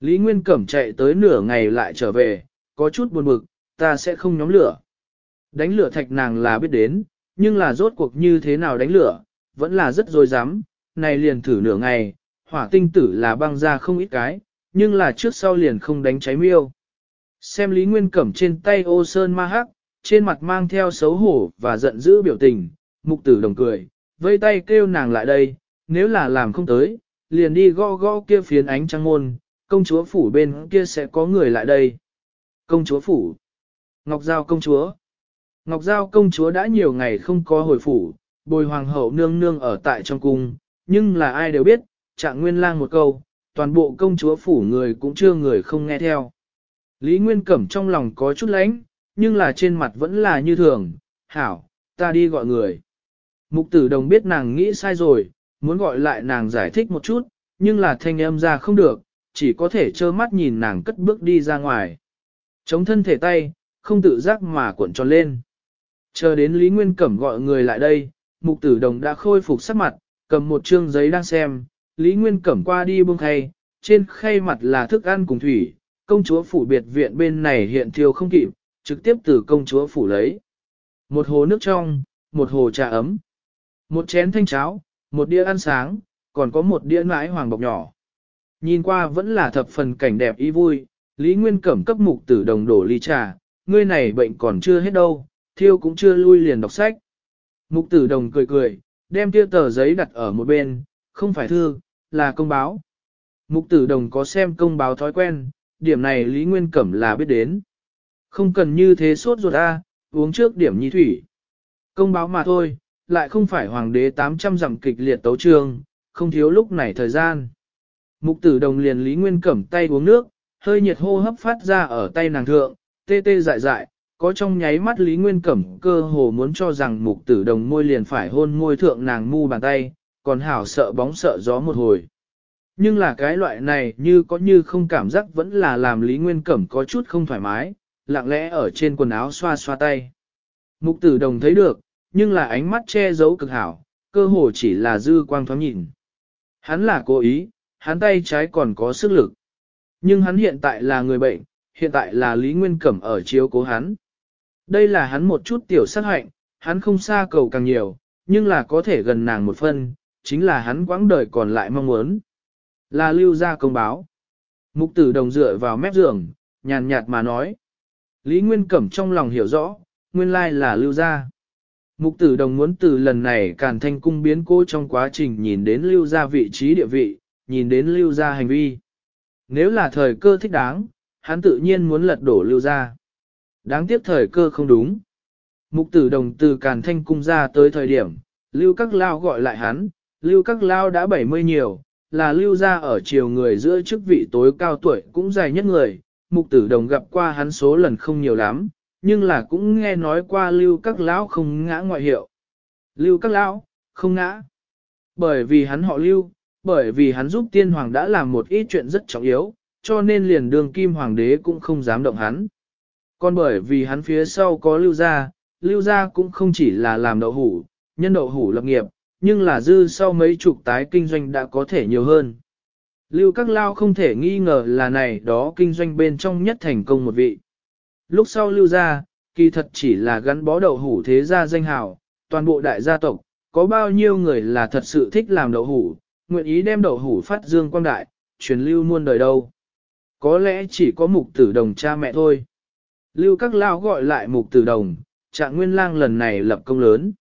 Lý Nguyên Cẩm chạy tới nửa ngày lại trở về, có chút buồn bực, ta sẽ không nhóm lửa. Đánh lửa thạch nàng là biết đến, nhưng là rốt cuộc như thế nào đánh lửa, vẫn là rất dối rắm này liền thử nửa ngày, hỏa tinh tử là băng ra không ít cái, nhưng là trước sau liền không đánh cháy miêu. Xem Lý Nguyên Cẩm trên tay ô sơn ma hắc, trên mặt mang theo xấu hổ và giận dữ biểu tình, mục tử đồng cười, vây tay kêu nàng lại đây, nếu là làm không tới, liền đi gõ gõ kia phiến ánh trăng môn, công chúa phủ bên kia sẽ có người lại đây. Công chúa phủ. Ngọc Giao công chúa. Ngọc Giao công chúa đã nhiều ngày không có hồi phủ, bồi hoàng hậu nương nương ở tại trong cung, nhưng là ai đều biết, trạng nguyên lang một câu, toàn bộ công chúa phủ người cũng chưa người không nghe theo. Lý Nguyên Cẩm trong lòng có chút lánh, nhưng là trên mặt vẫn là như thường, hảo, ta đi gọi người. Mục tử đồng biết nàng nghĩ sai rồi, muốn gọi lại nàng giải thích một chút, nhưng là thanh âm ra không được, chỉ có thể trơ mắt nhìn nàng cất bước đi ra ngoài. Chống thân thể tay, không tự giác mà cuộn tròn lên. Chờ đến Lý Nguyên Cẩm gọi người lại đây, mục tử đồng đã khôi phục sắc mặt, cầm một chương giấy đang xem, Lý Nguyên Cẩm qua đi buông khay, trên khay mặt là thức ăn cùng thủy, công chúa phủ biệt viện bên này hiện thiêu không kịp, trực tiếp từ công chúa phủ lấy. Một hồ nước trong, một hồ trà ấm, một chén thanh cháo, một đĩa ăn sáng, còn có một đĩa nãi hoàng bọc nhỏ. Nhìn qua vẫn là thập phần cảnh đẹp ý vui, Lý Nguyên Cẩm cấp mục tử đồng đổ ly trà, ngươi này bệnh còn chưa hết đâu, thiêu cũng chưa lui liền đọc sách. Mục tử đồng cười cười, đem kia tờ giấy đặt ở một bên, không phải thư, là công báo. Mục tử đồng có xem công báo thói quen, điểm này Lý Nguyên Cẩm là biết đến. Không cần như thế sốt ruột a uống trước điểm nhi thủy. Công báo mà thôi, lại không phải hoàng đế 800 dặm kịch liệt tấu trường, không thiếu lúc này thời gian. Mục tử đồng liền Lý Nguyên cẩm tay uống nước, hơi nhiệt hô hấp phát ra ở tay nàng thượng, tê tê dại dại, có trong nháy mắt Lý Nguyên cẩm cơ hồ muốn cho rằng mục tử đồng môi liền phải hôn môi thượng nàng mu bàn tay, còn hảo sợ bóng sợ gió một hồi. Nhưng là cái loại này như có như không cảm giác vẫn là làm Lý Nguyên cẩm có chút không thoải mái, lặng lẽ ở trên quần áo xoa xoa tay. Mục tử đồng thấy được, nhưng là ánh mắt che giấu cực hảo, cơ hồ chỉ là dư quang thoáng nhìn. Hắn là cố ý, hắn tay trái còn có sức lực. Nhưng hắn hiện tại là người bệnh, hiện tại là Lý Nguyên Cẩm ở chiếu cố hắn. Đây là hắn một chút tiểu sát hạnh, hắn không xa cầu càng nhiều, nhưng là có thể gần nàng một phân, chính là hắn quãng đời còn lại mong muốn. Là lưu ra công báo. Mục tử đồng dựa vào mép giường, nhàn nhạt mà nói. Lý Nguyên Cẩm trong lòng hiểu rõ, nguyên lai là lưu ra. Mục tử đồng muốn từ lần này càn thanh cung biến cô trong quá trình nhìn đến lưu ra vị trí địa vị, nhìn đến lưu ra hành vi. Nếu là thời cơ thích đáng, hắn tự nhiên muốn lật đổ lưu ra. Đáng tiếc thời cơ không đúng. Mục tử đồng từ Càn Thanh Cung ra tới thời điểm, lưu các lao gọi lại hắn, lưu các lao đã 70 nhiều, là lưu ra ở chiều người giữa chức vị tối cao tuổi cũng dài nhất người. Mục tử đồng gặp qua hắn số lần không nhiều lắm, nhưng là cũng nghe nói qua lưu các lão không ngã ngoại hiệu. Lưu các lão, không ngã. Bởi vì hắn họ lưu, bởi vì hắn giúp tiên hoàng đã làm một ít chuyện rất trọng yếu, cho nên liền đường kim hoàng đế cũng không dám động hắn. Còn bởi vì hắn phía sau có lưu gia, lưu gia cũng không chỉ là làm đậu hủ, nhân đậu hủ lập nghiệp, nhưng là dư sau mấy chục tái kinh doanh đã có thể nhiều hơn. Lưu các lao không thể nghi ngờ là này đó kinh doanh bên trong nhất thành công một vị. Lúc sau lưu gia, kỳ thật chỉ là gắn bó đậu hủ thế gia danh hào, toàn bộ đại gia tộc, có bao nhiêu người là thật sự thích làm đậu hủ, nguyện ý đem đậu hủ phát dương quang đại, truyền lưu muôn đời đâu. Có lẽ chỉ có mục tử đồng cha mẹ thôi. Lưu các lao gọi lại mục tử đồng, trạng nguyên lang lần này lập công lớn.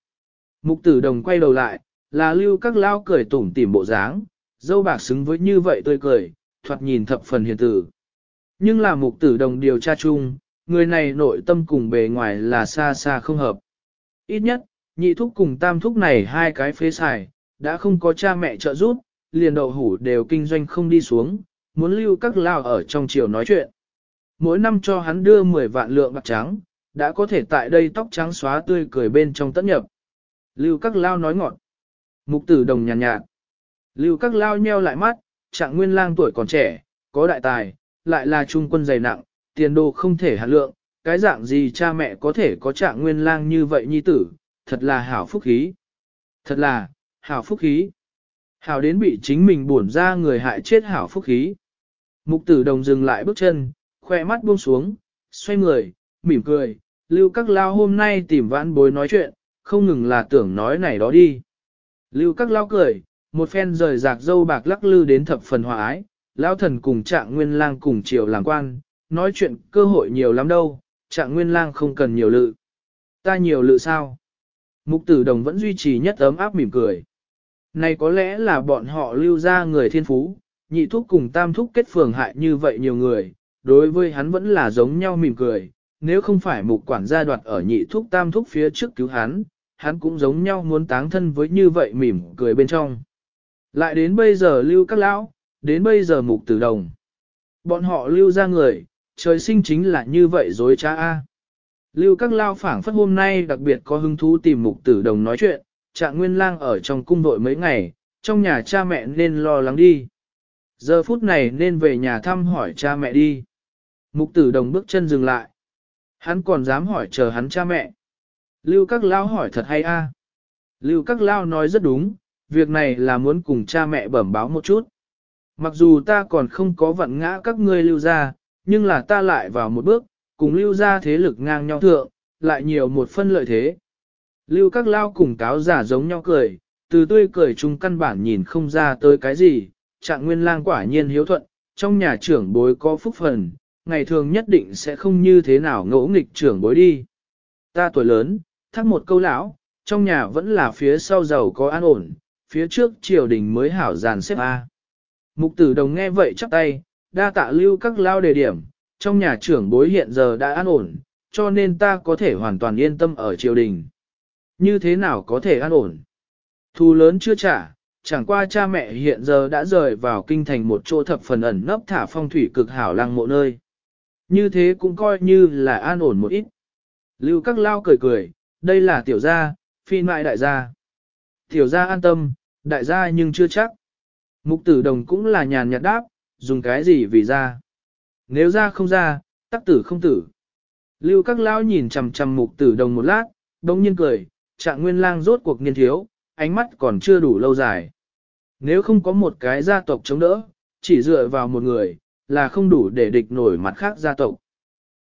Mục tử đồng quay đầu lại, là lưu các lao cười tủm tỉm bộ dáng, dâu bạc xứng với như vậy tươi cười, thoạt nhìn thập phần hiền tử. Nhưng là mục tử đồng điều tra chung, người này nội tâm cùng bề ngoài là xa xa không hợp. Ít nhất, nhị thúc cùng tam thúc này hai cái phế xài, đã không có cha mẹ trợ giúp, liền đậu hủ đều kinh doanh không đi xuống, muốn lưu các lao ở trong chiều nói chuyện. Mỗi năm cho hắn đưa 10 vạn lượng bạc trắng, đã có thể tại đây tóc trắng xóa tươi cười bên trong tất nhập. Lưu các lao nói ngọt, Mục tử đồng nhàn nhạt, nhạt. Lưu các lao nheo lại mắt, trạng nguyên lang tuổi còn trẻ, có đại tài, lại là trung quân dày nặng, tiền đồ không thể hạt lượng, cái dạng gì cha mẹ có thể có trạng nguyên lang như vậy nhi tử, thật là hảo phúc khí. Thật là, hảo phúc khí. Hảo đến bị chính mình buồn ra người hại chết hảo phúc khí. Mục tử đồng dừng lại bước chân, khoe mắt buông xuống, xoay người, mỉm cười, lưu các lao hôm nay tìm vãn bối nói chuyện, không ngừng là tưởng nói này đó đi. Lưu các lao cười, một phen rời rạc dâu bạc lắc lư đến thập phần hòa ái, lao thần cùng trạng nguyên lang cùng triều làng quan, nói chuyện cơ hội nhiều lắm đâu, trạng nguyên lang không cần nhiều lự. Ta nhiều lự sao? Mục tử đồng vẫn duy trì nhất ấm áp mỉm cười. Này có lẽ là bọn họ lưu ra người thiên phú, nhị thúc cùng tam thúc kết phường hại như vậy nhiều người, đối với hắn vẫn là giống nhau mỉm cười, nếu không phải mục quản gia đoạt ở nhị thúc tam thúc phía trước cứu hắn, hắn cũng giống nhau muốn táng thân với như vậy mỉm cười bên trong. Lại đến bây giờ lưu các lão, đến bây giờ mục tử đồng. Bọn họ lưu ra người, trời sinh chính là như vậy dối trá a. Lưu các lao phảng phất hôm nay đặc biệt có hứng thú tìm mục tử đồng nói chuyện, trạng nguyên lang ở trong cung vội mấy ngày, trong nhà cha mẹ nên lo lắng đi. Giờ phút này nên về nhà thăm hỏi cha mẹ đi. Mục tử đồng bước chân dừng lại. Hắn còn dám hỏi chờ hắn cha mẹ. Lưu các lao hỏi thật hay a? Lưu các lao nói rất đúng, việc này là muốn cùng cha mẹ bẩm báo một chút. Mặc dù ta còn không có vận ngã các ngươi lưu ra, nhưng là ta lại vào một bước, cùng lưu ra thế lực ngang nhau thượng, lại nhiều một phân lợi thế. Lưu các lao cùng cáo giả giống nhau cười, từ tươi cười chúng căn bản nhìn không ra tới cái gì, trạng nguyên lang quả nhiên hiếu thuận, trong nhà trưởng bối có phúc phần, ngày thường nhất định sẽ không như thế nào ngỗ nghịch trưởng bối đi. Ta tuổi lớn, thắc một câu lão, trong nhà vẫn là phía sau giàu có an ổn, phía trước triều đình mới hảo giàn xếp A. Mục tử đồng nghe vậy chắp tay, đa tạ lưu các lao đề điểm, trong nhà trưởng bối hiện giờ đã an ổn, cho nên ta có thể hoàn toàn yên tâm ở triều đình. Như thế nào có thể an ổn? Thù lớn chưa trả, chẳng qua cha mẹ hiện giờ đã rời vào kinh thành một chỗ thập phần ẩn nấp thả phong thủy cực hảo lăng mộ nơi. Như thế cũng coi như là an ổn một ít. Lưu các lao cười cười, đây là tiểu gia, phi mại đại gia. Tiểu gia an tâm, đại gia nhưng chưa chắc. Mục tử đồng cũng là nhàn nhạt đáp, dùng cái gì vì ra. Nếu ra không ra, tắc tử không tử. Lưu các Lao nhìn chằm chằm mục tử đồng một lát, đống nhiên cười, trạng nguyên lang rốt cuộc niên thiếu, ánh mắt còn chưa đủ lâu dài. Nếu không có một cái gia tộc chống đỡ, chỉ dựa vào một người, là không đủ để địch nổi mặt khác gia tộc.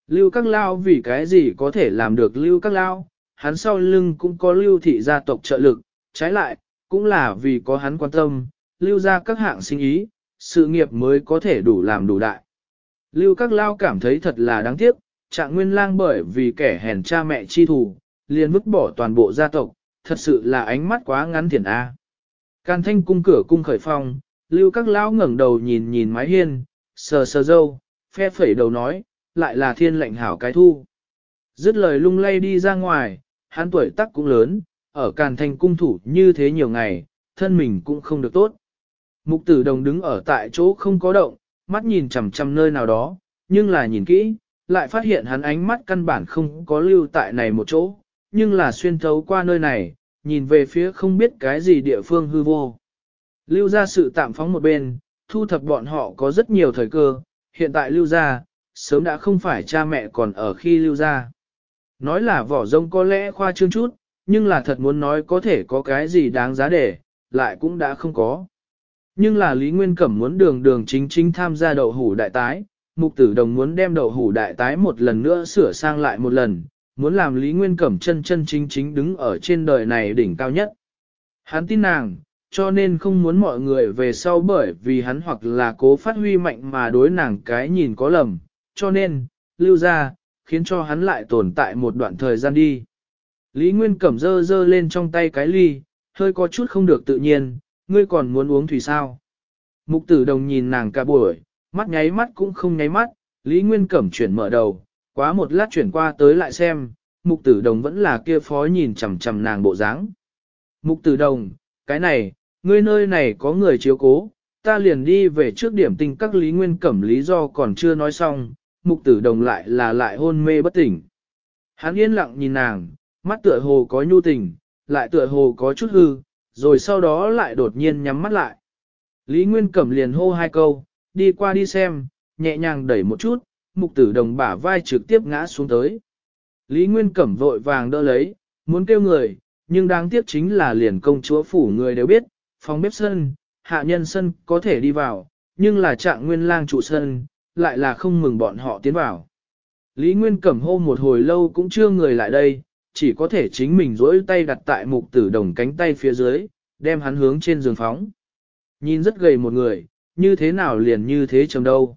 Lưu các lao vì cái gì có thể làm được lưu các lao, hắn sau lưng cũng có lưu thị gia tộc trợ lực, trái lại, cũng là vì có hắn quan tâm, lưu ra các hạng sinh ý, sự nghiệp mới có thể đủ làm đủ đại. Lưu các lao cảm thấy thật là đáng tiếc, trạng nguyên lang bởi vì kẻ hèn cha mẹ chi thù, liền vứt bỏ toàn bộ gia tộc, thật sự là ánh mắt quá ngắn thiển A. À. Càn thanh cung cửa cung khởi phong, lưu các lão ngẩng đầu nhìn nhìn mái hiên, sờ sờ râu, phe phẩy đầu nói, lại là thiên lệnh hảo cái thu. Dứt lời lung lay đi ra ngoài, hắn tuổi tác cũng lớn, ở càn thanh cung thủ như thế nhiều ngày, thân mình cũng không được tốt. Mục tử đồng đứng ở tại chỗ không có động, mắt nhìn chằm chằm nơi nào đó, nhưng là nhìn kỹ, lại phát hiện hắn ánh mắt căn bản không có lưu tại này một chỗ, nhưng là xuyên thấu qua nơi này, nhìn về phía không biết cái gì địa phương hư vô. Lưu ra sự tạm phóng một bên, thu thập bọn họ có rất nhiều thời cơ, hiện tại lưu ra, sớm đã không phải cha mẹ còn ở khi lưu ra. Nói là vỏ rông có lẽ khoa trương chút, nhưng là thật muốn nói có thể có cái gì đáng giá để, lại cũng đã không có. Nhưng là Lý Nguyên Cẩm muốn đường đường chính chính tham gia đậu hủ đại tái, mục tử đồng muốn đem đậu hủ đại tái một lần nữa sửa sang lại một lần, muốn làm Lý Nguyên Cẩm chân chân chính chính đứng ở trên đời này đỉnh cao nhất. Hắn tin nàng, cho nên không muốn mọi người về sau bởi vì hắn hoặc là cố phát huy mạnh mà đối nàng cái nhìn có lầm, cho nên, lưu ra, khiến cho hắn lại tồn tại một đoạn thời gian đi. Lý Nguyên Cẩm dơ dơ lên trong tay cái ly, hơi có chút không được tự nhiên, ngươi còn muốn uống thủy sao. Mục tử đồng nhìn nàng cả buổi, mắt nháy mắt cũng không nháy mắt, Lý Nguyên Cẩm chuyển mở đầu, Quá một lát chuyển qua tới lại xem, mục tử đồng vẫn là kia phó nhìn chằm chằm nàng bộ dáng. Mục tử đồng, cái này, ngươi nơi này có người chiếu cố, ta liền đi về trước điểm tình các lý nguyên cẩm lý do còn chưa nói xong, mục tử đồng lại là lại hôn mê bất tỉnh. Hắn yên lặng nhìn nàng, mắt tựa hồ có nhu tình, lại tựa hồ có chút hư, rồi sau đó lại đột nhiên nhắm mắt lại. Lý Nguyên Cẩm liền hô hai câu, đi qua đi xem, nhẹ nhàng đẩy một chút, mục tử đồng bả vai trực tiếp ngã xuống tới. Lý Nguyên Cẩm vội vàng đỡ lấy, muốn kêu người, nhưng đáng tiếc chính là liền công chúa phủ người đều biết, phòng bếp sân, hạ nhân sân có thể đi vào, nhưng là trạng nguyên lang trụ sân, lại là không mừng bọn họ tiến vào. Lý Nguyên Cẩm hô một hồi lâu cũng chưa người lại đây, chỉ có thể chính mình dỗi tay đặt tại mục tử đồng cánh tay phía dưới, đem hắn hướng trên giường phóng. Nhìn rất gầy một người, như thế nào liền như thế chầm đâu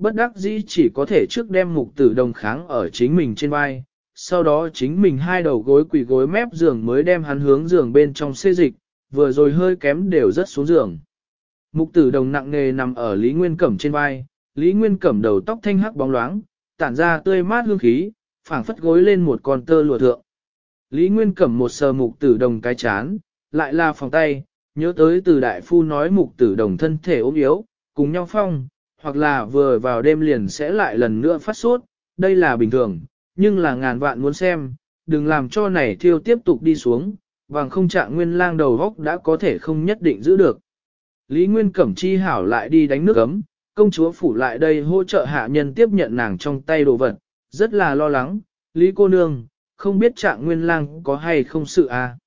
bất đắc dĩ chỉ có thể trước đem mục tử đồng kháng ở chính mình trên vai, sau đó chính mình hai đầu gối quỳ gối mép giường mới đem hắn hướng giường bên trong xê dịch, vừa rồi hơi kém đều rất xuống giường. Mục tử đồng nặng nề nằm ở Lý Nguyên Cẩm trên vai, Lý Nguyên Cẩm đầu tóc thanh hắc bóng loáng, tản ra tươi mát hương khí, phảng phất gối lên một con tơ lụa thượng. Lý Nguyên Cẩm một sờ mục tử đồng cái chán, lại là phòng tay, nhớ tới từ đại phu nói mục tử đồng thân thể ốm yếu, cùng nhau phong, hoặc là vừa vào đêm liền sẽ lại lần nữa phát sốt, đây là bình thường, nhưng là ngàn vạn muốn xem, đừng làm cho này thiêu tiếp tục đi xuống, bằng không trạng nguyên lang đầu góc đã có thể không nhất định giữ được. Lý Nguyên Cẩm Chi hảo lại đi đánh nước ấm, công chúa phủ lại đây hỗ trợ hạ nhân tiếp nhận nàng trong tay đồ vật, rất là lo lắng, Lý cô nương, không biết trạng nguyên lang có hay không sự à.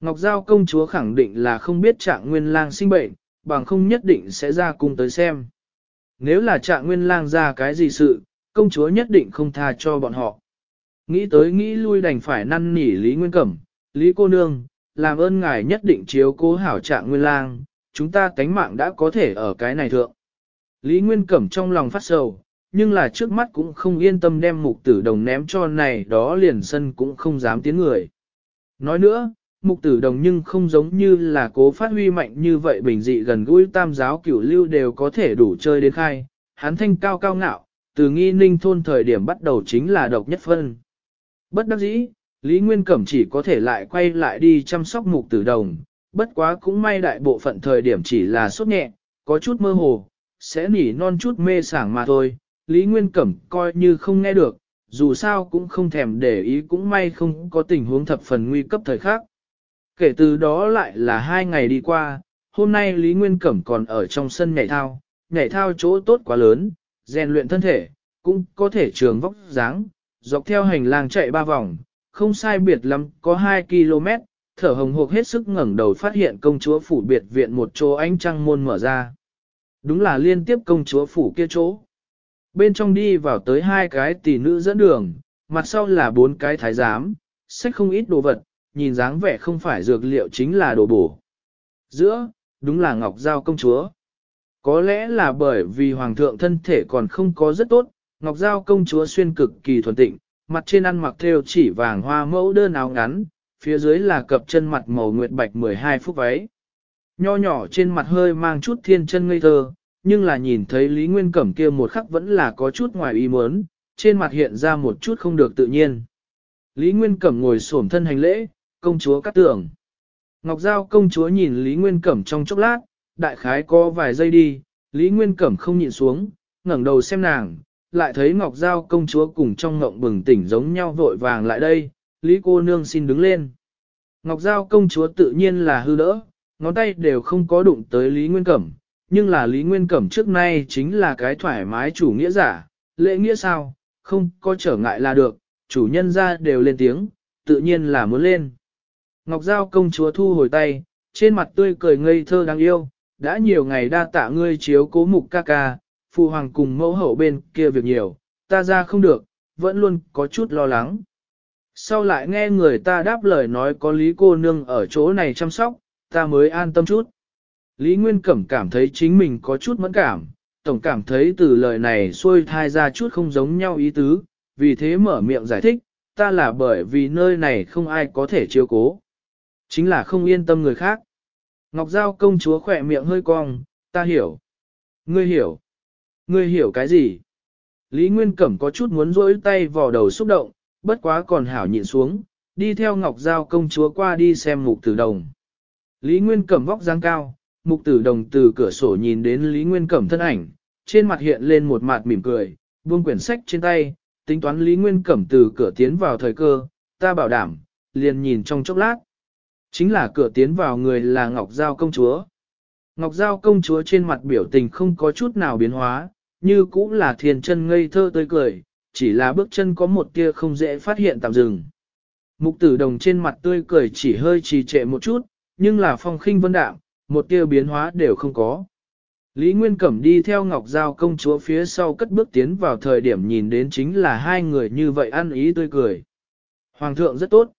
Ngọc Giao công chúa khẳng định là không biết trạng nguyên lang sinh bệnh, bằng không nhất định sẽ ra cùng tới xem. Nếu là trạng nguyên lang ra cái gì sự, công chúa nhất định không tha cho bọn họ. Nghĩ tới nghĩ lui đành phải năn nỉ Lý Nguyên Cẩm, Lý Cô Nương, làm ơn ngài nhất định chiếu cố hảo trạng nguyên lang, chúng ta tánh mạng đã có thể ở cái này thượng. Lý Nguyên Cẩm trong lòng phát sầu, nhưng là trước mắt cũng không yên tâm đem mục tử đồng ném cho này đó liền sân cũng không dám tiến người. Nói nữa, mục tử đồng nhưng không giống như là cố phát huy mạnh như vậy bình dị gần gũi tam giáo cửu lưu đều có thể đủ chơi đến khai, hắn thanh cao cao ngạo, từ nghi ninh thôn thời điểm bắt đầu chính là độc nhất phân. Bất đắc dĩ, Lý Nguyên Cẩm chỉ có thể lại quay lại đi chăm sóc mục tử đồng, bất quá cũng may đại bộ phận thời điểm chỉ là sốt nhẹ, có chút mơ hồ, sẽ nỉ non chút mê sảng mà thôi, Lý Nguyên Cẩm coi như không nghe được, dù sao cũng không thèm để ý cũng may không có tình huống thập phần nguy cấp thời khác. Kể từ đó lại là hai ngày đi qua, hôm nay Lý Nguyên Cẩm còn ở trong sân nhảy thao, nhảy thao chỗ tốt quá lớn, rèn luyện thân thể, cũng có thể trường vóc dáng, dọc theo hành lang chạy ba vòng, không sai biệt lắm có 2 km, thở hồng hộc hết sức ngẩng đầu phát hiện công chúa phủ biệt viện một chỗ ánh trăng môn mở ra. Đúng là liên tiếp công chúa phủ kia chỗ. Bên trong đi vào tới hai cái tỷ nữ dẫn đường, mặt sau là bốn cái thái giám, sách không ít đồ vật, nhìn dáng vẻ không phải dược liệu chính là đồ bổ. Giữa, đúng là Ngọc Giao công chúa. Có lẽ là bởi vì hoàng thượng thân thể còn không có rất tốt, Ngọc Giao công chúa xuyên cực kỳ thuần tịnh, mặt trên ăn mặc theo chỉ vàng hoa mẫu đơn áo ngắn, phía dưới là cặp chân mặt màu nguyệt bạch 12 phút váy. Nho nhỏ trên mặt hơi mang chút thiên chân ngây thơ, nhưng là nhìn thấy Lý Nguyên Cẩm kia một khắc vẫn là có chút ngoài ý muốn, trên mặt hiện ra một chút không được tự nhiên. Lý Nguyên Cẩm ngồi xổm thân hành lễ, công chúa cắt tưởng. Ngọc Giao công chúa nhìn Lý Nguyên Cẩm trong chốc lát, đại khái có vài giây đi, Lý Nguyên Cẩm không nhịn xuống, ngẩng đầu xem nàng, lại thấy Ngọc Giao công chúa cùng trong ngộng bừng tỉnh giống nhau vội vàng lại đây, Lý cô nương xin đứng lên. Ngọc Giao công chúa tự nhiên là hư đỡ, ngón tay đều không có đụng tới Lý Nguyên Cẩm, nhưng là Lý Nguyên Cẩm trước nay chính là cái thoải mái chủ nghĩa giả, lễ nghĩa sao, không có trở ngại là được, chủ nhân ra đều lên tiếng, tự nhiên là muốn lên. Ngọc Giao công chúa thu hồi tay, trên mặt tươi cười ngây thơ đáng yêu, đã nhiều ngày đa tạ ngươi chiếu cố mục ca ca, phụ hoàng cùng mẫu hậu bên kia việc nhiều, ta ra không được, vẫn luôn có chút lo lắng. Sau lại nghe người ta đáp lời nói có Lý cô nương ở chỗ này chăm sóc, ta mới an tâm chút. Lý Nguyên Cẩm cảm thấy chính mình có chút mẫn cảm, tổng cảm thấy từ lời này xuôi thai ra chút không giống nhau ý tứ, vì thế mở miệng giải thích, ta là bởi vì nơi này không ai có thể chiếu cố. Chính là không yên tâm người khác. Ngọc Giao công chúa khỏe miệng hơi cong, ta hiểu. Ngươi hiểu. Ngươi hiểu cái gì? Lý Nguyên Cẩm có chút muốn rỗi tay vò đầu xúc động, bất quá còn hảo nhịn xuống, đi theo Ngọc Giao công chúa qua đi xem mục tử đồng. Lý Nguyên Cẩm vóc dáng cao, mục tử đồng từ cửa sổ nhìn đến Lý Nguyên Cẩm thân ảnh, trên mặt hiện lên một mặt mỉm cười, buông quyển sách trên tay, tính toán Lý Nguyên Cẩm từ cửa tiến vào thời cơ, ta bảo đảm, liền nhìn trong chốc lát, chính là cửa tiến vào người là Ngọc Giao công chúa. Ngọc Giao công chúa trên mặt biểu tình không có chút nào biến hóa, như cũng là thiền chân ngây thơ tươi cười, chỉ là bước chân có một tia không dễ phát hiện tạm dừng. Mục tử đồng trên mặt tươi cười chỉ hơi trì trệ một chút, nhưng là phong khinh vân đạm, một tia biến hóa đều không có. Lý Nguyên Cẩm đi theo Ngọc Giao công chúa phía sau cất bước tiến vào thời điểm nhìn đến chính là hai người như vậy ăn ý tươi cười. Hoàng thượng rất tốt.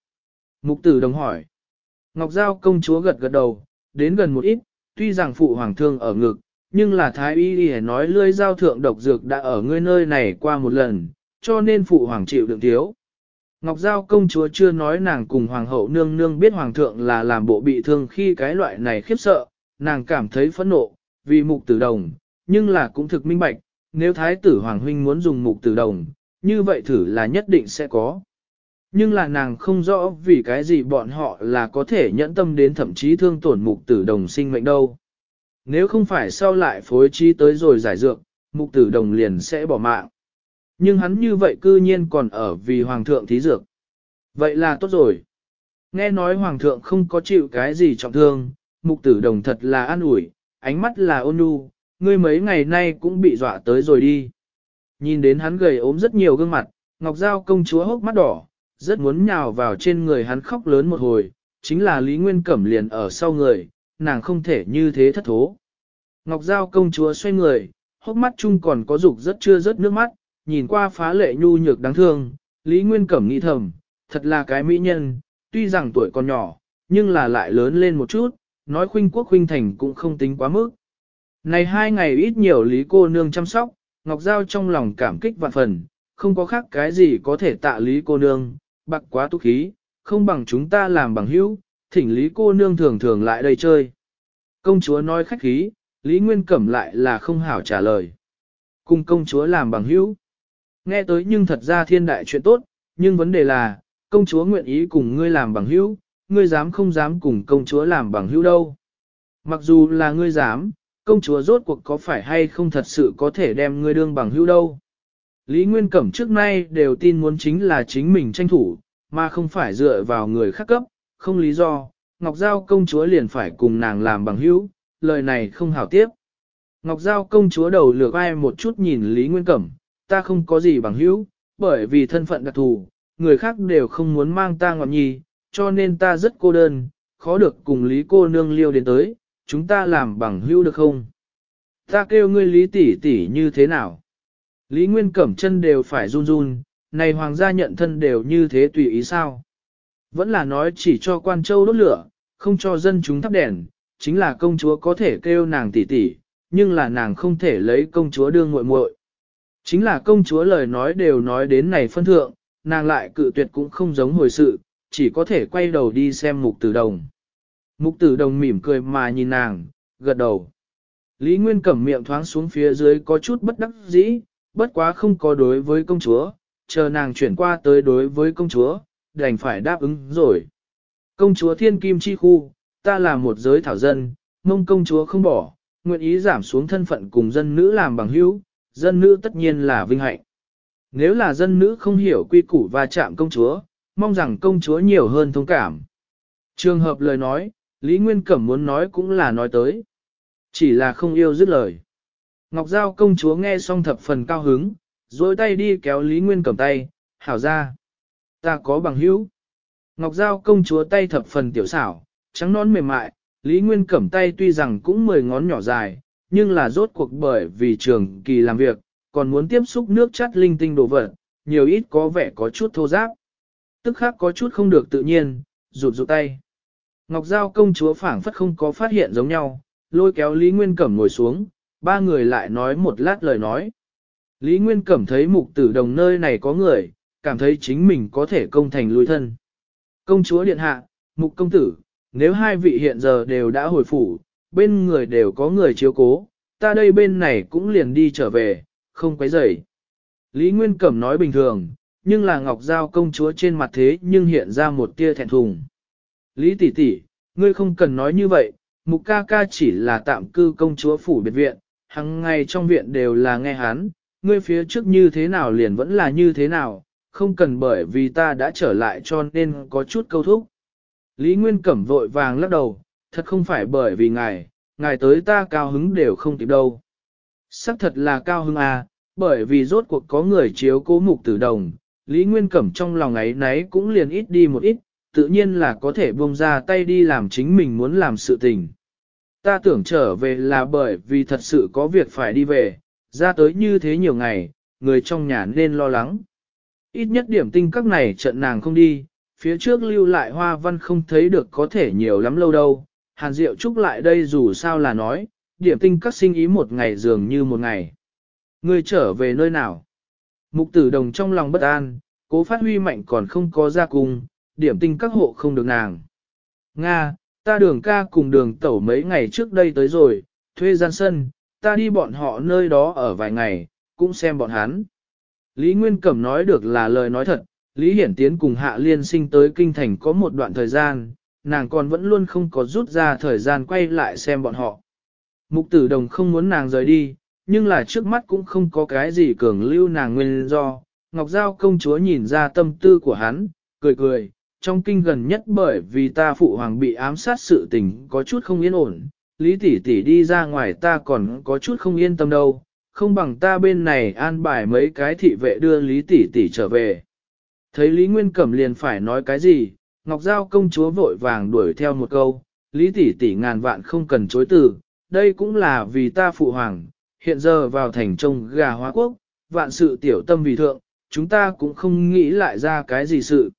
Mục tử đồng hỏi, Ngọc Giao công chúa gật gật đầu, đến gần một ít, tuy rằng phụ hoàng thương ở ngực, nhưng là thái y y nói lưỡi giao thượng độc dược đã ở ngươi nơi này qua một lần, cho nên phụ hoàng chịu đựng thiếu. Ngọc Giao công chúa chưa nói nàng cùng hoàng hậu nương nương biết hoàng thượng là làm bộ bị thương khi cái loại này khiếp sợ, nàng cảm thấy phẫn nộ, vì mục tử đồng, nhưng là cũng thực minh bạch, nếu thái tử hoàng huynh muốn dùng mục tử đồng, như vậy thử là nhất định sẽ có. Nhưng là nàng không rõ vì cái gì bọn họ là có thể nhẫn tâm đến thậm chí thương tổn mục tử đồng sinh mệnh đâu. Nếu không phải sau lại phối trí tới rồi giải dược, mục tử đồng liền sẽ bỏ mạng. Nhưng hắn như vậy cư nhiên còn ở vì hoàng thượng thí dược. Vậy là tốt rồi. Nghe nói hoàng thượng không có chịu cái gì trọng thương, mục tử đồng thật là an ủi, ánh mắt là ôn nhu, ngươi mấy ngày nay cũng bị dọa tới rồi đi. Nhìn đến hắn gầy ốm rất nhiều gương mặt, Ngọc Giao công chúa hốc mắt đỏ, rất muốn nhào vào trên người hắn khóc lớn một hồi, chính là Lý Nguyên Cẩm liền ở sau người, nàng không thể như thế thất thố. Ngọc Giao công chúa xoay người, hốc mắt chung còn có dục rất chưa rớt nước mắt, nhìn qua phá lệ nhu nhược đáng thương, Lý Nguyên Cẩm nghĩ thầm, thật là cái mỹ nhân, tuy rằng tuổi còn nhỏ, nhưng là lại lớn lên một chút, nói khuynh quốc khuynh thành cũng không tính quá mức. Này hai ngày ít nhiều Lý cô nương chăm sóc, Ngọc Giao trong lòng cảm kích vạn phần, không có khác cái gì có thể tạ Lý cô nương, bạc quá túc khí, không bằng chúng ta làm bằng hữu, thỉnh Lý cô nương thường thường lại đây chơi. Công chúa nói khách khí, Lý Nguyên Cẩm lại là không hảo trả lời. Cùng công chúa làm bằng hữu. Nghe tới nhưng thật ra thiên đại chuyện tốt, nhưng vấn đề là, công chúa nguyện ý cùng ngươi làm bằng hữu, ngươi dám không dám cùng công chúa làm bằng hữu đâu. Mặc dù là ngươi dám, công chúa rốt cuộc có phải hay không thật sự có thể đem ngươi đương bằng hữu đâu. Lý Nguyên Cẩm trước nay đều tin muốn chính là chính mình tranh thủ, mà không phải dựa vào người khác cấp, không lý do, Ngọc Giao công chúa liền phải cùng nàng làm bằng hữu, lời này không hảo tiếp. Ngọc Giao công chúa đầu lược ai một chút nhìn Lý Nguyên Cẩm, ta không có gì bằng hữu, bởi vì thân phận đặc thù, người khác đều không muốn mang ta ngọt nhì, cho nên ta rất cô đơn, khó được cùng Lý cô nương liêu đến tới, chúng ta làm bằng hữu được không? Ta kêu ngươi Lý tỷ tỷ như thế nào? Lý Nguyên Cẩm chân đều phải run run, này hoàng gia nhận thân đều như thế tùy ý sao. Vẫn là nói chỉ cho quan châu đốt lửa, không cho dân chúng thắp đèn, chính là công chúa có thể kêu nàng tỷ tỷ, nhưng là nàng không thể lấy công chúa đương muội muội. Chính là công chúa lời nói đều nói đến này phân thượng, nàng lại cự tuyệt cũng không giống hồi sự, chỉ có thể quay đầu đi xem mục tử đồng. Mục tử đồng mỉm cười mà nhìn nàng, gật đầu. Lý Nguyên cẩm miệng thoáng xuống phía dưới có chút bất đắc dĩ, bất quá không có đối với công chúa, chờ nàng chuyển qua tới đối với công chúa, đành phải đáp ứng rồi. Công chúa thiên kim chi khu, ta là một giới thảo dân, mông công chúa không bỏ, nguyện ý giảm xuống thân phận cùng dân nữ làm bằng hữu, dân nữ tất nhiên là vinh hạnh. Nếu là dân nữ không hiểu quy củ và chạm công chúa, mong rằng công chúa nhiều hơn thông cảm. Trường hợp lời nói, Lý Nguyên Cẩm muốn nói cũng là nói tới. Chỉ là không yêu dứt lời. Ngọc Giao công chúa nghe xong thập phần cao hứng, dối tay đi kéo Lý Nguyên cầm tay, hảo ra. Ta có bằng hữu. Ngọc Giao công chúa tay thập phần tiểu xảo, trắng nón mềm mại, Lý Nguyên cẩm tay tuy rằng cũng mười ngón nhỏ dài, nhưng là rốt cuộc bởi vì trường kỳ làm việc, còn muốn tiếp xúc nước chắt linh tinh đồ vật, nhiều ít có vẻ có chút thô giáp. Tức khác có chút không được tự nhiên, rụt rụt tay. Ngọc Giao công chúa phản phất không có phát hiện giống nhau, lôi kéo Lý Nguyên cẩm ngồi xuống, ba người lại nói một lát lời nói. Lý Nguyên Cẩm thấy mục tử đồng nơi này có người, cảm thấy chính mình có thể công thành lui thân. Công chúa điện hạ, mục công tử, nếu hai vị hiện giờ đều đã hồi phủ, bên người đều có người chiếu cố, ta đây bên này cũng liền đi trở về, không quấy rầy. Lý Nguyên Cẩm nói bình thường, nhưng là Ngọc Giao công chúa trên mặt thế nhưng hiện ra một tia thẹn thùng. Lý tỷ tỷ, ngươi không cần nói như vậy, mục ca ca chỉ là tạm cư công chúa phủ biệt viện, hằng ngày trong viện đều là nghe hắn, ngươi phía trước như thế nào liền vẫn là như thế nào, không cần bởi vì ta đã trở lại cho nên có chút câu thúc. Lý Nguyên Cẩm vội vàng lắc đầu, thật không phải bởi vì ngài, ngài tới ta cao hứng đều không kịp đâu. Sắc thật là cao hứng à, bởi vì rốt cuộc có người chiếu cố mục tử đồng, Lý Nguyên Cẩm trong lòng ấy nấy cũng liền ít đi một ít, tự nhiên là có thể buông ra tay đi làm chính mình muốn làm sự tình. Ta tưởng trở về là bởi vì thật sự có việc phải đi về, ra tới như thế nhiều ngày, người trong nhà nên lo lắng. Ít nhất điểm tinh các này trận nàng không đi, phía trước lưu lại hoa văn không thấy được có thể nhiều lắm lâu đâu. Hàn Diệu Trúc lại đây dù sao là nói, điểm tinh các sinh ý một ngày dường như một ngày. Người trở về nơi nào? Mục tử đồng trong lòng bất an, cố phát huy mạnh còn không có ra cùng, điểm tinh các hộ không được nàng. Nga, Ta đường ca cùng đường tẩu mấy ngày trước đây tới rồi, thuê gian sân, ta đi bọn họ nơi đó ở vài ngày, cũng xem bọn hắn. Lý Nguyên Cẩm nói được là lời nói thật, Lý Hiển Tiến cùng Hạ Liên sinh tới Kinh Thành có một đoạn thời gian, nàng còn vẫn luôn không có rút ra thời gian quay lại xem bọn họ. Mục tử đồng không muốn nàng rời đi, nhưng là trước mắt cũng không có cái gì cường lưu nàng nguyên do. Ngọc Giao công chúa nhìn ra tâm tư của hắn, cười cười, trong kinh gần nhất bởi vì ta phụ hoàng bị ám sát sự tình có chút không yên ổn, lý tỷ tỷ đi ra ngoài ta còn có chút không yên tâm đâu, không bằng ta bên này an bài mấy cái thị vệ đưa lý tỷ tỷ trở về. Thấy Lý Nguyên Cẩm liền phải nói cái gì, Ngọc Giao công chúa vội vàng đuổi theo một câu, Lý tỷ tỷ ngàn vạn không cần chối từ, đây cũng là vì ta phụ hoàng, hiện giờ vào thành trông gà hóa quốc, vạn sự tiểu tâm vì thượng, chúng ta cũng không nghĩ lại ra cái gì sự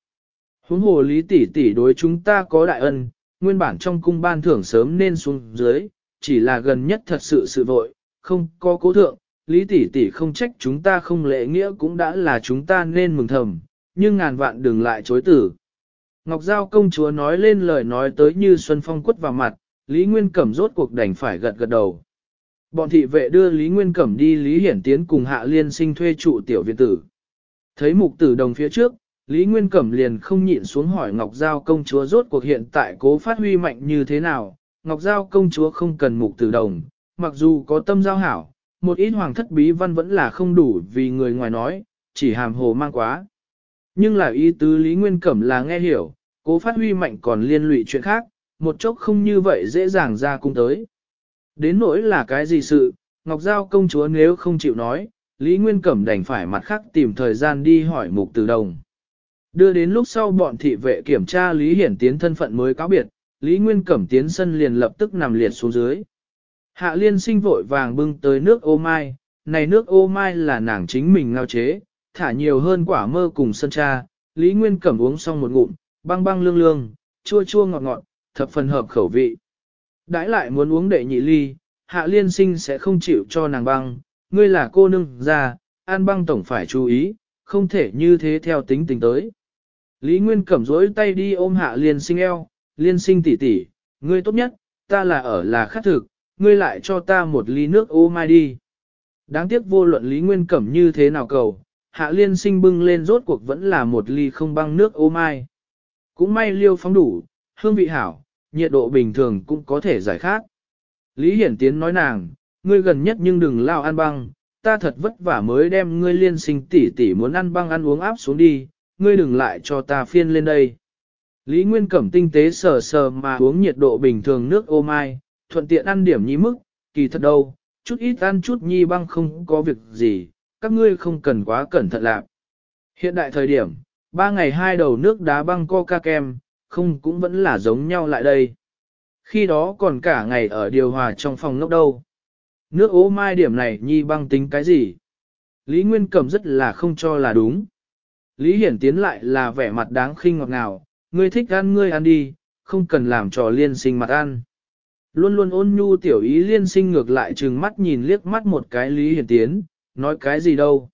huống hồ lý tỷ tỷ đối chúng ta có đại ân, nguyên bản trong cung ban thưởng sớm nên xuống dưới, chỉ là gần nhất thật sự sự vội, không có cố thượng, lý tỷ tỷ không trách chúng ta không lễ nghĩa cũng đã là chúng ta nên mừng thầm, nhưng ngàn vạn đừng lại chối tử. Ngọc Giao công chúa nói lên lời nói tới như Xuân Phong quất vào mặt, Lý Nguyên Cẩm rốt cuộc đành phải gật gật đầu. Bọn thị vệ đưa Lý Nguyên Cẩm đi Lý Hiển Tiến cùng Hạ Liên sinh thuê trụ tiểu viện tử. Thấy mục tử đồng phía trước, Lý Nguyên Cẩm liền không nhịn xuống hỏi Ngọc Giao công chúa rốt cuộc hiện tại cố phát huy mạnh như thế nào, Ngọc Giao công chúa không cần mục tử đồng, mặc dù có tâm giao hảo, một ít hoàng thất bí văn vẫn là không đủ vì người ngoài nói, chỉ hàm hồ mang quá. Nhưng là ý tứ Lý Nguyên Cẩm là nghe hiểu, cố phát huy mạnh còn liên lụy chuyện khác, một chốc không như vậy dễ dàng ra cung tới. Đến nỗi là cái gì sự, Ngọc Giao công chúa nếu không chịu nói, Lý Nguyên Cẩm đành phải mặt khác tìm thời gian đi hỏi mục tử đồng. Đưa đến lúc sau bọn thị vệ kiểm tra Lý Hiển Tiến thân phận mới cáo biệt, Lý Nguyên Cẩm tiến sân liền lập tức nằm liệt xuống dưới. Hạ liên sinh vội vàng bưng tới nước ô mai, này nước ô mai là nàng chính mình ngao chế, thả nhiều hơn quả mơ cùng sân cha, Lý Nguyên Cẩm uống xong một ngụm, băng băng lương lương, chua chua ngọt ngọt, thập phần hợp khẩu vị. Đãi lại muốn uống đệ nhị ly, hạ liên sinh sẽ không chịu cho nàng băng, ngươi là cô nương già an băng tổng phải chú ý, không thể như thế theo tính tình tới. Lý Nguyên cẩm rỗi tay đi ôm hạ liên sinh eo, liên sinh tỷ tỷ, ngươi tốt nhất, ta là ở là khắc thực, ngươi lại cho ta một ly nước ô mai đi. Đáng tiếc vô luận Lý Nguyên cẩm như thế nào cầu, hạ liên sinh bưng lên rốt cuộc vẫn là một ly không băng nước ô mai. Cũng may liêu phóng đủ, hương vị hảo, nhiệt độ bình thường cũng có thể giải khác. Lý Hiển Tiến nói nàng, ngươi gần nhất nhưng đừng lao ăn băng, ta thật vất vả mới đem ngươi liên sinh tỷ tỷ muốn ăn băng ăn uống áp xuống đi, ngươi đừng lại cho ta phiên lên đây. Lý Nguyên Cẩm tinh tế sờ sờ mà uống nhiệt độ bình thường nước ô mai, thuận tiện ăn điểm nhí mức, kỳ thật đâu, chút ít ăn chút nhi băng không có việc gì, các ngươi không cần quá cẩn thận lạc. Hiện đại thời điểm, ba ngày hai đầu nước đá băng coca kem, không cũng vẫn là giống nhau lại đây. Khi đó còn cả ngày ở điều hòa trong phòng ngốc đâu. Nước ố mai điểm này nhi băng tính cái gì? Lý Nguyên Cẩm rất là không cho là đúng. Lý Hiển tiến lại là vẻ mặt đáng khinh ngọt ngào, ngươi thích ăn ngươi ăn đi, không cần làm trò liên sinh mặt ăn. Luôn luôn ôn nhu tiểu ý liên sinh ngược lại trừng mắt nhìn liếc mắt một cái Lý Hiển tiến, nói cái gì đâu.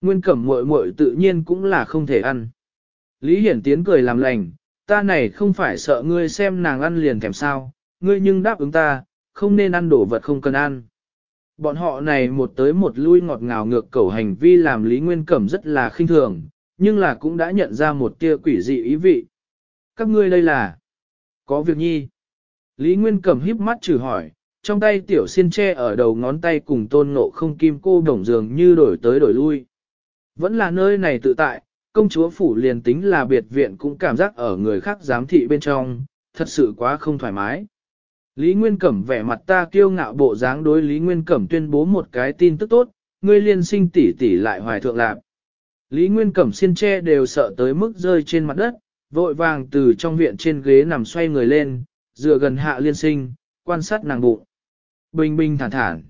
Nguyên cẩm muội muội tự nhiên cũng là không thể ăn. Lý Hiển tiến cười làm lành, ta này không phải sợ ngươi xem nàng ăn liền thèm sao, ngươi nhưng đáp ứng ta, không nên ăn đồ vật không cần ăn. Bọn họ này một tới một lui ngọt ngào ngược cẩu hành vi làm Lý Nguyên Cẩm rất là khinh thường, nhưng là cũng đã nhận ra một tia quỷ dị ý vị. Các ngươi đây là có việc nhi. Lý Nguyên cầm híp mắt trừ hỏi, trong tay tiểu xiên tre ở đầu ngón tay cùng tôn ngộ không kim cô đồng dường như đổi tới đổi lui. Vẫn là nơi này tự tại, công chúa phủ liền tính là biệt viện cũng cảm giác ở người khác giám thị bên trong, thật sự quá không thoải mái. Lý Nguyên Cẩm vẻ mặt ta kiêu ngạo bộ dáng đối Lý Nguyên Cẩm tuyên bố một cái tin tức tốt, ngươi liên sinh tỷ tỷ lại hoài thượng lạc. Lý Nguyên Cẩm xiên tre đều sợ tới mức rơi trên mặt đất, vội vàng từ trong viện trên ghế nằm xoay người lên, dựa gần hạ liên sinh, quan sát nàng bụng. Bình bình thản thản.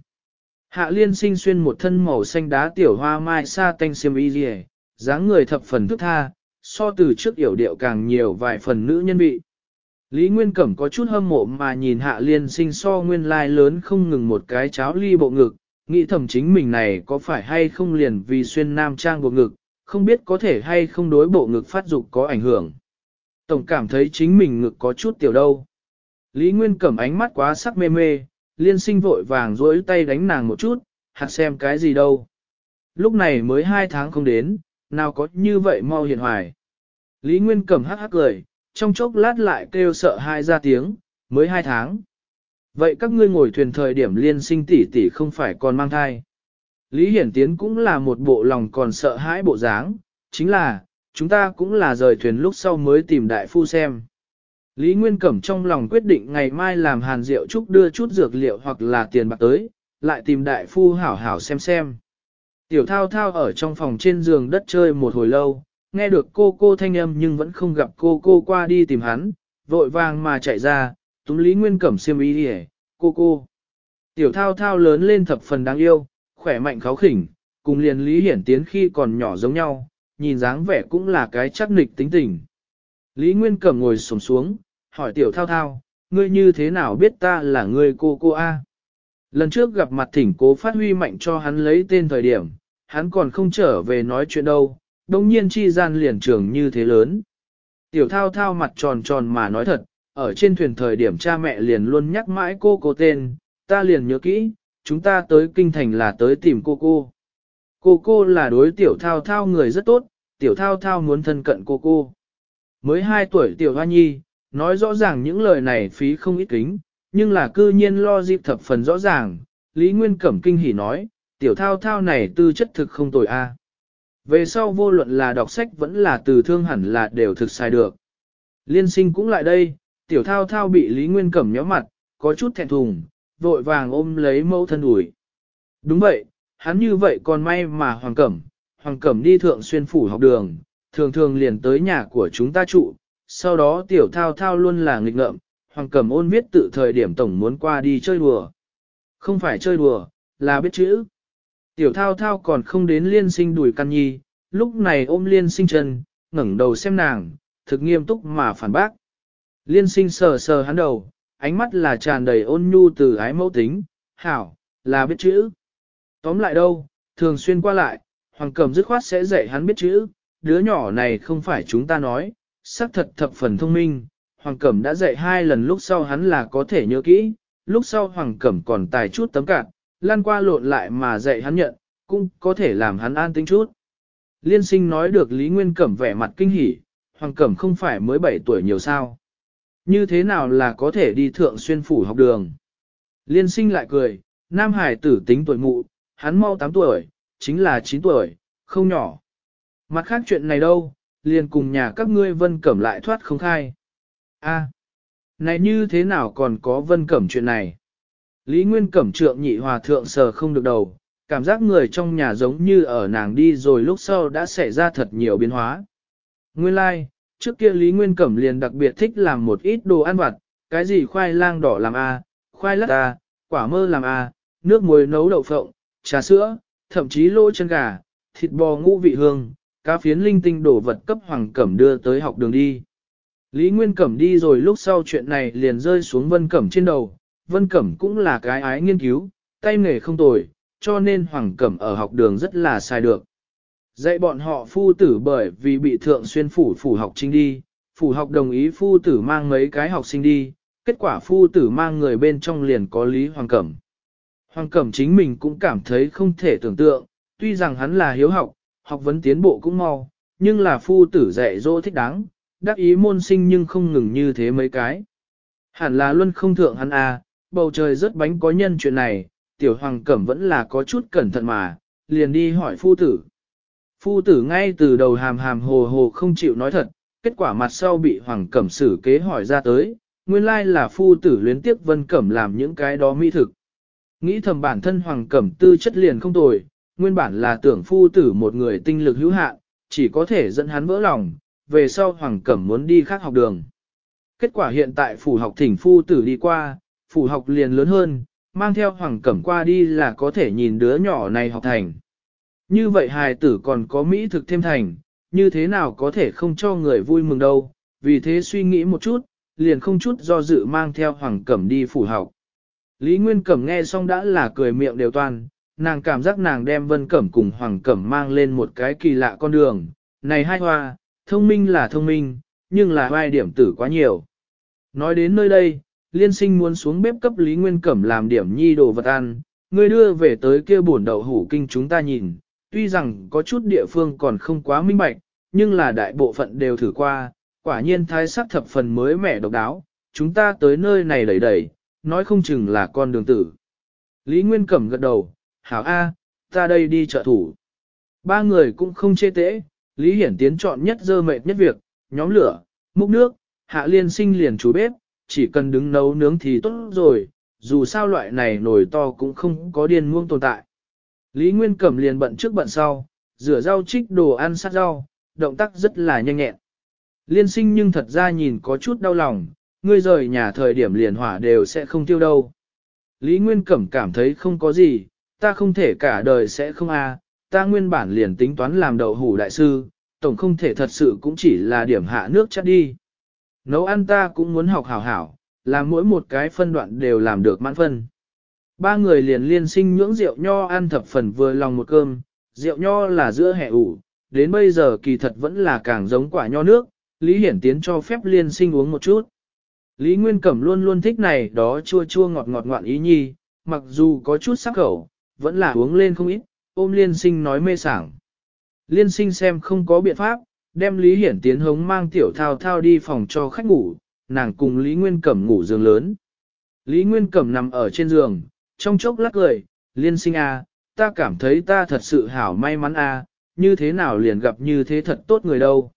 Hạ liên sinh xuyên một thân màu xanh đá tiểu hoa mai sa tanh xiêm y dì dáng người thập phần thức tha, so từ trước yểu điệu càng nhiều vài phần nữ nhân vị. Lý Nguyên Cẩm có chút hâm mộ mà nhìn hạ liên sinh so nguyên lai lớn không ngừng một cái cháo ly bộ ngực, nghĩ thầm chính mình này có phải hay không liền vì xuyên nam trang bộ ngực, không biết có thể hay không đối bộ ngực phát dục có ảnh hưởng. Tổng cảm thấy chính mình ngực có chút tiểu đâu. Lý Nguyên cầm ánh mắt quá sắc mê mê, liên sinh vội vàng rỗi tay đánh nàng một chút, hạt xem cái gì đâu. Lúc này mới hai tháng không đến, nào có như vậy mau hiện hoài. Lý Nguyên cầm hắc hắc cười, trong chốc lát lại kêu sợ hai ra tiếng, mới hai tháng. Vậy các ngươi ngồi thuyền thời điểm liên sinh tỷ tỷ không phải còn mang thai. Lý Hiển Tiến cũng là một bộ lòng còn sợ hãi bộ dáng, chính là, chúng ta cũng là rời thuyền lúc sau mới tìm đại phu xem. Lý Nguyên Cẩm trong lòng quyết định ngày mai làm Hàn Diệu Trúc đưa chút dược liệu hoặc là tiền bạc tới, lại tìm đại phu hảo hảo xem xem. Tiểu thao thao ở trong phòng trên giường đất chơi một hồi lâu, nghe được cô cô thanh âm nhưng vẫn không gặp cô cô qua đi tìm hắn, vội vàng mà chạy ra, túm Lý Nguyên Cẩm siêm ý đi cô cô. Tiểu thao thao lớn lên thập phần đáng yêu, khỏe mạnh kháo khỉnh, cùng liền Lý Hiển Tiến khi còn nhỏ giống nhau, nhìn dáng vẻ cũng là cái chắc nịch tính tình. Lý Nguyên Cẩm ngồi sổng xuống, hỏi tiểu thao thao, ngươi như thế nào biết ta là ngươi cô cô A? Lần trước gặp mặt thỉnh cố phát huy mạnh cho hắn lấy tên thời điểm, hắn còn không trở về nói chuyện đâu, đồng nhiên chi gian liền trường như thế lớn. Tiểu thao thao mặt tròn tròn mà nói thật, ở trên thuyền thời điểm cha mẹ liền luôn nhắc mãi cô cô tên, ta liền nhớ kỹ, chúng ta tới kinh thành là tới tìm cô cô. Cô cô là đối tiểu thao thao người rất tốt, tiểu thao thao muốn thân cận cô cô. Mới 2 tuổi tiểu hoa nhi, nói rõ ràng những lời này phí không ít kính, nhưng là cư nhiên lo dịp thập phần rõ ràng, Lý Nguyên Cẩm kinh hỉ nói, tiểu thao thao này tư chất thực không tồi a. Về sau vô luận là đọc sách vẫn là từ thương hẳn là đều thực sai được. Liên sinh cũng lại đây, tiểu thao thao bị Lý Nguyên Cẩm nhóm mặt, có chút thẹn thùng, vội vàng ôm lấy mẫu thân ủi. Đúng vậy, hắn như vậy còn may mà Hoàng Cẩm, Hoàng Cẩm đi thượng xuyên phủ học đường, thường thường liền tới nhà của chúng ta trụ, sau đó tiểu thao thao luôn là nghịch ngợm, Hoàng Cẩm ôn viết tự thời điểm tổng muốn qua đi chơi đùa. Không phải chơi đùa, là biết chữ. Tiểu thao thao còn không đến liên sinh đùi căn nhi, lúc này ôm liên sinh chân, ngẩng đầu xem nàng, thực nghiêm túc mà phản bác. Liên sinh sờ sờ hắn đầu, ánh mắt là tràn đầy ôn nhu từ ái mẫu tính, hảo, là biết chữ. Tóm lại đâu, thường xuyên qua lại, Hoàng Cẩm dứt khoát sẽ dạy hắn biết chữ, đứa nhỏ này không phải chúng ta nói, xác thật thập phần thông minh, Hoàng Cẩm đã dạy hai lần lúc sau hắn là có thể nhớ kỹ, lúc sau Hoàng Cẩm còn tài chút tấm cạn, lan qua lộn lại mà dạy hắn nhận, cũng có thể làm hắn an tính chút. Liên sinh nói được Lý Nguyên Cẩm vẻ mặt kinh hỉ, Hoàng Cẩm không phải mới 7 tuổi nhiều sao. Như thế nào là có thể đi thượng xuyên phủ học đường? Liên sinh lại cười, Nam Hải tử tính tuổi mụ, hắn mau 8 tuổi, chính là 9 tuổi, không nhỏ. Mặt khác chuyện này đâu, liền cùng nhà các ngươi vân cẩm lại thoát không khai. a này như thế nào còn có vân cẩm chuyện này? Lý Nguyên cẩm trượng nhị hòa thượng sờ không được đầu, cảm giác người trong nhà giống như ở nàng đi rồi lúc sau đã xảy ra thật nhiều biến hóa. Nguyên lai, like, Trước kia Lý Nguyên Cẩm liền đặc biệt thích làm một ít đồ ăn vặt, cái gì khoai lang đỏ làm a, khoai lát a, quả mơ làm a, nước muối nấu đậu phộng, trà sữa, thậm chí lỗ chân gà, thịt bò ngũ vị hương, cá phiến linh tinh đổ vật cấp Hoàng Cẩm đưa tới học đường đi. Lý Nguyên Cẩm đi rồi lúc sau chuyện này liền rơi xuống Vân Cẩm trên đầu, Vân Cẩm cũng là cái ái nghiên cứu, tay nghề không tồi, cho nên Hoàng Cẩm ở học đường rất là sai được. Dạy bọn họ phu tử bởi vì bị thượng xuyên phủ phủ học trinh đi, phủ học đồng ý phu tử mang mấy cái học sinh đi, kết quả phu tử mang người bên trong liền có Lý Hoàng Cẩm. Hoàng Cẩm chính mình cũng cảm thấy không thể tưởng tượng, tuy rằng hắn là hiếu học, học vấn tiến bộ cũng mau, nhưng là phu tử dạy dỗ thích đáng, đắc ý môn sinh nhưng không ngừng như thế mấy cái. Hẳn là luôn không thượng hắn à, bầu trời rất bánh có nhân chuyện này, tiểu hoàng cẩm vẫn là có chút cẩn thận mà, liền đi hỏi phu tử, Phu tử ngay từ đầu hàm hàm hồ hồ không chịu nói thật, kết quả mặt sau bị Hoàng Cẩm xử kế hỏi ra tới, nguyên lai là phu tử luyến tiếp Vân Cẩm làm những cái đó mỹ thực. Nghĩ thầm bản thân Hoàng Cẩm tư chất liền không tồi, nguyên bản là tưởng phu tử một người tinh lực hữu hạn, chỉ có thể dẫn hắn vỡ lòng, về sau Hoàng Cẩm muốn đi khác học đường. Kết quả hiện tại phủ học thỉnh phu tử đi qua, phủ học liền lớn hơn, mang theo Hoàng Cẩm qua đi là có thể nhìn đứa nhỏ này học thành. Như vậy hài tử còn có mỹ thực thêm thành, như thế nào có thể không cho người vui mừng đâu, vì thế suy nghĩ một chút, liền không chút do dự mang theo Hoàng Cẩm đi phủ học. Lý Nguyên Cẩm nghe xong đã là cười miệng đều toàn, nàng cảm giác nàng đem Vân Cẩm cùng Hoàng Cẩm mang lên một cái kỳ lạ con đường, này hai hoa, thông minh là thông minh, nhưng là vai điểm tử quá nhiều. Nói đến nơi đây, liên sinh muốn xuống bếp cấp Lý Nguyên Cẩm làm điểm nhi đồ vật ăn, người đưa về tới kia buồn đậu hủ kinh chúng ta nhìn, tuy rằng có chút địa phương còn không quá minh bạch, nhưng là đại bộ phận đều thử qua, quả nhiên thái sắc thập phần mới mẻ độc đáo, chúng ta tới nơi này đẩy đẩy, nói không chừng là con đường tử. Lý Nguyên Cẩm gật đầu, hảo A, ta đây đi trợ thủ. Ba người cũng không chê tễ, Lý Hiển Tiến chọn nhất dơ mệt nhất việc, nhóm lửa, múc nước, hạ liên sinh liền chú bếp, chỉ cần đứng nấu nướng thì tốt rồi, dù sao loại này nổi to cũng không có điên muông tồn tại. Lý Nguyên Cẩm liền bận trước bận sau, rửa rau trích đồ ăn sát rau, động tác rất là nhanh nhẹn. Liên sinh nhưng thật ra nhìn có chút đau lòng, ngươi rời nhà thời điểm liền hỏa đều sẽ không tiêu đâu. Lý Nguyên Cẩm cảm thấy không có gì, ta không thể cả đời sẽ không a ta nguyên bản liền tính toán làm đậu hủ đại sư, tổng không thể thật sự cũng chỉ là điểm hạ nước chắc đi. Nấu ăn ta cũng muốn học hảo hảo, là mỗi một cái phân đoạn đều làm được mãn phân. Ba người liền liên sinh nhưỡng rượu nho ăn thập phần vừa lòng một cơm, rượu nho là giữa hè ủ, đến bây giờ kỳ thật vẫn là càng giống quả nho nước, Lý Hiển Tiến cho phép liên sinh uống một chút. Lý Nguyên Cẩm luôn luôn thích này đó chua chua ngọt ngọt ngoạn ý nhi, mặc dù có chút sắc khẩu, vẫn là uống lên không ít, ôm liên sinh nói mê sảng. Liên sinh xem không có biện pháp, đem Lý Hiển Tiến hống mang tiểu thao thao đi phòng cho khách ngủ, nàng cùng Lý Nguyên Cẩm ngủ giường lớn. Lý Nguyên Cẩm nằm ở trên giường, trong chốc lắc cười, liên sinh a, à, ta cảm thấy ta thật sự hảo may mắn a, à, như thế nào liền gặp như thế thật tốt người đâu.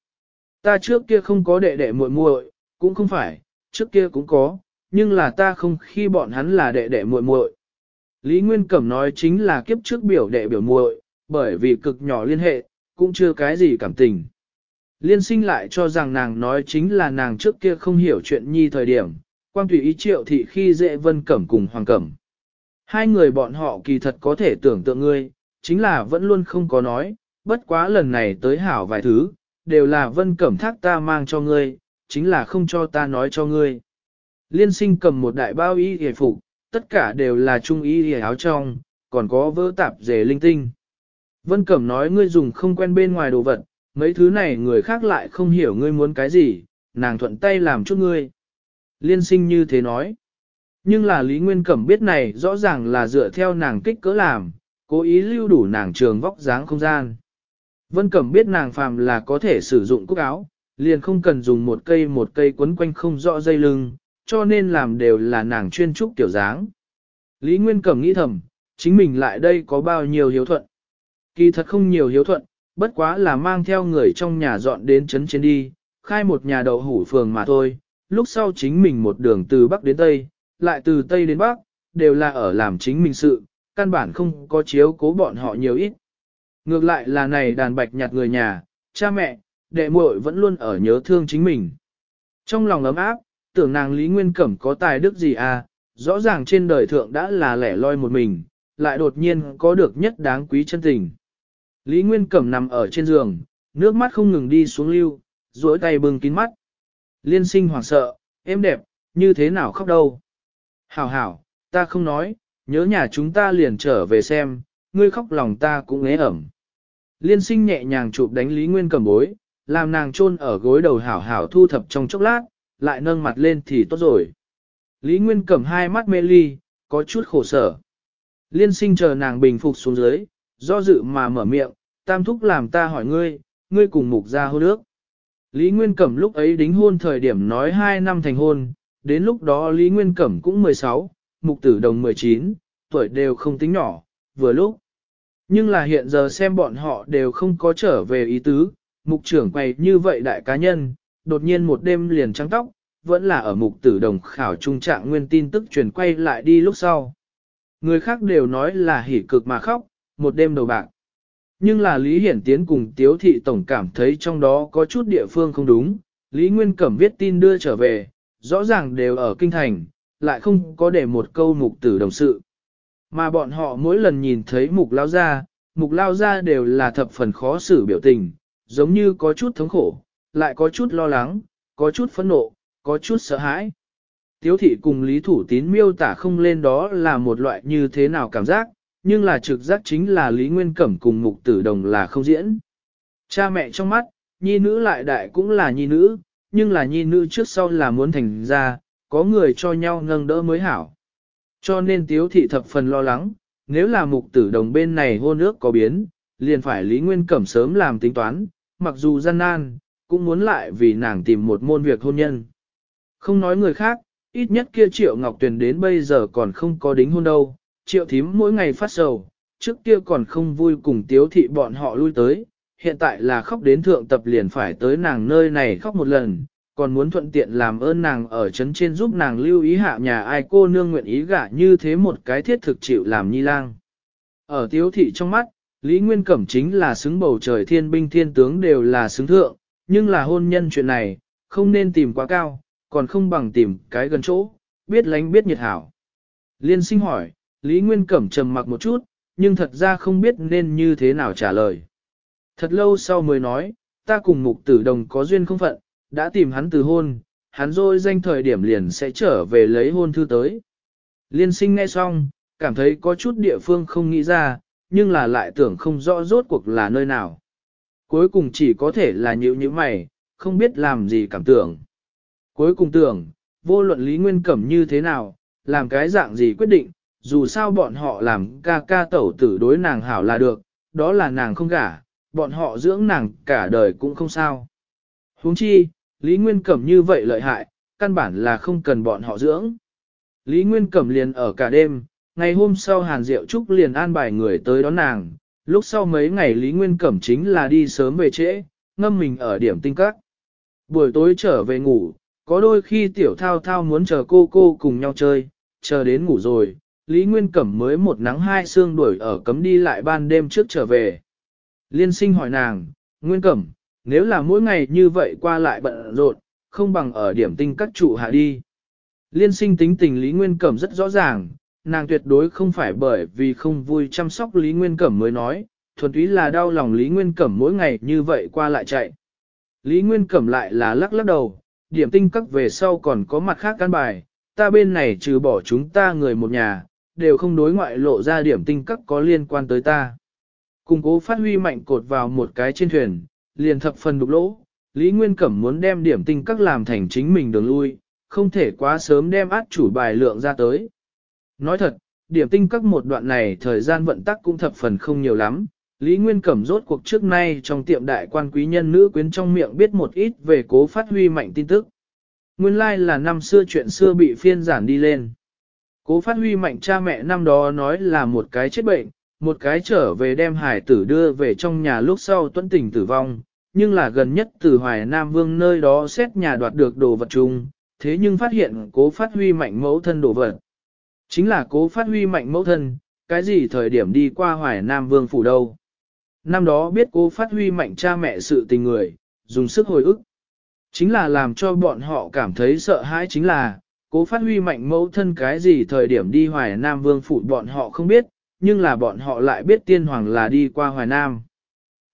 Ta trước kia không có đệ đệ muội muội, cũng không phải, trước kia cũng có, nhưng là ta không khi bọn hắn là đệ đệ muội muội. Lý Nguyên Cẩm nói chính là kiếp trước biểu đệ biểu muội, bởi vì cực nhỏ liên hệ, cũng chưa cái gì cảm tình. Liên sinh lại cho rằng nàng nói chính là nàng trước kia không hiểu chuyện nhi thời điểm, quan tùy ý triệu thị khi dễ vân cẩm cùng hoàng cẩm. Hai người bọn họ kỳ thật có thể tưởng tượng ngươi, chính là vẫn luôn không có nói, bất quá lần này tới hảo vài thứ, đều là vân cẩm thác ta mang cho ngươi, chính là không cho ta nói cho ngươi. Liên sinh cầm một đại bao y hề phục, tất cả đều là trung y hề áo trong, còn có vỡ tạp dề linh tinh. Vân cẩm nói ngươi dùng không quen bên ngoài đồ vật, mấy thứ này người khác lại không hiểu ngươi muốn cái gì, nàng thuận tay làm chút ngươi. Liên sinh như thế nói. Nhưng là Lý Nguyên Cẩm biết này rõ ràng là dựa theo nàng kích cỡ làm, cố ý lưu đủ nàng trường vóc dáng không gian. Vân Cẩm biết nàng phàm là có thể sử dụng cúc áo, liền không cần dùng một cây một cây quấn quanh không rõ dây lưng, cho nên làm đều là nàng chuyên trúc tiểu dáng. Lý Nguyên Cẩm nghĩ thầm, chính mình lại đây có bao nhiêu hiếu thuận. Kỳ thật không nhiều hiếu thuận, bất quá là mang theo người trong nhà dọn đến chấn trên đi, khai một nhà đậu hủ phường mà thôi, lúc sau chính mình một đường từ Bắc đến Tây, lại từ Tây đến Bắc, đều là ở làm chính mình sự, căn bản không có chiếu cố bọn họ nhiều ít. Ngược lại là này đàn bạch nhặt người nhà, cha mẹ, đệ muội vẫn luôn ở nhớ thương chính mình. Trong lòng ấm áp, tưởng nàng Lý Nguyên Cẩm có tài đức gì à, rõ ràng trên đời thượng đã là lẻ loi một mình, lại đột nhiên có được nhất đáng quý chân tình. Lý Nguyên Cẩm nằm ở trên giường, nước mắt không ngừng đi xuống lưu, duỗi tay bưng kín mắt. Liên sinh hoảng sợ, em đẹp, như thế nào khóc đâu. Hảo hảo, ta không nói, nhớ nhà chúng ta liền trở về xem, ngươi khóc lòng ta cũng ế ẩm. Liên sinh nhẹ nhàng chụp đánh Lý Nguyên cầm bối, làm nàng chôn ở gối đầu hảo hảo thu thập trong chốc lát, lại nâng mặt lên thì tốt rồi. Lý Nguyên cầm hai mắt mê ly, có chút khổ sở. Liên sinh chờ nàng bình phục xuống dưới, do dự mà mở miệng, tam thúc làm ta hỏi ngươi, ngươi cùng mục ra hôn ước. Lý Nguyên Cẩm lúc ấy đính hôn thời điểm nói hai năm thành hôn, đến lúc đó Lý Nguyên Cẩm cũng 16, Mục Tử Đồng 19, tuổi đều không tính nhỏ, vừa lúc. Nhưng là hiện giờ xem bọn họ đều không có trở về ý tứ, Mục trưởng quay như vậy đại cá nhân, đột nhiên một đêm liền trắng tóc, vẫn là ở Mục Tử Đồng khảo trung trạng nguyên tin tức chuyển quay lại đi lúc sau. Người khác đều nói là hỉ cực mà khóc, một đêm đầu bạc. Nhưng là Lý Hiển Tiến cùng Tiếu Thị Tổng cảm thấy trong đó có chút địa phương không đúng, Lý Nguyên Cẩm viết tin đưa trở về, rõ ràng đều ở kinh thành, lại không có để một câu mục tử đồng sự. Mà bọn họ mỗi lần nhìn thấy mục lao ra, mục lao ra đều là thập phần khó xử biểu tình, giống như có chút thống khổ, lại có chút lo lắng, có chút phẫn nộ, có chút sợ hãi. Tiếu thị cùng lý thủ tín miêu tả không lên đó là một loại như thế nào cảm giác, nhưng là trực giác chính là lý nguyên cẩm cùng mục tử đồng là không diễn. Cha mẹ trong mắt, nhi nữ lại đại cũng là nhi nữ, nhưng là nhi nữ trước sau là muốn thành ra, có người cho nhau nâng đỡ mới hảo. Cho nên tiếu thị thập phần lo lắng, nếu là mục tử đồng bên này hôn ước có biến, liền phải Lý Nguyên Cẩm sớm làm tính toán, mặc dù gian nan, cũng muốn lại vì nàng tìm một môn việc hôn nhân. Không nói người khác, ít nhất kia Triệu Ngọc Tuyền đến bây giờ còn không có đính hôn đâu, Triệu Thím mỗi ngày phát sầu, trước kia còn không vui cùng tiếu thị bọn họ lui tới, hiện tại là khóc đến thượng tập liền phải tới nàng nơi này khóc một lần, còn muốn thuận tiện làm ơn nàng ở chấn trên giúp nàng lưu ý hạ nhà ai cô nương nguyện ý gả như thế một cái thiết thực chịu làm nhi lang. Ở tiếu thị trong mắt, Lý Nguyên Cẩm chính là xứng bầu trời thiên binh thiên tướng đều là xứng thượng, nhưng là hôn nhân chuyện này, không nên tìm quá cao, còn không bằng tìm cái gần chỗ, biết lánh biết nhiệt hảo. Liên sinh hỏi, Lý Nguyên Cẩm trầm mặc một chút, nhưng thật ra không biết nên như thế nào trả lời. Thật lâu sau mới nói, ta cùng mục tử đồng có duyên không phận, đã tìm hắn từ hôn, hắn rồi danh thời điểm liền sẽ trở về lấy hôn thư tới. Liên sinh nghe xong, cảm thấy có chút địa phương không nghĩ ra, nhưng là lại tưởng không rõ rốt cuộc là nơi nào. Cuối cùng chỉ có thể là nhịu như mày, không biết làm gì cảm tưởng. Cuối cùng tưởng, vô luận Lý Nguyên Cẩm như thế nào, làm cái dạng gì quyết định, dù sao bọn họ làm ca ca tẩu tử đối nàng hảo là được, đó là nàng không gả, bọn họ dưỡng nàng cả đời cũng không sao. huống chi, Lý Nguyên Cẩm như vậy lợi hại, căn bản là không cần bọn họ dưỡng. Lý Nguyên Cẩm liền ở cả đêm, ngày hôm sau Hàn Diệu Trúc liền an bài người tới đón nàng, lúc sau mấy ngày Lý Nguyên Cẩm chính là đi sớm về trễ, ngâm mình ở điểm tinh các. Buổi tối trở về ngủ, có đôi khi tiểu thao thao muốn chờ cô cô cùng nhau chơi, chờ đến ngủ rồi, Lý Nguyên Cẩm mới một nắng hai xương đuổi ở cấm đi lại ban đêm trước trở về. Liên sinh hỏi nàng, Nguyên Cẩm, nếu là mỗi ngày như vậy qua lại bận rộn, không bằng ở điểm tinh các trụ hạ đi. Liên sinh tính tình Lý Nguyên Cẩm rất rõ ràng, nàng tuyệt đối không phải bởi vì không vui chăm sóc Lý Nguyên Cẩm mới nói, thuần túy là đau lòng Lý Nguyên Cẩm mỗi ngày như vậy qua lại chạy. Lý Nguyên Cẩm lại là lắc lắc đầu, điểm tinh các về sau còn có mặt khác căn bài, ta bên này trừ bỏ chúng ta người một nhà, đều không đối ngoại lộ ra điểm tinh các có liên quan tới ta. Cùng cố phát huy mạnh cột vào một cái trên thuyền, liền thập phần đục lỗ, Lý Nguyên Cẩm muốn đem điểm tinh các làm thành chính mình đường lui, không thể quá sớm đem át chủ bài lượng ra tới. Nói thật, điểm tinh các một đoạn này thời gian vận tắc cũng thập phần không nhiều lắm. Lý Nguyên Cẩm rốt cuộc trước nay trong tiệm đại quan quý nhân nữ quyến trong miệng biết một ít về cố phát huy mạnh tin tức. Nguyên lai like là năm xưa chuyện xưa bị phiên giản đi lên. Cố phát huy mạnh cha mẹ năm đó nói là một cái chết bệnh, một cái trở về đem hải tử đưa về trong nhà lúc sau tuấn tình tử vong, nhưng là gần nhất từ Hoài Nam Vương nơi đó xét nhà đoạt được đồ vật chung, thế nhưng phát hiện cố phát huy mạnh mẫu thân đồ vật. Chính là cố phát huy mạnh mẫu thân, cái gì thời điểm đi qua Hoài Nam Vương phủ đâu. Năm đó biết cố phát huy mạnh cha mẹ sự tình người, dùng sức hồi ức. Chính là làm cho bọn họ cảm thấy sợ hãi chính là, cố phát huy mạnh mẫu thân cái gì thời điểm đi Hoài Nam Vương phủ bọn họ không biết, nhưng là bọn họ lại biết tiên hoàng là đi qua Hoài Nam.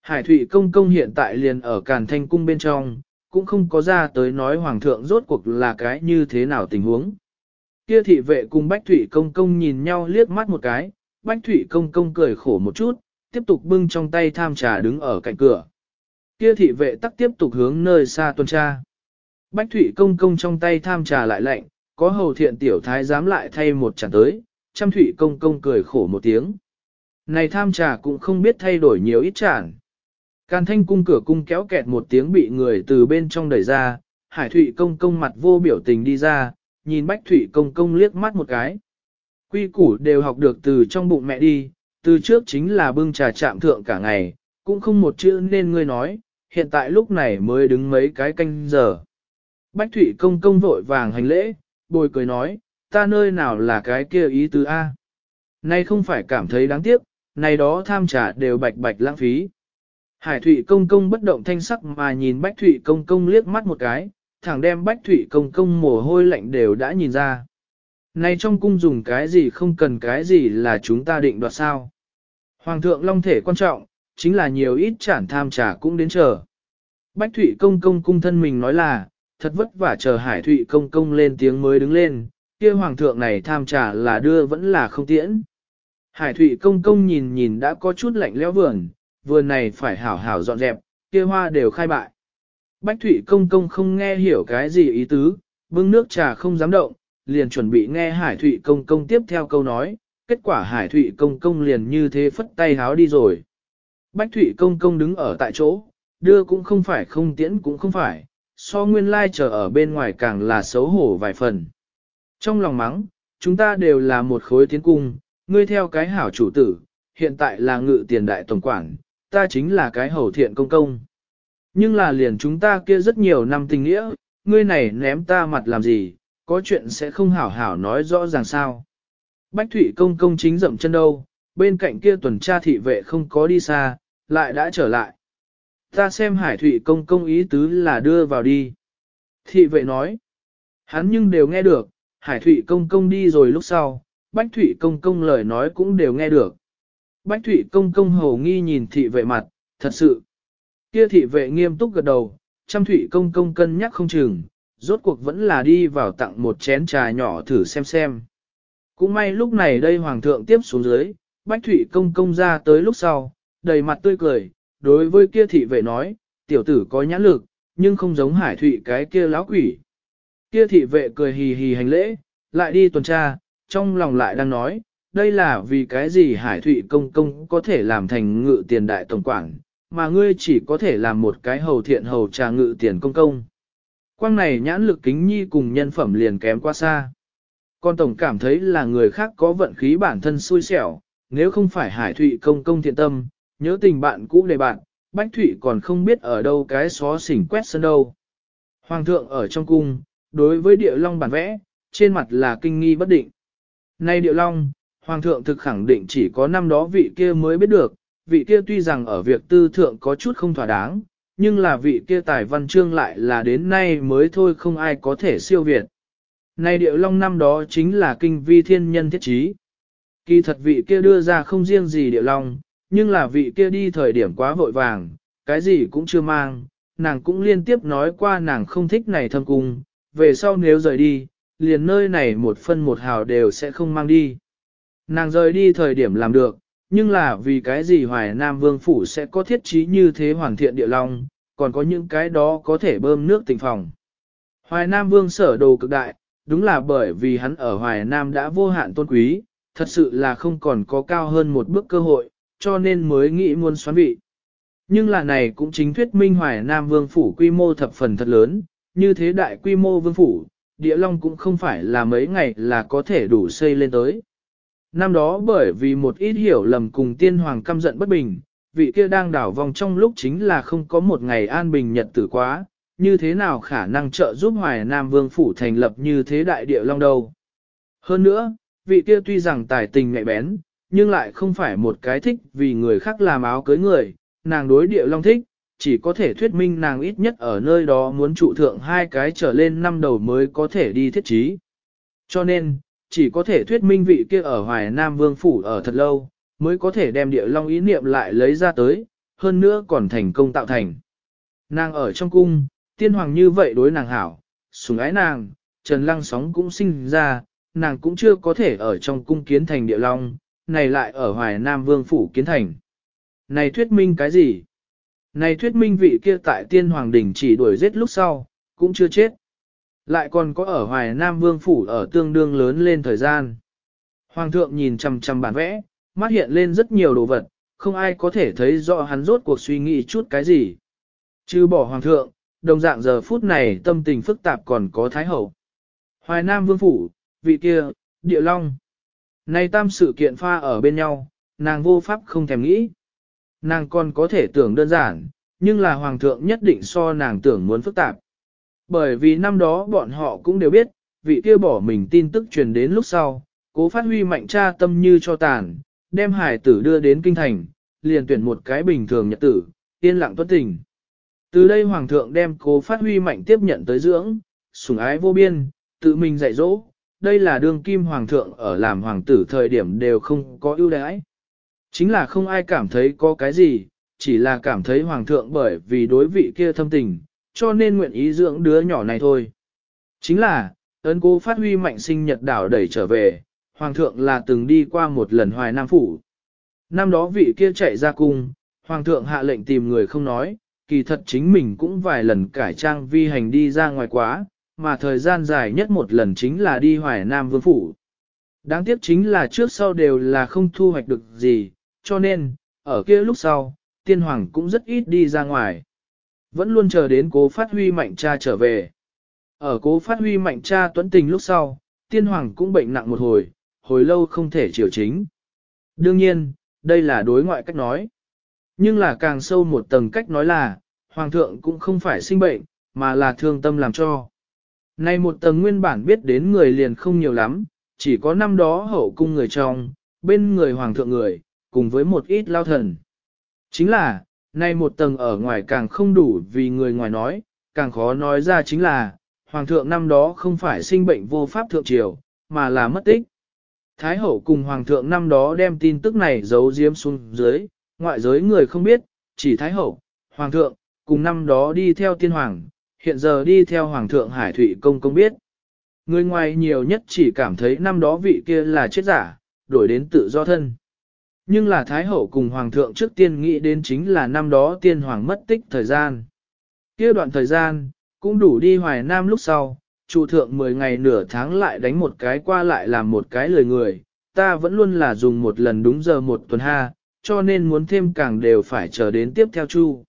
Hải Thụy Công Công hiện tại liền ở Càn Thanh Cung bên trong, cũng không có ra tới nói Hoàng thượng rốt cuộc là cái như thế nào tình huống. Kia thị vệ cùng Bách Thụy Công Công nhìn nhau liếc mắt một cái, Bách Thụy Công Công cười khổ một chút, tiếp tục bưng trong tay tham trà đứng ở cạnh cửa. Kia thị vệ tắc tiếp tục hướng nơi xa tuần tra. Bách Thụy Công Công trong tay tham trà lại lạnh, có hầu thiện tiểu thái dám lại thay một chẳng tới, chăm thủy công công cười khổ một tiếng. Này tham trà cũng không biết thay đổi nhiều ít chản. Càn thanh cung cửa cung kéo kẹt một tiếng bị người từ bên trong đẩy ra, hải thủy công công mặt vô biểu tình đi ra, nhìn bách thủy công công liếc mắt một cái. Quy củ đều học được từ trong bụng mẹ đi, từ trước chính là bưng trà chạm thượng cả ngày, cũng không một chữ nên ngươi nói, hiện tại lúc này mới đứng mấy cái canh giờ. Bách thủy công công vội vàng hành lễ, bồi cười nói, ta nơi nào là cái kia ý tứ A. Nay không phải cảm thấy đáng tiếc, này đó tham trả đều bạch bạch lãng phí. Hải Thụy Công Công bất động thanh sắc mà nhìn Bách Thụy Công Công liếc mắt một cái, thẳng đem Bách Thụy Công Công mồ hôi lạnh đều đã nhìn ra. nay trong cung dùng cái gì không cần cái gì là chúng ta định đoạt sao. Hoàng thượng long thể quan trọng, chính là nhiều ít chản tham trả cũng đến chờ. Bách Thụy Công Công cung thân mình nói là, thật vất vả chờ Hải Thụy Công Công lên tiếng mới đứng lên, kia hoàng thượng này tham trà là đưa vẫn là không tiễn. Hải thủy công công nhìn nhìn đã có chút lạnh lẽo vườn, vườn này phải hảo hảo dọn dẹp, kia hoa đều khai bại. Bách thủy công công không nghe hiểu cái gì ý tứ, bưng nước trà không dám động, liền chuẩn bị nghe hải thủy công công tiếp theo câu nói, kết quả hải thủy công công liền như thế phất tay háo đi rồi. Bách thủy công công đứng ở tại chỗ, đưa cũng không phải không tiễn cũng không phải, so nguyên lai chờ ở bên ngoài càng là xấu hổ vài phần. Trong lòng mắng, chúng ta đều là một khối tiến cung, ngươi theo cái hảo chủ tử, hiện tại là ngự tiền đại tổng quản, ta chính là cái hầu thiện công công. Nhưng là liền chúng ta kia rất nhiều năm tình nghĩa, ngươi này ném ta mặt làm gì, có chuyện sẽ không hảo hảo nói rõ ràng sao. Bách Thụy công công chính dậm chân đâu, bên cạnh kia tuần tra thị vệ không có đi xa, lại đã trở lại. Ta xem Hải Thụy công công ý tứ là đưa vào đi. Thị vệ nói, hắn nhưng đều nghe được, Hải Thụy Công Công đi rồi lúc sau, Bách Thụy Công Công lời nói cũng đều nghe được. Bách Thụy Công Công hầu nghi nhìn thị vệ mặt, thật sự. Kia thị vệ nghiêm túc gật đầu, trăm Thụy Công Công cân nhắc không chừng, rốt cuộc vẫn là đi vào tặng một chén trà nhỏ thử xem xem. Cũng may lúc này đây Hoàng thượng tiếp xuống dưới, Bách Thụy Công Công ra tới lúc sau, đầy mặt tươi cười, đối với kia thị vệ nói, tiểu tử có nhãn lực, nhưng không giống hải thụy cái kia lão quỷ. Kia thị vệ cười hì hì hành lễ, lại đi tuần tra, trong lòng lại đang nói, đây là vì cái gì Hải Thụy Công Công có thể làm thành ngự tiền đại tổng quản, mà ngươi chỉ có thể làm một cái hầu thiện hầu trà ngự tiền công công. Quang này nhãn lực kính nhi cùng nhân phẩm liền kém quá xa. Con tổng cảm thấy là người khác có vận khí bản thân xui xẻo, nếu không phải Hải Thụy Công Công thiện tâm, nhớ tình bạn cũ đề bạn, Bách Thụy còn không biết ở đâu cái xó xỉnh quét sân đâu. Hoàng thượng ở trong cung, đối với địa long bản vẽ, trên mặt là kinh nghi bất định. Nay địa long, hoàng thượng thực khẳng định chỉ có năm đó vị kia mới biết được, vị kia tuy rằng ở việc tư thượng có chút không thỏa đáng, nhưng là vị kia tài văn chương lại là đến nay mới thôi không ai có thể siêu việt. Nay địa long năm đó chính là kinh vi thiên nhân thiết trí. Kỳ thật vị kia đưa ra không riêng gì địa long, nhưng là vị kia đi thời điểm quá vội vàng, cái gì cũng chưa mang, nàng cũng liên tiếp nói qua nàng không thích này thâm cung, về sau nếu rời đi, liền nơi này một phân một hào đều sẽ không mang đi. Nàng rời đi thời điểm làm được, nhưng là vì cái gì Hoài Nam Vương Phủ sẽ có thiết trí như thế hoàn thiện địa long, còn có những cái đó có thể bơm nước tỉnh phòng. Hoài Nam Vương sở đồ cực đại, đúng là bởi vì hắn ở Hoài Nam đã vô hạn tôn quý, thật sự là không còn có cao hơn một bước cơ hội, cho nên mới nghĩ muốn xoắn vị. Nhưng là này cũng chính thuyết minh Hoài Nam Vương Phủ quy mô thập phần thật lớn, như thế đại quy mô vương phủ, địa long cũng không phải là mấy ngày là có thể đủ xây lên tới. Năm đó bởi vì một ít hiểu lầm cùng tiên hoàng căm giận bất bình, vị kia đang đảo vòng trong lúc chính là không có một ngày an bình nhật tử quá, như thế nào khả năng trợ giúp hoài nam vương phủ thành lập như thế đại địa long đâu. Hơn nữa, vị kia tuy rằng tài tình ngại bén, nhưng lại không phải một cái thích vì người khác làm áo cưới người, nàng đối địa long thích, chỉ có thể thuyết minh nàng ít nhất ở nơi đó muốn trụ thượng hai cái trở lên năm đầu mới có thể đi thiết trí. Cho nên, chỉ có thể thuyết minh vị kia ở Hoài Nam Vương Phủ ở thật lâu, mới có thể đem địa long ý niệm lại lấy ra tới, hơn nữa còn thành công tạo thành. Nàng ở trong cung, tiên hoàng như vậy đối nàng hảo, sùng ái nàng, trần lăng sóng cũng sinh ra, nàng cũng chưa có thể ở trong cung kiến thành địa long, này lại ở Hoài Nam Vương Phủ kiến thành. Này thuyết minh cái gì? Này thuyết minh vị kia tại tiên hoàng đỉnh chỉ đuổi giết lúc sau, cũng chưa chết. Lại còn có ở Hoài Nam Vương Phủ ở tương đương lớn lên thời gian. Hoàng thượng nhìn chằm chằm bản vẽ, mắt hiện lên rất nhiều đồ vật, không ai có thể thấy rõ hắn rốt cuộc suy nghĩ chút cái gì. Chứ bỏ hoàng thượng, đồng dạng giờ phút này tâm tình phức tạp còn có thái hậu. Hoài Nam Vương Phủ, vị kia, địa long. này tam sự kiện pha ở bên nhau, nàng vô pháp không thèm nghĩ. Nàng còn có thể tưởng đơn giản, nhưng là hoàng thượng nhất định so nàng tưởng muốn phức tạp. Bởi vì năm đó bọn họ cũng đều biết, vị kia bỏ mình tin tức truyền đến lúc sau, cố phát huy mạnh tra tâm như cho tàn, đem hải tử đưa đến kinh thành, liền tuyển một cái bình thường nhật tử, yên lặng tuất tình. Từ đây hoàng thượng đem cố phát huy mạnh tiếp nhận tới dưỡng, sủng ái vô biên, tự mình dạy dỗ, đây là đương kim hoàng thượng ở làm hoàng tử thời điểm đều không có ưu đãi. Chính là không ai cảm thấy có cái gì, chỉ là cảm thấy hoàng thượng bởi vì đối vị kia thâm tình, cho nên nguyện ý dưỡng đứa nhỏ này thôi. Chính là, ấn cố phát huy mạnh sinh nhật đảo đẩy trở về, hoàng thượng là từng đi qua một lần hoài nam phủ. Năm đó vị kia chạy ra cung, hoàng thượng hạ lệnh tìm người không nói, kỳ thật chính mình cũng vài lần cải trang vi hành đi ra ngoài quá, mà thời gian dài nhất một lần chính là đi hoài nam vương phủ. Đáng tiếc chính là trước sau đều là không thu hoạch được gì, cho nên, ở kia lúc sau, tiên hoàng cũng rất ít đi ra ngoài. Vẫn luôn chờ đến cố phát huy mạnh cha trở về. Ở cố phát huy mạnh cha tuấn tình lúc sau, tiên hoàng cũng bệnh nặng một hồi, hồi lâu không thể chiều chính. Đương nhiên, đây là đối ngoại cách nói. Nhưng là càng sâu một tầng cách nói là, hoàng thượng cũng không phải sinh bệnh, mà là thương tâm làm cho. Nay một tầng nguyên bản biết đến người liền không nhiều lắm, chỉ có năm đó hậu cung người trong, bên người hoàng thượng người, cùng với một ít lao thần. Chính là, nay một tầng ở ngoài càng không đủ vì người ngoài nói, càng khó nói ra chính là, Hoàng thượng năm đó không phải sinh bệnh vô pháp thượng triều, mà là mất tích. Thái hậu cùng Hoàng thượng năm đó đem tin tức này giấu giếm xuống dưới, ngoại giới người không biết, chỉ Thái hậu, Hoàng thượng, cùng năm đó đi theo tiên hoàng, hiện giờ đi theo Hoàng thượng Hải Thụy Công công biết. Người ngoài nhiều nhất chỉ cảm thấy năm đó vị kia là chết giả, đổi đến tự do thân. Nhưng là Thái Hậu cùng Hoàng thượng trước tiên nghĩ đến chính là năm đó tiên Hoàng mất tích thời gian. kia đoạn thời gian, cũng đủ đi Hoài Nam lúc sau, trụ thượng 10 ngày nửa tháng lại đánh một cái qua lại làm một cái lời người, ta vẫn luôn là dùng một lần đúng giờ một tuần ha, cho nên muốn thêm càng đều phải chờ đến tiếp theo chu.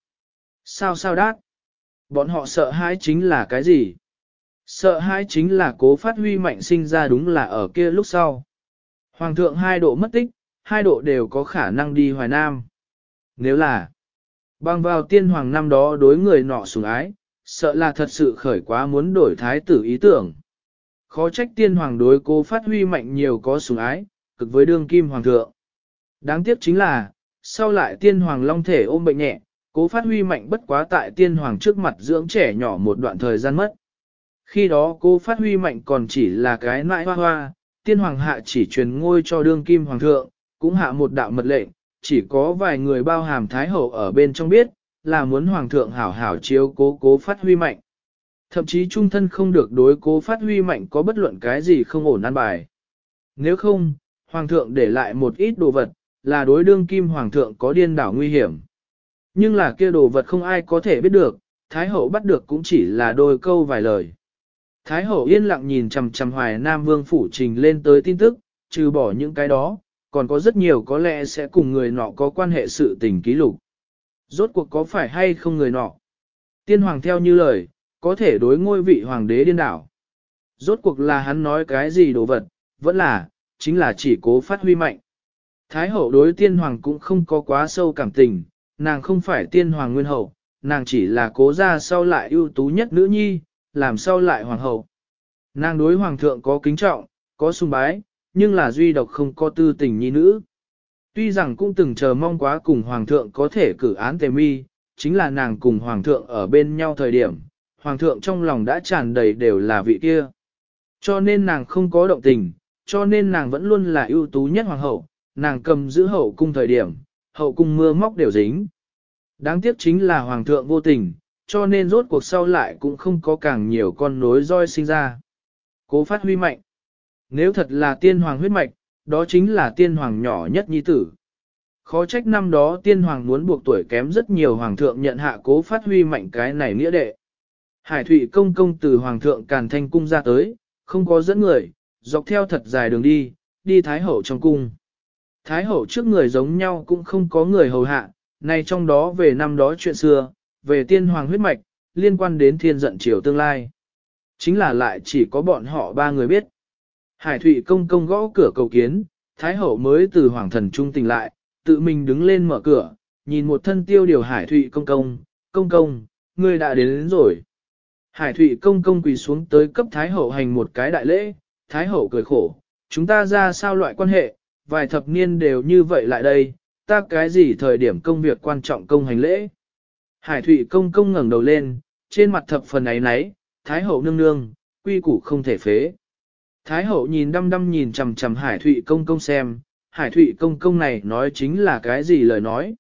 Sao sao đát? Bọn họ sợ hãi chính là cái gì? Sợ hãi chính là cố phát huy mạnh sinh ra đúng là ở kia lúc sau. Hoàng thượng hai độ mất tích, hai độ đều có khả năng đi Hoài Nam. Nếu là, băng vào tiên hoàng năm đó đối người nọ sủng ái, sợ là thật sự khởi quá muốn đổi thái tử ý tưởng. Khó trách tiên hoàng đối cô phát huy mạnh nhiều có sủng ái, cực với đương kim hoàng thượng. Đáng tiếc chính là, sau lại tiên hoàng long thể ôm bệnh nhẹ, cố phát huy mạnh bất quá tại tiên hoàng trước mặt dưỡng trẻ nhỏ một đoạn thời gian mất. Khi đó cố phát huy mạnh còn chỉ là cái nãi hoa hoa, tiên hoàng hạ chỉ truyền ngôi cho đương kim hoàng thượng, cũng hạ một đạo mật lệnh, chỉ có vài người bao hàm thái hậu ở bên trong biết, là muốn hoàng thượng hảo hảo chiếu cố cố phát huy mạnh. Thậm chí trung thân không được đối cố phát huy mạnh có bất luận cái gì không ổn an bài. Nếu không, hoàng thượng để lại một ít đồ vật, là đối đương kim hoàng thượng có điên đảo nguy hiểm. Nhưng là kia đồ vật không ai có thể biết được, thái hậu bắt được cũng chỉ là đôi câu vài lời. Thái hậu yên lặng nhìn chằm chằm hoài Nam Vương phủ trình lên tới tin tức, trừ bỏ những cái đó, còn có rất nhiều có lẽ sẽ cùng người nọ có quan hệ sự tình ký lục. Rốt cuộc có phải hay không người nọ? Tiên hoàng theo như lời, có thể đối ngôi vị hoàng đế điên đảo. Rốt cuộc là hắn nói cái gì đồ vật, vẫn là, chính là chỉ cố phát huy mạnh. Thái hậu đối tiên hoàng cũng không có quá sâu cảm tình, nàng không phải tiên hoàng nguyên hậu, nàng chỉ là cố ra sau lại ưu tú nhất nữ nhi, làm sau lại hoàng hậu. Nàng đối hoàng thượng có kính trọng, có sùng bái, nhưng là duy độc không có tư tình nhi nữ. Tuy rằng cũng từng chờ mong quá cùng Hoàng thượng có thể cử án tề mi, chính là nàng cùng Hoàng thượng ở bên nhau thời điểm, Hoàng thượng trong lòng đã tràn đầy đều là vị kia. Cho nên nàng không có động tình, cho nên nàng vẫn luôn là ưu tú nhất Hoàng hậu, nàng cầm giữ hậu cung thời điểm, hậu cung mưa móc đều dính. Đáng tiếc chính là Hoàng thượng vô tình, cho nên rốt cuộc sau lại cũng không có càng nhiều con nối roi sinh ra. Cố phát huy mạnh. Nếu thật là tiên hoàng huyết mạch, đó chính là tiên hoàng nhỏ nhất nhi tử. Khó trách năm đó tiên hoàng muốn buộc tuổi kém rất nhiều hoàng thượng nhận hạ cố phát huy mạnh cái này nghĩa đệ. Hải thủy công công từ hoàng thượng càn thanh cung ra tới, không có dẫn người, dọc theo thật dài đường đi, đi thái hậu trong cung. Thái hậu trước người giống nhau cũng không có người hầu hạ, nay trong đó về năm đó chuyện xưa, về tiên hoàng huyết mạch, liên quan đến thiên giận triều tương lai. Chính là lại chỉ có bọn họ ba người biết. Hải Thụy công công gõ cửa cầu kiến, Thái Hậu mới từ hoàng thần trung tỉnh lại, tự mình đứng lên mở cửa, nhìn một thân tiêu điều Hải Thụy công công, công công, người đã đến, đến rồi. Hải Thụy công công quỳ xuống tới cấp Thái Hậu hành một cái đại lễ, Thái Hậu cười khổ, chúng ta ra sao loại quan hệ, vài thập niên đều như vậy lại đây, ta cái gì thời điểm công việc quan trọng công hành lễ. Hải Thụy công công ngẩng đầu lên, trên mặt thập phần ấy náy, Thái Hậu nương nương, quy củ không thể phế. Thái hậu nhìn đăm đăm nhìn chằm chằm Hải Thụy công công xem, Hải Thụy công công này nói chính là cái gì lời nói.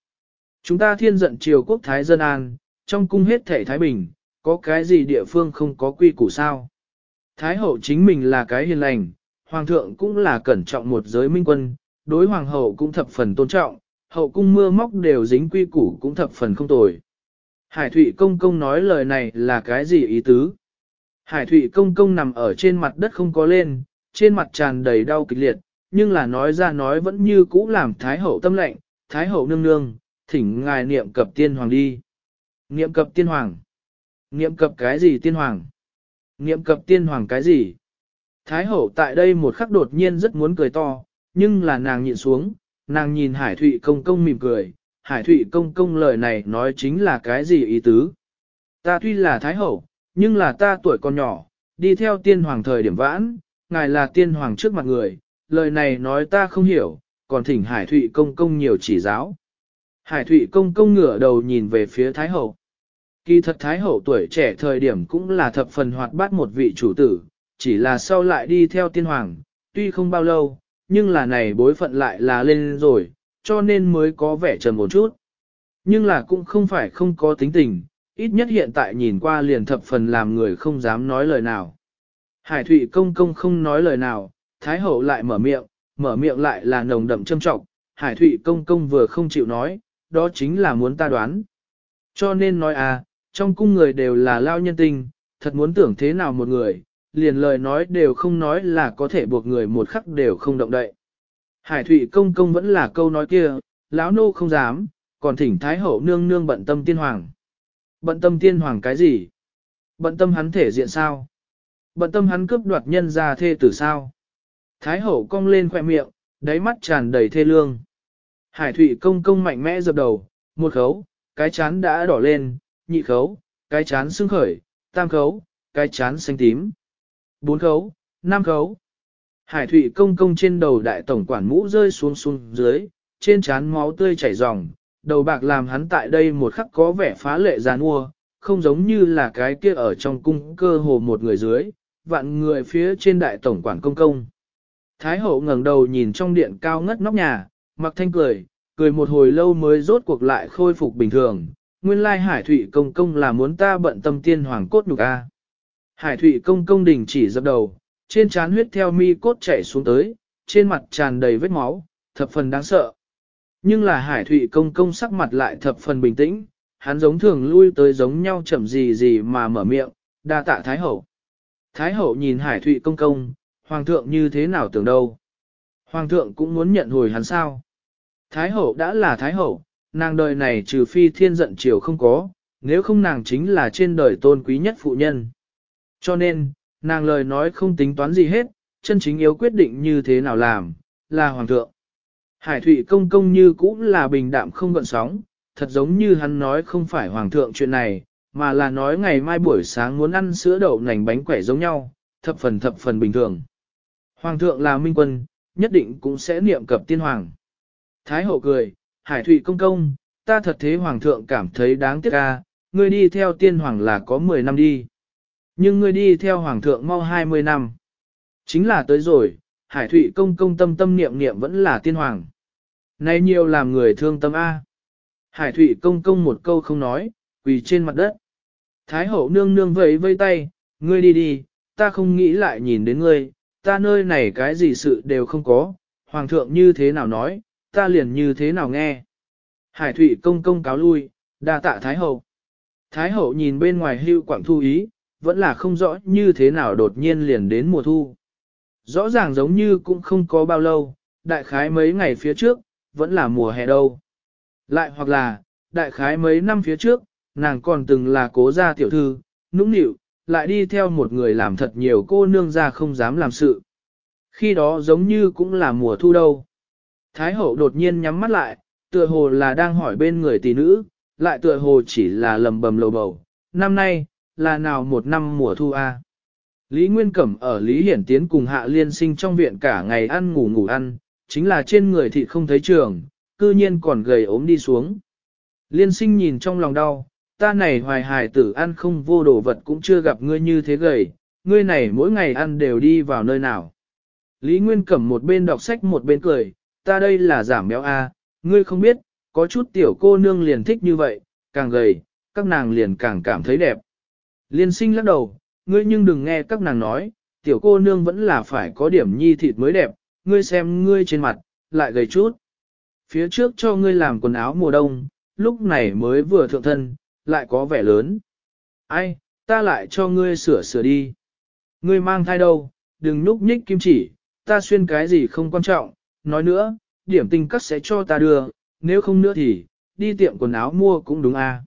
Chúng ta thiên giận triều quốc Thái dân an, trong cung hết thể Thái Bình, có cái gì địa phương không có quy củ sao. Thái hậu chính mình là cái hiền lành, hoàng thượng cũng là cẩn trọng một giới minh quân, đối hoàng hậu cũng thập phần tôn trọng, hậu cung mưa móc đều dính quy củ cũng thập phần không tồi. Hải Thụy công công nói lời này là cái gì ý tứ? Hải thủy công công nằm ở trên mặt đất không có lên, trên mặt tràn đầy đau kịch liệt, nhưng là nói ra nói vẫn như cũ làm thái hậu tâm lệnh, thái hậu nương nương, thỉnh ngài niệm cập tiên hoàng đi. Niệm cập tiên hoàng? Niệm cập cái gì tiên hoàng? Niệm cập tiên hoàng cái gì? Thái hậu tại đây một khắc đột nhiên rất muốn cười to, nhưng là nàng nhịn xuống, nàng nhìn hải thụy công công mỉm cười, hải thụy công công lời này nói chính là cái gì ý tứ? Ta tuy là thái hậu, nhưng là ta tuổi còn nhỏ, đi theo tiên hoàng thời điểm vãn, ngài là tiên hoàng trước mặt người, lời này nói ta không hiểu, còn thỉnh Hải Thụy Công Công nhiều chỉ giáo. Hải Thụy Công Công ngửa đầu nhìn về phía Thái Hậu. Kỳ thật Thái Hậu tuổi trẻ thời điểm cũng là thập phần hoạt bát một vị chủ tử, chỉ là sau lại đi theo tiên hoàng, tuy không bao lâu, nhưng là này bối phận lại là lên rồi, cho nên mới có vẻ trầm một chút. Nhưng là cũng không phải không có tính tình, ít nhất hiện tại nhìn qua liền thập phần làm người không dám nói lời nào. Hải Thụy công công không nói lời nào, Thái Hậu lại mở miệng, mở miệng lại là nồng đậm châm trọng. Hải Thụy công công vừa không chịu nói, đó chính là muốn ta đoán. Cho nên nói à, trong cung người đều là lao nhân tinh, thật muốn tưởng thế nào một người, liền lời nói đều không nói là có thể buộc người một khắc đều không động đậy. Hải Thụy công công vẫn là câu nói kia, lão nô không dám, còn thỉnh Thái Hậu nương nương bận tâm tiên hoàng. Bận tâm tiên hoàng cái gì? Bận tâm hắn thể diện sao? Bận tâm hắn cướp đoạt nhân ra thê tử sao? Thái hậu cong lên khoe miệng, đáy mắt tràn đầy thê lương. Hải thủy công công mạnh mẽ dập đầu, một khấu, cái chán đã đỏ lên, nhị khấu, cái chán sưng khởi, tam khấu, cái chán xanh tím. Bốn khấu, năm khấu. Hải thủy công công trên đầu đại tổng quản mũ rơi xuống xuống dưới, trên chán máu tươi chảy ròng, đầu bạc làm hắn tại đây một khắc có vẻ phá lệ giàn ua, không giống như là cái kia ở trong cung cơ hồ một người dưới, vạn người phía trên đại tổng quản công công. Thái hậu ngẩng đầu nhìn trong điện cao ngất nóc nhà, mặc thanh cười, cười một hồi lâu mới rốt cuộc lại khôi phục bình thường. Nguyên lai hải thủy công công là muốn ta bận tâm tiên hoàng cốt nhục a. Hải thủy công công đình chỉ dập đầu, trên trán huyết theo mi cốt chảy xuống tới, trên mặt tràn đầy vết máu, thập phần đáng sợ. Nhưng là hải thụy công công sắc mặt lại thập phần bình tĩnh, hắn giống thường lui tới giống nhau chậm gì gì mà mở miệng, đa tạ Thái Hậu. Thái Hậu nhìn hải thụy công công, Hoàng thượng như thế nào tưởng đâu. Hoàng thượng cũng muốn nhận hồi hắn sao. Thái Hậu đã là Thái Hậu, nàng đời này trừ phi thiên giận triều không có, nếu không nàng chính là trên đời tôn quý nhất phụ nhân. Cho nên, nàng lời nói không tính toán gì hết, chân chính yếu quyết định như thế nào làm, là Hoàng thượng. Hải Thụy công công như cũng là bình đạm không gợn sóng, thật giống như hắn nói không phải hoàng thượng chuyện này, mà là nói ngày mai buổi sáng muốn ăn sữa đậu nành bánh quẻ giống nhau, thập phần thập phần bình thường. Hoàng thượng là minh quân, nhất định cũng sẽ niệm cập tiên hoàng. Thái hậu cười, Hải Thụy công công, ta thật thế hoàng thượng cảm thấy đáng tiếc ca, ngươi đi theo tiên hoàng là có 10 năm đi. Nhưng ngươi đi theo hoàng thượng mau 20 năm. Chính là tới rồi, Hải Thụy công công tâm tâm niệm niệm vẫn là tiên hoàng. Này nhiều làm người thương tâm A. Hải thủy công công một câu không nói, quỳ trên mặt đất. Thái hậu nương nương vẫy vây tay, ngươi đi đi, ta không nghĩ lại nhìn đến ngươi, ta nơi này cái gì sự đều không có, hoàng thượng như thế nào nói, ta liền như thế nào nghe. Hải thủy công công cáo lui, đa tạ Thái hậu. Thái hậu nhìn bên ngoài hưu quảng thu ý, vẫn là không rõ như thế nào đột nhiên liền đến mùa thu. Rõ ràng giống như cũng không có bao lâu, đại khái mấy ngày phía trước, vẫn là mùa hè đâu. Lại hoặc là, đại khái mấy năm phía trước, nàng còn từng là cố gia tiểu thư, nũng nịu, lại đi theo một người làm thật nhiều cô nương ra không dám làm sự. Khi đó giống như cũng là mùa thu đâu. Thái hậu đột nhiên nhắm mắt lại, tựa hồ là đang hỏi bên người tỷ nữ, lại tựa hồ chỉ là lầm bầm lầu bầu. Năm nay, là nào một năm mùa thu a? Lý Nguyên Cẩm ở Lý Hiển Tiến cùng Hạ Liên Sinh trong viện cả ngày ăn ngủ ngủ ăn, chính là trên người thị không thấy trường, cư nhiên còn gầy ốm đi xuống. Liên sinh nhìn trong lòng đau, ta này hoài hài tử ăn không vô đồ vật cũng chưa gặp ngươi như thế gầy, ngươi này mỗi ngày ăn đều đi vào nơi nào. Lý Nguyên cầm một bên đọc sách một bên cười, ta đây là giảm béo A, ngươi không biết, có chút tiểu cô nương liền thích như vậy, càng gầy, các nàng liền càng cảm thấy đẹp. Liên sinh lắc đầu, ngươi nhưng đừng nghe các nàng nói, tiểu cô nương vẫn là phải có điểm nhi thịt mới đẹp, ngươi xem ngươi trên mặt, lại gầy chút. Phía trước cho ngươi làm quần áo mùa đông, lúc này mới vừa thượng thân, lại có vẻ lớn. Ai, ta lại cho ngươi sửa sửa đi. Ngươi mang thai đâu, đừng núp nhích kim chỉ, ta xuyên cái gì không quan trọng, nói nữa, điểm tình cắt sẽ cho ta đưa, nếu không nữa thì, đi tiệm quần áo mua cũng đúng à.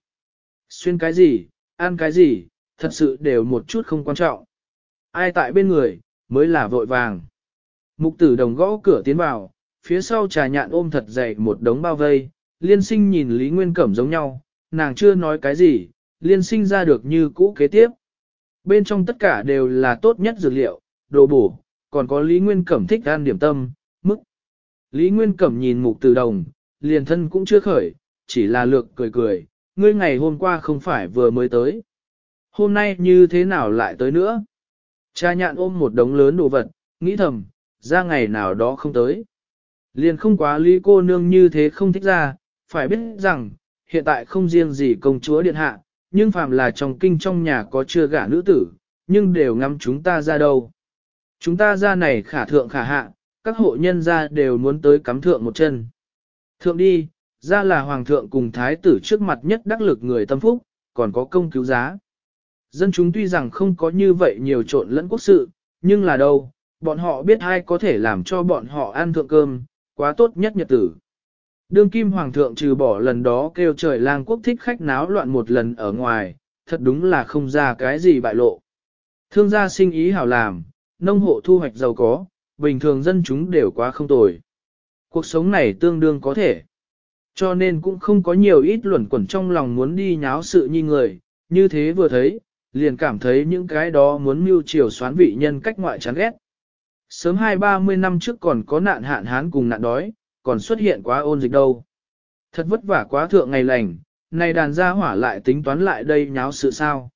Xuyên cái gì, ăn cái gì, thật sự đều một chút không quan trọng. Ai tại bên người, mới là vội vàng. Mục tử đồng gõ cửa tiến vào, phía sau trà nhạn ôm thật dày một đống bao vây, liên sinh nhìn Lý Nguyên Cẩm giống nhau, nàng chưa nói cái gì, liên sinh ra được như cũ kế tiếp. Bên trong tất cả đều là tốt nhất dược liệu, đồ bổ, còn có Lý Nguyên Cẩm thích ăn điểm tâm, mức. Lý Nguyên Cẩm nhìn mục tử đồng, liền thân cũng chưa khởi, chỉ là lược cười cười, ngươi ngày hôm qua không phải vừa mới tới. Hôm nay như thế nào lại tới nữa? Cha nhạn ôm một đống lớn đồ vật, nghĩ thầm, ra ngày nào đó không tới. Liền không quá lý cô nương như thế không thích ra, phải biết rằng, hiện tại không riêng gì công chúa điện hạ, nhưng phàm là trong kinh trong nhà có chưa gả nữ tử, nhưng đều ngắm chúng ta ra đâu. Chúng ta ra này khả thượng khả hạ, các hộ nhân ra đều muốn tới cắm thượng một chân. Thượng đi, ra là hoàng thượng cùng thái tử trước mặt nhất đắc lực người tâm phúc, còn có công cứu giá. Dân chúng tuy rằng không có như vậy nhiều trộn lẫn quốc sự, nhưng là đâu, bọn họ biết ai có thể làm cho bọn họ ăn thượng cơm, quá tốt nhất nhật tử. Đương kim hoàng thượng trừ bỏ lần đó kêu trời lang quốc thích khách náo loạn một lần ở ngoài, thật đúng là không ra cái gì bại lộ. Thương gia sinh ý hảo làm, nông hộ thu hoạch giàu có, bình thường dân chúng đều quá không tồi. Cuộc sống này tương đương có thể. Cho nên cũng không có nhiều ít luẩn quẩn trong lòng muốn đi nháo sự như người, như thế vừa thấy, liền cảm thấy những cái đó muốn mưu chiều xoán vị nhân cách ngoại chán ghét. Sớm hai ba mươi năm trước còn có nạn hạn hán cùng nạn đói, còn xuất hiện quá ôn dịch đâu. Thật vất vả quá thượng ngày lành, này đàn gia hỏa lại tính toán lại đây nháo sự sao.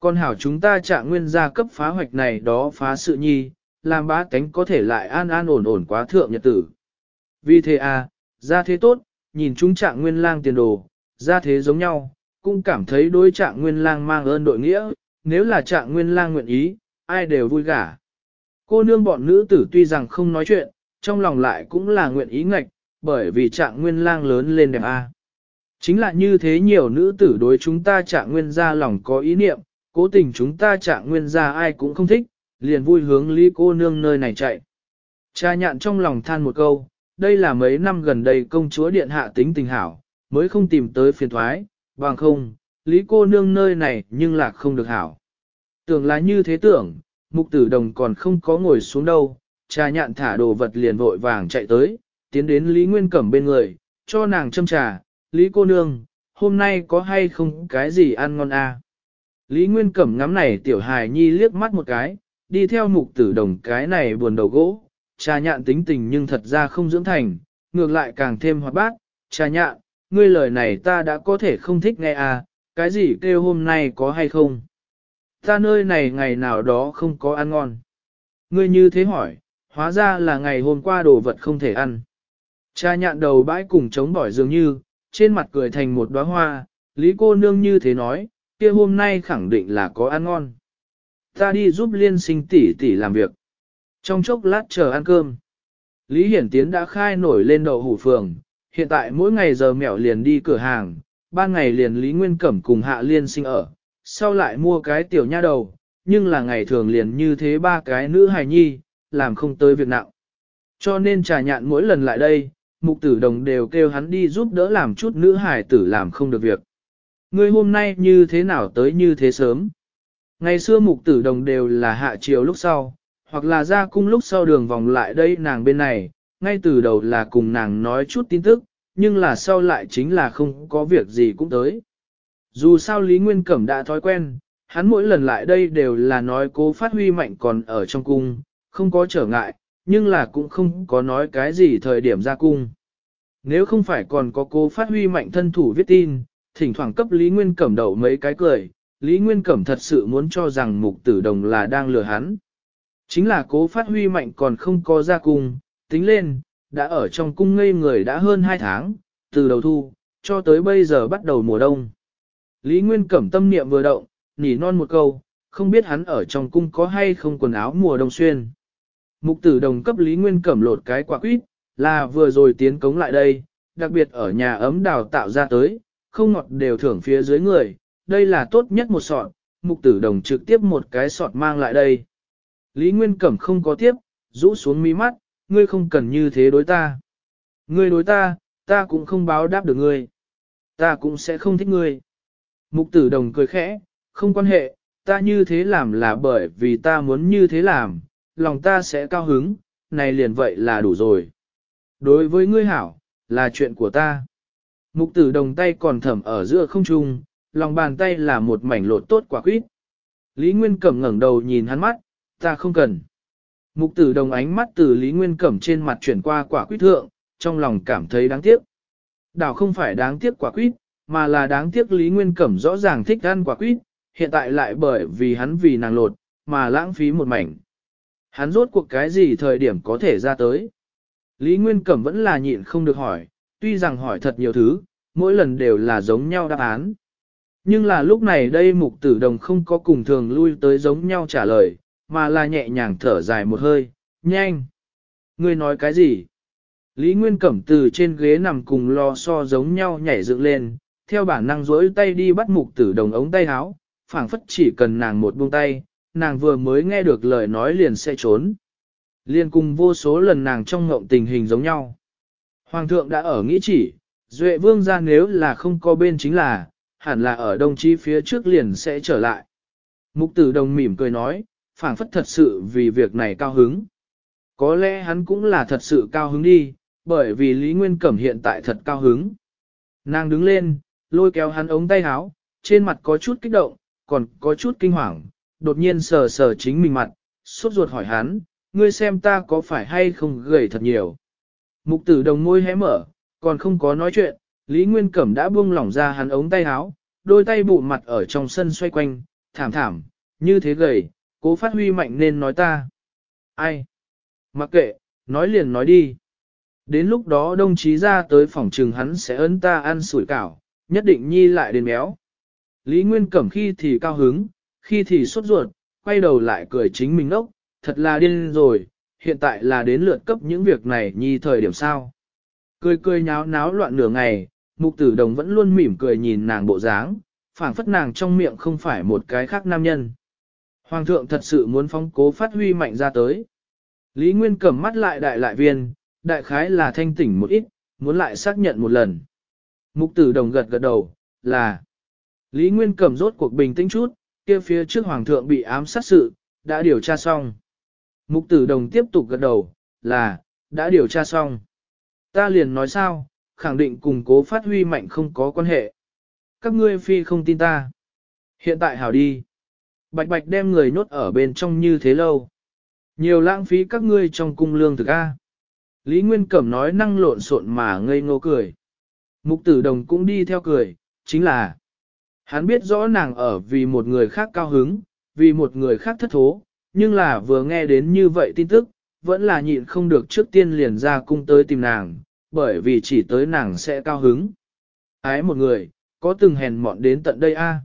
Con hảo chúng ta trạng nguyên gia cấp phá hoạch này đó phá sự nhi, làm bá tánh có thể lại an an ổn ổn quá thượng nhật tử. Vì thế à, ra thế tốt, nhìn chúng trạng nguyên lang tiền đồ, ra thế giống nhau, cũng cảm thấy đối trạng nguyên lang mang ơn đội nghĩa, nếu là trạng nguyên lang nguyện ý, ai đều vui cả. Cô nương bọn nữ tử tuy rằng không nói chuyện, trong lòng lại cũng là nguyện ý ngạch, bởi vì trạng nguyên lang lớn lên đẹp A. Chính là như thế nhiều nữ tử đối chúng ta trạng nguyên ra lòng có ý niệm, cố tình chúng ta trạng nguyên ra ai cũng không thích, liền vui hướng lý cô nương nơi này chạy. Cha nhạn trong lòng than một câu, đây là mấy năm gần đây công chúa điện hạ tính tình hảo, mới không tìm tới phiền thoái, bằng không, lý cô nương nơi này nhưng là không được hảo. Tưởng là như thế tưởng, mục tử đồng còn không có ngồi xuống đâu, trà nhạn thả đồ vật liền vội vàng chạy tới, tiến đến Lý Nguyên Cẩm bên người, cho nàng châm trà, Lý cô nương, hôm nay có hay không cái gì ăn ngon à? Lý Nguyên Cẩm ngắm này tiểu hài nhi liếc mắt một cái, đi theo mục tử đồng cái này buồn đầu gỗ, trà nhạn tính tình nhưng thật ra không dưỡng thành, ngược lại càng thêm hoạt bát, trà nhạn, ngươi lời này ta đã có thể không thích nghe à, cái gì kêu hôm nay có hay không? ta nơi này ngày nào đó không có ăn ngon. Ngươi như thế hỏi, hóa ra là ngày hôm qua đồ vật không thể ăn. Cha nhạn đầu bãi cùng chống bỏi dường như, trên mặt cười thành một đóa hoa, lý cô nương như thế nói, kia hôm nay khẳng định là có ăn ngon. Ta đi giúp liên sinh tỷ tỷ làm việc. Trong chốc lát chờ ăn cơm. Lý Hiển Tiến đã khai nổi lên đầu hủ phường, hiện tại mỗi ngày giờ mẹo liền đi cửa hàng, Ba ngày liền Lý Nguyên Cẩm cùng Hạ Liên sinh ở, sau lại mua cái tiểu nha đầu, nhưng là ngày thường liền như thế ba cái nữ hài nhi, làm không tới việc nặng. Cho nên trà nhạn mỗi lần lại đây, mục tử đồng đều kêu hắn đi giúp đỡ làm chút nữ hài tử làm không được việc. người hôm nay như thế nào tới như thế sớm? Ngày xưa mục tử đồng đều là hạ chiều lúc sau, hoặc là ra cung lúc sau đường vòng lại đây nàng bên này, ngay từ đầu là cùng nàng nói chút tin tức, nhưng là sau lại chính là không có việc gì cũng tới. Dù sao Lý Nguyên Cẩm đã thói quen, hắn mỗi lần lại đây đều là nói cố phát huy mạnh còn ở trong cung, không có trở ngại, nhưng là cũng không có nói cái gì thời điểm ra cung. Nếu không phải còn có cố phát huy mạnh thân thủ viết tin, thỉnh thoảng cấp Lý Nguyên Cẩm đầu mấy cái cười, Lý Nguyên Cẩm thật sự muốn cho rằng mục tử đồng là đang lừa hắn. Chính là cố phát huy mạnh còn không có ra cung, tính lên, đã ở trong cung ngây người đã hơn 2 tháng, từ đầu thu, cho tới bây giờ bắt đầu mùa đông. Lý Nguyên Cẩm tâm niệm vừa động, nhỉ non một câu, không biết hắn ở trong cung có hay không quần áo mùa đông xuyên. Mục tử đồng cấp Lý Nguyên Cẩm lột cái quả quýt, là vừa rồi tiến cống lại đây, đặc biệt ở nhà ấm đào tạo ra tới, không ngọt đều thưởng phía dưới người, đây là tốt nhất một sọt, mục tử đồng trực tiếp một cái sọt mang lại đây. Lý Nguyên Cẩm không có tiếp, rũ xuống mi mắt, ngươi không cần như thế đối ta. Ngươi đối ta, ta cũng không báo đáp được ngươi. Ta cũng sẽ không thích ngươi. Mục tử đồng cười khẽ, không quan hệ, ta như thế làm là bởi vì ta muốn như thế làm, lòng ta sẽ cao hứng, này liền vậy là đủ rồi. Đối với ngươi hảo, là chuyện của ta. Mục tử đồng tay còn thầm ở giữa không trung, lòng bàn tay là một mảnh lột tốt quả quýt. Lý Nguyên Cẩm ngẩng đầu nhìn hắn mắt, ta không cần. Mục tử đồng ánh mắt từ Lý Nguyên Cẩm trên mặt chuyển qua quả quýt thượng, trong lòng cảm thấy đáng tiếc. Đảo không phải đáng tiếc quả quýt, mà là đáng tiếc Lý Nguyên Cẩm rõ ràng thích ăn quả quýt, hiện tại lại bởi vì hắn vì nàng lột, mà lãng phí một mảnh. Hắn rốt cuộc cái gì thời điểm có thể ra tới? Lý Nguyên Cẩm vẫn là nhịn không được hỏi, tuy rằng hỏi thật nhiều thứ, mỗi lần đều là giống nhau đáp án. Nhưng là lúc này đây mục tử đồng không có cùng thường lui tới giống nhau trả lời, mà là nhẹ nhàng thở dài một hơi, nhanh. Ngươi nói cái gì? Lý Nguyên Cẩm từ trên ghế nằm cùng lo so giống nhau nhảy dựng lên, theo bản năng rỗi tay đi bắt mục tử đồng ống tay áo, phảng phất chỉ cần nàng một buông tay, nàng vừa mới nghe được lời nói liền sẽ trốn. Liên cùng vô số lần nàng trong ngộng tình hình giống nhau. Hoàng thượng đã ở nghĩ chỉ, Duệ vương ra nếu là không có bên chính là, hẳn là ở đồng chí phía trước liền sẽ trở lại. Mục tử đồng mỉm cười nói, phảng phất thật sự vì việc này cao hứng. Có lẽ hắn cũng là thật sự cao hứng đi, bởi vì Lý Nguyên Cẩm hiện tại thật cao hứng. Nàng đứng lên, lôi kéo hắn ống tay háo, trên mặt có chút kích động, còn có chút kinh hoàng, đột nhiên sờ sờ chính mình mặt, sốt ruột hỏi hắn, ngươi xem ta có phải hay không gầy thật nhiều. Mục tử đồng môi hé mở, còn không có nói chuyện, Lý Nguyên Cẩm đã buông lỏng ra hắn ống tay háo, đôi tay bụ mặt ở trong sân xoay quanh, thảm thảm, như thế gầy, cố phát huy mạnh nên nói ta. Ai? Mặc kệ, nói liền nói đi. Đến lúc đó đồng chí ra tới phòng trừng hắn sẽ ấn ta ăn sủi cảo, nhất định nhi lại đến méo Lý Nguyên Cẩm khi thì cao hứng, khi thì sốt ruột, quay đầu lại cười chính mình ốc, thật là điên rồi, hiện tại là đến lượt cấp những việc này nhi thời điểm sao. Cười cười nháo náo loạn nửa ngày, mục tử đồng vẫn luôn mỉm cười nhìn nàng bộ dáng, phản phất nàng trong miệng không phải một cái khác nam nhân. Hoàng thượng thật sự muốn phóng cố phát huy mạnh ra tới. Lý Nguyên cẩm mắt lại đại lại viên, đại khái là thanh tỉnh một ít, muốn lại xác nhận một lần. Mục tử đồng gật gật đầu, là Lý Nguyên Cẩm rốt cuộc bình tĩnh chút, kia phía trước hoàng thượng bị ám sát sự, đã điều tra xong. Mục tử đồng tiếp tục gật đầu, là, đã điều tra xong. Ta liền nói sao, khẳng định cùng cố phát huy mạnh không có quan hệ. Các ngươi phi không tin ta. Hiện tại hảo đi. Bạch bạch đem người nốt ở bên trong như thế lâu. Nhiều lãng phí các ngươi trong cung lương thực A. Lý Nguyên Cẩm nói năng lộn xộn mà ngây ngô cười. Mục tử đồng cũng đi theo cười, chính là hắn biết rõ nàng ở vì một người khác cao hứng, vì một người khác thất thố, nhưng là vừa nghe đến như vậy tin tức, vẫn là nhịn không được trước tiên liền ra cung tới tìm nàng, bởi vì chỉ tới nàng sẽ cao hứng. Ái một người, có từng hèn mọn đến tận đây a?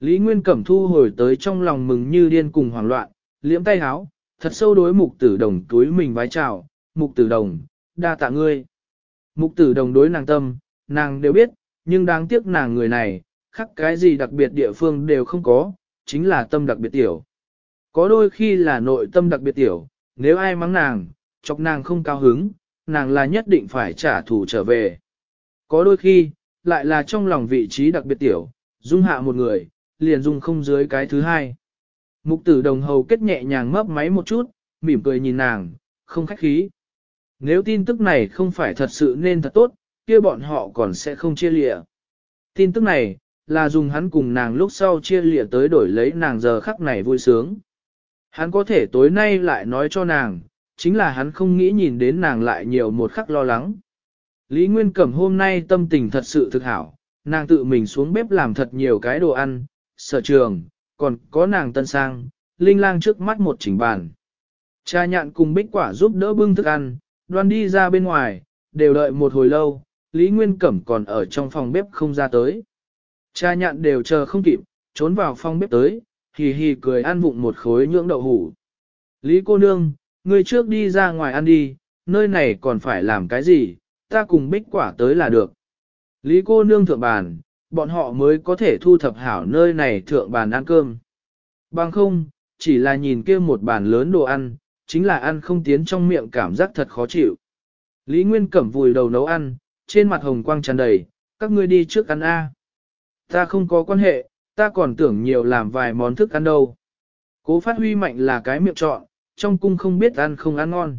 Lý Nguyên Cẩm thu hồi tới trong lòng mừng như điên cùng hoảng loạn, liễm tay háo, thật sâu đối mục tử đồng túi mình vái chào, mục tử đồng, đa tạ ngươi. Mục tử đồng đối nàng tâm, nàng đều biết, nhưng đáng tiếc nàng người này, khắc cái gì đặc biệt địa phương đều không có, chính là tâm đặc biệt tiểu. Có đôi khi là nội tâm đặc biệt tiểu, nếu ai mắng nàng, chọc nàng không cao hứng, nàng là nhất định phải trả thù trở về. Có đôi khi, lại là trong lòng vị trí đặc biệt tiểu, dung hạ một người, liền dung không dưới cái thứ hai. Mục tử đồng hầu kết nhẹ nhàng mấp máy một chút, mỉm cười nhìn nàng, không khách khí. Nếu tin tức này không phải thật sự nên thật tốt, kia bọn họ còn sẽ không chia lịa. Tin tức này, là dùng hắn cùng nàng lúc sau chia lịa tới đổi lấy nàng giờ khắc này vui sướng. Hắn có thể tối nay lại nói cho nàng, chính là hắn không nghĩ nhìn đến nàng lại nhiều một khắc lo lắng. Lý Nguyên Cẩm hôm nay tâm tình thật sự thực hảo, nàng tự mình xuống bếp làm thật nhiều cái đồ ăn, sở trường, còn có nàng tân sang, linh lang trước mắt một chỉnh bàn. Cha nhạn cùng bích quả giúp đỡ bưng thức ăn, đoan đi ra bên ngoài, đều đợi một hồi lâu, Lý Nguyên Cẩm còn ở trong phòng bếp không ra tới. Cha nhạn đều chờ không kịp, trốn vào phòng bếp tới, hì hì cười ăn vụng một khối nhưỡng đậu hủ. Lý cô nương, người trước đi ra ngoài ăn đi, nơi này còn phải làm cái gì, ta cùng bích quả tới là được. Lý cô nương thượng bàn, bọn họ mới có thể thu thập hảo nơi này thượng bàn ăn cơm. Bằng không, chỉ là nhìn kia một bàn lớn đồ ăn, chính là ăn không tiến trong miệng cảm giác thật khó chịu. Lý Nguyên Cẩm vùi đầu nấu ăn, trên mặt hồng quang tràn đầy, các ngươi đi trước ăn A. Ta không có quan hệ, ta còn tưởng nhiều làm vài món thức ăn đâu. Cố phát huy mạnh là cái miệng trọ trong cung không biết ăn không ăn ngon.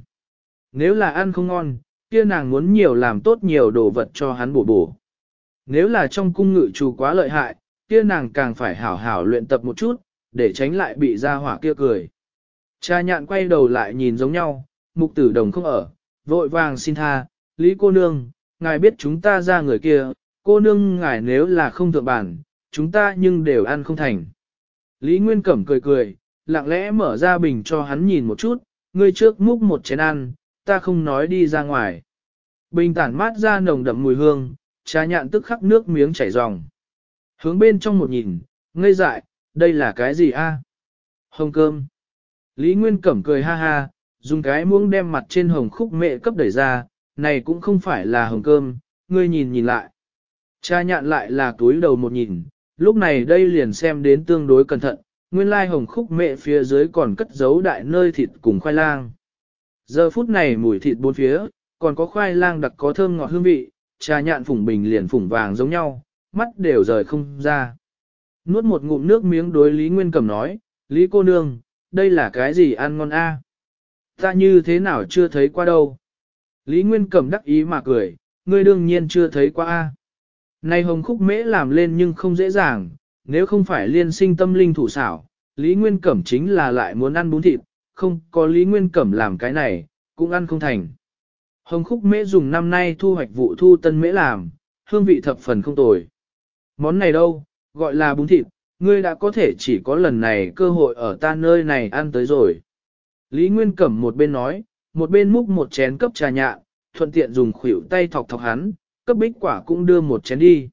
Nếu là ăn không ngon, kia nàng muốn nhiều làm tốt nhiều đồ vật cho hắn bổ bổ. Nếu là trong cung ngự chủ quá lợi hại, kia nàng càng phải hảo hảo luyện tập một chút, để tránh lại bị ra hỏa kia cười. Cha nhạn quay đầu lại nhìn giống nhau, mục tử đồng không ở, vội vàng xin tha, Lý cô nương, ngài biết chúng ta ra người kia, cô nương ngài nếu là không thượng bản, chúng ta nhưng đều ăn không thành. Lý Nguyên Cẩm cười cười, lặng lẽ mở ra bình cho hắn nhìn một chút, ngươi trước múc một chén ăn, ta không nói đi ra ngoài. Bình tản mát ra nồng đậm mùi hương, trà nhạn tức khắc nước miếng chảy ròng. Hướng bên trong một nhìn, ngây dại, đây là cái gì a à? Hồng cơm. Lý Nguyên Cẩm cười ha ha, dùng cái muỗng đem mặt trên hồng khúc mẹ cấp đẩy ra, này cũng không phải là hồng cơm, ngươi nhìn nhìn lại. Cha nhạn lại là túi đầu một nhìn, lúc này đây liền xem đến tương đối cẩn thận, nguyên lai hồng khúc mẹ phía dưới còn cất giấu đại nơi thịt cùng khoai lang. Giờ phút này mùi thịt bốn phía, còn có khoai lang đặc có thơm ngọt hương vị, cha nhạn phủng bình liền phủng vàng giống nhau, mắt đều rời không ra. Nuốt một ngụm nước miếng đối Lý Nguyên Cẩm nói, Lý cô nương, đây là cái gì ăn ngon a à? Ta như thế nào chưa thấy qua đâu. Lý Nguyên Cẩm đắc ý mà cười, ngươi đương nhiên chưa thấy qua. a Này hồng khúc mễ làm lên nhưng không dễ dàng, nếu không phải liên sinh tâm linh thủ xảo, Lý Nguyên Cẩm chính là lại muốn ăn bún thịt, không có Lý Nguyên Cẩm làm cái này, cũng ăn không thành. Hồng khúc mễ dùng năm nay thu hoạch vụ thu tân mễ làm, hương vị thập phần không tồi. Món này đâu, gọi là bún thịt, ngươi đã có thể chỉ có lần này cơ hội ở ta nơi này ăn tới rồi. Lý Nguyên Cẩm một bên nói, một bên múc một chén cấp trà nhạ, thuận tiện dùng khuỷu tay thọc thọc hắn, cấp bích quả cũng đưa một chén đi.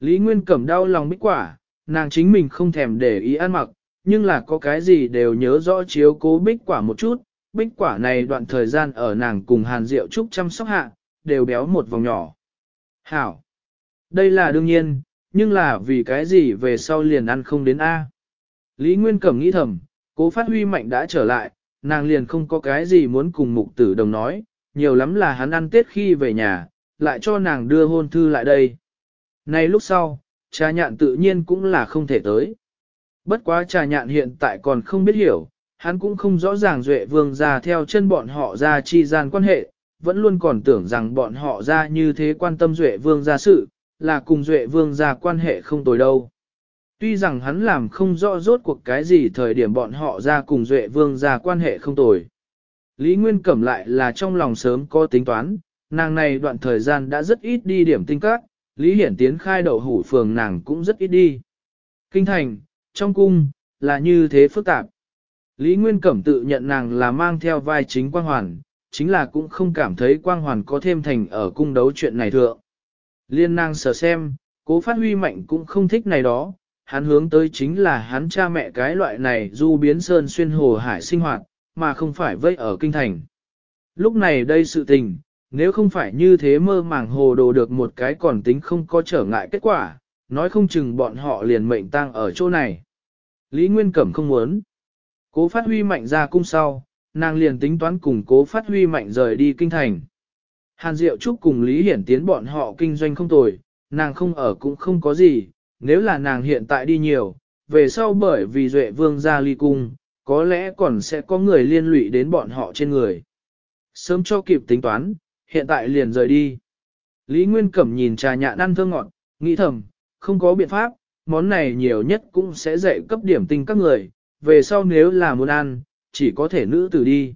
Lý Nguyên Cẩm đau lòng bích quả, nàng chính mình không thèm để ý ăn mặc, nhưng là có cái gì đều nhớ rõ chiếu cố bích quả một chút. Bích quả này đoạn thời gian ở nàng cùng Hàn Diệu Trúc chăm sóc hạ, đều béo một vòng nhỏ. Hảo! Đây là đương nhiên, nhưng là vì cái gì về sau liền ăn không đến A. Lý Nguyên Cẩm nghĩ thầm, cố phát huy mạnh đã trở lại, nàng liền không có cái gì muốn cùng mục tử đồng nói, nhiều lắm là hắn ăn tết khi về nhà, lại cho nàng đưa hôn thư lại đây. Nay lúc sau, cha nhạn tự nhiên cũng là không thể tới. Bất quá cha nhạn hiện tại còn không biết hiểu, hắn cũng không rõ ràng Duệ Vương ra theo chân bọn họ ra chi gian quan hệ, vẫn luôn còn tưởng rằng bọn họ ra như thế quan tâm Duệ Vương ra sự, là cùng Duệ Vương ra quan hệ không tồi đâu. Tuy rằng hắn làm không rõ rốt cuộc cái gì thời điểm bọn họ ra cùng Duệ Vương ra quan hệ không tồi. Lý Nguyên Cẩm lại là trong lòng sớm có tính toán, nàng này đoạn thời gian đã rất ít đi điểm tinh các, Lý Hiển Tiến khai đậu hủ phường nàng cũng rất ít đi. Kinh thành, trong cung, là như thế phức tạp. Lý Nguyên Cẩm tự nhận nàng là mang theo vai chính quang hoàn, chính là cũng không cảm thấy quang hoàn có thêm thành ở cung đấu chuyện này thượng. Liên nàng sở xem, cố phát huy mạnh cũng không thích này đó, hắn hướng tới chính là hắn cha mẹ cái loại này du biến sơn xuyên hồ hải sinh hoạt, mà không phải vây ở kinh thành. Lúc này đây sự tình, nếu không phải như thế mơ màng hồ đồ được một cái còn tính không có trở ngại kết quả, nói không chừng bọn họ liền mệnh tang ở chỗ này. Lý Nguyên Cẩm không muốn. Cố phát huy mạnh ra cung sau, nàng liền tính toán cùng cố phát huy mạnh rời đi kinh thành. Hàn Diệu Trúc cùng Lý Hiển Tiến bọn họ kinh doanh không tồi, nàng không ở cũng không có gì, nếu là nàng hiện tại đi nhiều, về sau bởi vì duệ vương ra ly cung, có lẽ còn sẽ có người liên lụy đến bọn họ trên người. Sớm cho kịp tính toán, hiện tại liền rời đi. Lý Nguyên Cẩm nhìn trà nhạn ăn thơ ngọt, nghĩ thầm, không có biện pháp, món này nhiều nhất cũng sẽ dạy cấp điểm tinh các người, về sau nếu là muốn ăn, chỉ có thể nữ tử đi.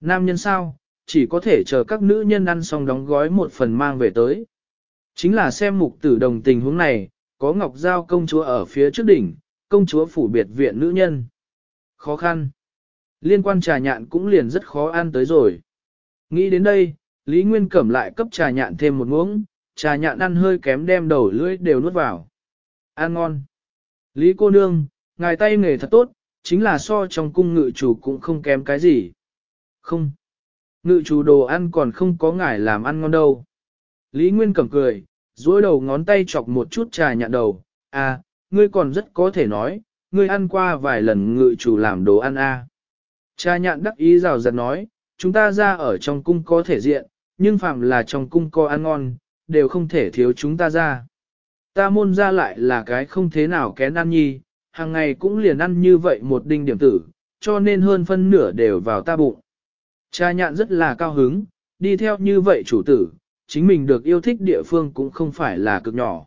Nam nhân sao, chỉ có thể chờ các nữ nhân ăn xong đóng gói một phần mang về tới. Chính là xem mục tử đồng tình hướng này, có ngọc giao công chúa ở phía trước đỉnh, công chúa phủ biệt viện nữ nhân. Khó khăn. Liên quan trà nhạn cũng liền rất khó ăn tới rồi. Nghĩ đến đây, Lý Nguyên cẩm lại cấp trà nhạn thêm một muỗng, trà nhạn ăn hơi kém đem đầu lưỡi đều nuốt vào. Ăn ngon. Lý cô nương, ngài tay nghề thật tốt, chính là so trong cung ngự chủ cũng không kém cái gì. Không. Ngự chủ đồ ăn còn không có ngài làm ăn ngon đâu. Lý Nguyên cẩm cười, duỗi đầu ngón tay chọc một chút trà nhạn đầu, à, ngươi còn rất có thể nói, ngươi ăn qua vài lần ngự chủ làm đồ ăn a. Trà nhạn đắc ý rào rạt nói, chúng ta ra ở trong cung có thể diện, nhưng phạm là trong cung có ăn ngon, đều không thể thiếu chúng ta ra. Ta môn ra lại là cái không thế nào kén ăn nhi, hàng ngày cũng liền ăn như vậy một đinh điểm tử, cho nên hơn phân nửa đều vào ta bụng. Cha nhạn rất là cao hứng, đi theo như vậy chủ tử, chính mình được yêu thích địa phương cũng không phải là cực nhỏ.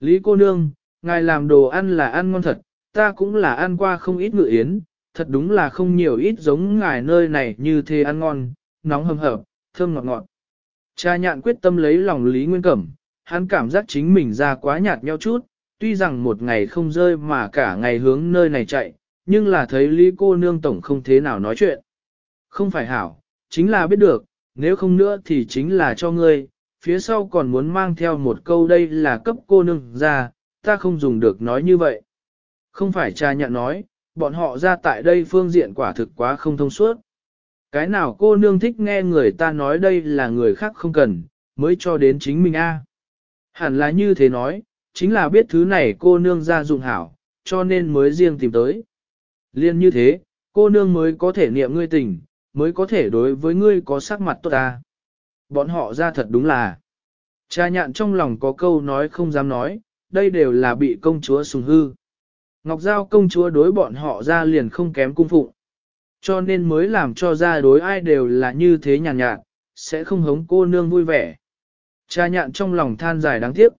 Lý cô nương, ngài làm đồ ăn là ăn ngon thật, ta cũng là ăn qua không ít ngự yến, thật đúng là không nhiều ít giống ngài nơi này như thế ăn ngon, nóng hầm hập, thơm ngọt ngọt. Cha nhạn quyết tâm lấy lòng Lý Nguyên Cẩm, hắn cảm giác chính mình ra quá nhạt nhau chút, tuy rằng một ngày không rơi mà cả ngày hướng nơi này chạy, nhưng là thấy Lý cô nương tổng không thế nào nói chuyện. Không phải hảo, chính là biết được, nếu không nữa thì chính là cho ngươi, phía sau còn muốn mang theo một câu đây là cấp cô nương ra, ta không dùng được nói như vậy. Không phải cha nhận nói, bọn họ ra tại đây phương diện quả thực quá không thông suốt. Cái nào cô nương thích nghe người ta nói đây là người khác không cần, mới cho đến chính mình a. Hẳn là như thế nói, chính là biết thứ này cô nương ra dụng hảo, cho nên mới riêng tìm tới. Liên như thế, cô nương mới có thể niệm ngươi tình, mới có thể đối với ngươi có sắc mặt tốt ta. Bọn họ ra thật đúng là. Cha nhạn trong lòng có câu nói không dám nói, đây đều là bị công chúa sùng hư. Ngọc Giao công chúa đối bọn họ ra liền không kém cung phụng. Cho nên mới làm cho ra đối ai đều là như thế nhàn nhạt, nhạt, sẽ không hống cô nương vui vẻ. Cha nhạn trong lòng than dài đáng tiếc.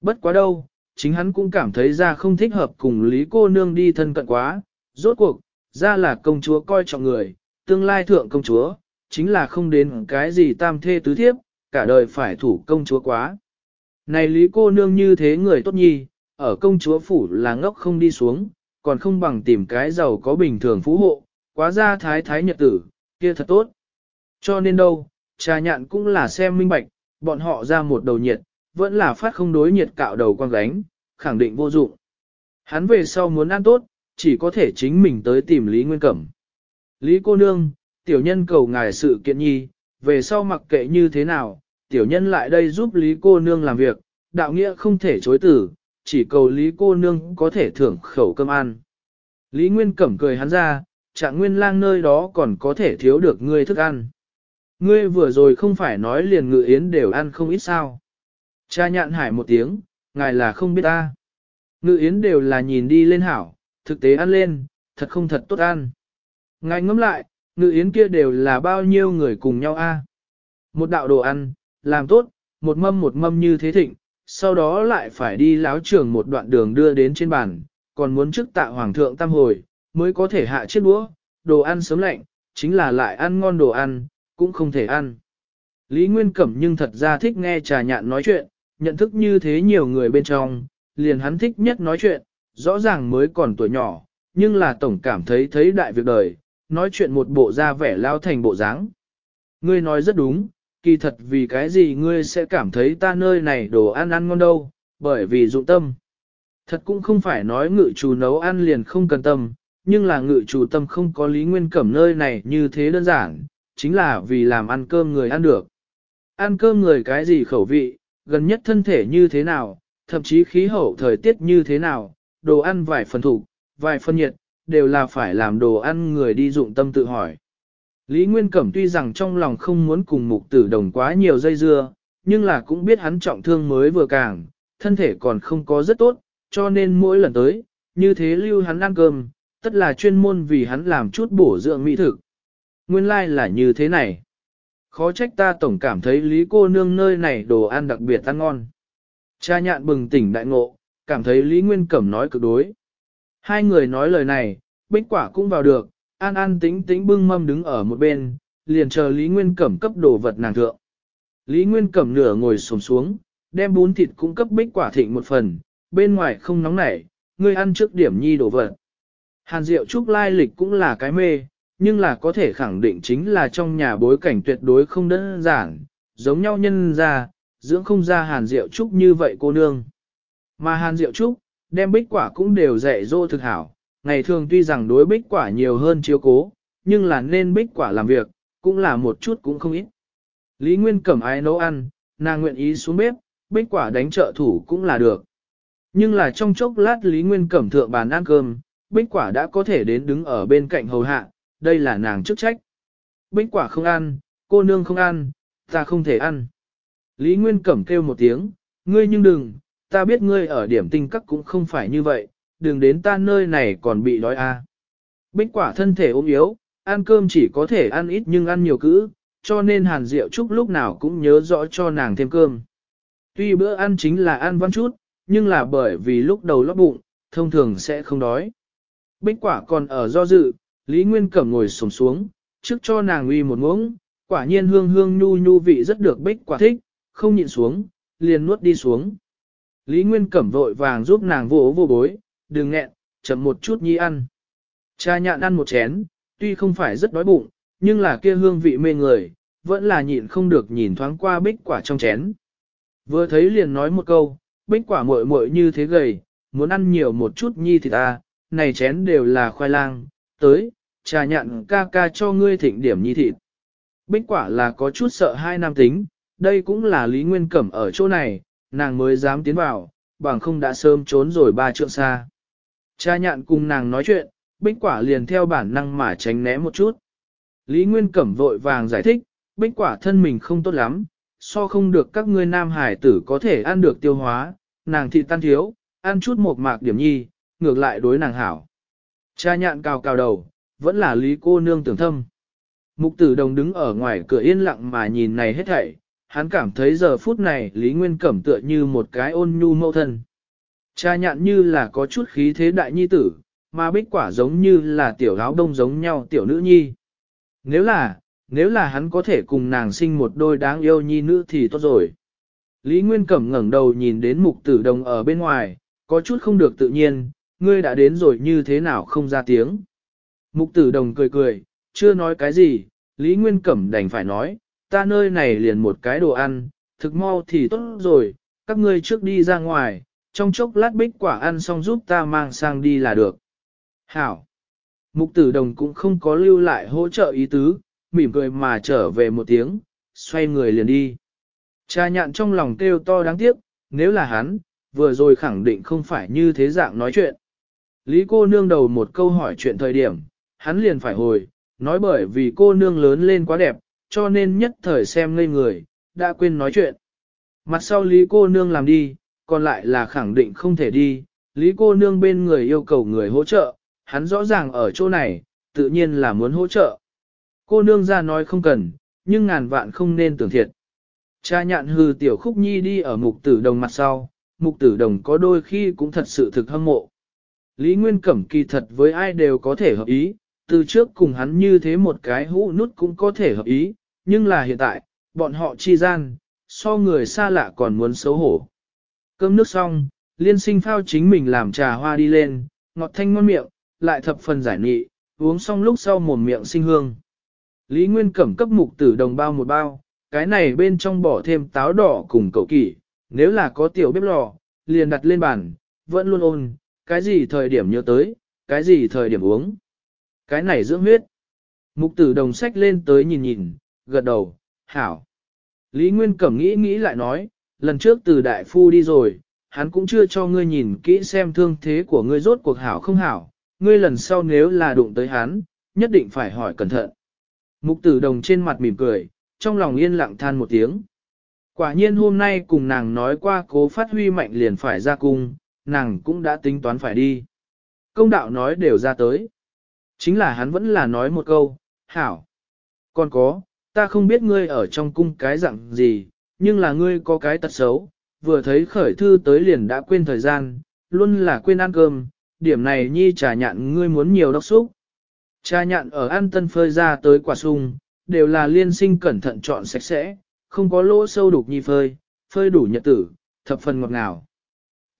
Bất quá đâu, chính hắn cũng cảm thấy ra không thích hợp cùng lý cô nương đi thân cận quá. Rốt cuộc, ra là công chúa coi trọng người, tương lai thượng công chúa, chính là không đến cái gì tam thê tứ thiếp, cả đời phải thủ công chúa quá. Này lý cô nương như thế người tốt nhi, ở công chúa phủ là ngốc không đi xuống, còn không bằng tìm cái giàu có bình thường phú hộ, quá ra thái thái nhật tử, kia thật tốt. Cho nên đâu, trà nhạn cũng là xem minh bạch, bọn họ ra một đầu nhiệt, vẫn là phát không đối nhiệt cạo đầu quang gánh, khẳng định vô dụng. Hắn về sau muốn ăn tốt, chỉ có thể chính mình tới tìm Lý Nguyên Cẩm. Lý cô nương, tiểu nhân cầu ngài sự kiện nhi, về sau mặc kệ như thế nào, tiểu nhân lại đây giúp Lý cô nương làm việc, đạo nghĩa không thể chối tử, chỉ cầu Lý cô nương có thể thưởng khẩu cơm ăn. Lý Nguyên cẩm cười hắn ra, trạng nguyên lang nơi đó còn có thể thiếu được ngươi thức ăn. Ngươi vừa rồi không phải nói liền ngự yến đều ăn không ít sao. Cha nhạn hải một tiếng, ngài là không biết ta. Ngự yến đều là nhìn đi lên hảo, thực tế ăn lên, thật không thật tốt ăn. Ngài ngẫm lại, ngự yến kia đều là bao nhiêu người cùng nhau a? Một đạo đồ ăn, làm tốt, một mâm một mâm như thế thịnh, sau đó lại phải đi láo trường một đoạn đường đưa đến trên bàn, còn muốn trước tạ hoàng thượng tam hồi, mới có thể hạ chiếc đũa, đồ ăn sớm lạnh, chính là lại ăn ngon đồ ăn, cũng không thể ăn. Lý Nguyên Cẩm nhưng thật ra thích nghe trà nhạn nói chuyện, nhận thức như thế nhiều người bên trong, liền hắn thích nhất nói chuyện, rõ ràng mới còn tuổi nhỏ, nhưng là tổng cảm thấy thấy đại việc đời, nói chuyện một bộ ra vẻ lao thành bộ dáng. Ngươi nói rất đúng, kỳ thật vì cái gì ngươi sẽ cảm thấy ta nơi này đồ ăn ăn ngon đâu, bởi vì dụng tâm. Thật cũng không phải nói ngự chủ nấu ăn liền không cần tâm, nhưng là ngự chủ tâm không có lý nguyên cẩm nơi này như thế đơn giản, chính là vì làm ăn cơm người ăn được. Ăn cơm người cái gì khẩu vị, gần nhất thân thể như thế nào, thậm chí khí hậu thời tiết như thế nào, đồ ăn vài phần thủ, vài phần nhiệt, đều là phải làm đồ ăn người đi dụng tâm tự hỏi. Lý Nguyên Cẩm tuy rằng trong lòng không muốn cùng mục tử đồng quá nhiều dây dưa, nhưng là cũng biết hắn trọng thương mới vừa càng, thân thể còn không có rất tốt, cho nên mỗi lần tới, như thế lưu hắn ăn cơm, tất là chuyên môn vì hắn làm chút bổ dưỡng mỹ thực. Nguyên lai like là như thế này. Khó trách ta tổng cảm thấy Lý cô nương nơi này đồ ăn đặc biệt ăn ngon. Cha nhạn bừng tỉnh đại ngộ, cảm thấy Lý Nguyên Cẩm nói cực đối. Hai người nói lời này, bích quả cũng vào được, an an tính tính bưng mâm đứng ở một bên, liền chờ Lý Nguyên Cẩm cấp đồ vật nàng thượng. Lý Nguyên Cẩm nửa ngồi xổm xuống, đem bún thịt cũng cấp bích quả thịnh một phần, bên ngoài không nóng nảy, người ăn trước điểm nhi đồ vật. Hàn Diệu Trúc lai lịch cũng là cái mê, nhưng là có thể khẳng định chính là trong nhà bối cảnh tuyệt đối không đơn giản, giống nhau nhân ra, dưỡng không ra Hàn Diệu Trúc như vậy cô nương. Mà Hàn Diệu Trúc, đem bích quả cũng đều dạy dỗ thực hảo. Ngày thường tuy rằng đối bích quả nhiều hơn chiếu cố, nhưng là nên bích quả làm việc, cũng là một chút cũng không ít. Lý Nguyên cẩm ai nấu ăn, nàng nguyện ý xuống bếp, bích quả đánh trợ thủ cũng là được. Nhưng là trong chốc lát Lý Nguyên cẩm thượng bàn ăn cơm, bích quả đã có thể đến đứng ở bên cạnh hầu hạ, đây là nàng chức trách. Bích quả không ăn, cô nương không ăn, ta không thể ăn. Lý Nguyên cẩm kêu một tiếng, ngươi nhưng đừng, ta biết ngươi ở điểm tinh các cũng không phải như vậy, đừng đến ta nơi này còn bị đói a. Bích quả thân thể ốm yếu, ăn cơm chỉ có thể ăn ít nhưng ăn nhiều cữ, cho nên Hàn Diệu Trúc lúc nào cũng nhớ rõ cho nàng thêm cơm. Tuy bữa ăn chính là ăn văn chút, nhưng là bởi vì lúc đầu lót bụng, thông thường sẽ không đói. Bích quả còn ở do dự, Lý Nguyên Cẩm ngồi sổng xuống, trước cho nàng uy một muỗng, quả nhiên hương hương nhu nhu vị rất được bích quả thích, không nhịn xuống, liền nuốt đi xuống. Lý Nguyên Cẩm vội vàng giúp nàng vỗ vô bối, đừng nghẹn, chậm một chút nhi ăn. Cha nhạn ăn một chén, tuy không phải rất đói bụng, nhưng là kia hương vị mê người, vẫn là nhịn không được nhìn thoáng qua bích quả trong chén. Vừa thấy liền nói một câu, bích quả muội muội như thế gầy, muốn ăn nhiều một chút nhi thì ta, này chén đều là khoai lang, tới, cha nhạn ca ca cho ngươi thịnh điểm nhi thịt. Bích quả là có chút sợ hai nam tính, đây cũng là Lý Nguyên Cẩm ở chỗ này, nàng mới dám tiến vào, bằng không đã sớm trốn rồi ba trượng xa. Cha nhạn cùng nàng nói chuyện, bích quả liền theo bản năng mà tránh né một chút. Lý Nguyên Cẩm vội vàng giải thích, bích quả thân mình không tốt lắm, so không được các ngươi nam hải tử có thể ăn được tiêu hóa, nàng thịt tan thiếu, ăn chút một mạc điểm nhi, ngược lại đối nàng hảo. Cha nhạn cào cào đầu, vẫn là lý cô nương tưởng thâm. Mục tử đồng đứng ở ngoài cửa yên lặng mà nhìn này hết thảy, hắn cảm thấy giờ phút này Lý Nguyên Cẩm tựa như một cái ôn nhu mâu thân. Cha nhạn như là có chút khí thế đại nhi tử, mà bích quả giống như là tiểu áo đông giống nhau tiểu nữ nhi. Nếu là, nếu là hắn có thể cùng nàng sinh một đôi đáng yêu nhi nữ thì tốt rồi. Lý Nguyên Cẩm ngẩn đầu nhìn đến mục tử đồng ở bên ngoài, có chút không được tự nhiên, ngươi đã đến rồi như thế nào không ra tiếng. Mục tử đồng cười cười, chưa nói cái gì, Lý Nguyên Cẩm đành phải nói, ta nơi này liền một cái đồ ăn, thực mau thì tốt rồi, các ngươi trước đi ra ngoài, trong chốc lát bích quả ăn xong giúp ta mang sang đi là được. Hảo! Mục tử đồng cũng không có lưu lại hỗ trợ ý tứ, mỉm cười mà trở về một tiếng, xoay người liền đi. Cha nhạn trong lòng kêu to đáng tiếc, nếu là hắn, vừa rồi khẳng định không phải như thế dạng nói chuyện. Lý cô nương đầu một câu hỏi chuyện thời điểm, hắn liền phải hồi, nói bởi vì cô nương lớn lên quá đẹp, cho nên nhất thời xem ngây người, đã quên nói chuyện. Mặt sau Lý cô nương làm đi, còn lại là khẳng định không thể đi, Lý cô nương bên người yêu cầu người hỗ trợ, hắn rõ ràng ở chỗ này, tự nhiên là muốn hỗ trợ. Cô nương ra nói không cần, nhưng ngàn vạn không nên tưởng thiệt. Cha nhạn hư tiểu khúc nhi đi ở mục tử đồng mặt sau, mục tử đồng có đôi khi cũng thật sự thực hâm mộ. Lý Nguyên Cẩm kỳ thật với ai đều có thể hợp ý, từ trước cùng hắn như thế một cái hũ nút cũng có thể hợp ý, nhưng là hiện tại, bọn họ chi gian, so người xa lạ còn muốn xấu hổ. Cơm nước xong, liên sinh phao chính mình làm trà hoa đi lên, ngọt thanh ngon miệng, lại thập phần giải nghị, uống xong lúc sau mồm miệng sinh hương. Lý Nguyên cẩm cấp mục tử đồng bao một bao, cái này bên trong bỏ thêm táo đỏ cùng cậu kỷ, nếu là có tiểu bếp lò, liền đặt lên bàn, vẫn luôn ôn, cái gì thời điểm nhớ tới, cái gì thời điểm uống. Cái này dưỡng huyết. Mục tử đồng sách lên tới nhìn nhìn, gật đầu, hảo. Lý Nguyên Cẩm nghĩ nghĩ lại nói, lần trước từ đại phu đi rồi, hắn cũng chưa cho ngươi nhìn kỹ xem thương thế của ngươi rốt cuộc hảo không hảo, ngươi lần sau nếu là đụng tới hắn, nhất định phải hỏi cẩn thận. Mục tử đồng trên mặt mỉm cười, trong lòng yên lặng than một tiếng. Quả nhiên hôm nay cùng nàng nói qua cố phát huy mạnh liền phải ra cung, nàng cũng đã tính toán phải đi. Công đạo nói đều ra tới. Chính là hắn vẫn là nói một câu, hảo. Còn có, ta không biết ngươi ở trong cung cái dạng gì, nhưng là ngươi có cái tật xấu, vừa thấy khởi thư tới liền đã quên thời gian, luôn là quên ăn cơm, điểm này nhi trà nhạn ngươi muốn nhiều đốc xúc. Trà nhạn ở an tân phơi ra tới quả sung, đều là liên sinh cẩn thận chọn sạch sẽ, không có lỗ sâu đục nhi phơi, phơi đủ nhật tử, thập phần ngọt ngào.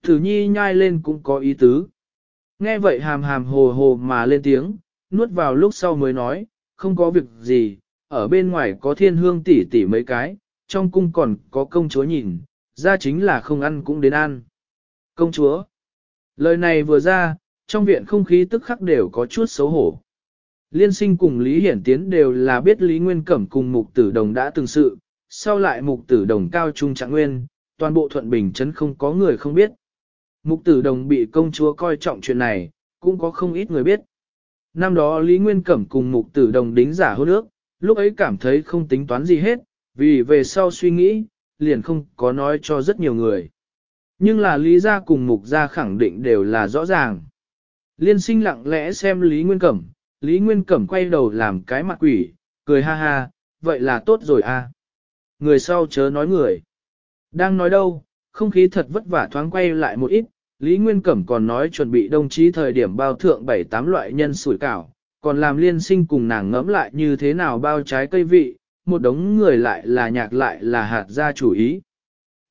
Thử nhi nhai lên cũng có ý tứ. Nghe vậy hàm hàm hồ hồ mà lên tiếng, nuốt vào lúc sau mới nói, không có việc gì, ở bên ngoài có thiên hương tỷ tỷ mấy cái, trong cung còn có công chúa nhìn, ra chính là không ăn cũng đến ăn. Công chúa. Lời này vừa ra, trong viện không khí tức khắc đều có chút xấu hổ. Liên sinh cùng Lý Hiển Tiến đều là biết Lý Nguyên Cẩm cùng Mục Tử Đồng đã từng sự, sau lại Mục Tử Đồng cao trung trạng nguyên, toàn bộ thuận bình chấn không có người không biết. Mục Tử Đồng bị công chúa coi trọng chuyện này, cũng có không ít người biết. Năm đó Lý Nguyên Cẩm cùng Mục Tử Đồng đính giả hôn ước, Lúc ấy cảm thấy không tính toán gì hết, vì về sau suy nghĩ, liền không có nói cho rất nhiều người. Nhưng là Lý Gia cùng Mục Gia khẳng định đều là rõ ràng. Liên sinh lặng lẽ xem Lý Nguyên Cẩm, Lý Nguyên Cẩm quay đầu làm cái mặt quỷ, cười ha ha, vậy là tốt rồi à. Người sau chớ nói người. Đang nói đâu, không khí thật vất vả thoáng quay lại một ít, Lý Nguyên Cẩm còn nói chuẩn bị đồng chí thời điểm bao thượng 7-8 loại nhân sủi cảo, còn làm liên sinh cùng nàng ngẫm lại như thế nào bao trái cây vị, một đống người lại là nhạc lại là hạt ra chủ ý.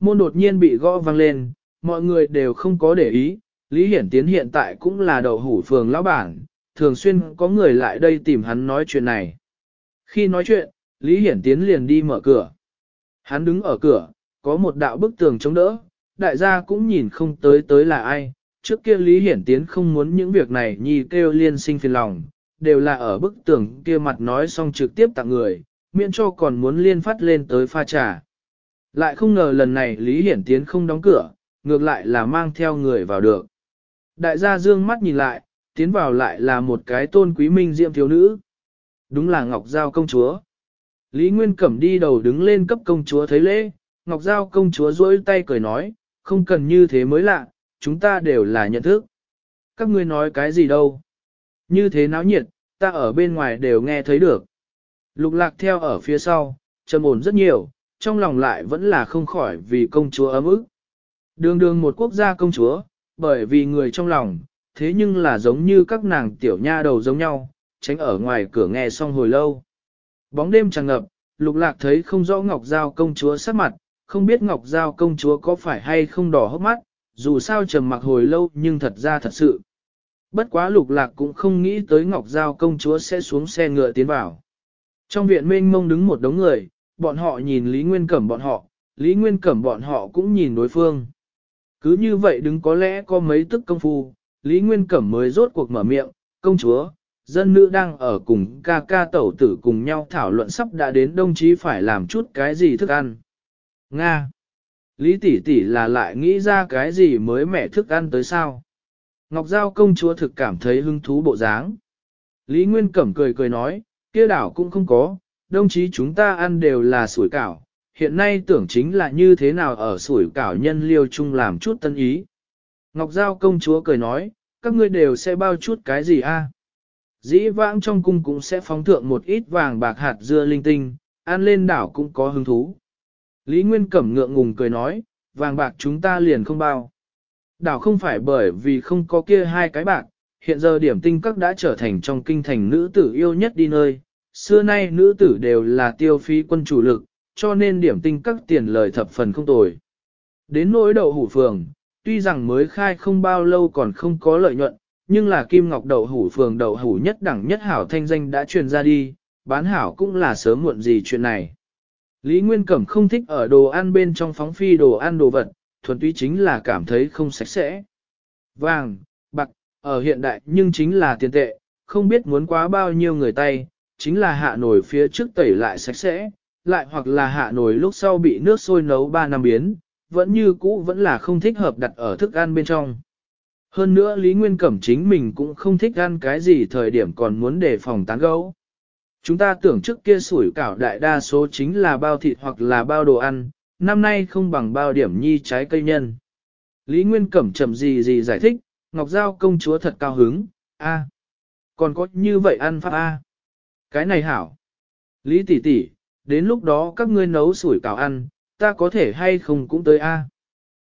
Môn đột nhiên bị gõ vang lên, mọi người đều không có để ý, Lý Hiển Tiến hiện tại cũng là đầu hủ phường lão bản, thường xuyên có người lại đây tìm hắn nói chuyện này. Khi nói chuyện, Lý Hiển Tiến liền đi mở cửa. Hắn đứng ở cửa, có một đạo bức tường chống đỡ, đại gia cũng nhìn không tới tới là ai. Trước kia Lý Hiển Tiến không muốn những việc này nhi kêu liên sinh phiền lòng, đều là ở bức tường kia mặt nói xong trực tiếp tặng người, miễn cho còn muốn liên phát lên tới pha trà. Lại không ngờ lần này Lý Hiển Tiến không đóng cửa, ngược lại là mang theo người vào được. Đại gia dương mắt nhìn lại, tiến vào lại là một cái tôn quý minh diệm thiếu nữ. Đúng là Ngọc Giao công chúa. Lý Nguyên Cẩm đi đầu đứng lên cấp công chúa thấy lễ, Ngọc Giao công chúa rỗi tay cười nói, không cần như thế mới lạ, chúng ta đều là nhận thức. Các ngươi nói cái gì đâu? Như thế náo nhiệt, ta ở bên ngoài đều nghe thấy được. Lục lạc theo ở phía sau, trầm ổn rất nhiều, trong lòng lại vẫn là không khỏi vì công chúa ấm ức. Đường đường một quốc gia công chúa, bởi vì người trong lòng, thế nhưng là giống như các nàng tiểu nha đầu giống nhau, tránh ở ngoài cửa nghe xong hồi lâu. Bóng đêm tràn ngập, lục lạc thấy không rõ Ngọc Giao công chúa sắc mặt, không biết Ngọc Giao công chúa có phải hay không đỏ hốc mắt, dù sao trầm mặc hồi lâu nhưng thật ra thật sự. Bất quá lục lạc cũng không nghĩ tới Ngọc Giao công chúa sẽ xuống xe ngựa tiến vào. Trong viện mênh mông đứng một đống người, bọn họ nhìn Lý Nguyên Cẩm bọn họ, Lý Nguyên Cẩm bọn họ cũng nhìn đối phương. Cứ như vậy đứng có lẽ có mấy tức công phu, Lý Nguyên Cẩm mới rốt cuộc mở miệng, công chúa, dân nữ đang ở cùng ca ca tẩu tử cùng nhau thảo luận sắp đã đến đồng chí phải làm chút cái gì thức ăn. Nga! Lý tỷ tỷ là lại nghĩ ra cái gì mới mẻ thức ăn tới sao? Ngọc Giao công chúa thực cảm thấy hứng thú bộ dáng. Lý Nguyên Cẩm cười cười nói, kia đảo cũng không có, đồng chí chúng ta ăn đều là sủi cảo, hiện nay tưởng chính là như thế nào ở sủi cảo nhân liêu chung làm chút tân ý. Ngọc Giao công chúa cười nói, các ngươi đều sẽ bao chút cái gì a? Dĩ vãng trong cung cũng sẽ phóng thượng một ít vàng bạc hạt dưa linh tinh, ăn lên đảo cũng có hứng thú. Lý Nguyên Cẩm ngượng ngùng cười nói, vàng bạc chúng ta liền không bao. Đảo không phải bởi vì không có kia hai cái bạc, hiện giờ điểm tinh các đã trở thành trong kinh thành nữ tử yêu nhất đi nơi, xưa nay nữ tử đều là tiêu phí quân chủ lực, cho nên điểm tinh các tiền lời thập phần không tồi. Đến nỗi đậu hủ phường, tuy rằng mới khai không bao lâu còn không có lợi nhuận, nhưng là kim ngọc đậu hủ phường đậu hủ nhất đẳng nhất hảo thanh danh đã truyền ra đi, bán hảo cũng là sớm muộn gì chuyện này. Lý Nguyên Cẩm không thích ở đồ ăn bên trong phóng phi đồ ăn đồ vật, thuần túy chính là cảm thấy không sạch sẽ. Vàng, bạc, ở hiện đại nhưng chính là tiền tệ, không biết muốn quá bao nhiêu người tay, chính là hạ nổi phía trước tẩy lại sạch sẽ, lại hoặc là hạ nổi lúc sau bị nước sôi nấu 3 năm biến, vẫn như cũ vẫn là không thích hợp đặt ở thức ăn bên trong. Hơn nữa Lý Nguyên Cẩm chính mình cũng không thích ăn cái gì thời điểm còn muốn đề phòng tán gấu. Chúng ta tưởng trước kia sủi cảo đại đa số chính là bao thịt hoặc là bao đồ ăn, năm nay không bằng bao điểm nhi trái cây nhân. Lý Nguyên Cẩm chậm gì gì giải thích, Ngọc Giao công chúa thật cao hứng, a còn có như vậy ăn pháp a. Cái này hảo. Lý tỷ tỷ đến lúc đó các ngươi nấu sủi cảo ăn, ta có thể hay không cũng tới a.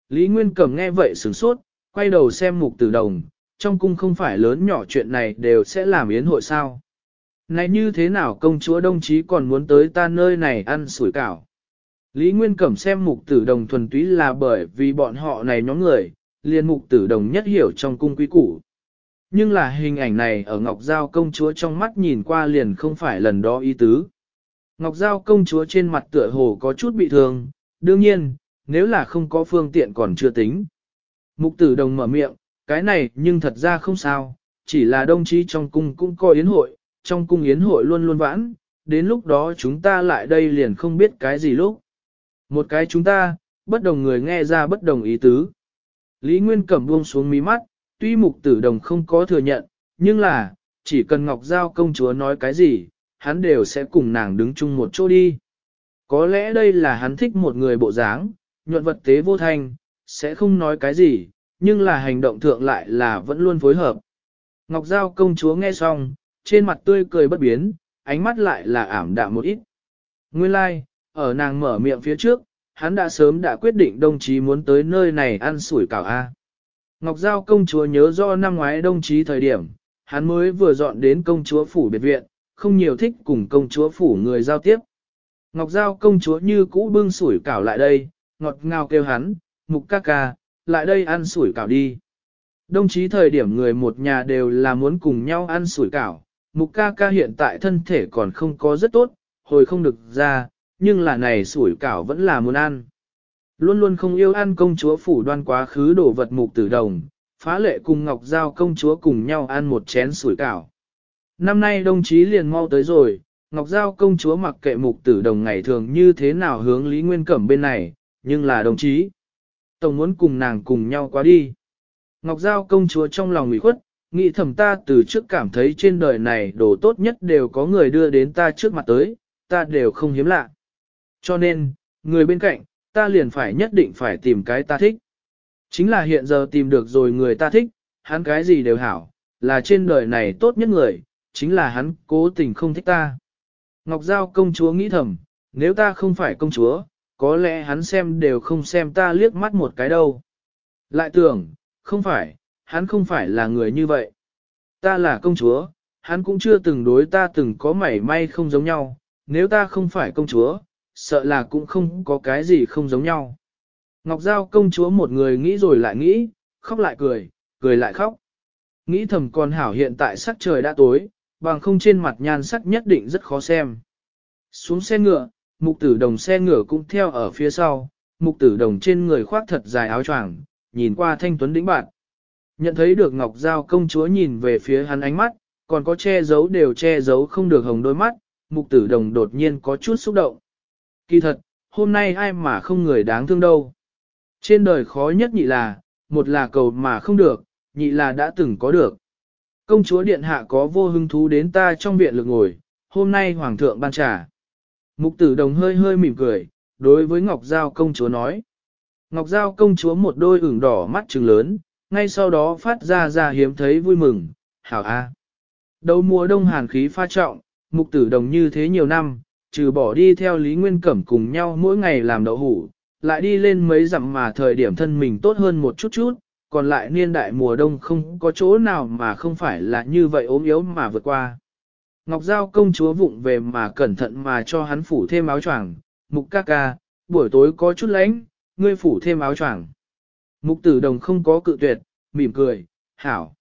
Lý Nguyên Cẩm nghe vậy sướng suốt quay đầu xem mục từ đồng, trong cung không phải lớn nhỏ chuyện này đều sẽ làm yến hội sao. Này như thế nào công chúa đồng chí còn muốn tới ta nơi này ăn sủi cảo? Lý Nguyên Cẩm xem mục tử đồng thuần túy là bởi vì bọn họ này nhóm người, liền mục tử đồng nhất hiểu trong cung quý củ. Nhưng là hình ảnh này ở Ngọc Giao công chúa trong mắt nhìn qua liền không phải lần đó ý tứ. Ngọc Giao công chúa trên mặt tựa hồ có chút bị thương, đương nhiên, nếu là không có phương tiện còn chưa tính. Mục tử đồng mở miệng, cái này nhưng thật ra không sao, chỉ là đồng chí trong cung cũng có yến hội, trong cung yến hội luôn luôn vãn, đến lúc đó chúng ta lại đây liền không biết cái gì lúc. Một cái chúng ta, bất đồng người nghe ra bất đồng ý tứ. Lý Nguyên Cẩm buông xuống mí mắt, tuy mục tử đồng không có thừa nhận, nhưng là, chỉ cần Ngọc Giao công chúa nói cái gì, hắn đều sẽ cùng nàng đứng chung một chỗ đi. Có lẽ đây là hắn thích một người bộ dáng, nhuận vật tế vô thanh, sẽ không nói cái gì, nhưng là hành động thượng lại là vẫn luôn phối hợp. Ngọc Giao công chúa nghe xong, trên mặt tươi cười bất biến, ánh mắt lại là ảm đạm một ít. Nguyên lai, like, ở nàng mở miệng phía trước, hắn đã sớm đã quyết định đồng chí muốn tới nơi này ăn sủi cảo A. Ngọc Giao công chúa nhớ do năm ngoái đồng chí thời điểm, hắn mới vừa dọn đến công chúa phủ biệt viện, không nhiều thích cùng công chúa phủ người giao tiếp. Ngọc Giao công chúa như cũ bưng sủi cảo lại đây, ngọt ngào kêu hắn, mục ca ca, lại đây ăn sủi cảo đi. Đồng chí thời điểm người một nhà đều là muốn cùng nhau ăn sủi cảo, mục ca ca hiện tại thân thể còn không có rất tốt, hồi không được ra, nhưng là này sủi cảo vẫn là muốn ăn. Luôn luôn không yêu ăn công chúa phủ đoan quá khứ đổ vật mục tử đồng, phá lệ cùng Ngọc Giao công chúa cùng nhau ăn một chén sủi cảo. Năm nay đồng chí liền mau tới rồi, Ngọc Giao công chúa mặc kệ mục tử đồng ngày thường như thế nào hướng Lý Nguyên Cẩm bên này, nhưng là đồng chí. Tổng muốn cùng nàng cùng nhau quá đi. Ngọc Giao công chúa trong lòng ủy khuất, nghĩ thầm ta từ trước cảm thấy trên đời này đồ tốt nhất đều có người đưa đến ta trước mặt tới, ta đều không hiếm lạ. Cho nên, người bên cạnh, ta liền phải nhất định phải tìm cái ta thích. Chính là hiện giờ tìm được rồi người ta thích, hắn cái gì đều hảo, là trên đời này tốt nhất người, chính là hắn cố tình không thích ta. Ngọc Giao công chúa nghĩ thầm, nếu ta không phải công chúa, có lẽ hắn xem đều không xem ta liếc mắt một cái đâu. Lại tưởng, không phải, hắn không phải là người như vậy. Ta là công chúa, hắn cũng chưa từng đối ta từng có mảy may không giống nhau, nếu ta không phải công chúa, sợ là cũng không có cái gì không giống nhau. Ngọc Giao công chúa một người nghĩ rồi lại nghĩ, khóc lại cười, cười lại khóc. Nghĩ thầm con hảo hiện tại sắc trời đã tối, bằng không trên mặt nhan sắc nhất định rất khó xem. Xuống xe ngựa, mục tử đồng xe ngựa cũng theo ở phía sau, mục tử đồng trên người khoác thật dài áo choàng, nhìn qua thanh tuấn đĩnh bạn. Nhận thấy được Ngọc Giao công chúa nhìn về phía hắn ánh mắt, còn có che giấu đều che giấu không được hồng đôi mắt, mục tử đồng đột nhiên có chút xúc động. Kỳ thật, hôm nay ai mà không người đáng thương đâu. Trên đời khó nhất nhị là, một là cầu mà không được, nhị là đã từng có được. Công chúa điện hạ có vô hứng thú đến ta trong viện lực ngồi, hôm nay hoàng thượng ban trả. Mục tử đồng hơi hơi mỉm cười, đối với Ngọc Giao công chúa nói. Ngọc Giao công chúa một đôi ửng đỏ mắt trừng lớn, ngay sau đó phát ra ra hiếm thấy vui mừng, hảo a. À. Đầu mùa đông hàn khí pha trọng, mục tử đồng như thế nhiều năm, trừ bỏ đi theo Lý Nguyên Cẩm cùng nhau mỗi ngày làm đậu hủ, lại đi lên mấy dặm mà thời điểm thân mình tốt hơn một chút chút, còn lại niên đại mùa đông không có chỗ nào mà không phải là như vậy ốm yếu mà vượt qua. Ngọc Giao công chúa vụng về mà cẩn thận mà cho hắn phủ thêm áo choàng mục ca ca, buổi tối có chút lánh, ngươi phủ thêm áo choàng Mục tử đồng không có cự tuyệt, mỉm cười, hảo.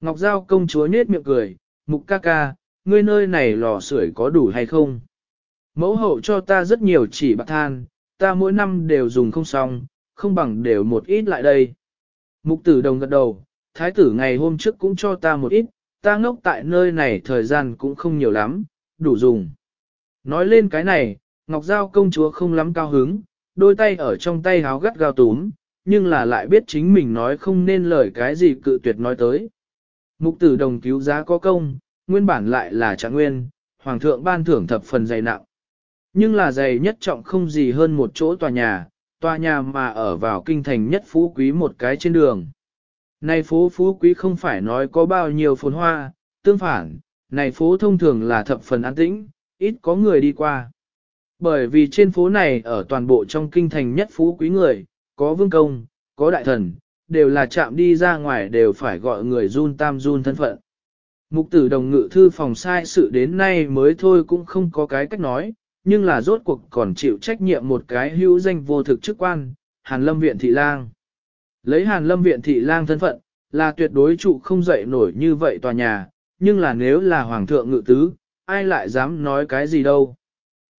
Ngọc Giao công chúa nết miệng cười, mục ca ca, ngươi nơi này lò sưởi có đủ hay không? Mẫu hậu cho ta rất nhiều chỉ bạc than, ta mỗi năm đều dùng không xong, không bằng đều một ít lại đây. Mục tử đồng gật đầu, thái tử ngày hôm trước cũng cho ta một ít, ta ngốc tại nơi này thời gian cũng không nhiều lắm, đủ dùng. Nói lên cái này, Ngọc Giao công chúa không lắm cao hứng, đôi tay ở trong tay háo gắt gao túm, nhưng là lại biết chính mình nói không nên lời cái gì cự tuyệt nói tới. Mục tử đồng cứu giá có công, nguyên bản lại là trạng nguyên, hoàng thượng ban thưởng thập phần dày nặng nhưng là dày nhất trọng không gì hơn một chỗ tòa nhà, tòa nhà mà ở vào kinh thành nhất phú quý một cái trên đường. Này phố phú quý không phải nói có bao nhiêu phồn hoa, tương phản, này phố thông thường là thập phần an tĩnh, ít có người đi qua. Bởi vì trên phố này ở toàn bộ trong kinh thành nhất phú quý người, có vương công, có đại thần, đều là chạm đi ra ngoài đều phải gọi người run tam run thân phận. Mục tử đồng ngự thư phòng sai sự đến nay mới thôi cũng không có cái cách nói, nhưng là rốt cuộc còn chịu trách nhiệm một cái hữu danh vô thực chức quan, Hàn Lâm Viện Thị Lang. Lấy Hàn Lâm Viện Thị Lang thân phận, là tuyệt đối trụ không dậy nổi như vậy tòa nhà, nhưng là nếu là Hoàng thượng ngự tứ, ai lại dám nói cái gì đâu.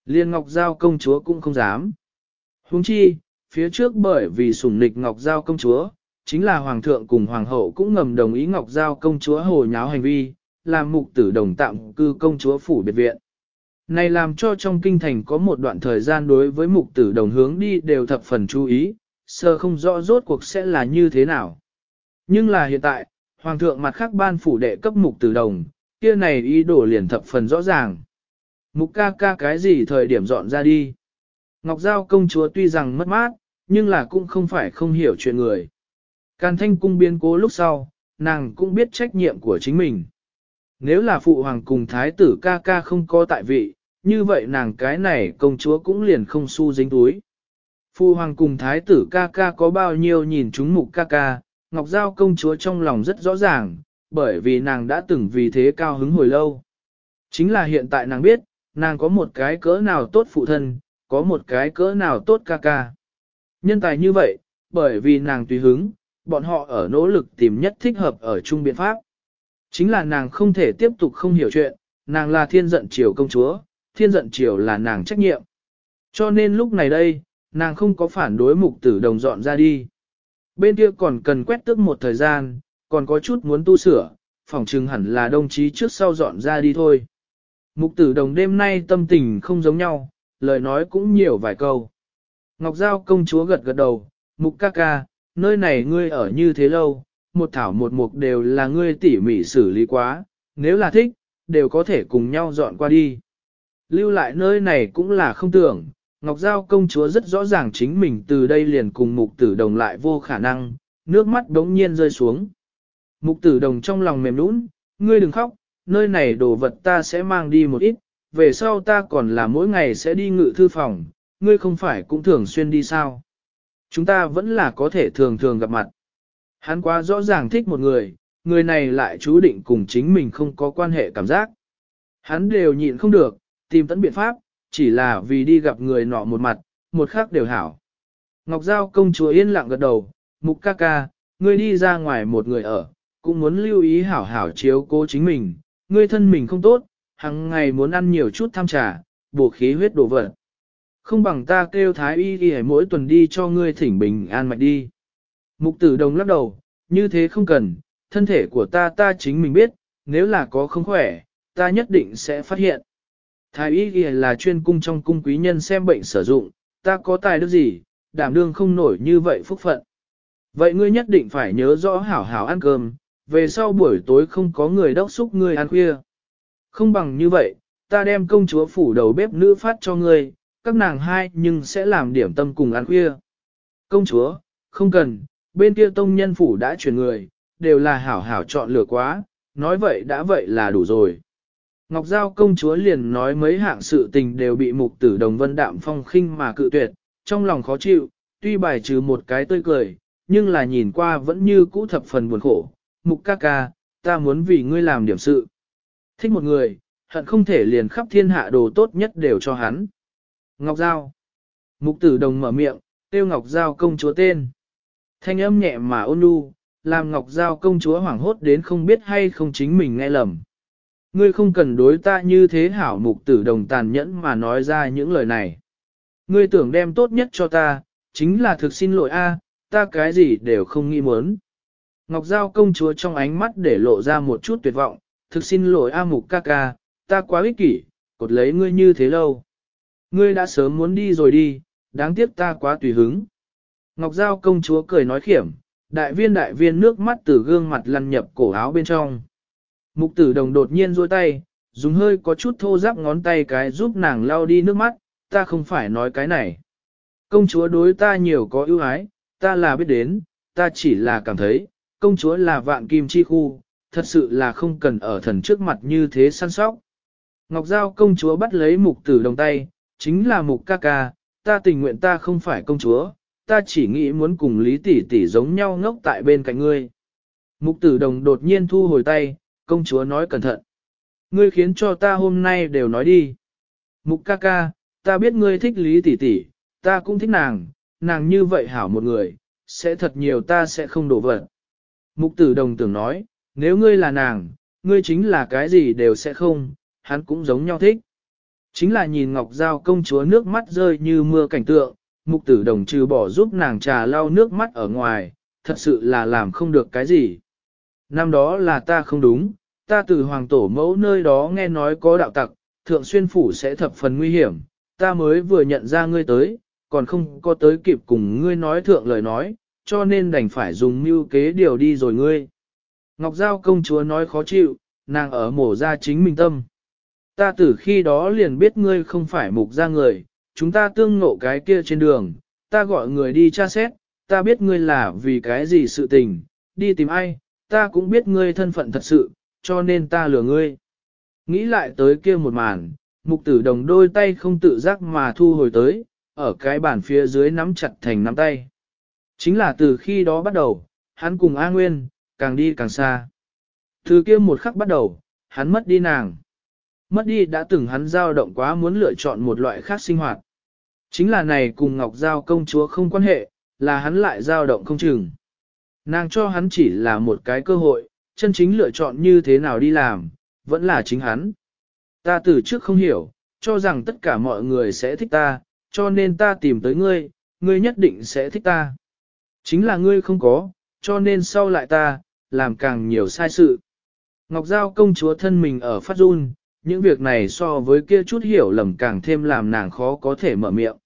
Liên Ngọc Giao công chúa cũng không dám. Huống chi, phía trước bởi vì sủng nịch Ngọc Giao công chúa, chính là Hoàng thượng cùng Hoàng hậu cũng ngầm đồng ý Ngọc Giao công chúa hồ nháo hành vi, làm mục tử đồng tạm cư công chúa phủ biệt viện. Này làm cho trong kinh thành có một đoạn thời gian đối với mục tử đồng hướng đi đều thập phần chú ý, sơ không rõ rốt cuộc sẽ là như thế nào. Nhưng là hiện tại, Hoàng thượng mặt khác ban phủ đệ cấp mục tử đồng, kia này ý đồ liền thập phần rõ ràng. Mục ca ca cái gì thời điểm dọn ra đi. Ngọc Giao công chúa tuy rằng mất mát, nhưng là cũng không phải không hiểu chuyện người. Càn thanh cung biến cố lúc sau, nàng cũng biết trách nhiệm của chính mình. Nếu là phụ hoàng cùng thái tử ca ca không có tại vị, như vậy nàng cái này công chúa cũng liền không su dính túi. Phu hoàng cùng thái tử ca ca có bao nhiêu nhìn chúng mục ca ca, Ngọc Giao công chúa trong lòng rất rõ ràng, bởi vì nàng đã từng vì thế cao hứng hồi lâu. Chính là hiện tại nàng biết, nàng có một cái cỡ nào tốt phụ thân, có một cái cỡ nào tốt ca ca. Nhân tài như vậy, bởi vì nàng tùy hứng, bọn họ ở nỗ lực tìm nhất thích hợp ở chung biện pháp. Chính là nàng không thể tiếp tục không hiểu chuyện, nàng là thiên giận triều công chúa, thiên giận chiều là nàng trách nhiệm. Cho nên lúc này đây, nàng không có phản đối mục tử đồng dọn ra đi. Bên kia còn cần quét tước một thời gian, còn có chút muốn tu sửa, phòng trừng hẳn là đồng chí trước sau dọn ra đi thôi. Mục tử đồng đêm nay tâm tình không giống nhau, lời nói cũng nhiều vài câu. Ngọc Giao công chúa gật gật đầu, mục ca ca, nơi này ngươi ở như thế lâu, một thảo một mục đều là ngươi tỉ mỉ xử lý quá, nếu là thích, đều có thể cùng nhau dọn qua đi. Lưu lại nơi này cũng là không tưởng, Ngọc Giao công chúa rất rõ ràng chính mình từ đây liền cùng mục tử đồng lại vô khả năng, nước mắt đống nhiên rơi xuống. Mục tử đồng trong lòng mềm nũng, ngươi đừng khóc, nơi này đồ vật ta sẽ mang đi một ít, về sau ta còn là mỗi ngày sẽ đi ngự thư phòng, ngươi không phải cũng thường xuyên đi sao. Chúng ta vẫn là có thể thường thường gặp mặt. Hắn quá rõ ràng thích một người, người này lại chú định cùng chính mình không có quan hệ cảm giác. Hắn đều nhịn không được, tìm tận biện pháp, chỉ là vì đi gặp người nọ một mặt, một khác đều hảo. Ngọc Giao công chúa yên lặng gật đầu, mục ca ca, ngươi đi ra ngoài một người ở, cũng muốn lưu ý hảo hảo chiếu cố chính mình, ngươi thân mình không tốt, hằng ngày muốn ăn nhiều chút tham trà, bổ khí huyết đổ vật. Không bằng ta kêu thái y y mỗi tuần đi cho ngươi thỉnh bình an mạch đi. Mục tử đồng lắc đầu, như thế không cần, thân thể của ta ta chính mình biết, nếu là có không khỏe, ta nhất định sẽ phát hiện. Thái y ghi là chuyên cung trong cung quý nhân xem bệnh sử dụng, ta có tài đức gì, đảm đương không nổi như vậy phúc phận. Vậy ngươi nhất định phải nhớ rõ hảo hảo ăn cơm, về sau buổi tối không có người đốc xúc ngươi ăn khuya. Không bằng như vậy, ta đem công chúa phủ đầu bếp nữ phát cho ngươi, các nàng hai nhưng sẽ làm điểm tâm cùng ăn khuya. Công chúa, không cần, bên kia tông nhân phủ đã chuyển người, đều là hảo hảo chọn lựa quá, nói vậy đã vậy là đủ rồi. Ngọc Giao công chúa liền nói mấy hạng sự tình đều bị mục tử đồng vân đạm phong khinh mà cự tuyệt, trong lòng khó chịu, tuy bài trừ một cái tươi cười, nhưng là nhìn qua vẫn như cũ thập phần buồn khổ. Mục ca ca, ta muốn vì ngươi làm điểm sự. Thích một người, hận không thể liền khắp thiên hạ đồ tốt nhất đều cho hắn. Ngọc Giao. Mục tử đồng mở miệng, tiêu Ngọc Giao công chúa tên. Thanh âm nhẹ mà ôn nhu, làm Ngọc Giao công chúa hoảng hốt đến không biết hay không chính mình nghe lầm ngươi không cần đối ta như thế hảo mục tử đồng tàn nhẫn mà nói ra những lời này. Ngươi tưởng đem tốt nhất cho ta, chính là thực xin lỗi a, ta cái gì đều không nghĩ muốn. Ngọc Giao công chúa trong ánh mắt để lộ ra một chút tuyệt vọng, thực xin lỗi a mục ca ca, ta quá ích kỷ, cột lấy ngươi như thế lâu. Ngươi đã sớm muốn đi rồi đi, đáng tiếc ta quá tùy hứng. Ngọc Giao công chúa cười nói khiểm, đại viên đại viên nước mắt từ gương mặt lăn nhập cổ áo bên trong. Mục tử đồng đột nhiên duỗi tay, dùng hơi có chút thô ráp ngón tay cái giúp nàng lau đi nước mắt, ta không phải nói cái này. Công chúa đối ta nhiều có ưu ái, ta là biết đến, ta chỉ là cảm thấy, công chúa là vạn kim chi khu, thật sự là không cần ở thần trước mặt như thế săn sóc. Ngọc Giao công chúa bắt lấy mục tử đồng tay, chính là mục ca ca, ta tình nguyện ta không phải công chúa, ta chỉ nghĩ muốn cùng lý tỷ tỷ giống nhau ngốc tại bên cạnh ngươi. Mục tử đồng đột nhiên thu hồi tay, công chúa nói cẩn thận. Ngươi khiến cho ta hôm nay đều nói đi. Mục ca ca, ta biết ngươi thích lý tỷ tỷ, ta cũng thích nàng, nàng như vậy hảo một người, sẽ thật nhiều ta sẽ không đổ vật. Mục tử đồng tưởng nói, nếu ngươi là nàng, ngươi chính là cái gì đều sẽ không, hắn cũng giống nhau thích. Chính là nhìn Ngọc Giao công chúa nước mắt rơi như mưa cảnh tượng, mục tử đồng trừ bỏ giúp nàng trà lau nước mắt ở ngoài, thật sự là làm không được cái gì. Năm đó là ta không đúng, ta từ hoàng tổ mẫu nơi đó nghe nói có đạo tặc, thượng xuyên phủ sẽ thập phần nguy hiểm, ta mới vừa nhận ra ngươi tới, còn không có tới kịp cùng ngươi nói thượng lời nói, cho nên đành phải dùng mưu kế điều đi rồi ngươi. Ngọc Giao công chúa nói khó chịu, nàng ở mổ ra chính mình tâm. Ta từ khi đó liền biết ngươi không phải mục ra người, chúng ta tương ngộ cái kia trên đường, ta gọi người đi tra xét, ta biết ngươi là vì cái gì sự tình, đi tìm ai, ta cũng biết ngươi thân phận thật sự, cho nên ta lừa ngươi. Nghĩ lại tới kia một màn, mục tử đồng đôi tay không tự giác mà thu hồi tới, ở cái bàn phía dưới nắm chặt thành nắm tay. Chính là từ khi đó bắt đầu, hắn cùng A Nguyên, càng đi càng xa. Từ kia một khắc bắt đầu, hắn mất đi nàng. Mất đi đã từng hắn dao động quá muốn lựa chọn một loại khác sinh hoạt. Chính là này cùng Ngọc Giao công chúa không quan hệ, là hắn lại dao động không chừng. Nàng cho hắn chỉ là một cái cơ hội, chân chính lựa chọn như thế nào đi làm, vẫn là chính hắn. Ta từ trước không hiểu, cho rằng tất cả mọi người sẽ thích ta, cho nên ta tìm tới ngươi, ngươi nhất định sẽ thích ta. Chính là ngươi không có, cho nên sau lại ta, làm càng nhiều sai sự. Ngọc Giao công chúa thân mình ở phát run, những việc này so với kia chút hiểu lầm càng thêm làm nàng khó có thể mở miệng.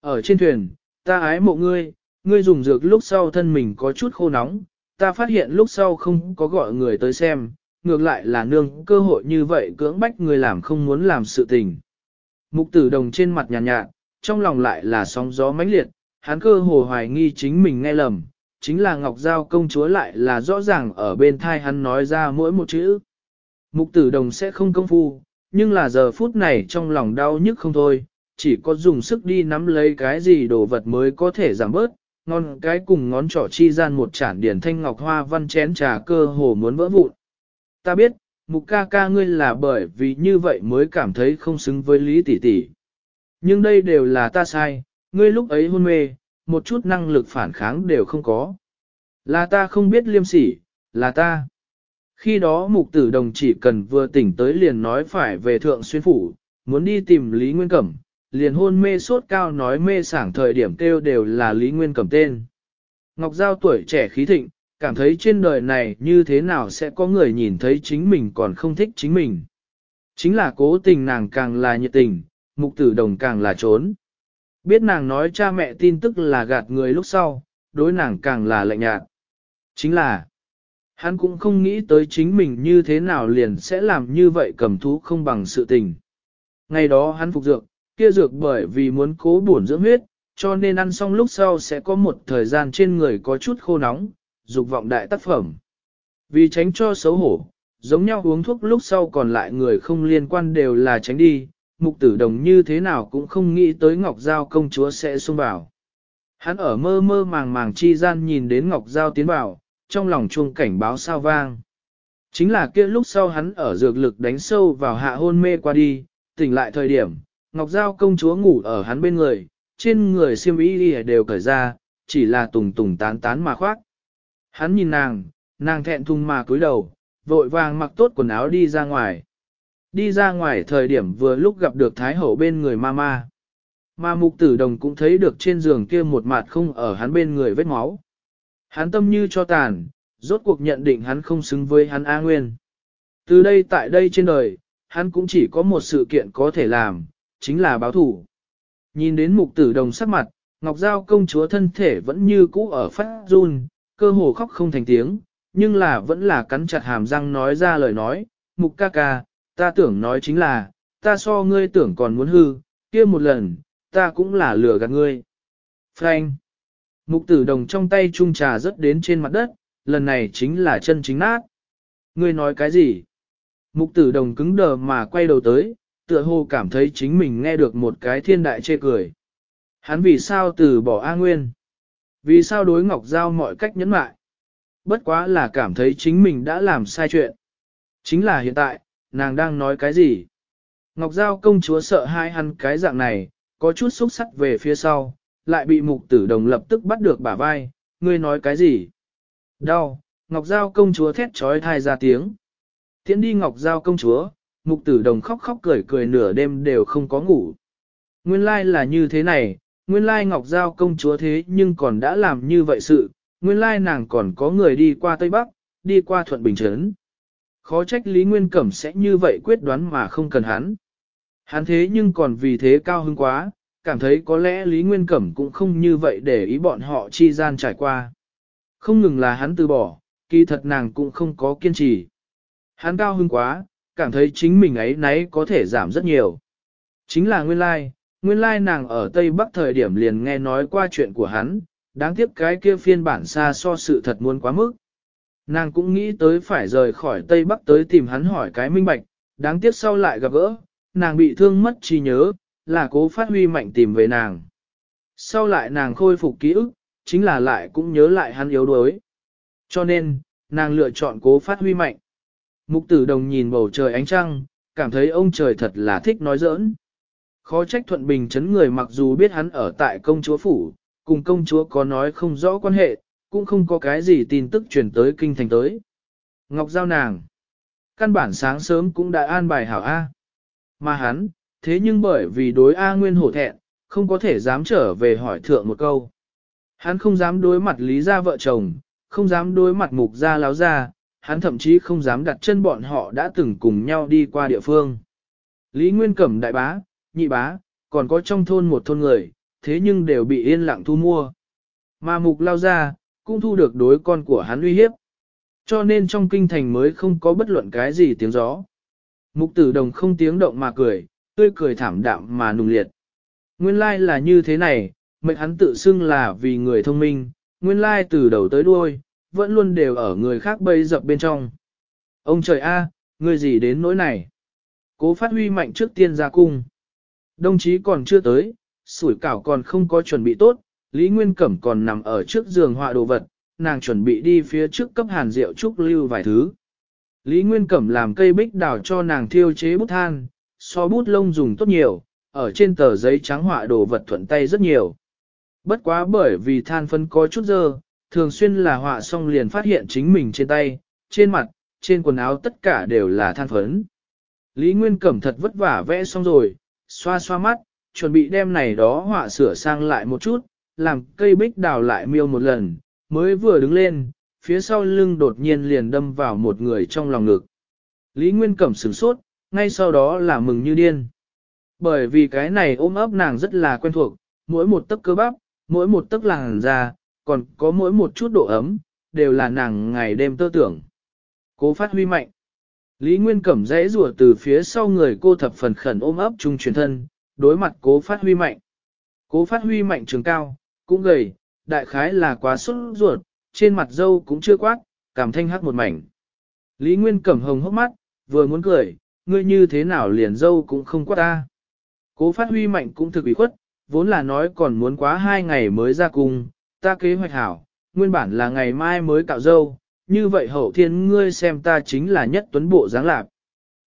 Ở trên thuyền, ta ái mộ ngươi, ngươi dùng dược lúc sau thân mình có chút khô nóng, ta phát hiện lúc sau không có gọi người tới xem, ngược lại là nương cơ hội như vậy cưỡng bách người làm không muốn làm sự tình. Mục tử đồng trên mặt nhàn nhạt, nhạt, trong lòng lại là sóng gió mãnh liệt, hắn cơ hồ hoài nghi chính mình nghe lầm, chính là Ngọc Giao công chúa lại là rõ ràng ở bên thai hắn nói ra mỗi một chữ. Mục tử đồng sẽ không công phu, nhưng là giờ phút này trong lòng đau nhức không thôi, chỉ có dùng sức đi nắm lấy cái gì đồ vật mới có thể giảm bớt, ngón cái cùng ngón trỏ chi gian một chản điển thanh ngọc hoa văn chén trà cơ hồ muốn vỡ vụn. Ta biết, mục ca ca ngươi là bởi vì như vậy mới cảm thấy không xứng với lý tỷ tỷ. Nhưng đây đều là ta sai, ngươi lúc ấy hôn mê, một chút năng lực phản kháng đều không có. Là ta không biết liêm sỉ, là ta. Khi đó mục tử đồng chỉ cần vừa tỉnh tới liền nói phải về thượng xuyên phủ, muốn đi tìm Lý Nguyên Cẩm, liền hôn mê sốt cao nói mê sảng thời điểm kêu đều là Lý Nguyên cầm tên. Ngọc Giao tuổi trẻ khí thịnh, cảm thấy trên đời này như thế nào sẽ có người nhìn thấy chính mình còn không thích chính mình. Chính là cố tình nàng càng là nhiệt tình, mục tử đồng càng là trốn. Biết nàng nói cha mẹ tin tức là gạt người lúc sau, đối nàng càng là lạnh nhạt. Chính là, hắn cũng không nghĩ tới chính mình như thế nào liền sẽ làm như vậy cầm thú không bằng sự tình. Ngày đó hắn phục dược, kia dược bởi vì muốn cố bổn dưỡng huyết, cho nên ăn xong lúc sau sẽ có một thời gian trên người có chút khô nóng, dục vọng đại tác phẩm. Vì tránh cho xấu hổ, giống nhau uống thuốc lúc sau còn lại người không liên quan đều là tránh đi, mục tử đồng như thế nào cũng không nghĩ tới Ngọc Giao công chúa sẽ xung vào. Hắn ở mơ mơ màng màng chi gian nhìn đến Ngọc Giao tiến vào, trong lòng chuông cảnh báo sao vang. Chính là kia lúc sau hắn ở dược lực đánh sâu vào hạ hôn mê qua đi, tỉnh lại thời điểm, Ngọc Giao công chúa ngủ ở hắn bên người, trên người siêm y đều cởi ra, chỉ là tùng tùng tán tán mà khoác. Hắn nhìn nàng, nàng thẹn thùng mà cúi đầu, vội vàng mặc tốt quần áo đi ra ngoài. Đi ra ngoài thời điểm vừa lúc gặp được Thái Hậu bên người mama. Mà mục tử đồng cũng thấy được trên giường kia một mặt không ở hắn bên người vết máu. Hắn tâm như cho tàn, rốt cuộc nhận định hắn không xứng với hắn A Nguyên. Từ đây tại đây trên đời, hắn cũng chỉ có một sự kiện có thể làm, chính là báo thủ. Nhìn đến mục tử đồng sắc mặt, Ngọc Giao công chúa thân thể vẫn như cũ ở phát run, cơ hồ khóc không thành tiếng, nhưng là vẫn là cắn chặt hàm răng nói ra lời nói, mục ca ca, ta tưởng nói chính là, ta so ngươi tưởng còn muốn hư, kia một lần, ta cũng là lừa gạt ngươi. Frank, mục tử đồng trong tay trung trà rớt đến trên mặt đất, lần này chính là chân chính nát. Ngươi nói cái gì? Mục tử đồng cứng đờ mà quay đầu tới, tựa hồ cảm thấy chính mình nghe được một cái thiên đại chê cười. Hắn vì sao từ bỏ A Nguyên? Vì sao đối Ngọc Giao mọi cách nhẫn mại? Bất quá là cảm thấy chính mình đã làm sai chuyện. Chính là hiện tại, nàng đang nói cái gì? Ngọc Giao công chúa sợ hai hắn cái dạng này, có chút xúc sắc về phía sau, lại bị mục tử đồng lập tức bắt được bả vai, ngươi nói cái gì? Đau, Ngọc Giao công chúa thét trói thai ra tiếng. Tiến đi Ngọc Giao công chúa, mục tử đồng khóc khóc cười cười nửa đêm đều không có ngủ. Nguyên lai là như thế này, nguyên lai Ngọc Giao công chúa thế nhưng còn đã làm như vậy sự, nguyên lai nàng còn có người đi qua Tây Bắc, đi qua Thuận Bình Trấn. Khó trách Lý Nguyên Cẩm sẽ như vậy quyết đoán mà không cần hắn. Hắn thế nhưng còn vì thế cao hứng quá, cảm thấy có lẽ Lý Nguyên Cẩm cũng không như vậy để ý bọn họ chi gian trải qua. Không ngừng là hắn từ bỏ, kỳ thật nàng cũng không có kiên trì. Hắn cao hứng quá, cảm thấy chính mình ấy nấy có thể giảm rất nhiều. Chính là nguyên lai, nguyên lai nàng ở Tây Bắc thời điểm liền nghe nói qua chuyện của hắn, đáng tiếc cái kia phiên bản xa so sự thật muốn quá mức. Nàng cũng nghĩ tới phải rời khỏi Tây Bắc tới tìm hắn hỏi cái minh bạch, đáng tiếc sau lại gặp gỡ, nàng bị thương mất trí nhớ, là cố phát huy mạnh tìm về nàng. Sau lại nàng khôi phục ký ức, chính là lại cũng nhớ lại hắn yếu đuối. Cho nên, nàng lựa chọn cố phát huy mạnh. Mục tử đồng nhìn bầu trời ánh trăng, cảm thấy ông trời thật là thích nói giỡn. Khó trách Thuận Bình chấn người mặc dù biết hắn ở tại công chúa phủ, cùng công chúa có nói không rõ quan hệ, cũng không có cái gì tin tức truyền tới kinh thành tới. Ngọc Giao nàng, căn bản sáng sớm cũng đã an bài hảo A. Mà hắn, thế nhưng bởi vì đối A Nguyên hổ thẹn, không có thể dám trở về hỏi thượng một câu. Hắn không dám đối mặt lý gia vợ chồng, không dám đối mặt mục gia láo gia, hắn thậm chí không dám đặt chân bọn họ đã từng cùng nhau đi qua địa phương. Lý Nguyên Cẩm đại bá, nhị bá, còn có trong thôn một thôn người, thế nhưng đều bị yên lặng thu mua. Mà mục lao ra, cũng thu được đối con của hắn uy hiếp. Cho nên trong kinh thành mới không có bất luận cái gì tiếng gió. Mục tử đồng không tiếng động mà cười, tươi cười thảm đạm mà nùng liệt. Nguyên lai like là như thế này, mệnh hắn tự xưng là vì người thông minh, nguyên lai like từ đầu tới đuôi, vẫn luôn đều ở người khác bây dập bên trong. Ông trời a, người gì đến nỗi này? Cố phát huy mạnh trước tiên ra cung. Đồng chí còn chưa tới, sủi cảo còn không có chuẩn bị tốt, Lý Nguyên Cẩm còn nằm ở trước giường họa đồ vật, nàng chuẩn bị đi phía trước cấp hàn rượu trúc lưu vài thứ. Lý Nguyên Cẩm làm cây bích đào cho nàng thiêu chế bút than, so bút lông dùng tốt nhiều, ở trên tờ giấy trắng họa đồ vật thuận tay rất nhiều. Bất quá bởi vì than phân có chút dơ, thường xuyên là họa xong liền phát hiện chính mình trên tay, trên mặt, trên quần áo tất cả đều là than phấn. Lý Nguyên Cẩm thật vất vả vẽ xong rồi, xoa xoa mắt, chuẩn bị đem này đó họa sửa sang lại một chút, làm cây bích đào lại miêu một lần, mới vừa đứng lên, phía sau lưng đột nhiên liền đâm vào một người trong lòng ngực. Lý Nguyên Cẩm sửng sốt, ngay sau đó là mừng như điên. Bởi vì cái này ôm ấp nàng rất là quen thuộc, mỗi một tấc cơ bắp, mỗi một tấc làng da, còn có mỗi một chút độ ấm, đều là nàng ngày đêm tơ tưởng. Cố phát huy mạnh. Lý Nguyên Cẩm dễ rùa từ phía sau người cô thập phần khẩn ôm ấp chung truyền thân, đối mặt cố phát huy mạnh. Cố phát huy mạnh trường cao, cũng gầy, đại khái là quá sốt ruột, trên mặt dâu cũng chưa quát, cảm thanh hát một mảnh. Lý Nguyên Cẩm hồng hốc mắt, vừa muốn cười, ngươi như thế nào liền dâu cũng không quát ta. Cố phát huy mạnh cũng thực bị khuất, vốn là nói còn muốn quá hai ngày mới ra cùng ta kế hoạch hảo, nguyên bản là ngày mai mới cạo dâu, như vậy hậu thiên ngươi xem ta chính là nhất tuấn bộ dáng lạc.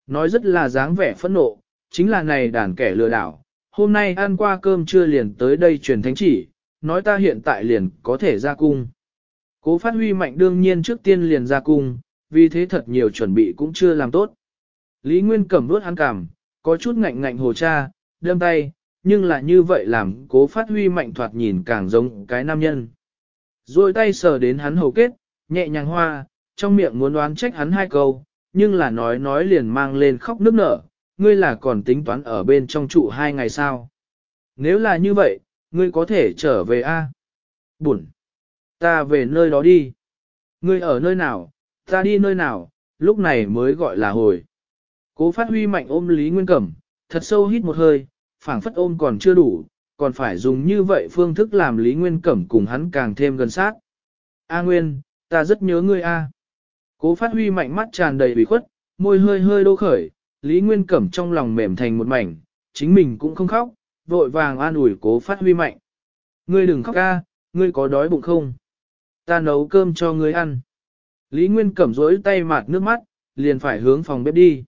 Nói rất là dáng vẻ phẫn nộ, chính là này đàn kẻ lừa đảo, hôm nay ăn qua cơm chưa liền tới đây truyền thánh chỉ, nói ta hiện tại liền có thể ra cung. Cố phát huy mạnh đương nhiên trước tiên liền ra cung, vì thế thật nhiều chuẩn bị cũng chưa làm tốt. Lý Nguyên cầm đuốt hắn cảm, có chút ngạnh ngạnh hồ cha, đâm tay, nhưng là như vậy làm cố phát huy mạnh thoạt nhìn càng giống cái nam nhân. Rồi tay sờ đến hắn hầu kết, nhẹ nhàng hoa, trong miệng muốn đoán trách hắn hai câu, nhưng là nói nói liền mang lên khóc nước nở, ngươi là còn tính toán ở bên trong trụ hai ngày sao. Nếu là như vậy, ngươi có thể trở về a à? Bụn! Ta về nơi đó đi. Ngươi ở nơi nào, ta đi nơi nào, lúc này mới gọi là hồi. Cố phát huy mạnh ôm Lý Nguyên Cẩm, thật sâu hít một hơi, phảng phất ôm còn chưa đủ, còn phải dùng như vậy phương thức làm Lý Nguyên Cẩm cùng hắn càng thêm gần sát. A Nguyên, ta rất nhớ ngươi A. Cố phát huy mạnh mắt tràn đầy bị khuất, môi hơi hơi đô khởi, Lý Nguyên Cẩm trong lòng mềm thành một mảnh, chính mình cũng không khóc, vội vàng an ủi cố phát huy mạnh. Ngươi đừng khóc A, ngươi có đói bụng không? Ta nấu cơm cho ngươi ăn. Lý Nguyên Cẩm rối tay mạt nước mắt, liền phải hướng phòng bếp đi.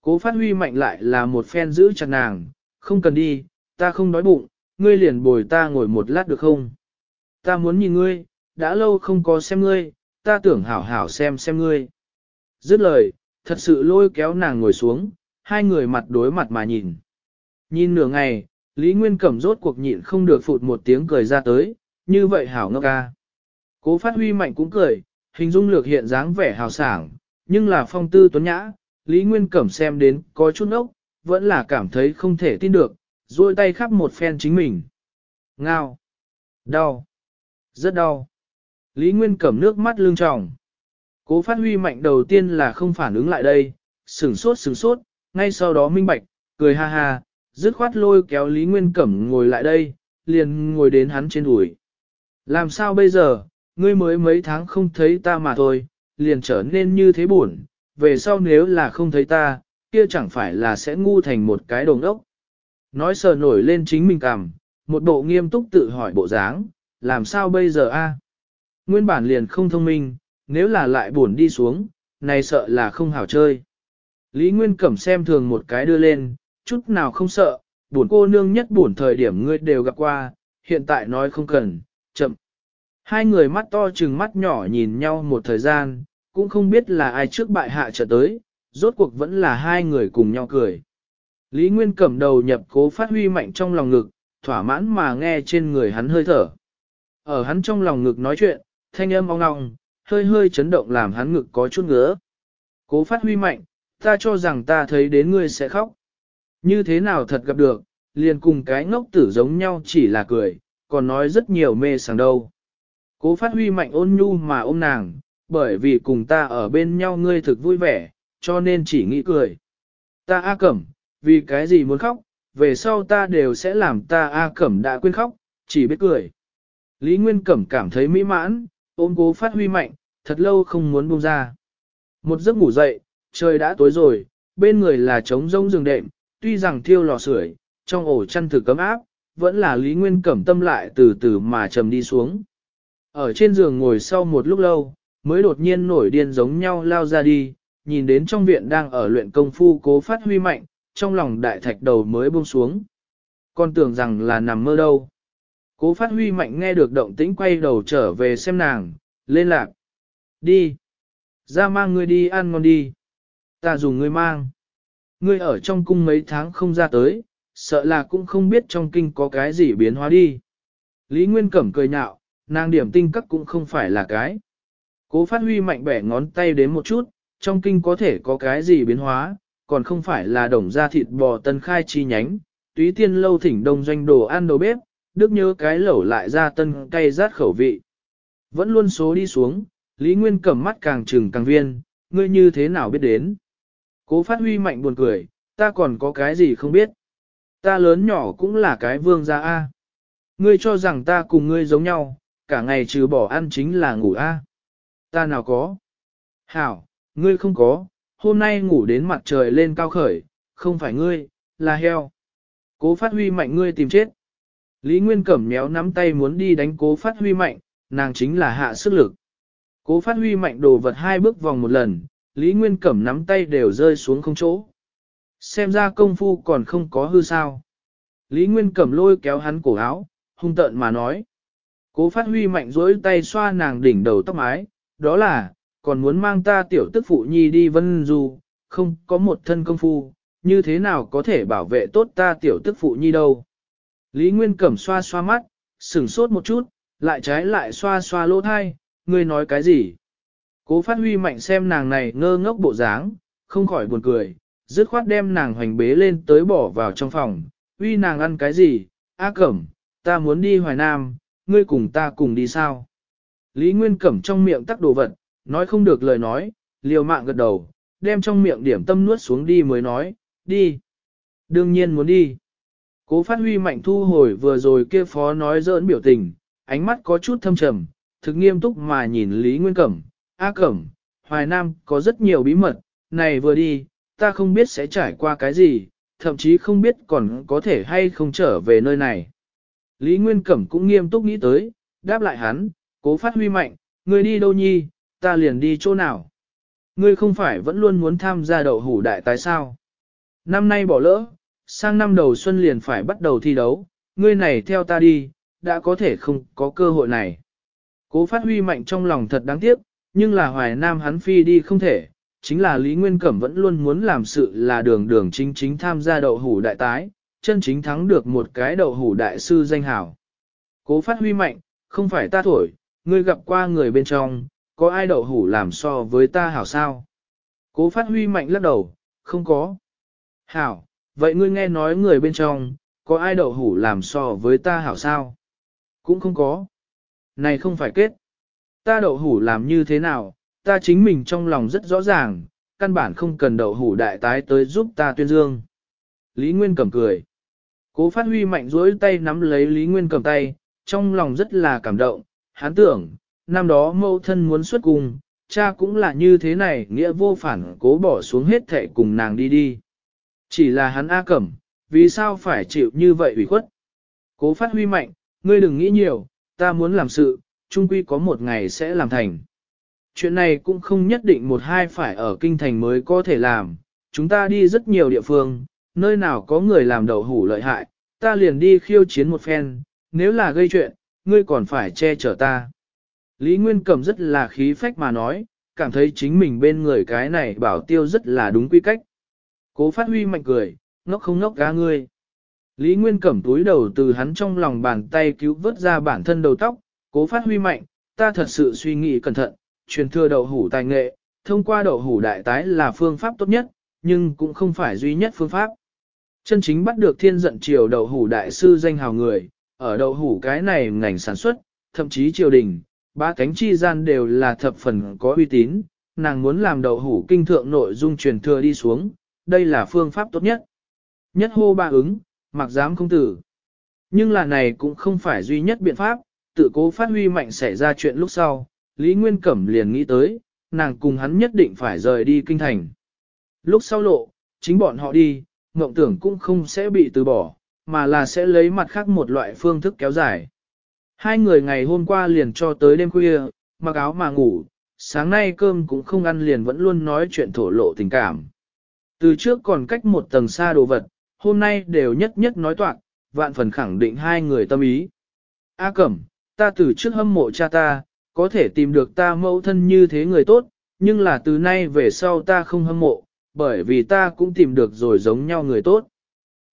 Cố phát huy mạnh lại là một phen giữ chặt nàng, không cần đi, ta không đói bụng, ngươi liền bồi ta ngồi một lát được không? Ta muốn nhìn ngươi, đã lâu không có xem ngươi, ta tưởng hảo hảo xem xem ngươi. Dứt lời, thật sự lôi kéo nàng ngồi xuống, hai người mặt đối mặt mà nhìn. Nhìn nửa ngày, Lý Nguyên Cẩm rốt cuộc nhịn không được phụt một tiếng cười ra tới, như vậy hảo ngốc ca. Cố phát huy mạnh cũng cười, hình dung lược hiện dáng vẻ hào sảng, nhưng là phong tư tuấn nhã, Lý Nguyên Cẩm xem đến có chút ốc, vẫn là cảm thấy không thể tin được, duỗi tay khắp một phen chính mình. Ngao. Đau. Rất đau. Lý Nguyên cầm nước mắt lưng tròng. Cố phát huy mạnh đầu tiên là không phản ứng lại đây, sửng sốt sửng sốt, ngay sau đó minh bạch, cười ha ha, dứt khoát lôi kéo Lý Nguyên Cẩm ngồi lại đây, liền ngồi đến hắn trên đùi. Làm sao bây giờ, ngươi mới mấy tháng không thấy ta mà thôi, liền trở nên như thế buồn, về sau nếu là không thấy ta, kia chẳng phải là sẽ ngu thành một cái đồng ốc. Nói sờ nổi lên chính mình cảm, một bộ nghiêm túc tự hỏi bộ dáng, làm sao bây giờ a? Nguyên bản liền không thông minh, nếu là lại buồn đi xuống, này sợ là không hảo chơi. Lý Nguyên Cẩm xem thường một cái đưa lên, chút nào không sợ, buồn cô nương nhất buồn thời điểm ngươi đều gặp qua, hiện tại nói không cần, chậm. Hai người mắt to chừng mắt nhỏ nhìn nhau một thời gian, cũng không biết là ai trước bại hạ trở tới, rốt cuộc vẫn là hai người cùng nhau cười. Lý Nguyên cầm đầu nhập cố phát huy mạnh trong lòng ngực, thỏa mãn mà nghe trên người hắn hơi thở. Ở hắn trong lòng ngực nói chuyện, thanh âm ong ong, hơi hơi chấn động làm hắn ngực có chút ngứa. Cố phát huy mạnh, ta cho rằng ta thấy đến ngươi sẽ khóc. Như thế nào thật gặp được, liền cùng cái ngốc tử giống nhau chỉ là cười, còn nói rất nhiều mê sảng đâu. Cố phát huy mạnh ôn nhu mà ôm nàng, bởi vì cùng ta ở bên nhau ngươi thực vui vẻ, cho nên chỉ nghĩ cười. Ta A Cẩm, vì cái gì muốn khóc, về sau ta đều sẽ làm ta A Cẩm đã quên khóc, chỉ biết cười. Lý Nguyên Cẩm cảm thấy mỹ mãn, ôm cố phát huy mạnh, thật lâu không muốn buông ra. Một giấc ngủ dậy, trời đã tối rồi, bên người là trống rông rừng đệm, tuy rằng thiêu lò sưởi, trong ổ chăn thử cấm áp, vẫn là Lý Nguyên Cẩm tâm lại từ từ mà trầm đi xuống. Ở trên giường ngồi sau một lúc lâu, mới đột nhiên nổi điên giống nhau lao ra đi, nhìn đến trong viện đang ở luyện công phu cố phát huy mạnh, trong lòng đại thạch đầu mới buông xuống. Con tưởng rằng là nằm mơ đâu. Cố phát huy mạnh nghe được động tĩnh quay đầu trở về xem nàng, lên lạc. Đi. Ra mang ngươi đi ăn ngon đi. Ta dùng ngươi mang. Ngươi ở trong cung mấy tháng không ra tới, sợ là cũng không biết trong kinh có cái gì biến hóa đi. Lý Nguyên Cẩm cười nhạo, nàng điểm tinh cấp cũng không phải là cái. Cố phát huy mạnh bẻ ngón tay đến một chút, trong kinh có thể có cái gì biến hóa, còn không phải là đồng gia thịt bò tân khai chi nhánh, túy tiên lâu thỉnh đông doanh đồ ăn đồ bếp, đức nhớ cái lẩu lại ra tân cay rát khẩu vị. Vẫn luôn số đi xuống, Lý Nguyên cầm mắt càng trừng càng viên, ngươi như thế nào biết đến. Cố phát huy mạnh buồn cười, ta còn có cái gì không biết. Ta lớn nhỏ cũng là cái vương gia A. Ngươi cho rằng ta cùng ngươi giống nhau, cả ngày trừ bỏ ăn chính là ngủ A. Ta nào có. Hảo, Ngươi không có, hôm nay ngủ đến mặt trời lên cao khởi, không phải ngươi, là heo. Cố phát huy mạnh ngươi tìm chết. Lý Nguyên Cẩm méo nắm tay muốn đi đánh cố phát huy mạnh, nàng chính là hạ sức lực. Cố phát huy mạnh đồ vật hai bước vòng một lần, Lý Nguyên Cẩm nắm tay đều rơi xuống không chỗ. Xem ra công phu còn không có hư sao. Lý Nguyên Cẩm lôi kéo hắn cổ áo, hung tợn mà nói. Cố phát huy mạnh dối tay xoa nàng đỉnh đầu tóc mái, đó là, còn muốn mang ta tiểu tức phụ nhi đi vân du, không có một thân công phu, như thế nào có thể bảo vệ tốt ta tiểu tức phụ nhi đâu. Lý Nguyên Cẩm xoa xoa mắt, sửng sốt một chút, lại trái lại xoa xoa lỗ thai, ngươi nói cái gì? Cố phát huy mạnh xem nàng này ngơ ngốc bộ dáng, không khỏi buồn cười, dứt khoát đem nàng hoành bế lên tới bỏ vào trong phòng, huy nàng ăn cái gì, A Cẩm, ta muốn đi Hoài Nam, ngươi cùng ta cùng đi sao? Lý Nguyên Cẩm trong miệng tắc đồ vật, Nói không được lời nói, liều mạng gật đầu, đem trong miệng điểm tâm nuốt xuống đi mới nói, đi. Đương nhiên muốn đi. Cố phát huy mạnh thu hồi vừa rồi kia phó nói dỡn biểu tình, ánh mắt có chút thâm trầm, thực nghiêm túc mà nhìn Lý Nguyên Cẩm, A Cẩm, Hoài Nam có rất nhiều bí mật, này vừa đi, ta không biết sẽ trải qua cái gì, thậm chí không biết còn có thể hay không trở về nơi này. Lý Nguyên Cẩm cũng nghiêm túc nghĩ tới, đáp lại hắn, cố phát huy mạnh, người đi đâu nhi, ta liền đi chỗ nào. Ngươi không phải vẫn luôn muốn tham gia đậu hủ đại tái sao? Năm nay bỏ lỡ, sang năm đầu xuân liền phải bắt đầu thi đấu, ngươi này theo ta đi, đã có thể không có cơ hội này. Cố phát huy mạnh trong lòng thật đáng tiếc, nhưng là hoài nam hắn phi đi không thể, chính là Lý Nguyên Cẩm vẫn luôn muốn làm sự là đường đường chính chính tham gia đậu hủ đại tái, chân chính thắng được một cái đậu hủ đại sư danh hảo. Cố phát huy mạnh, không phải ta thổi, ngươi gặp qua người bên trong, có ai đậu hủ làm so với ta hảo sao? Cố phát huy mạnh lắc đầu, không có. Hảo, vậy ngươi nghe nói người bên trong, có ai đậu hủ làm so với ta hảo sao? Cũng không có. Này không phải kết. Ta đậu hủ làm như thế nào, ta chính mình trong lòng rất rõ ràng, căn bản không cần đậu hủ đại tái tới giúp ta tuyên dương. Lý Nguyên cầm cười. Cố phát huy mạnh dối tay nắm lấy Lý Nguyên cầm tay, trong lòng rất là cảm động, hán tưởng, năm đó mâu thân muốn xuất cùng, cha cũng là như thế này nghĩa vô phản cố bỏ xuống hết thệ cùng nàng đi đi. Chỉ là hắn A Cẩm, vì sao phải chịu như vậy ủy khuất? Cố phát huy mạnh, ngươi đừng nghĩ nhiều, ta muốn làm sự, chung quy có một ngày sẽ làm thành. Chuyện này cũng không nhất định một hai phải ở kinh thành mới có thể làm, chúng ta đi rất nhiều địa phương, nơi nào có người làm đầu hủ lợi hại, ta liền đi khiêu chiến một phen, nếu là gây chuyện, ngươi còn phải che chở ta. Lý Nguyên Cẩm rất là khí phách mà nói, cảm thấy chính mình bên người cái này bảo tiêu rất là đúng quy cách. Cố phát huy mạnh cười, ngốc không ngốc cá ngươi. Lý Nguyên Cẩm túi đầu từ hắn trong lòng bàn tay cứu vớt ra bản thân đầu tóc, cố phát huy mạnh, ta thật sự suy nghĩ cẩn thận, truyền thừa đậu hủ tài nghệ, thông qua đậu hủ đại tái là phương pháp tốt nhất, nhưng cũng không phải duy nhất phương pháp. Chân chính bắt được thiên giận triều đậu hủ đại sư danh hào người, ở đậu hủ cái này ngành sản xuất, thậm chí triều đình, ba cánh chi gian đều là thập phần có uy tín, nàng muốn làm đậu hủ kinh thượng nội dung truyền thừa đi xuống, đây là phương pháp tốt nhất. Nhất hô ba ứng, mặc dám không tử. Nhưng là này cũng không phải duy nhất biện pháp, tự cố phát huy mạnh xảy ra chuyện lúc sau, Lý Nguyên Cẩm liền nghĩ tới, nàng cùng hắn nhất định phải rời đi kinh thành. Lúc sau lộ, chính bọn họ đi, mộng tưởng cũng không sẽ bị từ bỏ, mà là sẽ lấy mặt khác một loại phương thức kéo dài. Hai người ngày hôm qua liền cho tới đêm khuya, mặc áo mà ngủ, sáng nay cơm cũng không ăn liền vẫn luôn nói chuyện thổ lộ tình cảm. Từ trước còn cách một tầng xa đồ vật, hôm nay đều nhất nhất nói toạn vạn phần khẳng định hai người tâm ý. A Cẩm, ta từ trước hâm mộ cha ta, có thể tìm được ta mẫu thân như thế người tốt, nhưng là từ nay về sau ta không hâm mộ, bởi vì ta cũng tìm được rồi giống nhau người tốt.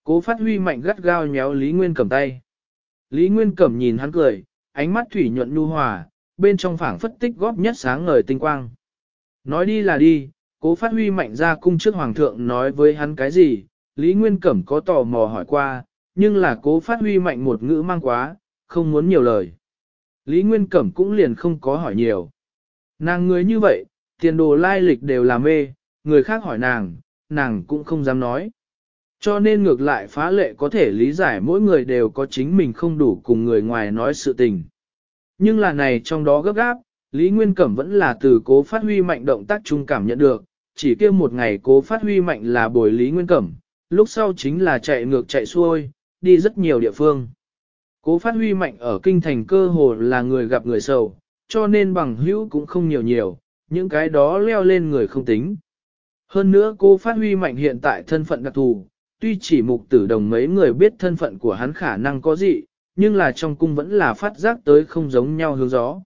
Cố phát huy mạnh gắt gao nhéo Lý Nguyên cầm tay. Lý Nguyên Cẩm nhìn hắn cười, ánh mắt thủy nhuận nhu hòa, bên trong phảng phất tích góp nhất sáng ngời tinh quang. Nói đi là đi, cố phát huy mạnh ra cung trước hoàng thượng nói với hắn cái gì, Lý Nguyên Cẩm có tò mò hỏi qua, nhưng là cố phát huy mạnh một ngữ mang quá, không muốn nhiều lời. Lý Nguyên Cẩm cũng liền không có hỏi nhiều. Nàng người như vậy, tiền đồ lai lịch đều là mê, người khác hỏi nàng, nàng cũng không dám nói. Cho nên ngược lại phá lệ có thể lý giải mỗi người đều có chính mình không đủ cùng người ngoài nói sự tình. Nhưng là này trong đó gấp gáp, Lý Nguyên Cẩm vẫn là từ cố phát huy mạnh động tác trung cảm nhận được, chỉ kia một ngày cố phát huy mạnh là bồi Lý Nguyên Cẩm, lúc sau chính là chạy ngược chạy xuôi, đi rất nhiều địa phương. Cố phát huy mạnh ở kinh thành cơ hồ là người gặp người sầu, cho nên bằng hữu cũng không nhiều nhiều, những cái đó leo lên người không tính. Hơn nữa cố phát huy mạnh hiện tại thân phận đặc thù, tuy chỉ mục tử đồng mấy người biết thân phận của hắn khả năng có gì, nhưng là trong cung vẫn là phát giác tới không giống nhau hướng gió.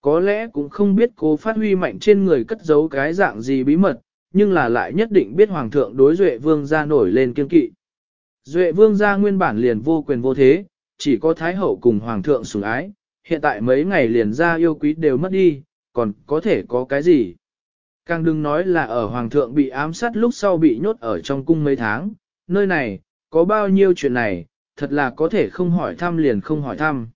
Có lẽ cũng không biết cố phát huy mạnh trên người cất giấu cái dạng gì bí mật, nhưng là lại nhất định biết hoàng thượng đối duệ vương ra nổi lên kiên kỵ. Duệ vương ra nguyên bản liền vô quyền vô thế, chỉ có thái hậu cùng hoàng thượng sủng ái, hiện tại mấy ngày liền ra yêu quý đều mất đi, còn có thể có cái gì. Càng đừng nói là ở hoàng thượng bị ám sát lúc sau bị nhốt ở trong cung mấy tháng, nơi này, có bao nhiêu chuyện này, thật là có thể không hỏi thăm liền không hỏi thăm.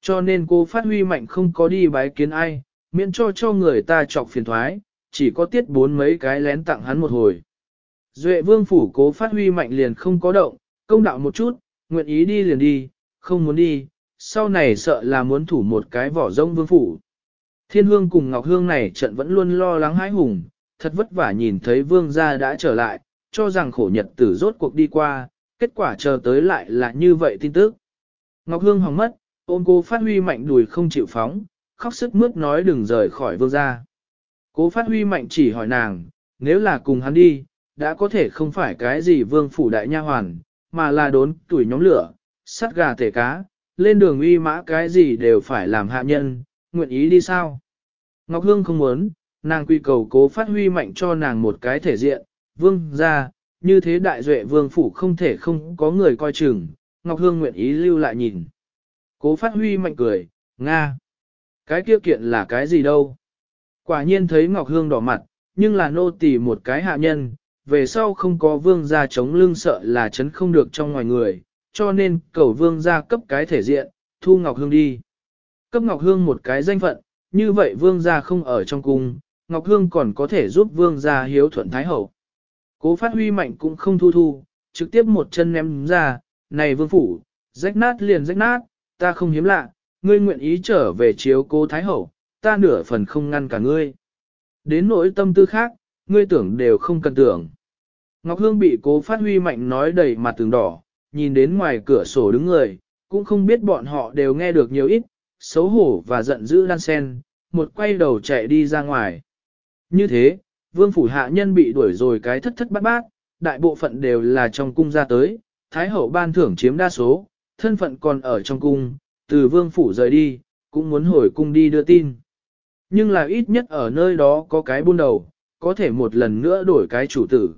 Cho nên cô phát huy mạnh không có đi bái kiến ai, miễn cho cho người ta chọc phiền thoái, chỉ có tiết bốn mấy cái lén tặng hắn một hồi. Duệ vương phủ cố phát huy mạnh liền không có động, công đạo một chút, nguyện ý đi liền đi, không muốn đi, sau này sợ là muốn thủ một cái vỏ rông vương phủ. Thiên hương cùng Ngọc Hương này trận vẫn luôn lo lắng hãi hùng, thật vất vả nhìn thấy vương gia đã trở lại, cho rằng khổ nhật tử rốt cuộc đi qua, kết quả chờ tới lại là như vậy tin tức. Ngọc Hương hỏng mất, ôn cô phát huy mạnh đùi không chịu phóng, khóc sức mướt nói đừng rời khỏi vương gia. Cố phát huy mạnh chỉ hỏi nàng, nếu là cùng hắn đi, đã có thể không phải cái gì vương phủ đại nha hoàn, mà là đốn tuổi nhóm lửa, sắt gà thể cá, lên đường uy mã cái gì đều phải làm hạ nhân, nguyện ý đi sao. Ngọc Hương không muốn, nàng quy cầu cố phát huy mạnh cho nàng một cái thể diện, vương ra, như thế đại duệ vương phủ không thể không có người coi chừng, Ngọc Hương nguyện ý lưu lại nhìn. Cố phát huy mạnh cười, Nga. Cái kia kiện là cái gì đâu? Quả nhiên thấy Ngọc Hương đỏ mặt, nhưng là nô tỳ một cái hạ nhân, về sau không có vương gia chống lưng sợ là chấn không được trong ngoài người, cho nên cầu vương gia cấp cái thể diện, thu Ngọc Hương đi. Cấp Ngọc Hương một cái danh phận, như vậy vương gia không ở trong cung, Ngọc Hương còn có thể giúp vương gia hiếu thuận thái hậu. Cố phát huy mạnh cũng không thu thu, trực tiếp một chân ném ra, này vương phủ, rách nát liền rách nát, ta không hiếm lạ, ngươi nguyện ý trở về chiếu cố Thái Hậu, ta nửa phần không ngăn cả ngươi. Đến nỗi tâm tư khác, ngươi tưởng đều không cần tưởng. Ngọc Hương bị cố phát huy mạnh nói đầy mặt tường đỏ, nhìn đến ngoài cửa sổ đứng người, cũng không biết bọn họ đều nghe được nhiều ít, xấu hổ và giận dữ đan sen, một quay đầu chạy đi ra ngoài. Như thế, vương phủ hạ nhân bị đuổi rồi cái thất thất bát bát, đại bộ phận đều là trong cung ra tới, thái hậu ban thưởng chiếm đa số, thân phận còn ở trong cung, từ vương phủ rời đi, cũng muốn hồi cung đi đưa tin. Nhưng là ít nhất ở nơi đó có cái buôn đầu, có thể một lần nữa đổi cái chủ tử.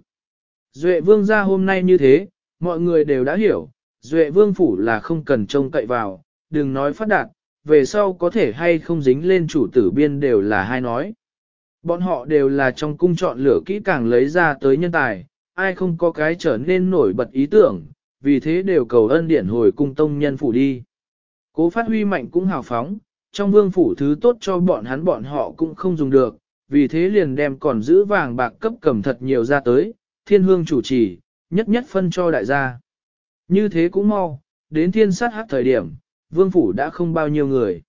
Duệ vương ra hôm nay như thế, mọi người đều đã hiểu, Duệ vương phủ là không cần trông cậy vào, đừng nói phát đạt, về sau có thể hay không dính lên chủ tử biên đều là hai nói. Bọn họ đều là trong cung chọn lựa kỹ càng lấy ra tới nhân tài, ai không có cái trở nên nổi bật ý tưởng, vì thế đều cầu ân điển hồi cung tông nhân phủ đi. Cố phát huy mạnh cũng hào phóng, trong vương phủ thứ tốt cho bọn hắn bọn họ cũng không dùng được, vì thế liền đem còn giữ vàng bạc cấp cầm thật nhiều ra tới, thiên hương chủ trì, nhất nhất phân cho đại gia. Như thế cũng mau, đến thiên sát hát thời điểm, vương phủ đã không bao nhiêu người.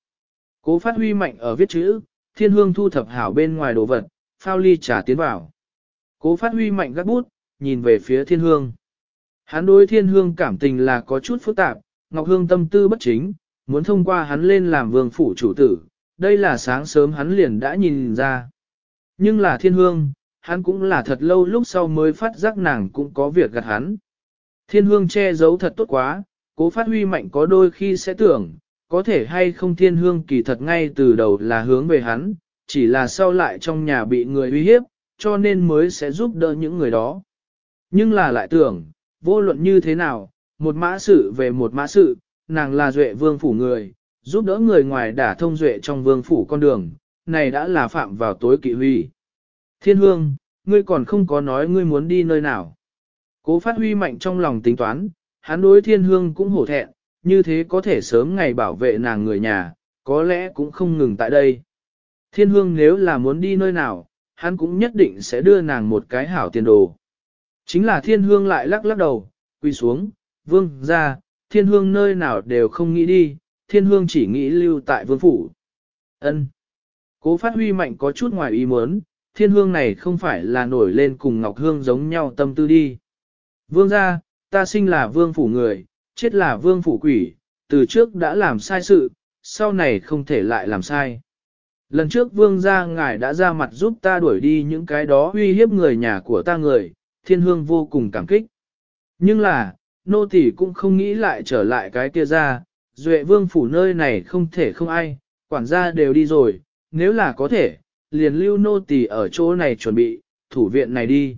Cố phát huy mạnh ở viết chữ, thiên hương thu thập hảo bên ngoài đồ vật, phao ly trà tiến vào. Cố phát huy mạnh gắt bút, nhìn về phía thiên hương. Hắn đối thiên hương cảm tình là có chút phức tạp, Ngọc Hương tâm tư bất chính, muốn thông qua hắn lên làm vương phủ chủ tử, đây là sáng sớm hắn liền đã nhìn ra. Nhưng là thiên hương, hắn cũng là thật lâu lúc sau mới phát giác nàng cũng có việc gặt hắn. Thiên hương che giấu thật tốt quá, cố phát huy mạnh có đôi khi sẽ tưởng, có thể hay không thiên hương kỳ thật ngay từ đầu là hướng về hắn, chỉ là sau lại trong nhà bị người uy hiếp, cho nên mới sẽ giúp đỡ những người đó. Nhưng là lại tưởng, vô luận như thế nào, một mã sự về một mã sự, nàng là duệ vương phủ người, giúp đỡ người ngoài đả thông duệ trong vương phủ con đường, này đã là phạm vào tối kỵ huy. Thiên hương, ngươi còn không có nói ngươi muốn đi nơi nào. Cố phát huy mạnh trong lòng tính toán, hắn đối thiên hương cũng hổ thẹn, như thế có thể sớm ngày bảo vệ nàng người nhà, có lẽ cũng không ngừng tại đây. Thiên hương nếu là muốn đi nơi nào, hắn cũng nhất định sẽ đưa nàng một cái hảo tiền đồ. Chính là thiên hương lại lắc lắc đầu, quỳ xuống, vương ra, thiên hương nơi nào đều không nghĩ đi, thiên hương chỉ nghĩ lưu tại vương phủ. ân Cố phát huy mạnh có chút ngoài ý muốn, thiên hương này không phải là nổi lên cùng Ngọc Hương giống nhau tâm tư đi. Vương ra, ta sinh là vương phủ người, chết là vương phủ quỷ, từ trước đã làm sai sự, sau này không thể lại làm sai. Lần trước vương gia ngài đã ra mặt giúp ta đuổi đi những cái đó uy hiếp người nhà của ta người, thiên hương vô cùng cảm kích. Nhưng là, nô tỳ cũng không nghĩ lại trở lại cái kia ra, duệ vương phủ nơi này không thể không ai, quản gia đều đi rồi, nếu là có thể, liền lưu nô tỳ ở chỗ này chuẩn bị, thủ viện này đi.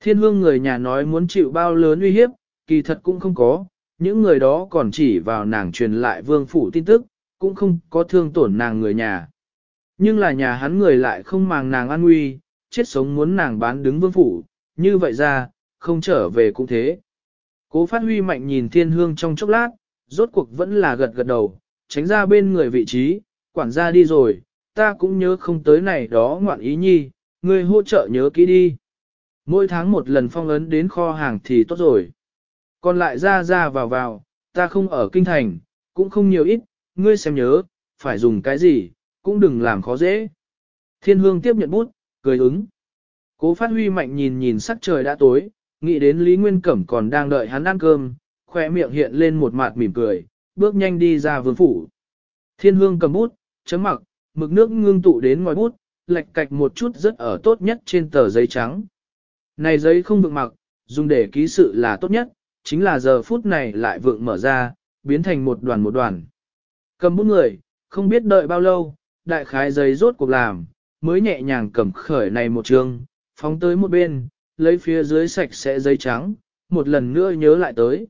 Thiên hương người nhà nói muốn chịu bao lớn uy hiếp, kỳ thật cũng không có, những người đó còn chỉ vào nàng truyền lại vương phủ tin tức, cũng không có thương tổn nàng người nhà. Nhưng là nhà hắn người lại không màng nàng an nguy, chết sống muốn nàng bán đứng vương phủ, như vậy ra, không trở về cũng thế. Cố phát huy mạnh nhìn thiên hương trong chốc lát, rốt cuộc vẫn là gật gật đầu, tránh ra bên người vị trí, quản gia đi rồi, ta cũng nhớ không tới này đó ngoạn ý nhi, người hỗ trợ nhớ kỹ đi. Mỗi tháng một lần phong ấn đến kho hàng thì tốt rồi còn lại ra ra vào vào, ta không ở kinh thành, cũng không nhiều ít, ngươi xem nhớ, phải dùng cái gì, cũng đừng làm khó dễ. Thiên hương tiếp nhận bút, cười ứng. Cố phát huy mạnh nhìn nhìn sắc trời đã tối, nghĩ đến Lý Nguyên Cẩm còn đang đợi hắn ăn cơm, khỏe miệng hiện lên một mặt mỉm cười, bước nhanh đi ra vương phủ. Thiên hương cầm bút, chấm mặc, mực nước ngưng tụ đến ngoài bút, lệch cạch một chút rất ở tốt nhất trên tờ giấy trắng. Này giấy không vượng mặc, dùng để ký sự là tốt nhất, chính là giờ phút này lại vượng mở ra, biến thành một đoàn một đoàn. Cầm bút người, không biết đợi bao lâu, đại khái giấy rốt cuộc làm, mới nhẹ nhàng cầm khởi này một trường, phóng tới một bên, lấy phía dưới sạch sẽ giấy trắng, một lần nữa nhớ lại tới.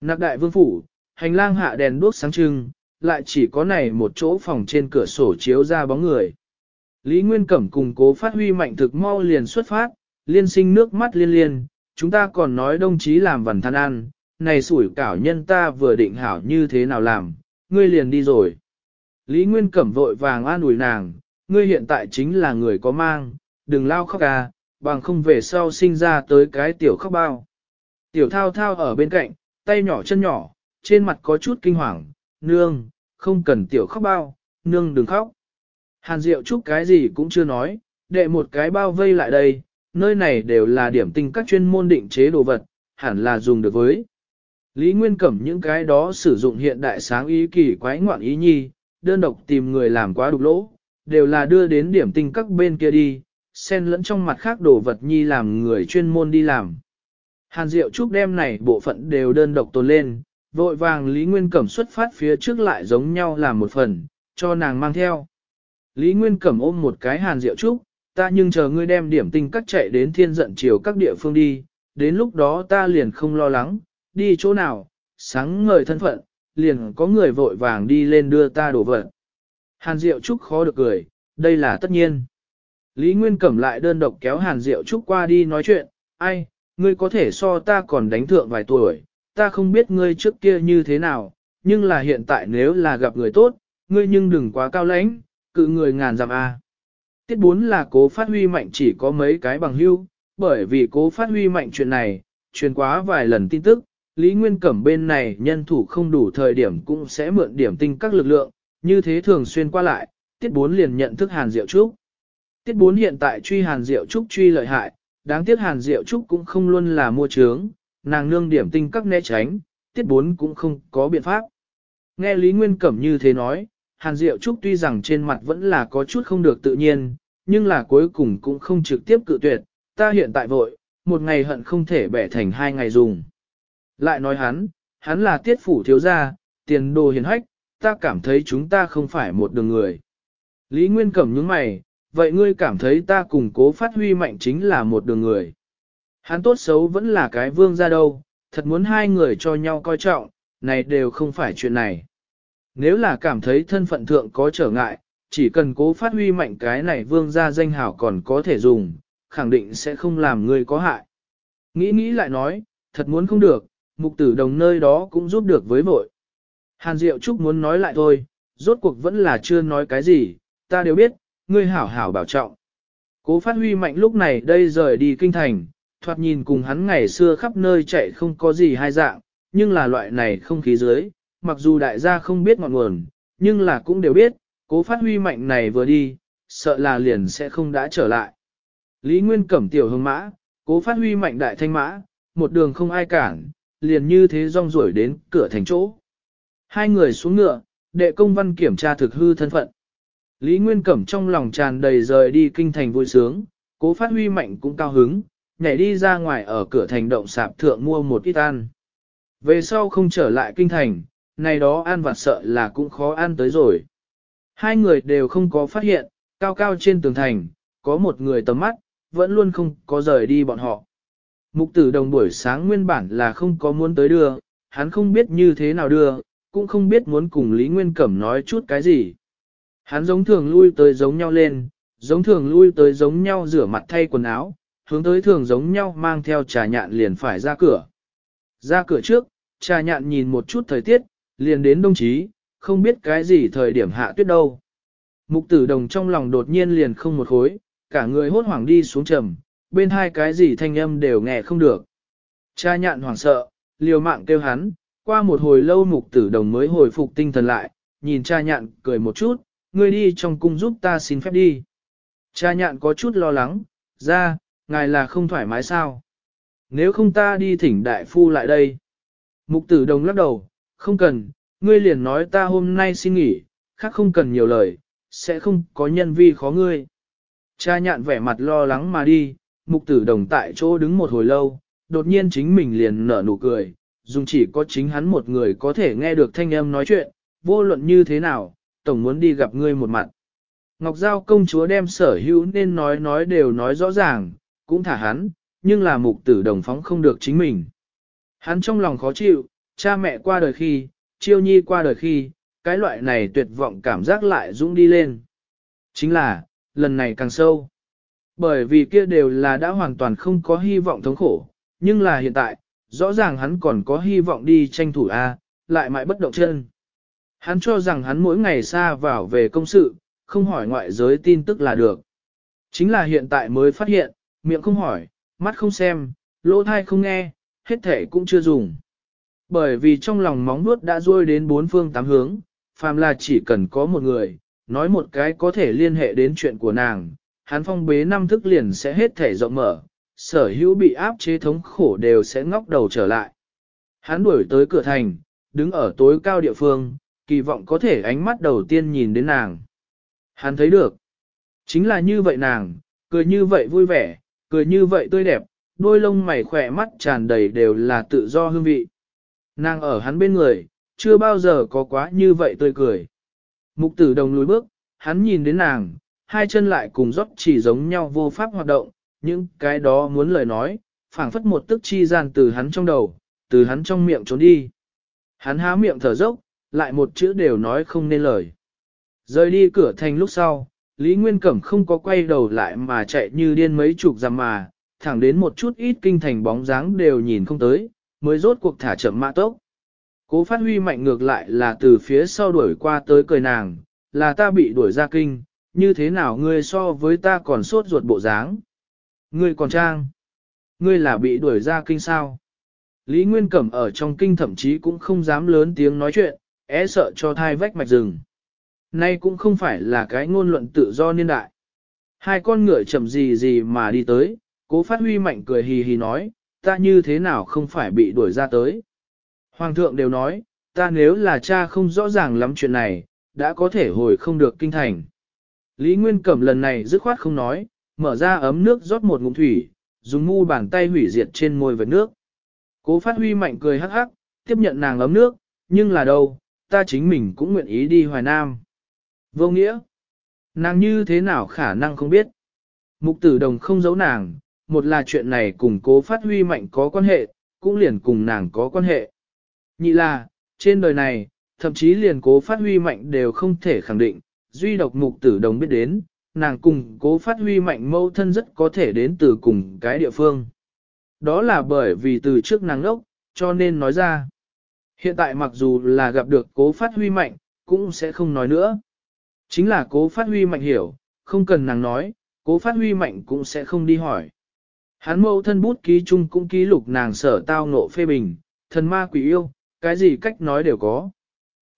Nạc đại vương phủ, hành lang hạ đèn đuốc sáng trưng, lại chỉ có này một chỗ phòng trên cửa sổ chiếu ra bóng người. Lý Nguyên Cẩm cùng cố phát huy mạnh thực mau liền xuất phát, liên sinh nước mắt liên liên, chúng ta còn nói đồng chí làm vần than ăn, này sủi cảo nhân ta vừa định hảo như thế nào làm, ngươi liền đi rồi. Lý Nguyên Cẩm vội vàng an ủi nàng, ngươi hiện tại chính là người có mang, đừng lao khóc à, bằng không về sau sinh ra tới cái tiểu khóc bao. Tiểu thao thao ở bên cạnh, tay nhỏ chân nhỏ, trên mặt có chút kinh hoàng, nương, không cần tiểu khóc bao, nương đừng khóc. Hàn Diệu Trúc cái gì cũng chưa nói, đệ một cái bao vây lại đây, nơi này đều là điểm tinh các chuyên môn định chế đồ vật, hẳn là dùng được với. Lý Nguyên Cẩm những cái đó sử dụng hiện đại sáng ý kỳ quái ngoạn ý nhi, đơn độc tìm người làm quá đục lỗ, đều là đưa đến điểm tinh các bên kia đi, xen lẫn trong mặt khác đồ vật nhi làm người chuyên môn đi làm. Hàn Diệu Trúc đem này bộ phận đều đơn độc tồn lên, vội vàng Lý Nguyên Cẩm xuất phát phía trước lại giống nhau làm một phần, cho nàng mang theo. Lý Nguyên Cẩm ôm một cái Hàn Diệu Trúc, ta nhưng chờ ngươi đem điểm tinh các chạy đến thiên giận chiều các địa phương đi, đến lúc đó ta liền không lo lắng, đi chỗ nào, sáng ngời thân phận, liền có người vội vàng đi lên đưa ta đổ vật. Hàn Diệu Trúc khó được cười, đây là tất nhiên. Lý Nguyên Cẩm lại đơn độc kéo Hàn Diệu Trúc qua đi nói chuyện, ai, ngươi có thể so ta còn đánh thượng vài tuổi, ta không biết ngươi trước kia như thế nào, nhưng là hiện tại nếu là gặp người tốt, ngươi nhưng đừng quá cao lãnh, cự người ngàn dặm a. À. Tiết Bốn là cố phát huy mạnh chỉ có mấy cái bằng hưu, bởi vì cố phát huy mạnh chuyện này, truyền quá vài lần tin tức, Lý Nguyên Cẩm bên này nhân thủ không đủ thời điểm cũng sẽ mượn điểm tinh các lực lượng, như thế thường xuyên qua lại, tiết Bốn liền nhận thức Hàn Diệu Trúc. Tiết Bốn hiện tại truy Hàn Diệu Trúc truy lợi hại, đáng tiếc Hàn Diệu Trúc cũng không luôn là mua trướng, nàng nương điểm tinh các né tránh, tiết Bốn cũng không có biện pháp. Nghe Lý Nguyên Cẩm như thế nói, Hàn Diệu Trúc tuy rằng trên mặt vẫn là có chút không được tự nhiên, nhưng là cuối cùng cũng không trực tiếp cự tuyệt, ta hiện tại vội, một ngày hận không thể bẻ thành hai ngày dùng. Lại nói hắn, hắn là tiết phủ thiếu gia, tiền đồ hiền hách, ta cảm thấy chúng ta không phải một đường người. Lý Nguyên Cẩm những mày, vậy ngươi cảm thấy ta cùng cố phát huy mạnh chính là một đường người. Hắn tốt xấu vẫn là cái vương ra đâu, thật muốn hai người cho nhau coi trọng, này đều không phải chuyện này nếu là cảm thấy thân phận thượng có trở ngại, chỉ cần cố phát huy mạnh cái này vương gia danh hảo còn có thể dùng, khẳng định sẽ không làm người có hại. Nghĩ nghĩ lại nói, thật muốn không được, mục tử đồng nơi đó cũng giúp được với vội. Hàn Diệu Trúc muốn nói lại thôi, rốt cuộc vẫn là chưa nói cái gì, ta đều biết, ngươi hảo hảo bảo trọng. Cố phát huy mạnh lúc này đây rời đi kinh thành, thoạt nhìn cùng hắn ngày xưa khắp nơi chạy không có gì hai dạng, nhưng là loại này không khí dưới, mặc dù đại gia không biết ngọn nguồn, nhưng là cũng đều biết, cố phát huy mạnh này vừa đi, sợ là liền sẽ không đã trở lại. Lý Nguyên cẩm tiểu hương mã, cố phát huy mạnh đại thanh mã, một đường không ai cản, liền như thế rong rủi đến cửa thành chỗ. Hai người xuống ngựa, đệ công văn kiểm tra thực hư thân phận. Lý Nguyên Cẩm trong lòng tràn đầy rời đi kinh thành vui sướng, cố phát huy mạnh cũng cao hứng, nhảy đi ra ngoài ở cửa thành động sạp thượng mua một ít ăn. Về sau không trở lại kinh thành, này đó ăn vặt sợ là cũng khó ăn tới rồi. Hai người đều không có phát hiện, cao cao trên tường thành, có một người tầm mắt, vẫn luôn không có rời đi bọn họ. Mục tử đồng buổi sáng nguyên bản là không có muốn tới đưa, hắn không biết như thế nào đưa, cũng không biết muốn cùng Lý Nguyên Cẩm nói chút cái gì. Hắn giống thường lui tới giống nhau lên, giống thường lui tới giống nhau rửa mặt thay quần áo, hướng tới thường giống nhau mang theo trà nhạn liền phải ra cửa. Ra cửa trước, trà nhạn nhìn một chút thời tiết, liền đến đồng chí, không biết cái gì thời điểm hạ tuyết đâu. Mục tử đồng trong lòng đột nhiên liền không một khối, cả người hốt hoảng đi xuống trầm, bên hai cái gì thanh âm đều nghe không được. Cha nhạn hoảng sợ, liều mạng kêu hắn, qua một hồi lâu mục tử đồng mới hồi phục tinh thần lại, nhìn cha nhạn cười một chút, ngươi đi trong cung giúp ta xin phép đi. Cha nhạn có chút lo lắng, ra, ngài là không thoải mái sao? Nếu không ta đi thỉnh đại phu lại đây. Mục tử đồng lắc đầu, không cần, ngươi liền nói ta hôm nay xin nghỉ, khác không cần nhiều lời, sẽ không có nhân vi khó ngươi. Cha nhạn vẻ mặt lo lắng mà đi, mục tử đồng tại chỗ đứng một hồi lâu, đột nhiên chính mình liền nở nụ cười, dùng chỉ có chính hắn một người có thể nghe được thanh âm nói chuyện, vô luận như thế nào, tổng muốn đi gặp ngươi một mặt. Ngọc Giao công chúa đem sở hữu nên nói nói đều nói rõ ràng, cũng thả hắn, nhưng là mục tử đồng phóng không được chính mình. Hắn trong lòng khó chịu, cha mẹ qua đời khi, chiêu nhi qua đời khi, cái loại này tuyệt vọng cảm giác lại dũng đi lên. Chính là, lần này càng sâu. Bởi vì kia đều là đã hoàn toàn không có hy vọng thống khổ, nhưng là hiện tại, rõ ràng hắn còn có hy vọng đi tranh thủ A, lại mãi bất động chân. Hắn cho rằng hắn mỗi ngày xa vào về công sự, không hỏi ngoại giới tin tức là được. Chính là hiện tại mới phát hiện, miệng không hỏi, mắt không xem, lỗ thai không nghe, hết thể cũng chưa dùng. Bởi vì trong lòng móng nuốt đã ruôi đến bốn phương tám hướng, phàm là chỉ cần có một người, nói một cái có thể liên hệ đến chuyện của nàng, hắn phong bế năm thức liền sẽ hết thể rộng mở, sở hữu bị áp chế thống khổ đều sẽ ngóc đầu trở lại. Hắn đuổi tới cửa thành, đứng ở tối cao địa phương, kỳ vọng có thể ánh mắt đầu tiên nhìn đến nàng. Hắn thấy được. Chính là như vậy nàng, cười như vậy vui vẻ, cười như vậy tươi đẹp, đôi lông mày khỏe mắt tràn đầy đều là tự do hương vị. Nàng ở hắn bên người, chưa bao giờ có quá như vậy tươi cười. Mục tử đồng lùi bước, hắn nhìn đến nàng, hai chân lại cùng dốc chỉ giống nhau vô pháp hoạt động, những cái đó muốn lời nói, phảng phất một tức chi gian từ hắn trong đầu, từ hắn trong miệng trốn đi. Hắn há miệng thở dốc, lại một chữ đều nói không nên lời. Rời đi cửa thành lúc sau, Lý Nguyên Cẩm không có quay đầu lại mà chạy như điên mấy chục dặm mà, thẳng đến một chút ít kinh thành bóng dáng đều nhìn không tới, mới rốt cuộc thả chậm mã tốc. Cố phát huy mạnh ngược lại là từ phía sau đuổi qua tới cười nàng, là ta bị đuổi ra kinh, như thế nào ngươi so với ta còn sốt ruột bộ dáng. Ngươi còn trang. Ngươi là bị đuổi ra kinh sao? Lý Nguyên Cẩm ở trong kinh thậm chí cũng không dám lớn tiếng nói chuyện, é sợ cho thai vách mạch rừng. Nay cũng không phải là cái ngôn luận tự do niên đại. Hai con ngựa chậm gì gì mà đi tới, cố phát huy mạnh cười hì hì nói, ta như thế nào không phải bị đuổi ra tới. Hoàng thượng đều nói, ta nếu là cha không rõ ràng lắm chuyện này, đã có thể hồi không được kinh thành. Lý Nguyên Cẩm lần này dứt khoát không nói, mở ra ấm nước rót một ngụm thủy, dùng ngu bàn tay hủy diệt trên môi vật nước. Cố phát huy mạnh cười hắc hắc, tiếp nhận nàng ấm nước, nhưng là đâu, ta chính mình cũng nguyện ý đi Hoài Nam. Vô nghĩa, nàng như thế nào khả năng không biết. Mục tử đồng không giấu nàng, một là chuyện này cùng cố phát huy mạnh có quan hệ, cũng liền cùng nàng có quan hệ. Nhị là, trên đời này, thậm chí liền cố phát huy mạnh đều không thể khẳng định, duy độc mục tử đồng biết đến, nàng cùng cố phát huy mạnh mâu thân rất có thể đến từ cùng cái địa phương. Đó là bởi vì từ trước nàng lốc, cho nên nói ra. Hiện tại mặc dù là gặp được cố phát huy mạnh, cũng sẽ không nói nữa. Chính là cố phát huy mạnh hiểu, không cần nàng nói, cố phát huy mạnh cũng sẽ không đi hỏi. Hán mâu thân bút ký chung cũng ký lục nàng sở tao nộ phê bình, thần ma quỷ yêu, cái gì cách nói đều có.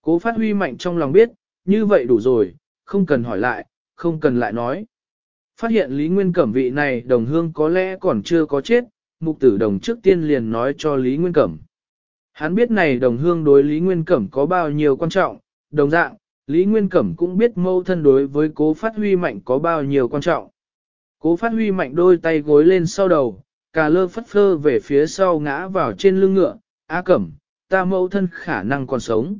Cố phát huy mạnh trong lòng biết, như vậy đủ rồi, không cần hỏi lại, không cần lại nói. Phát hiện Lý Nguyên Cẩm vị này đồng hương có lẽ còn chưa có chết, mục tử đồng trước tiên liền nói cho Lý Nguyên Cẩm. Hắn biết này đồng hương đối Lý Nguyên Cẩm có bao nhiêu quan trọng, đồng dạng, Lý Nguyên Cẩm cũng biết mâu thân đối với cố phát huy mạnh có bao nhiêu quan trọng. Cố phát huy mạnh đôi tay gối lên sau đầu, cà lơ phất phơ về phía sau ngã vào trên lưng ngựa, á cẩm, ta mẫu thân khả năng còn sống.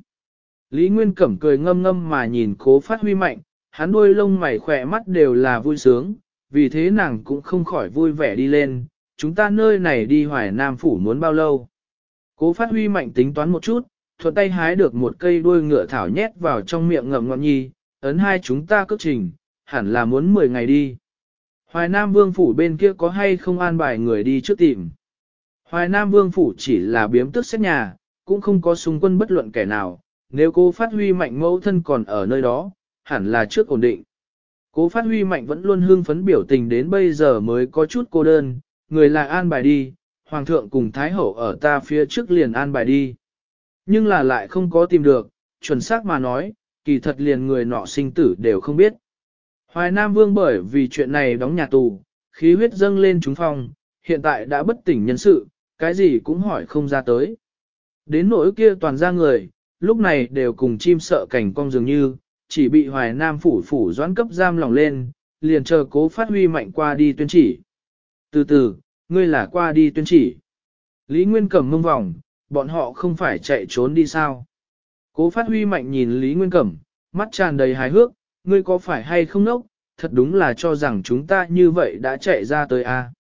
Lý Nguyên Cẩm cười ngâm ngâm mà nhìn cố phát huy mạnh, hắn đuôi lông mày khỏe mắt đều là vui sướng, vì thế nàng cũng không khỏi vui vẻ đi lên, chúng ta nơi này đi hoài nam phủ muốn bao lâu. Cố phát huy mạnh tính toán một chút, thuận tay hái được một cây đuôi ngựa thảo nhét vào trong miệng ngậm ngọn nhi, ấn hai chúng ta cước trình, hẳn là muốn 10 ngày đi. Hoài Nam Vương Phủ bên kia có hay không an bài người đi trước tìm. Hoài Nam Vương Phủ chỉ là biếm tức xét nhà, cũng không có xung quân bất luận kẻ nào, nếu cô phát huy mạnh mẫu thân còn ở nơi đó, hẳn là trước ổn định. Cố phát huy mạnh vẫn luôn hương phấn biểu tình đến bây giờ mới có chút cô đơn, người lại an bài đi, hoàng thượng cùng thái hậu ở ta phía trước liền an bài đi. Nhưng là lại không có tìm được, chuẩn xác mà nói, kỳ thật liền người nọ sinh tử đều không biết. Hoài Nam Vương bởi vì chuyện này đóng nhà tù, khí huyết dâng lên trúng phong, hiện tại đã bất tỉnh nhân sự, cái gì cũng hỏi không ra tới. Đến nỗi kia toàn ra người, lúc này đều cùng chim sợ cảnh cong dường như, chỉ bị Hoài Nam phủ phủ doãn cấp giam lòng lên, liền chờ cố phát huy mạnh qua đi tuyên chỉ. Từ từ, ngươi là qua đi tuyên chỉ. Lý Nguyên Cẩm mông vòng, bọn họ không phải chạy trốn đi sao. Cố phát huy mạnh nhìn Lý Nguyên Cẩm, mắt tràn đầy hài hước, ngươi có phải hay không nốc, thật đúng là cho rằng chúng ta như vậy đã chạy ra tới a.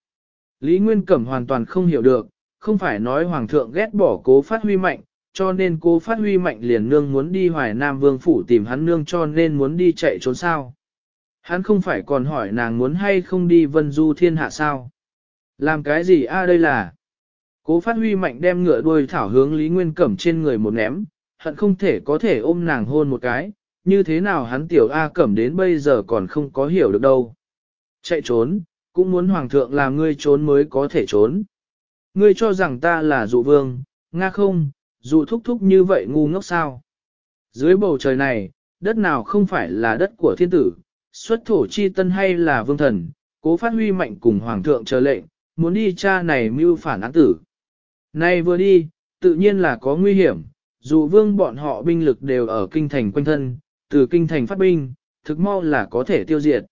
Lý Nguyên Cẩm hoàn toàn không hiểu được, không phải nói Hoàng thượng ghét bỏ cố phát huy mạnh, cho nên cố phát huy mạnh liền nương muốn đi Hoài Nam Vương Phủ tìm hắn nương cho nên muốn đi chạy trốn sao. Hắn không phải còn hỏi nàng muốn hay không đi Vân Du Thiên Hạ sao. Làm cái gì a đây là... Cố phát huy mạnh đem ngựa đuôi thảo hướng Lý Nguyên Cẩm trên người một ném, hận không thể có thể ôm nàng hôn một cái, như thế nào hắn tiểu A cẩm đến bây giờ còn không có hiểu được đâu. Chạy trốn, cũng muốn hoàng thượng là ngươi trốn mới có thể trốn. Ngươi cho rằng ta là dụ vương, nga không, dụ thúc thúc như vậy ngu ngốc sao. Dưới bầu trời này, đất nào không phải là đất của thiên tử, xuất thổ chi tân hay là vương thần, cố phát huy mạnh cùng hoàng thượng chờ lệnh, muốn đi cha này mưu phản án tử. Nay vừa đi, tự nhiên là có nguy hiểm, dụ vương bọn họ binh lực đều ở kinh thành quanh thân, từ kinh thành phát binh, thực mau là có thể tiêu diệt.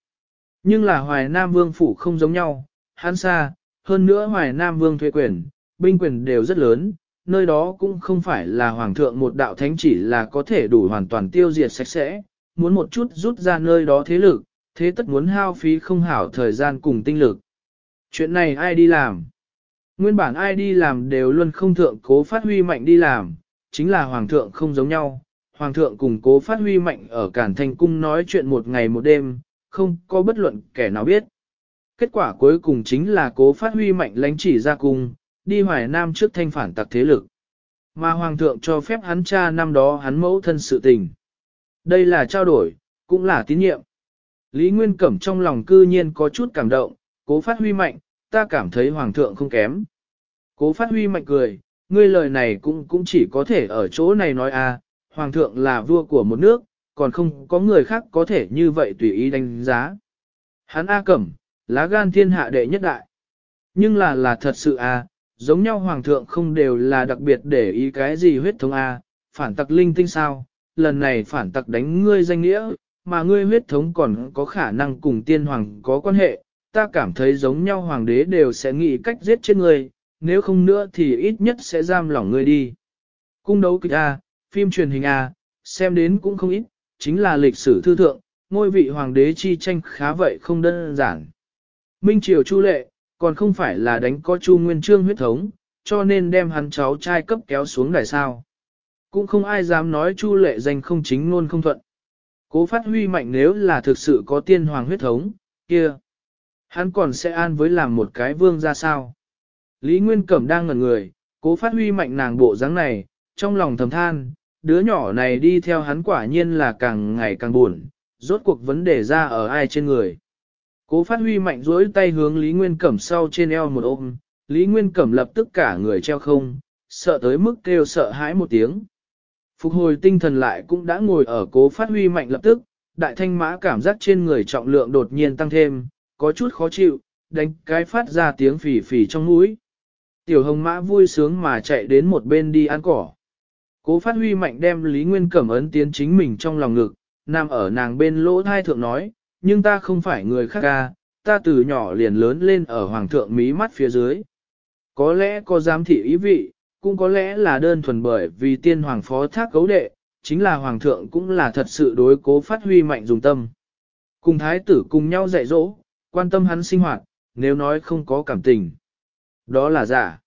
Nhưng là Hoài Nam Vương phủ không giống nhau, hắn xa, hơn nữa Hoài Nam Vương thuê quyền, binh quyền đều rất lớn, nơi đó cũng không phải là Hoàng thượng một đạo thánh chỉ là có thể đủ hoàn toàn tiêu diệt sạch sẽ, muốn một chút rút ra nơi đó thế lực, thế tất muốn hao phí không hảo thời gian cùng tinh lực. Chuyện này ai đi làm? Nguyên bản ai đi làm đều luôn không thượng cố phát huy mạnh đi làm, chính là Hoàng thượng không giống nhau, Hoàng thượng cùng cố phát huy mạnh ở Cản Thành Cung nói chuyện một ngày một đêm, không có bất luận kẻ nào biết. Kết quả cuối cùng chính là cố phát huy mạnh lánh chỉ ra cung, đi hoài nam trước thanh phản tặc thế lực. Mà Hoàng thượng cho phép hắn cha năm đó hắn mẫu thân sự tình. Đây là trao đổi, cũng là tín nhiệm. Lý Nguyên Cẩm trong lòng cư nhiên có chút cảm động, cố phát huy mạnh, ta cảm thấy Hoàng thượng không kém. Cố phát huy mạnh cười, ngươi lời này cũng cũng chỉ có thể ở chỗ này nói à, hoàng thượng là vua của một nước, còn không có người khác có thể như vậy tùy ý đánh giá. Hắn A Cẩm, lá gan thiên hạ đệ nhất đại. Nhưng là là thật sự A, à, giống nhau hoàng thượng không đều là đặc biệt để ý cái gì huyết thống A, à, phản tặc linh tinh sao, lần này phản tặc đánh ngươi danh nghĩa, mà ngươi huyết thống còn có khả năng cùng tiên hoàng có quan hệ, ta cảm thấy giống nhau hoàng đế đều sẽ nghĩ cách giết chết ngươi, nếu không nữa thì ít nhất sẽ giam lỏng ngươi đi. Cung đấu kịch A, phim truyền hình A, xem đến cũng không ít, chính là lịch sử thư thượng, ngôi vị hoàng đế chi tranh khá vậy không đơn giản. Minh Triều Chu Lệ, còn không phải là đánh có Chu Nguyên Trương huyết thống, cho nên đem hắn cháu trai cấp kéo xuống đài sao. Cũng không ai dám nói Chu Lệ danh không chính luôn không thuận. Cố phát huy mạnh nếu là thực sự có tiên hoàng huyết thống, kia. Hắn còn sẽ an với làm một cái vương ra sao. Lý Nguyên Cẩm đang ngẩn người, cố phát huy mạnh nàng bộ dáng này, trong lòng thầm than, đứa nhỏ này đi theo hắn quả nhiên là càng ngày càng buồn, rốt cuộc vấn đề ra ở ai trên người. Cố phát huy mạnh rỗi tay hướng Lý Nguyên Cẩm sau trên eo một ôm, Lý Nguyên Cẩm lập tức cả người treo không, sợ tới mức kêu sợ hãi một tiếng. Phục hồi tinh thần lại cũng đã ngồi ở cố phát huy mạnh lập tức, đại thanh mã cảm giác trên người trọng lượng đột nhiên tăng thêm, có chút khó chịu, đánh cái phát ra tiếng phỉ phỉ trong mũi. Tiểu hồng mã vui sướng mà chạy đến một bên đi ăn cỏ. Cố phát huy mạnh đem Lý Nguyên Cẩm ấn tiến chính mình trong lòng ngực, nằm ở nàng bên lỗ thai thượng nói, nhưng ta không phải người khác ca, ta từ nhỏ liền lớn lên ở hoàng thượng mí mắt phía dưới. Có lẽ có giám thị ý vị, cũng có lẽ là đơn thuần bởi vì tiên hoàng phó thác cấu đệ, chính là hoàng thượng cũng là thật sự đối cố phát huy mạnh dùng tâm. Cùng thái tử cùng nhau dạy dỗ, quan tâm hắn sinh hoạt, nếu nói không có cảm tình. Đó là giả.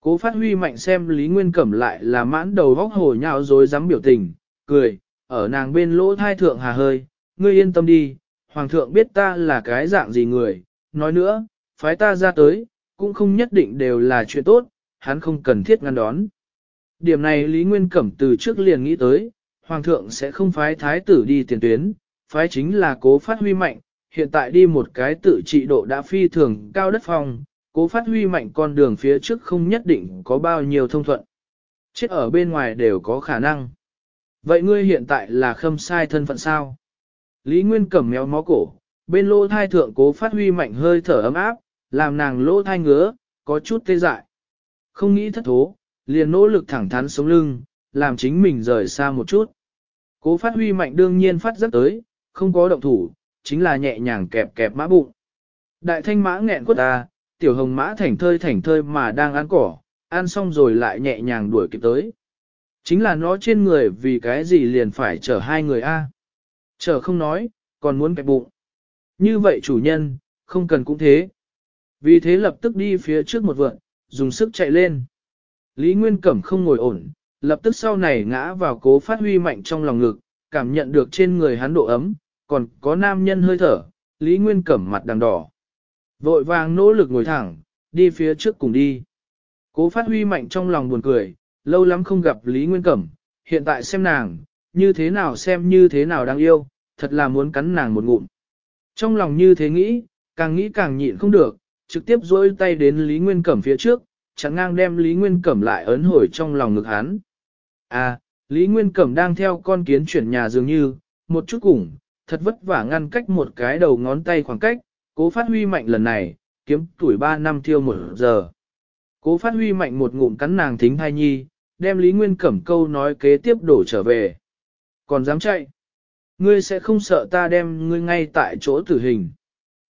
Cố phát huy mạnh xem Lý Nguyên Cẩm lại là mãn đầu vóc hồ nhào rồi dám biểu tình, cười, ở nàng bên lỗ thai thượng hà hơi, ngươi yên tâm đi, hoàng thượng biết ta là cái dạng gì người, nói nữa, phái ta ra tới, cũng không nhất định đều là chuyện tốt, hắn không cần thiết ngăn đón. Điểm này Lý Nguyên Cẩm từ trước liền nghĩ tới, hoàng thượng sẽ không phái thái tử đi tiền tuyến, phái chính là cố phát huy mạnh, hiện tại đi một cái tự trị độ đã phi thường cao đất phòng, cố phát huy mạnh con đường phía trước không nhất định có bao nhiêu thông thuận. Chết ở bên ngoài đều có khả năng. Vậy ngươi hiện tại là khâm sai thân phận sao? Lý Nguyên cầm méo mó cổ, bên lô thai thượng cố phát huy mạnh hơi thở ấm áp, làm nàng lỗ thai ngứa, có chút tê dại. Không nghĩ thất thố, liền nỗ lực thẳng thắn sống lưng, làm chính mình rời xa một chút. Cố phát huy mạnh đương nhiên phát rất tới, không có động thủ, chính là nhẹ nhàng kẹp kẹp mã bụng. Đại thanh mã nghẹn quất ta, tiểu hồng mã thảnh thơi thảnh thơi mà đang ăn cỏ, ăn xong rồi lại nhẹ nhàng đuổi kịp tới. Chính là nó trên người vì cái gì liền phải chở hai người a? Chở không nói, còn muốn kẹp bụng. Như vậy chủ nhân, không cần cũng thế. Vì thế lập tức đi phía trước một vượn, dùng sức chạy lên. Lý Nguyên Cẩm không ngồi ổn, lập tức sau này ngã vào cố phát huy mạnh trong lòng ngực, cảm nhận được trên người hắn độ ấm, còn có nam nhân hơi thở, Lý Nguyên Cẩm mặt đằng đỏ. Vội vàng nỗ lực ngồi thẳng, đi phía trước cùng đi. Cố phát huy mạnh trong lòng buồn cười, lâu lắm không gặp Lý Nguyên Cẩm, hiện tại xem nàng, như thế nào xem như thế nào đáng yêu, thật là muốn cắn nàng một ngụm. Trong lòng như thế nghĩ, càng nghĩ càng nhịn không được, trực tiếp dối tay đến Lý Nguyên Cẩm phía trước, chẳng ngang đem Lý Nguyên Cẩm lại ấn hồi trong lòng ngực hắn. À, Lý Nguyên Cẩm đang theo con kiến chuyển nhà dường như, một chút cùng, thật vất vả ngăn cách một cái đầu ngón tay khoảng cách, Cố phát huy mạnh lần này, kiếm tuổi 3 năm thiêu một giờ. Cố phát huy mạnh một ngụm cắn nàng thính thai nhi, đem Lý Nguyên Cẩm câu nói kế tiếp đổ trở về. Còn dám chạy? Ngươi sẽ không sợ ta đem ngươi ngay tại chỗ tử hình.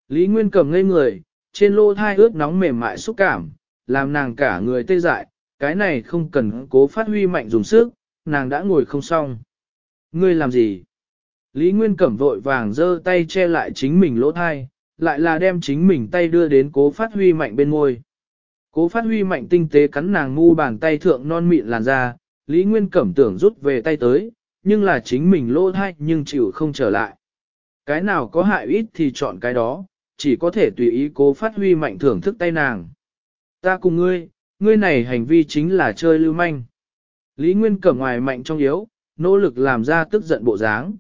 Lý Nguyên Cẩm ngây người, trên lô thai ướt nóng mềm mại xúc cảm, làm nàng cả người tê dại, cái này không cần cố phát huy mạnh dùng sức, nàng đã ngồi không xong. Ngươi làm gì? Lý Nguyên Cẩm vội vàng dơ tay che lại chính mình lỗ thai, lại là đem chính mình tay đưa đến cố phát huy mạnh bên ngôi. Cố phát huy mạnh tinh tế cắn nàng ngu bàn tay thượng non mịn làn ra, Lý Nguyên Cẩm tưởng rút về tay tới, nhưng là chính mình lô thai nhưng chịu không trở lại. Cái nào có hại ít thì chọn cái đó, chỉ có thể tùy ý cố phát huy mạnh thưởng thức tay nàng. Ta cùng ngươi, ngươi này hành vi chính là chơi lưu manh. Lý Nguyên Cẩm ngoài mạnh trong yếu, nỗ lực làm ra tức giận bộ dáng.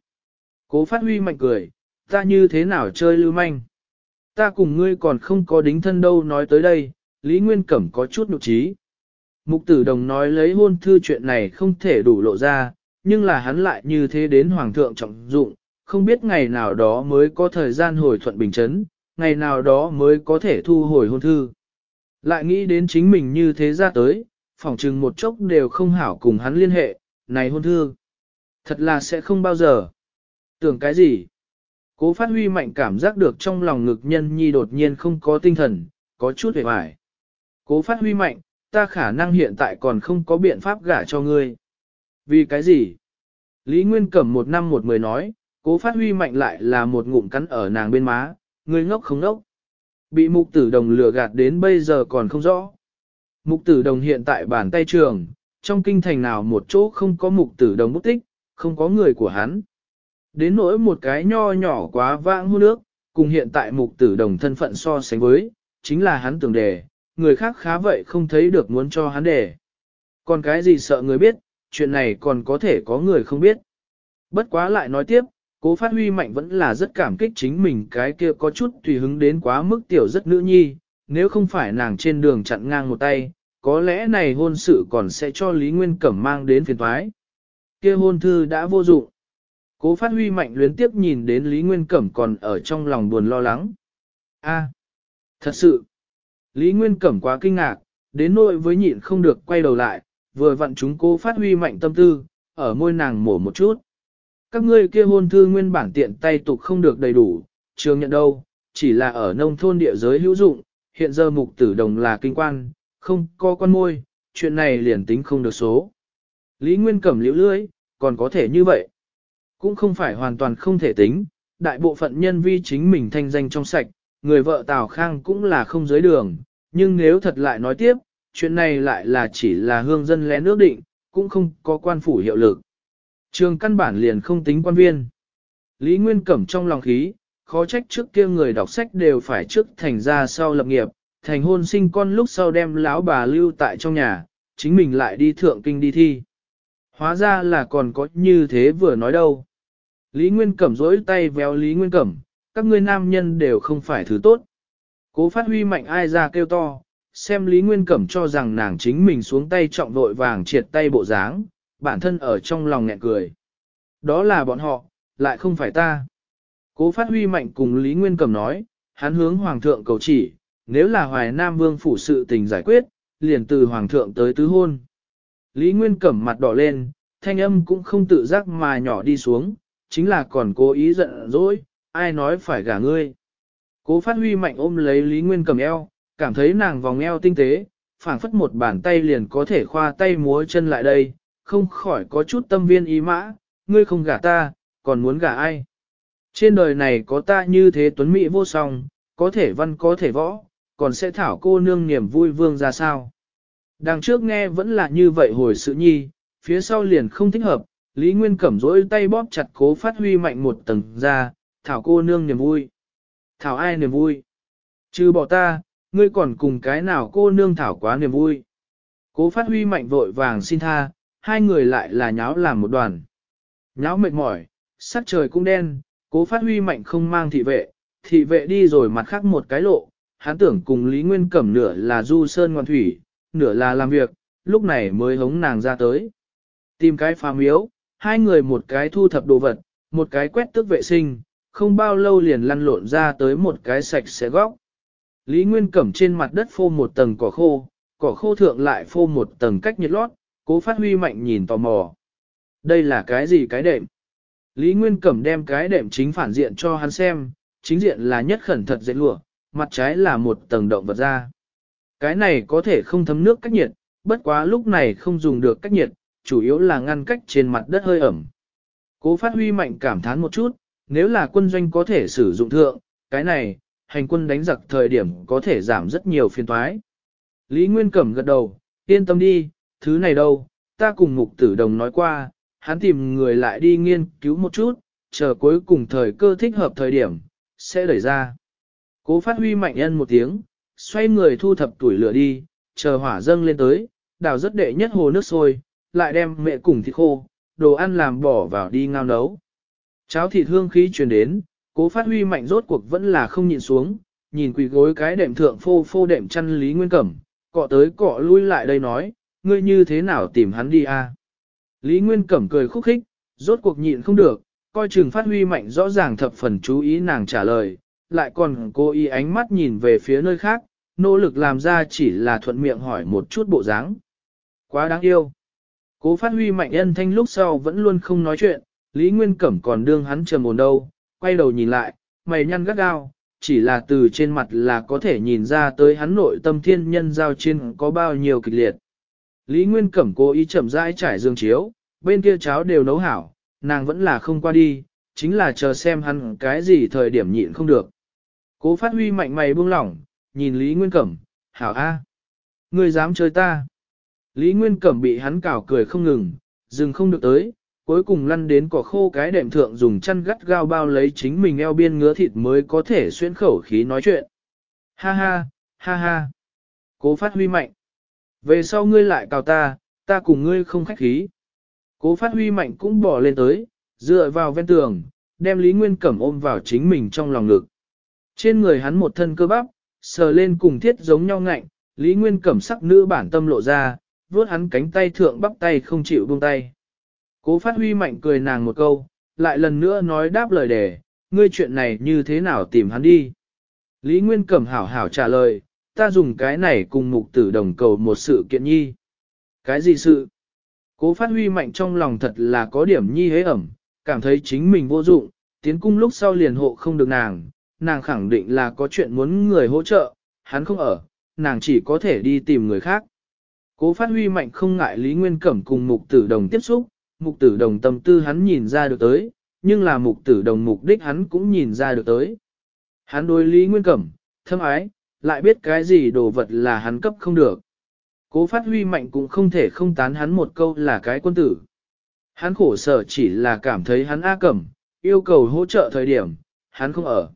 Cố phát huy mạnh cười, ta như thế nào chơi lưu manh. Ta cùng ngươi còn không có đính thân đâu nói tới đây, Lý Nguyên Cẩm có chút nụ trí. Mục tử đồng nói lấy hôn thư chuyện này không thể đủ lộ ra, nhưng là hắn lại như thế đến Hoàng thượng trọng dụng, không biết ngày nào đó mới có thời gian hồi thuận bình chấn, ngày nào đó mới có thể thu hồi hôn thư. Lại nghĩ đến chính mình như thế ra tới, phỏng chừng một chốc đều không hảo cùng hắn liên hệ, này hôn thư. Thật là sẽ không bao giờ. Tưởng cái gì? Cố phát huy mạnh cảm giác được trong lòng ngực nhân nhi đột nhiên không có tinh thần, có chút hề hoài. Cố phát huy mạnh, ta khả năng hiện tại còn không có biện pháp gả cho ngươi. Vì cái gì? Lý Nguyên Cẩm một năm một mười nói, cố phát huy mạnh lại là một ngụm cắn ở nàng bên má, ngươi ngốc không ngốc. Bị mục tử đồng lừa gạt đến bây giờ còn không rõ. Mục tử đồng hiện tại bàn tay trường, trong kinh thành nào một chỗ không có mục tử đồng bút tích, không có người của hắn. Đến nỗi một cái nho nhỏ quá vãng hôn nước, cùng hiện tại mục tử đồng thân phận so sánh với, chính là hắn tưởng đề, người khác khá vậy không thấy được muốn cho hắn đề. Còn cái gì sợ người biết, chuyện này còn có thể có người không biết. Bất quá lại nói tiếp, cố phát huy mạnh vẫn là rất cảm kích chính mình cái kia có chút tùy hứng đến quá mức tiểu rất nữ nhi, nếu không phải nàng trên đường chặn ngang một tay, có lẽ này hôn sự còn sẽ cho Lý Nguyên Cẩm mang đến phiền thoái. Kia hôn thư đã vô dụng. Cố phát huy mạnh luyến tiếp nhìn đến Lý Nguyên Cẩm còn ở trong lòng buồn lo lắng. a thật sự, Lý Nguyên Cẩm quá kinh ngạc, đến nỗi với nhịn không được quay đầu lại, vừa vặn chúng cố phát huy mạnh tâm tư, ở môi nàng mổ một chút. Các ngươi kia hôn thư nguyên bản tiện tay tục không được đầy đủ, trường nhận đâu, chỉ là ở nông thôn địa giới hữu dụng, hiện giờ mục tử đồng là kinh quan, không có con môi, chuyện này liền tính không được số. Lý Nguyên Cẩm liễu lưới, còn có thể như vậy cũng không phải hoàn toàn không thể tính, đại bộ phận nhân vi chính mình thanh danh trong sạch, người vợ Tào Khang cũng là không giới đường, nhưng nếu thật lại nói tiếp, chuyện này lại là chỉ là hương dân lén nước định, cũng không có quan phủ hiệu lực. Trường căn bản liền không tính quan viên. Lý Nguyên Cẩm trong lòng khí, khó trách trước kia người đọc sách đều phải trước thành ra sau lập nghiệp, thành hôn sinh con lúc sau đem lão bà lưu tại trong nhà, chính mình lại đi thượng kinh đi thi. Hóa ra là còn có như thế vừa nói đâu. Lý Nguyên Cẩm rỗi tay véo Lý Nguyên Cẩm, các ngươi nam nhân đều không phải thứ tốt. Cố phát huy mạnh ai ra kêu to, xem Lý Nguyên Cẩm cho rằng nàng chính mình xuống tay trọng vội vàng triệt tay bộ dáng, bản thân ở trong lòng nghẹn cười. Đó là bọn họ, lại không phải ta. Cố phát huy mạnh cùng Lý Nguyên Cẩm nói, hắn hướng Hoàng thượng cầu chỉ, nếu là Hoài Nam Vương phủ sự tình giải quyết, liền từ Hoàng thượng tới tứ hôn. Lý Nguyên Cẩm mặt đỏ lên, thanh âm cũng không tự giác mà nhỏ đi xuống, chính là còn cố ý giận dỗi, ai nói phải gả ngươi. Cố phát huy mạnh ôm lấy Lý Nguyên cầm eo, cảm thấy nàng vòng eo tinh tế, phản phất một bàn tay liền có thể khoa tay múa chân lại đây, không khỏi có chút tâm viên ý mã, ngươi không gả ta, còn muốn gả ai. Trên đời này có ta như thế tuấn mỹ vô song, có thể văn có thể võ, còn sẽ thảo cô nương niềm vui vương ra sao. Đằng trước nghe vẫn là như vậy hồi sự nhi, phía sau liền không thích hợp, Lý Nguyên Cẩm rỗi tay bóp chặt cố phát huy mạnh một tầng ra, Thảo cô nương niềm vui. Thảo ai niềm vui? Chứ bỏ ta, ngươi còn cùng cái nào cô nương Thảo quá niềm vui. Cố phát huy mạnh vội vàng xin tha, hai người lại là nháo làm một đoàn. Nháo mệt mỏi, sắc trời cũng đen, cố phát huy mạnh không mang thị vệ, thị vệ đi rồi mặt khác một cái lộ, hắn tưởng cùng Lý Nguyên Cẩm nửa là du sơn ngoan thủy, nửa là làm việc, lúc này mới hống nàng ra tới. Tìm cái phàm yếu hai người một cái thu thập đồ vật, một cái quét tước vệ sinh, không bao lâu liền lăn lộn ra tới một cái sạch sẽ góc. Lý Nguyên Cẩm trên mặt đất phô một tầng cỏ khô, cỏ khô thượng lại phô một tầng cách nhiệt lót, cố phát huy mạnh nhìn tò mò. Đây là cái gì cái đệm? Lý Nguyên Cẩm đem cái đệm chính phản diện cho hắn xem, chính diện là nhất khẩn thật dễ lụa, mặt trái là một tầng động vật ra. Cái này có thể không thấm nước cách nhiệt, bất quá lúc này không dùng được cách nhiệt, chủ yếu là ngăn cách trên mặt đất hơi ẩm. Cố phát huy mạnh cảm thán một chút, nếu là quân doanh có thể sử dụng thượng, cái này, hành quân đánh giặc thời điểm có thể giảm rất nhiều phiền toái. Lý Nguyên Cẩm gật đầu, yên tâm đi, thứ này đâu, ta cùng mục tử đồng nói qua, hắn tìm người lại đi nghiên cứu một chút, chờ cuối cùng thời cơ thích hợp thời điểm, sẽ đẩy ra. Cố phát huy mạnh nhân một tiếng, xoay người thu thập tuổi lửa đi, chờ hỏa dâng lên tới, đào rất đệ nhất hồ nước sôi, lại đem mẹ cùng thịt khô, đồ ăn làm bỏ vào đi ngao nấu. Cháo thịt hương khí truyền đến, cố phát huy mạnh rốt cuộc vẫn là không nhìn xuống, nhìn quỳ gối cái đệm thượng phô phô đệm chăn Lý Nguyên Cẩm, cọ tới cọ lui lại đây nói, ngươi như thế nào tìm hắn đi a? Lý Nguyên Cẩm cười khúc khích, rốt cuộc nhịn không được, coi chừng phát huy mạnh rõ ràng thập phần chú ý nàng trả lời, lại còn cô ý ánh mắt nhìn về phía nơi khác, nỗ lực làm ra chỉ là thuận miệng hỏi một chút bộ dáng Quá đáng yêu, Cố phát huy mạnh ân thanh lúc sau vẫn luôn không nói chuyện, Lý Nguyên Cẩm còn đương hắn trầm ổn đâu, quay đầu nhìn lại, mày nhăn gắt gao, chỉ là từ trên mặt là có thể nhìn ra tới hắn nội tâm thiên nhân giao trên có bao nhiêu kịch liệt. Lý Nguyên Cẩm cố ý chậm rãi trải dương chiếu, bên kia cháo đều nấu hảo, nàng vẫn là không qua đi, chính là chờ xem hắn cái gì thời điểm nhịn không được. Cố phát huy mạnh mày buông lỏng, nhìn Lý Nguyên Cẩm, hảo A. À. Người dám chơi ta. Lý Nguyên Cẩm bị hắn cào cười không ngừng, dừng không được tới, cuối cùng lăn đến cỏ khô cái đệm thượng dùng chăn gắt gao bao lấy chính mình eo biên ngứa thịt mới có thể xuyên khẩu khí nói chuyện. Ha ha, ha ha. Cố phát huy mạnh. Về sau ngươi lại cào ta, ta cùng ngươi không khách khí. Cố phát huy mạnh cũng bỏ lên tới, dựa vào ven tường, đem Lý Nguyên Cẩm ôm vào chính mình trong lòng ngực. Trên người hắn một thân cơ bắp, sờ lên cùng thiết giống nhau ngạnh, Lý Nguyên Cẩm sắc nữ bản tâm lộ ra, vuốt hắn cánh tay thượng bắp tay không chịu buông tay. Cố phát huy mạnh cười nàng một câu, lại lần nữa nói đáp lời đề, ngươi chuyện này như thế nào tìm hắn đi. Lý Nguyên Cẩm hảo hảo trả lời, ta dùng cái này cùng mục tử đồng cầu một sự kiện nhi. Cái gì sự? Cố phát huy mạnh trong lòng thật là có điểm nhi hế ẩm, cảm thấy chính mình vô dụng, tiến cung lúc sau liền hộ không được nàng, nàng khẳng định là có chuyện muốn người hỗ trợ, hắn không ở, nàng chỉ có thể đi tìm người khác. Cố phát huy mạnh không ngại Lý Nguyên Cẩm cùng mục tử đồng tiếp xúc, mục tử đồng tâm tư hắn nhìn ra được tới, nhưng là mục tử đồng mục đích hắn cũng nhìn ra được tới. Hắn đối Lý Nguyên Cẩm, thâm ái, lại biết cái gì đồ vật là hắn cấp không được. Cố phát huy mạnh cũng không thể không tán hắn một câu là cái quân tử. Hắn khổ sở chỉ là cảm thấy hắn A Cẩm, yêu cầu hỗ trợ thời điểm, hắn không ở.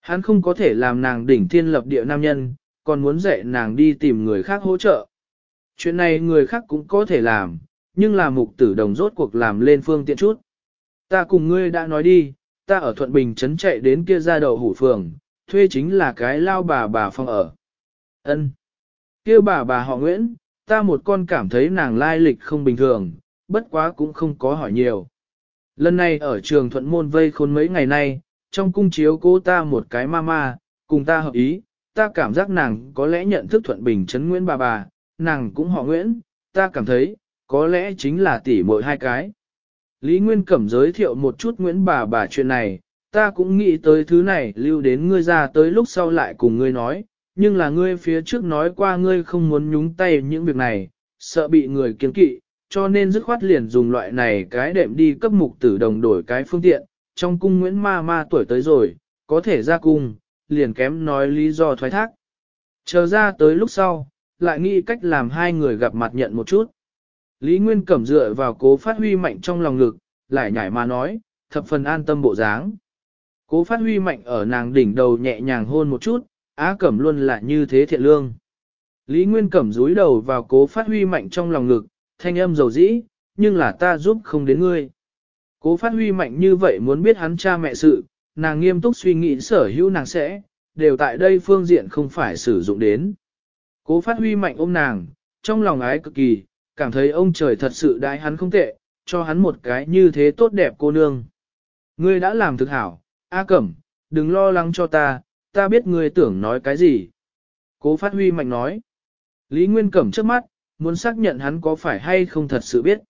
Hắn không có thể làm nàng đỉnh thiên lập địa nam nhân, còn muốn dạy nàng đi tìm người khác hỗ trợ chuyện này người khác cũng có thể làm, nhưng là mục tử đồng rốt cuộc làm lên phương tiện chút. Ta cùng ngươi đã nói đi, ta ở Thuận Bình trấn chạy đến kia ra đầu hủ phường, thuê chính là cái lao bà bà phòng ở. Ân, kia bà bà họ Nguyễn, ta một con cảm thấy nàng lai lịch không bình thường, bất quá cũng không có hỏi nhiều. Lần này ở trường Thuận Môn vây khốn mấy ngày nay, trong cung chiếu cô ta một cái ma ma, cùng ta hợp ý, ta cảm giác nàng có lẽ nhận thức Thuận Bình trấn Nguyễn bà bà, nàng cũng họ Nguyễn, ta cảm thấy, có lẽ chính là tỷ muội hai cái. Lý Nguyên Cẩm giới thiệu một chút Nguyễn bà bà chuyện này, ta cũng nghĩ tới thứ này lưu đến ngươi ra tới lúc sau lại cùng ngươi nói, nhưng là ngươi phía trước nói qua ngươi không muốn nhúng tay những việc này, sợ bị người kiến kỵ, cho nên dứt khoát liền dùng loại này cái đệm đi cấp mục tử đồng đổi cái phương tiện, trong cung Nguyễn Ma Ma tuổi tới rồi, có thể ra cung, liền kém nói lý do thoái thác. Chờ ra tới lúc sau, lại nghĩ cách làm hai người gặp mặt nhận một chút. Lý Nguyên Cẩm dựa vào cố phát huy mạnh trong lòng lực lại nhảy mà nói, thập phần an tâm bộ dáng. Cố phát huy mạnh ở nàng đỉnh đầu nhẹ nhàng hôn một chút, Á Cẩm luôn là như thế thiện lương. Lý Nguyên Cẩm rúi đầu vào cố phát huy mạnh trong lòng lực thanh âm dầu dĩ, nhưng là ta giúp không đến ngươi. Cố phát huy mạnh như vậy muốn biết hắn cha mẹ sự, nàng nghiêm túc suy nghĩ sở hữu nàng sẽ, đều tại đây phương diện không phải sử dụng đến. Cố phát huy mạnh ôm nàng, trong lòng ái cực kỳ, cảm thấy ông trời thật sự đãi hắn không tệ, cho hắn một cái như thế tốt đẹp cô nương. Ngươi đã làm thực hảo, A Cẩm, đừng lo lắng cho ta, ta biết ngươi tưởng nói cái gì. Cố phát huy mạnh nói. Lý Nguyên Cẩm trước mắt, muốn xác nhận hắn có phải hay không thật sự biết.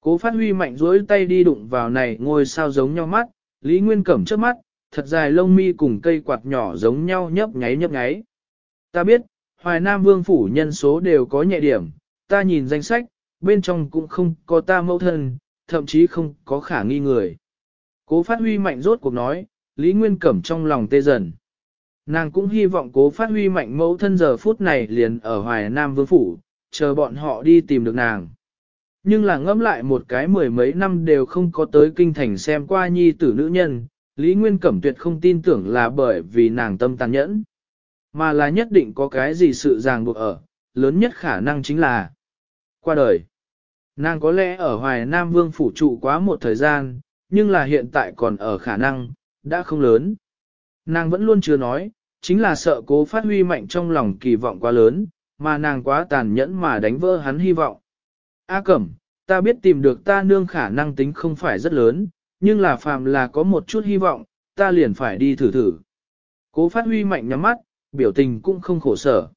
Cố phát huy mạnh rỗi tay đi đụng vào này ngôi sao giống nhau mắt, Lý Nguyên Cẩm trước mắt, thật dài lông mi cùng cây quạt nhỏ giống nhau nhấp nháy nhấp nháy. Ta biết, Hoài Nam Vương phủ nhân số đều có nhẹ điểm, ta nhìn danh sách, bên trong cũng không có ta mẫu thân, thậm chí không có khả nghi người. Cố phát huy mạnh rốt cuộc nói, Lý Nguyên Cẩm trong lòng tê dần. Nàng cũng hy vọng cố phát huy mạnh mẫu thân giờ phút này liền ở Hoài Nam Vương Phủ, chờ bọn họ đi tìm được nàng. Nhưng là ngẫm lại một cái mười mấy năm đều không có tới kinh thành xem qua nhi tử nữ nhân, Lý Nguyên Cẩm tuyệt không tin tưởng là bởi vì nàng tâm tàn nhẫn mà là nhất định có cái gì sự ràng buộc ở, lớn nhất khả năng chính là qua đời. Nàng có lẽ ở Hoài Nam Vương phủ trụ quá một thời gian, nhưng là hiện tại còn ở khả năng, đã không lớn. Nàng vẫn luôn chưa nói, chính là sợ cố phát huy mạnh trong lòng kỳ vọng quá lớn, mà nàng quá tàn nhẫn mà đánh vỡ hắn hy vọng. A Cẩm, ta biết tìm được ta nương khả năng tính không phải rất lớn, nhưng là phàm là có một chút hy vọng, ta liền phải đi thử thử. Cố phát huy mạnh nhắm mắt, biểu tình cũng không khổ sở.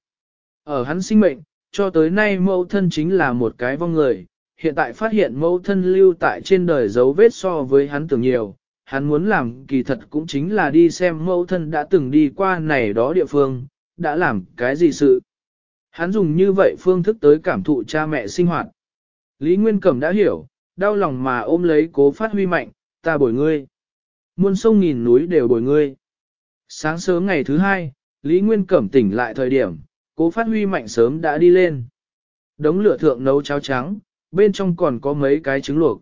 Ở hắn sinh mệnh, cho tới nay mẫu thân chính là một cái vong người, hiện tại phát hiện mẫu thân lưu tại trên đời dấu vết so với hắn tưởng nhiều, hắn muốn làm kỳ thật cũng chính là đi xem mẫu thân đã từng đi qua này đó địa phương, đã làm cái gì sự. Hắn dùng như vậy phương thức tới cảm thụ cha mẹ sinh hoạt. Lý Nguyên Cẩm đã hiểu, đau lòng mà ôm lấy cố phát huy mạnh, ta bồi ngươi. Muôn sông nghìn núi đều bồi ngươi. Sáng sớm ngày thứ hai, Lý Nguyên Cẩm tỉnh lại thời điểm, cố phát huy mạnh sớm đã đi lên. Đống lửa thượng nấu cháo trắng, bên trong còn có mấy cái trứng luộc.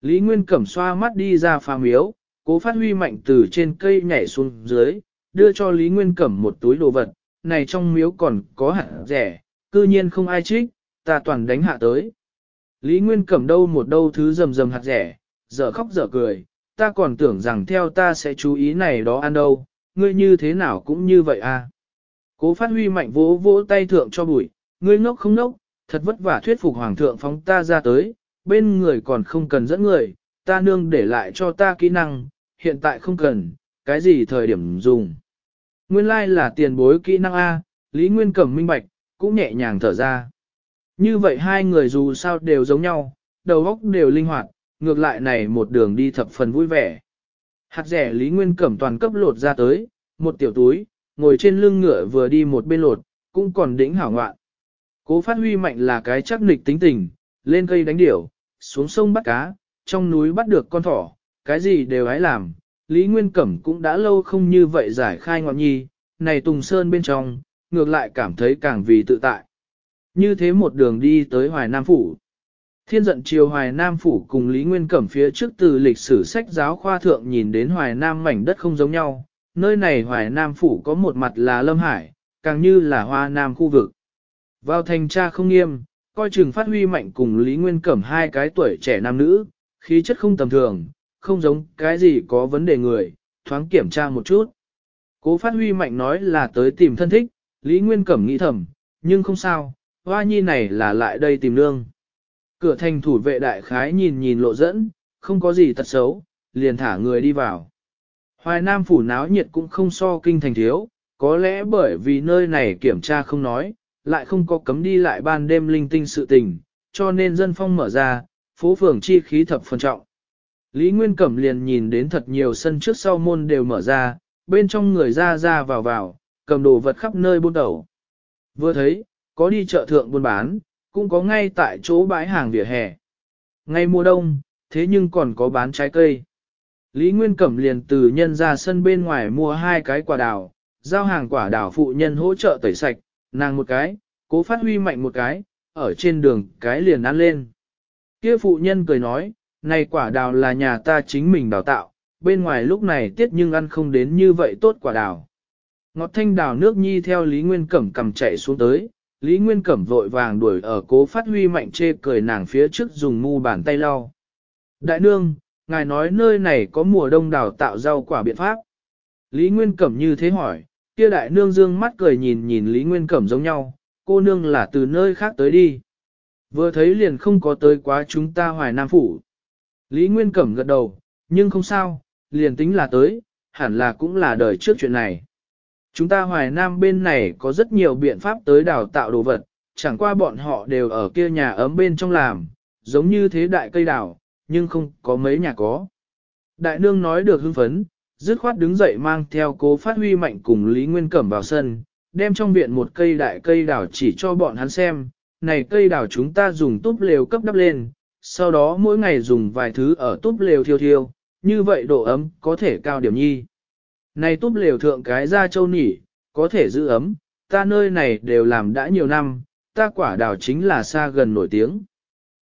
Lý Nguyên Cẩm xoa mắt đi ra phà miếu, cố phát huy mạnh từ trên cây nhảy xuống dưới, đưa cho Lý Nguyên Cẩm một túi đồ vật, này trong miếu còn có hạt rẻ, cư nhiên không ai trích, ta toàn đánh hạ tới. Lý Nguyên Cẩm đâu một đâu thứ rầm rầm hạt rẻ, giờ khóc giờ cười, ta còn tưởng rằng theo ta sẽ chú ý này đó ăn đâu, ngươi như thế nào cũng như vậy à. Cố phát huy mạnh vỗ vỗ tay thượng cho bụi, ngươi ngốc không ngốc, thật vất vả thuyết phục hoàng thượng phóng ta ra tới, bên người còn không cần dẫn người, ta nương để lại cho ta kỹ năng, hiện tại không cần, cái gì thời điểm dùng. Nguyên lai like là tiền bối kỹ năng A, Lý Nguyên Cẩm minh bạch, cũng nhẹ nhàng thở ra. Như vậy hai người dù sao đều giống nhau, đầu óc đều linh hoạt, ngược lại này một đường đi thập phần vui vẻ. Hạt rẻ Lý Nguyên Cẩm toàn cấp lột ra tới, một tiểu túi, ngồi trên lưng ngựa vừa đi một bên lột, cũng còn đỉnh hảo ngoạn. Cố phát huy mạnh là cái chắc nịch tính tình, lên cây đánh điểu, xuống sông bắt cá, trong núi bắt được con thỏ, cái gì đều hãy làm. Lý Nguyên Cẩm cũng đã lâu không như vậy giải khai ngọn nhi, này Tùng Sơn bên trong, ngược lại cảm thấy càng vì tự tại. Như thế một đường đi tới Hoài Nam Phủ. Thiên giận chiều Hoài Nam Phủ cùng Lý Nguyên Cẩm phía trước từ lịch sử sách giáo khoa thượng nhìn đến Hoài Nam mảnh đất không giống nhau, nơi này Hoài Nam Phủ có một mặt là Lâm Hải, càng như là Hoa Nam khu vực. Vào thành cha không nghiêm, coi chừng phát huy mạnh cùng Lý Nguyên Cẩm hai cái tuổi trẻ nam nữ, khí chất không tầm thường, không giống cái gì có vấn đề người, thoáng kiểm tra một chút. Cố phát huy mạnh nói là tới tìm thân thích, Lý Nguyên Cẩm nghĩ thầm, nhưng không sao, hoa nhi này là lại đây tìm lương. Cửa thành thủ vệ đại khái nhìn nhìn lộ dẫn, không có gì thật xấu, liền thả người đi vào. Hoài Nam phủ náo nhiệt cũng không so kinh thành thiếu, có lẽ bởi vì nơi này kiểm tra không nói, lại không có cấm đi lại ban đêm linh tinh sự tình, cho nên dân phong mở ra, phố phường chi khí thập phần trọng. Lý Nguyên Cẩm liền nhìn đến thật nhiều sân trước sau môn đều mở ra, bên trong người ra ra vào vào, cầm đồ vật khắp nơi buôn đầu. Vừa thấy, có đi chợ thượng buôn bán, cũng có ngay tại chỗ bãi hàng vỉa hè. Ngay mùa đông, thế nhưng còn có bán trái cây. Lý Nguyên Cẩm liền từ nhân ra sân bên ngoài mua hai cái quả đào, giao hàng quả đào phụ nhân hỗ trợ tẩy sạch, nàng một cái, cố phát huy mạnh một cái, ở trên đường cái liền ăn lên. Kia phụ nhân cười nói, này quả đào là nhà ta chính mình đào tạo, bên ngoài lúc này tiết nhưng ăn không đến như vậy tốt quả đào. Ngọt thanh đào nước nhi theo Lý Nguyên Cẩm cầm chạy xuống tới, Lý Nguyên Cẩm vội vàng đuổi ở cố phát huy mạnh chê cười nàng phía trước dùng mu bàn tay lau. Đại nương, ngài nói nơi này có mùa đông đào tạo rau quả biện pháp. Lý Nguyên Cẩm như thế hỏi, kia đại nương dương mắt cười nhìn nhìn Lý Nguyên Cẩm giống nhau, cô nương là từ nơi khác tới đi. Vừa thấy liền không có tới quá chúng ta hoài nam phủ. Lý Nguyên Cẩm gật đầu, nhưng không sao, liền tính là tới, hẳn là cũng là đời trước chuyện này. Chúng ta Hoài Nam bên này có rất nhiều biện pháp tới đào tạo đồ vật, chẳng qua bọn họ đều ở kia nhà ấm bên trong làm, giống như thế đại cây đào, nhưng không có mấy nhà có. Đại nương nói được hưng phấn, dứt khoát đứng dậy mang theo cố phát huy mạnh cùng Lý Nguyên Cẩm vào sân, đem trong viện một cây đại cây đào chỉ cho bọn hắn xem, này cây đào chúng ta dùng túp lều cấp đắp lên, sau đó mỗi ngày dùng vài thứ ở túp lều thiêu thiêu, như vậy độ ấm có thể cao điểm nhi. Này túp lều thượng cái da châu nỉ, có thể giữ ấm, ta nơi này đều làm đã nhiều năm, ta quả đào chính là xa gần nổi tiếng.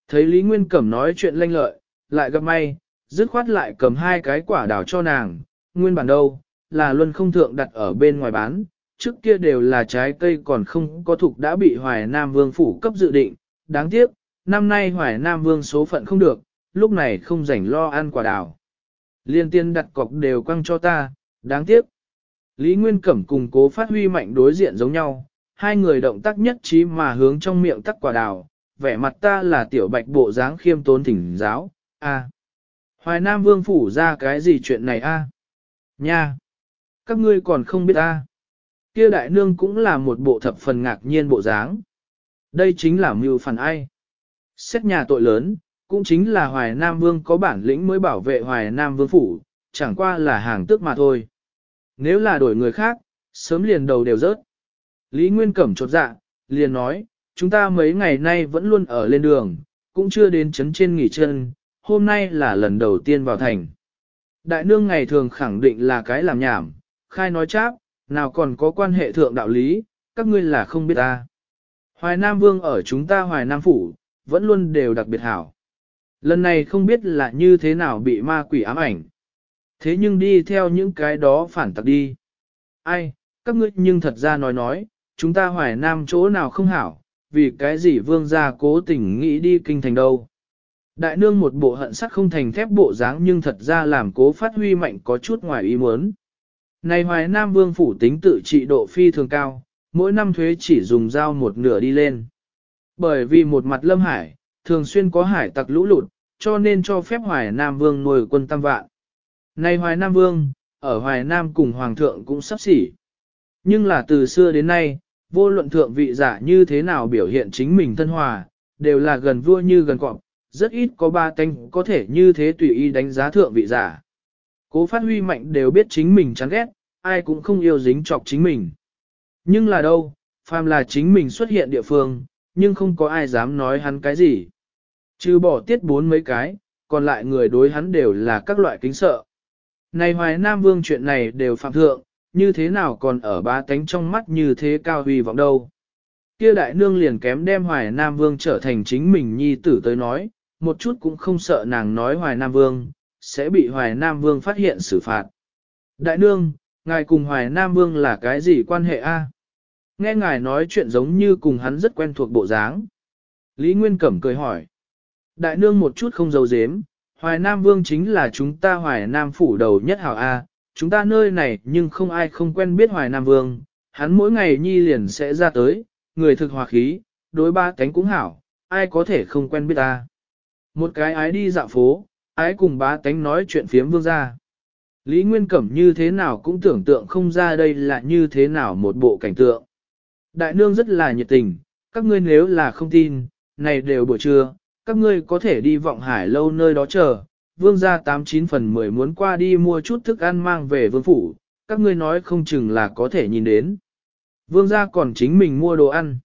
Thấy Lý Nguyên Cẩm nói chuyện lanh lợi, lại gặp may, dứt khoát lại cầm hai cái quả đào cho nàng, nguyên bản đâu, là luân không thượng đặt ở bên ngoài bán, trước kia đều là trái cây còn không có thuộc đã bị Hoài Nam Vương phủ cấp dự định, đáng tiếc, năm nay Hoài Nam Vương số phận không được, lúc này không rảnh lo ăn quả đào. Liên tiên đặt cọc đều quăng cho ta, Đáng tiếc, Lý Nguyên Cẩm cùng cố phát huy mạnh đối diện giống nhau, hai người động tác nhất trí mà hướng trong miệng tắc quả đào, vẻ mặt ta là tiểu bạch bộ dáng khiêm tốn thỉnh giáo, a. Hoài Nam Vương Phủ ra cái gì chuyện này a? Nha! Các ngươi còn không biết a? Kia đại nương cũng là một bộ thập phần ngạc nhiên bộ dáng. Đây chính là mưu phản ai. Xét nhà tội lớn, cũng chính là Hoài Nam Vương có bản lĩnh mới bảo vệ Hoài Nam Vương Phủ, chẳng qua là hàng tước mà thôi. Nếu là đổi người khác, sớm liền đầu đều rớt. Lý Nguyên Cẩm chột dạ, liền nói, chúng ta mấy ngày nay vẫn luôn ở lên đường, cũng chưa đến chấn trên nghỉ chân, hôm nay là lần đầu tiên vào thành. Đại nương ngày thường khẳng định là cái làm nhảm, khai nói cháp, nào còn có quan hệ thượng đạo lý, các ngươi là không biết ta. Hoài Nam Vương ở chúng ta Hoài Nam Phủ, vẫn luôn đều đặc biệt hảo. Lần này không biết là như thế nào bị ma quỷ ám ảnh. Thế nhưng đi theo những cái đó phản tặc đi. Ai, các ngươi nhưng thật ra nói nói, chúng ta hoài nam chỗ nào không hảo, vì cái gì vương gia cố tình nghĩ đi kinh thành đâu. Đại nương một bộ hận sắt không thành thép bộ dáng nhưng thật ra làm cố phát huy mạnh có chút ngoài ý muốn. Này hoài nam vương phủ tính tự trị độ phi thường cao, mỗi năm thuế chỉ dùng dao một nửa đi lên. Bởi vì một mặt lâm hải, thường xuyên có hải tặc lũ lụt, cho nên cho phép hoài nam vương nuôi quân tam vạn. Nay Hoài Nam Vương, ở Hoài Nam cùng Hoàng thượng cũng sắp xỉ. Nhưng là từ xưa đến nay, vô luận thượng vị giả như thế nào biểu hiện chính mình thân hòa, đều là gần vua như gần cọp, rất ít có ba tanh có thể như thế tùy ý đánh giá thượng vị giả. Cố phát huy mạnh đều biết chính mình chán ghét, ai cũng không yêu dính chọc chính mình. Nhưng là đâu, phàm là chính mình xuất hiện địa phương, nhưng không có ai dám nói hắn cái gì. Chứ bỏ tiết bốn mấy cái, còn lại người đối hắn đều là các loại kính sợ. Này hoài Nam Vương chuyện này đều phạm thượng, như thế nào còn ở ba tánh trong mắt như thế cao huy vọng đâu. Kia đại nương liền kém đem hoài Nam Vương trở thành chính mình nhi tử tới nói, một chút cũng không sợ nàng nói hoài Nam Vương, sẽ bị hoài Nam Vương phát hiện xử phạt. Đại nương, ngài cùng hoài Nam Vương là cái gì quan hệ a? Nghe ngài nói chuyện giống như cùng hắn rất quen thuộc bộ dáng. Lý Nguyên Cẩm cười hỏi. Đại nương một chút không giấu dếm, Hoài Nam Vương chính là chúng ta Hoài Nam phủ đầu nhất hảo A, chúng ta nơi này nhưng không ai không quen biết Hoài Nam Vương, hắn mỗi ngày nhi liền sẽ ra tới, người thực hòa khí, đối ba cánh cũng hảo, ai có thể không quen biết ta. Một cái ái đi dạo phố, ái cùng ba tánh nói chuyện phiếm vương gia. Lý Nguyên Cẩm như thế nào cũng tưởng tượng không ra đây là như thế nào một bộ cảnh tượng. Đại nương rất là nhiệt tình, các ngươi nếu là không tin, này đều buổi trưa, các ngươi có thể đi vọng hải lâu nơi đó chờ, vương gia 89 phần 10 muốn qua đi mua chút thức ăn mang về vương phủ, các ngươi nói không chừng là có thể nhìn đến. Vương gia còn chính mình mua đồ ăn.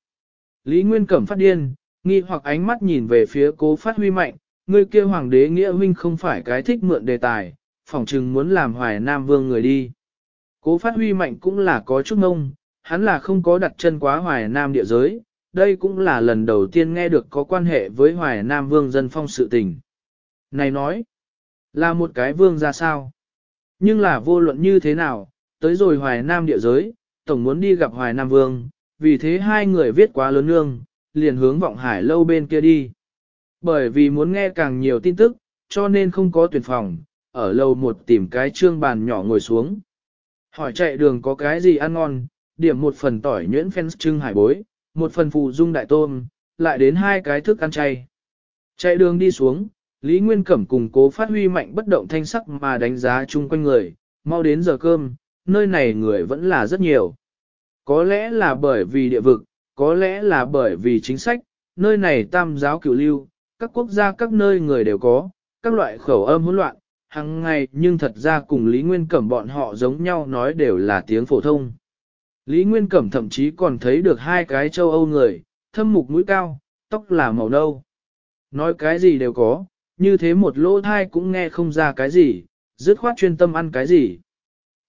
Lý Nguyên Cẩm phát điên, nghi hoặc ánh mắt nhìn về phía cố phát huy mạnh, người kia hoàng đế nghĩa huynh không phải cái thích mượn đề tài, phỏng chừng muốn làm hoài nam vương người đi. Cố phát huy mạnh cũng là có chút ngông, hắn là không có đặt chân quá hoài nam địa giới, đây cũng là lần đầu tiên nghe được có quan hệ với Hoài Nam Vương Dân Phong sự tình. Này nói, là một cái vương ra sao? Nhưng là vô luận như thế nào, tới rồi Hoài Nam địa giới, Tổng muốn đi gặp Hoài Nam Vương, vì thế hai người viết quá lớn nương, liền hướng vọng hải lâu bên kia đi. Bởi vì muốn nghe càng nhiều tin tức, cho nên không có tuyển phòng, ở lâu một tìm cái trương bàn nhỏ ngồi xuống. Hỏi chạy đường có cái gì ăn ngon, điểm một phần tỏi nhuyễn phèn trưng hải bối, một phần phụ dung đại tôm, lại đến hai cái thức ăn chay. Chạy đường đi xuống, Lý Nguyên Cẩm cùng cố phát huy mạnh bất động thanh sắc mà đánh giá chung quanh người, mau đến giờ cơm, nơi này người vẫn là rất nhiều. Có lẽ là bởi vì địa vực, có lẽ là bởi vì chính sách, nơi này tam giáo cửu lưu, các quốc gia các nơi người đều có, các loại khẩu âm hỗn loạn, hàng ngày nhưng thật ra cùng Lý Nguyên Cẩm bọn họ giống nhau nói đều là tiếng phổ thông. Lý Nguyên Cẩm thậm chí còn thấy được hai cái châu Âu người, thâm mục mũi cao, tóc là màu nâu. Nói cái gì đều có, như thế một lỗ thai cũng nghe không ra cái gì, dứt khoát chuyên tâm ăn cái gì.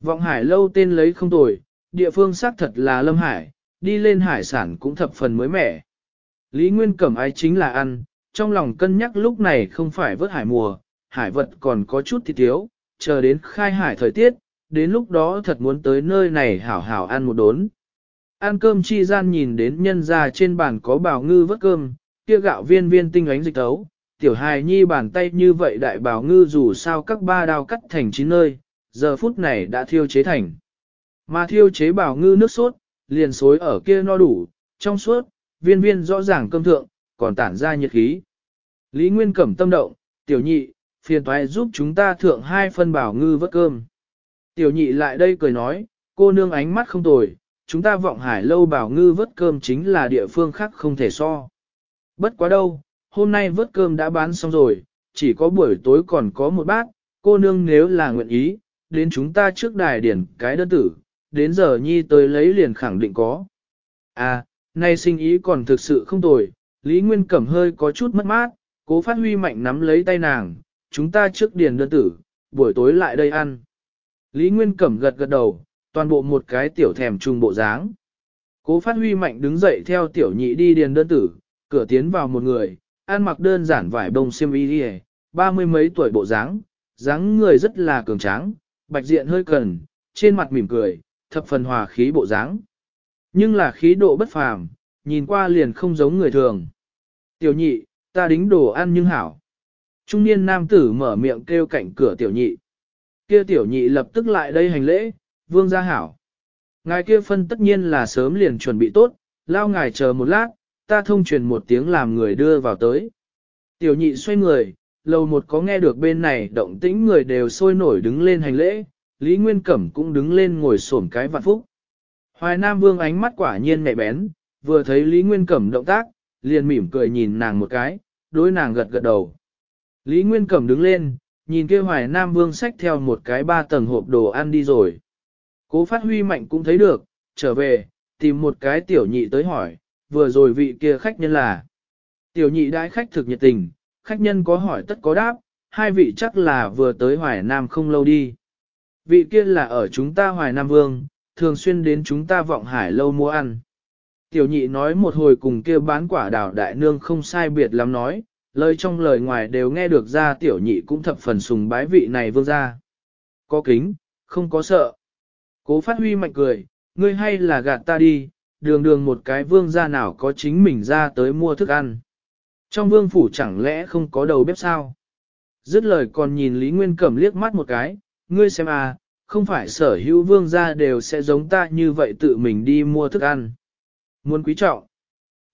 Vọng Hải lâu tên lấy không tồi, địa phương xác thật là Lâm Hải, đi lên hải sản cũng thập phần mới mẻ. Lý Nguyên Cẩm ái chính là ăn, trong lòng cân nhắc lúc này không phải vớt hải mùa, hải vật còn có chút thì thiếu, chờ đến khai hải thời tiết, đến lúc đó thật muốn tới nơi này hảo hảo ăn một đốn. Ăn cơm chi gian nhìn đến nhân ra trên bàn có bào ngư vớt cơm, kia gạo viên viên tinh ánh dịch tấu, tiểu hài nhi bàn tay như vậy đại bào ngư dù sao các ba đao cắt thành chín nơi, giờ phút này đã thiêu chế thành. Mà thiêu chế bào ngư nước sốt, liền xối ở kia no đủ, trong suốt, viên viên rõ ràng cơm thượng, còn tản ra nhiệt khí. Lý Nguyên Cẩm tâm động, tiểu nhị, phiền toái giúp chúng ta thượng hai phân bảo ngư vớt cơm. Tiểu nhị lại đây cười nói, cô nương ánh mắt không tồi, chúng ta vọng hải lâu bảo ngư vớt cơm chính là địa phương khác không thể so. Bất quá đâu, hôm nay vớt cơm đã bán xong rồi, chỉ có buổi tối còn có một bát, cô nương nếu là nguyện ý, đến chúng ta trước đài điển cái đơn tử, đến giờ nhi tới lấy liền khẳng định có. À, nay sinh ý còn thực sự không tồi, Lý Nguyên Cẩm hơi có chút mất mát, cố phát huy mạnh nắm lấy tay nàng, chúng ta trước điền đơn tử, buổi tối lại đây ăn. Lý Nguyên Cẩm gật gật đầu, toàn bộ một cái tiểu thèm trùng bộ dáng. Cố phát huy mạnh đứng dậy theo tiểu nhị đi điền đơn tử, cửa tiến vào một người, ăn mặc đơn giản vải bông xiêm y đi ba mươi mấy tuổi bộ dáng, dáng người rất là cường tráng, bạch diện hơi cần, trên mặt mỉm cười, thập phần hòa khí bộ dáng. Nhưng là khí độ bất phàm, nhìn qua liền không giống người thường. Tiểu nhị, ta đính đồ ăn nhưng hảo. Trung niên nam tử mở miệng kêu cạnh cửa tiểu nhị. Kia tiểu nhị lập tức lại đây hành lễ, vương gia hảo. Ngài kia phân tất nhiên là sớm liền chuẩn bị tốt, lao ngài chờ một lát, ta thông truyền một tiếng làm người đưa vào tới. Tiểu nhị xoay người, lầu một có nghe được bên này động tĩnh người đều sôi nổi đứng lên hành lễ, Lý Nguyên Cẩm cũng đứng lên ngồi xổm cái vạn phúc. Hoài Nam Vương ánh mắt quả nhiên mẹ bén, vừa thấy Lý Nguyên Cẩm động tác, liền mỉm cười nhìn nàng một cái, đối nàng gật gật đầu. Lý Nguyên Cẩm đứng lên, nhìn kia hoài nam vương sách theo một cái ba tầng hộp đồ ăn đi rồi. Cố phát huy mạnh cũng thấy được, trở về, tìm một cái tiểu nhị tới hỏi, vừa rồi vị kia khách nhân là. Tiểu nhị đãi khách thực nhiệt tình, khách nhân có hỏi tất có đáp, hai vị chắc là vừa tới hoài nam không lâu đi. Vị kia là ở chúng ta hoài nam vương, thường xuyên đến chúng ta vọng hải lâu mua ăn. Tiểu nhị nói một hồi cùng kia bán quả đảo đại nương không sai biệt lắm nói, lời trong lời ngoài đều nghe được ra tiểu nhị cũng thập phần sùng bái vị này vương gia. Có kính, không có sợ. Cố phát huy mạnh cười, ngươi hay là gạt ta đi, đường đường một cái vương gia nào có chính mình ra tới mua thức ăn. Trong vương phủ chẳng lẽ không có đầu bếp sao? Dứt lời còn nhìn Lý Nguyên Cẩm liếc mắt một cái, ngươi xem à, không phải sở hữu vương gia đều sẽ giống ta như vậy tự mình đi mua thức ăn. Muốn quý trọng.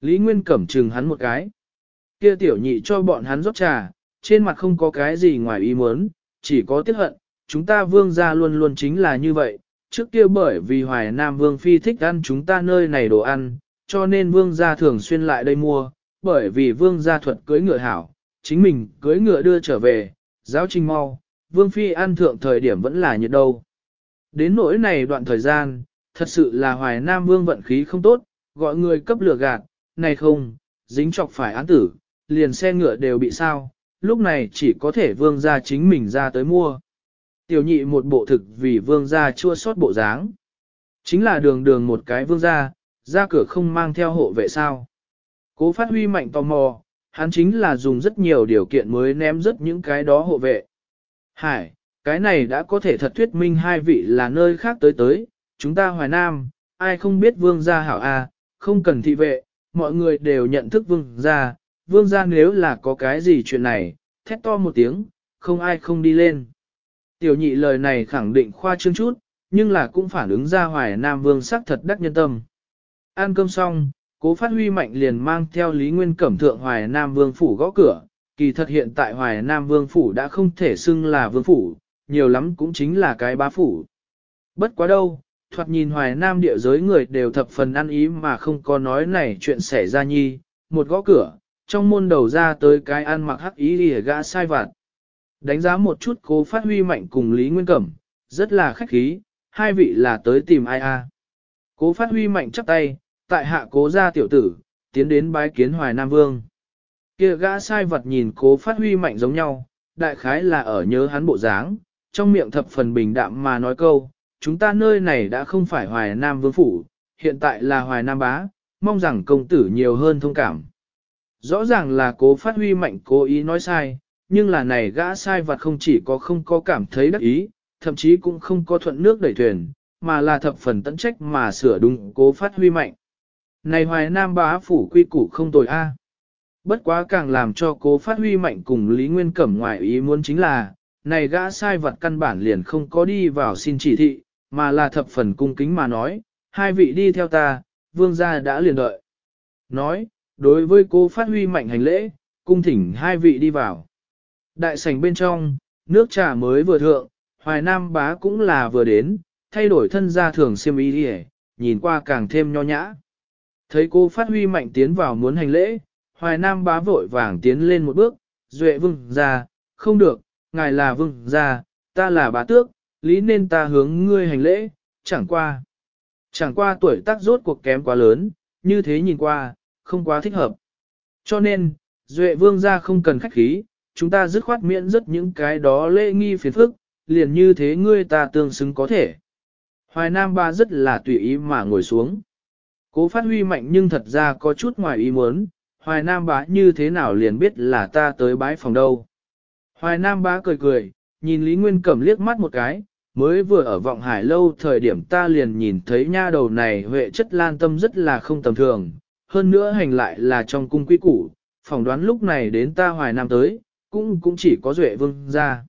Lý Nguyên Cẩm trừng hắn một cái kia tiểu nhị cho bọn hắn rót trà, trên mặt không có cái gì ngoài ý muốn, chỉ có tiếc hận, chúng ta vương gia luôn luôn chính là như vậy, trước kia bởi vì hoài nam vương phi thích ăn chúng ta nơi này đồ ăn, cho nên vương gia thường xuyên lại đây mua, bởi vì vương gia thuận cưới ngựa hảo, chính mình cưới ngựa đưa trở về, giáo trình mau, vương phi ăn thượng thời điểm vẫn là nhiệt đâu. Đến nỗi này đoạn thời gian, thật sự là hoài nam vương vận khí không tốt, gọi người cấp lửa gạt, này không, dính chọc phải án tử, liền xe ngựa đều bị sao, lúc này chỉ có thể vương gia chính mình ra tới mua. Tiểu nhị một bộ thực vì vương gia chua sót bộ dáng. Chính là đường đường một cái vương gia, ra cửa không mang theo hộ vệ sao. Cố phát huy mạnh tò mò, hắn chính là dùng rất nhiều điều kiện mới ném rất những cái đó hộ vệ. Hải, cái này đã có thể thật thuyết minh hai vị là nơi khác tới tới, chúng ta hoài nam, ai không biết vương gia hảo a à, không cần thị vệ, mọi người đều nhận thức vương gia, vương gia nếu là có cái gì chuyện này, thét to một tiếng, không ai không đi lên. Tiểu nhị lời này khẳng định khoa trương chút, nhưng là cũng phản ứng ra hoài nam vương sắc thật đắc nhân tâm. Ăn cơm xong, cố phát huy mạnh liền mang theo Lý Nguyên Cẩm thượng hoài nam vương phủ gõ cửa, kỳ thật hiện tại hoài nam vương phủ đã không thể xưng là vương phủ, nhiều lắm cũng chính là cái bá phủ. Bất quá đâu, thoạt nhìn hoài nam địa giới người đều thập phần ăn ý mà không có nói này chuyện xảy ra nhi, một gõ cửa, trong môn đầu ra tới cái ăn mặc hắc ý lìa gã sai vặt. Đánh giá một chút cố phát huy mạnh cùng Lý Nguyên Cẩm, rất là khách khí, hai vị là tới tìm ai a à. Cố phát huy mạnh chắp tay, tại hạ cố ra tiểu tử, tiến đến bái kiến hoài Nam Vương. kia gã sai vật nhìn cố phát huy mạnh giống nhau, đại khái là ở nhớ hắn bộ dáng, trong miệng thập phần bình đạm mà nói câu, chúng ta nơi này đã không phải hoài Nam Vương Phủ, hiện tại là hoài Nam Bá, mong rằng công tử nhiều hơn thông cảm. Rõ ràng là cố phát huy mạnh cố ý nói sai, nhưng là này gã sai vặt không chỉ có không có cảm thấy đắc ý, thậm chí cũng không có thuận nước đẩy thuyền, mà là thập phần tận trách mà sửa đúng cố phát huy mạnh. Này hoài nam bá phủ quy củ không tồi a. À. Bất quá càng làm cho cố phát huy mạnh cùng Lý Nguyên Cẩm ngoại ý muốn chính là, này gã sai vật căn bản liền không có đi vào xin chỉ thị, mà là thập phần cung kính mà nói, hai vị đi theo ta, vương gia đã liền đợi. Nói, đối với cô phát huy mạnh hành lễ, cung thỉnh hai vị đi vào. Đại sảnh bên trong, nước trà mới vừa thượng, Hoài Nam bá cũng là vừa đến, thay đổi thân gia thường xiêm y đi nhìn qua càng thêm nho nhã. Thấy cô phát huy mạnh tiến vào muốn hành lễ, Hoài Nam bá vội vàng tiến lên một bước, duệ vương ra, không được, ngài là vương ra, ta là bá tước, lý nên ta hướng ngươi hành lễ, chẳng qua. Chẳng qua tuổi tác rốt cuộc kém quá lớn, như thế nhìn qua, không quá thích hợp. Cho nên, Duệ Vương ra không cần khách khí, chúng ta dứt khoát miễn rất những cái đó lễ nghi phiền phức, liền như thế ngươi ta tương xứng có thể. Hoài Nam ba rất là tùy ý mà ngồi xuống. Cố phát huy mạnh nhưng thật ra có chút ngoài ý muốn, Hoài Nam Ba như thế nào liền biết là ta tới bái phòng đâu. Hoài Nam Ba cười cười, nhìn Lý Nguyên Cẩm liếc mắt một cái, mới vừa ở vọng hải lâu thời điểm ta liền nhìn thấy nha đầu này Huệ chất lan tâm rất là không tầm thường, hơn nữa hành lại là trong cung quý củ, phỏng đoán lúc này đến ta hoài nam tới, cũng cũng chỉ có duệ vương ra.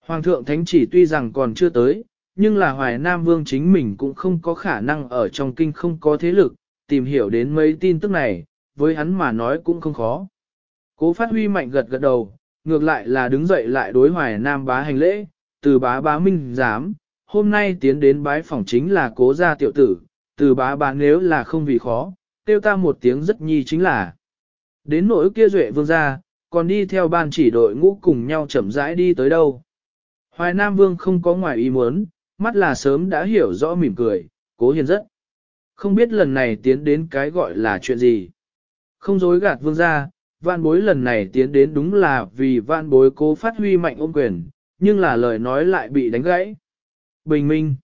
Hoàng thượng thánh chỉ tuy rằng còn chưa tới, nhưng là hoài nam vương chính mình cũng không có khả năng ở trong kinh không có thế lực, tìm hiểu đến mấy tin tức này, với hắn mà nói cũng không khó. Cố phát huy mạnh gật gật đầu, ngược lại là đứng dậy lại đối hoài nam bá hành lễ, từ bá bá minh giám, hôm nay tiến đến bái phỏng chính là cố gia tiểu tử, từ bá bá nếu là không vì khó, kêu ta một tiếng rất nhi chính là. Đến nỗi kia duệ vương ra, còn đi theo ban chỉ đội ngũ cùng nhau chậm rãi đi tới đâu. Hoài Nam Vương không có ngoài ý muốn, mắt là sớm đã hiểu rõ mỉm cười, cố hiền rất. Không biết lần này tiến đến cái gọi là chuyện gì. Không dối gạt vương ra, vạn bối lần này tiến đến đúng là vì vạn bối cố phát huy mạnh ôm quyền, nhưng là lời nói lại bị đánh gãy. Bình minh!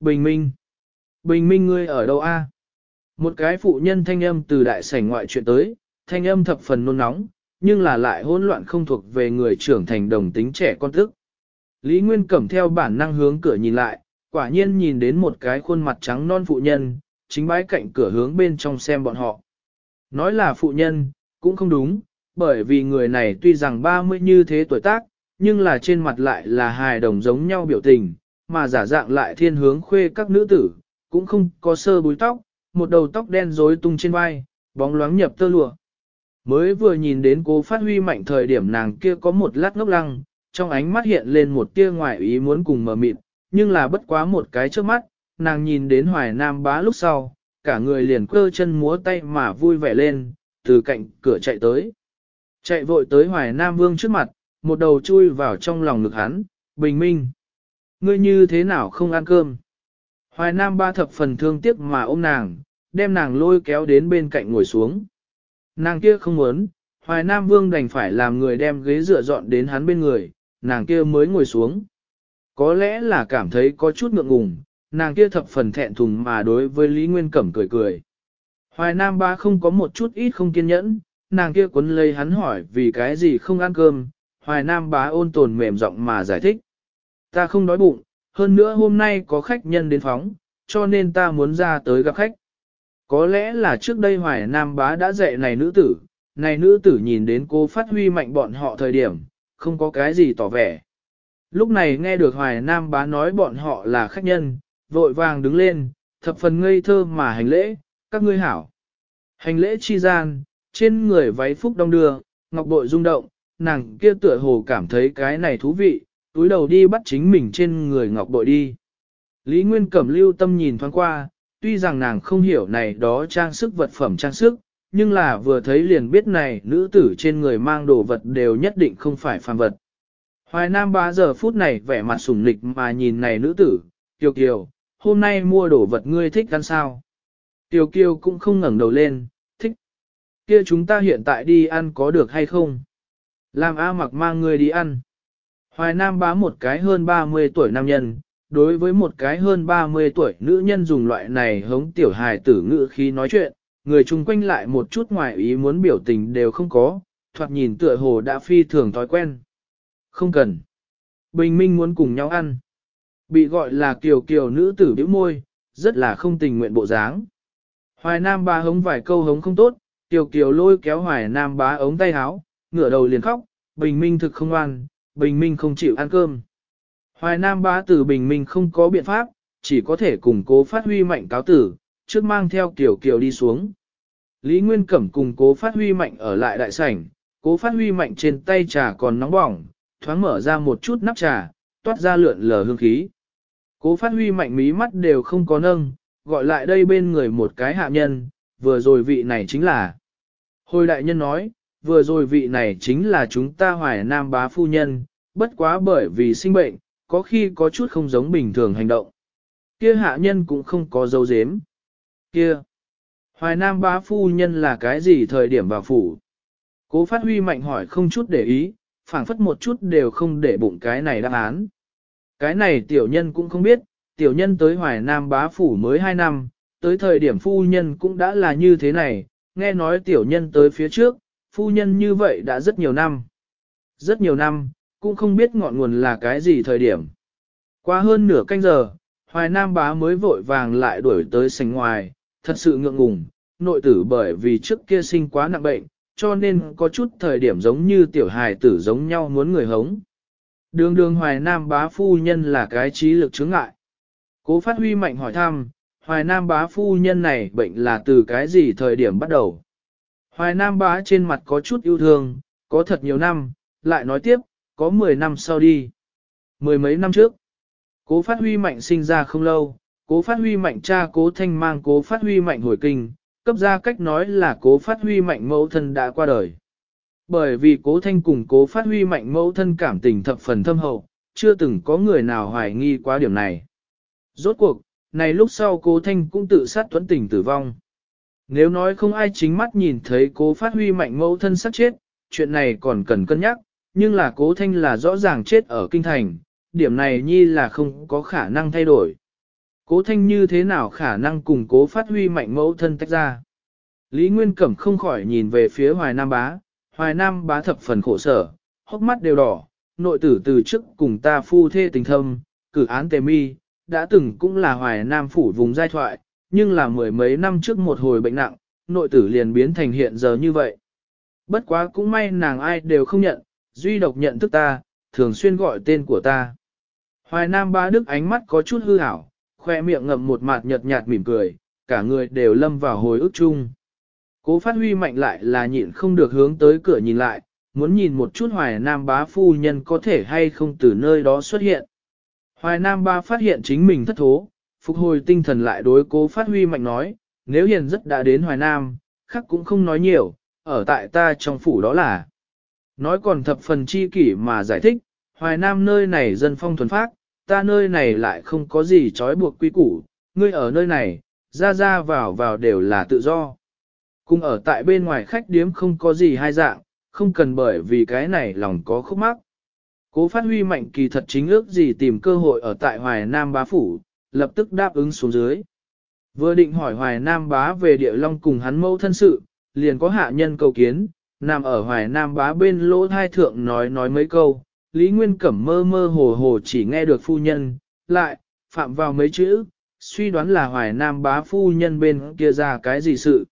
Bình minh! Bình minh ngươi ở đâu a? Một cái phụ nhân thanh âm từ đại sảnh ngoại chuyện tới, thanh âm thập phần nôn nóng, nhưng là lại hỗn loạn không thuộc về người trưởng thành đồng tính trẻ con thức. Lý Nguyên Cẩm theo bản năng hướng cửa nhìn lại, quả nhiên nhìn đến một cái khuôn mặt trắng non phụ nhân, chính bái cạnh cửa hướng bên trong xem bọn họ. Nói là phụ nhân, cũng không đúng, bởi vì người này tuy rằng 30 như thế tuổi tác, nhưng là trên mặt lại là hài đồng giống nhau biểu tình, mà giả dạng lại thiên hướng khuê các nữ tử, cũng không có sơ búi tóc, một đầu tóc đen rối tung trên vai, bóng loáng nhập tơ lụa. Mới vừa nhìn đến cố phát huy mạnh thời điểm nàng kia có một lát ngốc lăng, trong ánh mắt hiện lên một tia ngoại ý muốn cùng mờ mịt, nhưng là bất quá một cái trước mắt, nàng nhìn đến hoài nam bá lúc sau, cả người liền cơ chân múa tay mà vui vẻ lên, từ cạnh cửa chạy tới. Chạy vội tới hoài nam vương trước mặt, một đầu chui vào trong lòng ngực hắn, bình minh. Ngươi như thế nào không ăn cơm? Hoài Nam ba thập phần thương tiếc mà ôm nàng, đem nàng lôi kéo đến bên cạnh ngồi xuống. Nàng kia không muốn, Hoài Nam Vương đành phải làm người đem ghế dựa dọn đến hắn bên người, nàng kia mới ngồi xuống. Có lẽ là cảm thấy có chút ngượng ngùng, nàng kia thập phần thẹn thùng mà đối với Lý Nguyên Cẩm cười cười. Hoài Nam ba không có một chút ít không kiên nhẫn, nàng kia quấn lấy hắn hỏi vì cái gì không ăn cơm, Hoài Nam bá ôn tồn mềm giọng mà giải thích. Ta không đói bụng, hơn nữa hôm nay có khách nhân đến phóng, cho nên ta muốn ra tới gặp khách. Có lẽ là trước đây Hoài Nam Bá đã dạy này nữ tử, này nữ tử nhìn đến cô phát huy mạnh bọn họ thời điểm, không có cái gì tỏ vẻ. Lúc này nghe được Hoài Nam Bá nói bọn họ là khách nhân, vội vàng đứng lên, thập phần ngây thơ mà hành lễ, các ngươi hảo. Hành lễ chi gian, trên người váy phúc đông đưa, ngọc bội rung động, nàng kia tựa hồ cảm thấy cái này thú vị, túi đầu đi bắt chính mình trên người ngọc bội đi. Lý Nguyên Cẩm lưu tâm nhìn thoáng qua, tuy rằng nàng không hiểu này đó trang sức vật phẩm trang sức, nhưng là vừa thấy liền biết này nữ tử trên người mang đồ vật đều nhất định không phải phàm vật. Hoài Nam ba giờ phút này vẻ mặt sùng lịch mà nhìn này nữ tử, Kiều Kiều, hôm nay mua đồ vật ngươi thích ăn sao? Kiều Kiều cũng không ngẩng đầu lên, thích. Kia chúng ta hiện tại đi ăn có được hay không? Làm A mặc mang ngươi đi ăn. Hoài Nam bá một cái hơn 30 tuổi nam nhân, đối với một cái hơn 30 tuổi nữ nhân dùng loại này hống tiểu hài tử ngữ khi nói chuyện, người chung quanh lại một chút ngoài ý muốn biểu tình đều không có, thoạt nhìn tựa hồ đã phi thường thói quen. Không cần. Bình minh muốn cùng nhau ăn. Bị gọi là kiều kiều nữ tử biểu môi, rất là không tình nguyện bộ dáng. Hoài Nam bá hống vài câu hống không tốt, kiều kiều lôi kéo Hoài Nam bá ống tay háo, ngửa đầu liền khóc, bình minh thực không ngoan, Bình Minh không chịu ăn cơm. Hoài Nam bá tử Bình Minh không có biện pháp, chỉ có thể củng cố phát huy mạnh cáo tử, trước mang theo kiểu kiểu đi xuống. Lý Nguyên Cẩm cùng cố phát huy mạnh ở lại đại sảnh, cố phát huy mạnh trên tay trà còn nóng bỏng, thoáng mở ra một chút nắp trà, toát ra lượn lờ hương khí. Cố phát huy mạnh mí mắt đều không có nâng, gọi lại đây bên người một cái hạ nhân, vừa rồi vị này chính là. Hồi đại nhân nói, vừa rồi vị này chính là chúng ta hoài nam bá phu nhân, bất quá bởi vì sinh bệnh, có khi có chút không giống bình thường hành động. Kia hạ nhân cũng không có dấu dếm. Kia! Hoài nam bá phu nhân là cái gì thời điểm vào phủ? Cố phát huy mạnh hỏi không chút để ý, phản phất một chút đều không để bụng cái này đáp án. Cái này tiểu nhân cũng không biết, tiểu nhân tới hoài nam bá phủ mới 2 năm, tới thời điểm phu nhân cũng đã là như thế này, nghe nói tiểu nhân tới phía trước, phu nhân như vậy đã rất nhiều năm. Rất nhiều năm, cũng không biết ngọn nguồn là cái gì thời điểm. Qua hơn nửa canh giờ, Hoài Nam bá mới vội vàng lại đuổi tới sành ngoài, thật sự ngượng ngùng, nội tử bởi vì trước kia sinh quá nặng bệnh, cho nên có chút thời điểm giống như tiểu hài tử giống nhau muốn người hống. Đường đường Hoài Nam bá phu nhân là cái trí lực chứng ngại. Cố phát huy mạnh hỏi thăm, Hoài Nam bá phu nhân này bệnh là từ cái gì thời điểm bắt đầu? Hoài Nam bá trên mặt có chút yêu thương, có thật nhiều năm, lại nói tiếp, có 10 năm sau đi. Mười mấy năm trước, cố phát huy mạnh sinh ra không lâu, cố phát huy mạnh cha cố thanh mang cố phát huy mạnh hồi kinh, cấp ra cách nói là cố phát huy mạnh mẫu thân đã qua đời. Bởi vì cố thanh cùng cố phát huy mạnh mẫu thân cảm tình thập phần thâm hậu, chưa từng có người nào hoài nghi quá điểm này. Rốt cuộc, này lúc sau cố thanh cũng tự sát tuấn tình tử vong. Nếu nói không ai chính mắt nhìn thấy cố phát huy mạnh mẫu thân sắp chết, chuyện này còn cần cân nhắc, nhưng là cố thanh là rõ ràng chết ở kinh thành, điểm này nhi là không có khả năng thay đổi. Cố thanh như thế nào khả năng cùng cố phát huy mạnh mẫu thân tách ra? Lý Nguyên Cẩm không khỏi nhìn về phía Hoài Nam Bá, Hoài Nam Bá thập phần khổ sở, hốc mắt đều đỏ, nội tử từ trước cùng ta phu thê tình thâm, cử án tề mi, đã từng cũng là Hoài Nam phủ vùng giai thoại, nhưng là mười mấy năm trước một hồi bệnh nặng, nội tử liền biến thành hiện giờ như vậy. Bất quá cũng may nàng ai đều không nhận, duy độc nhận thức ta, thường xuyên gọi tên của ta. Hoài Nam ba Đức ánh mắt có chút hư hảo, khoe miệng ngậm một mạt nhợt nhạt mỉm cười, cả người đều lâm vào hồi ức chung. Cố phát huy mạnh lại là nhịn không được hướng tới cửa nhìn lại, muốn nhìn một chút Hoài Nam bá phu nhân có thể hay không từ nơi đó xuất hiện. Hoài Nam ba phát hiện chính mình thất thố, Phục hồi tinh thần lại đối cố phát huy mạnh nói, nếu hiền rất đã đến Hoài Nam, khắc cũng không nói nhiều, ở tại ta trong phủ đó là. Nói còn thập phần chi kỷ mà giải thích, Hoài Nam nơi này dân phong thuần phác, ta nơi này lại không có gì trói buộc quy củ, ngươi ở nơi này, ra ra vào vào đều là tự do. Cùng ở tại bên ngoài khách điếm không có gì hai dạng, không cần bởi vì cái này lòng có khúc mắc. Cố phát huy mạnh kỳ thật chính ước gì tìm cơ hội ở tại Hoài Nam bá phủ, lập tức đáp ứng xuống dưới. Vừa định hỏi Hoài Nam bá về địa long cùng hắn mâu thân sự, liền có hạ nhân cầu kiến, nằm ở Hoài Nam bá bên lỗ thai thượng nói nói mấy câu, Lý Nguyên Cẩm mơ mơ hồ hồ chỉ nghe được phu nhân, lại, phạm vào mấy chữ, suy đoán là Hoài Nam bá phu nhân bên kia ra cái gì sự.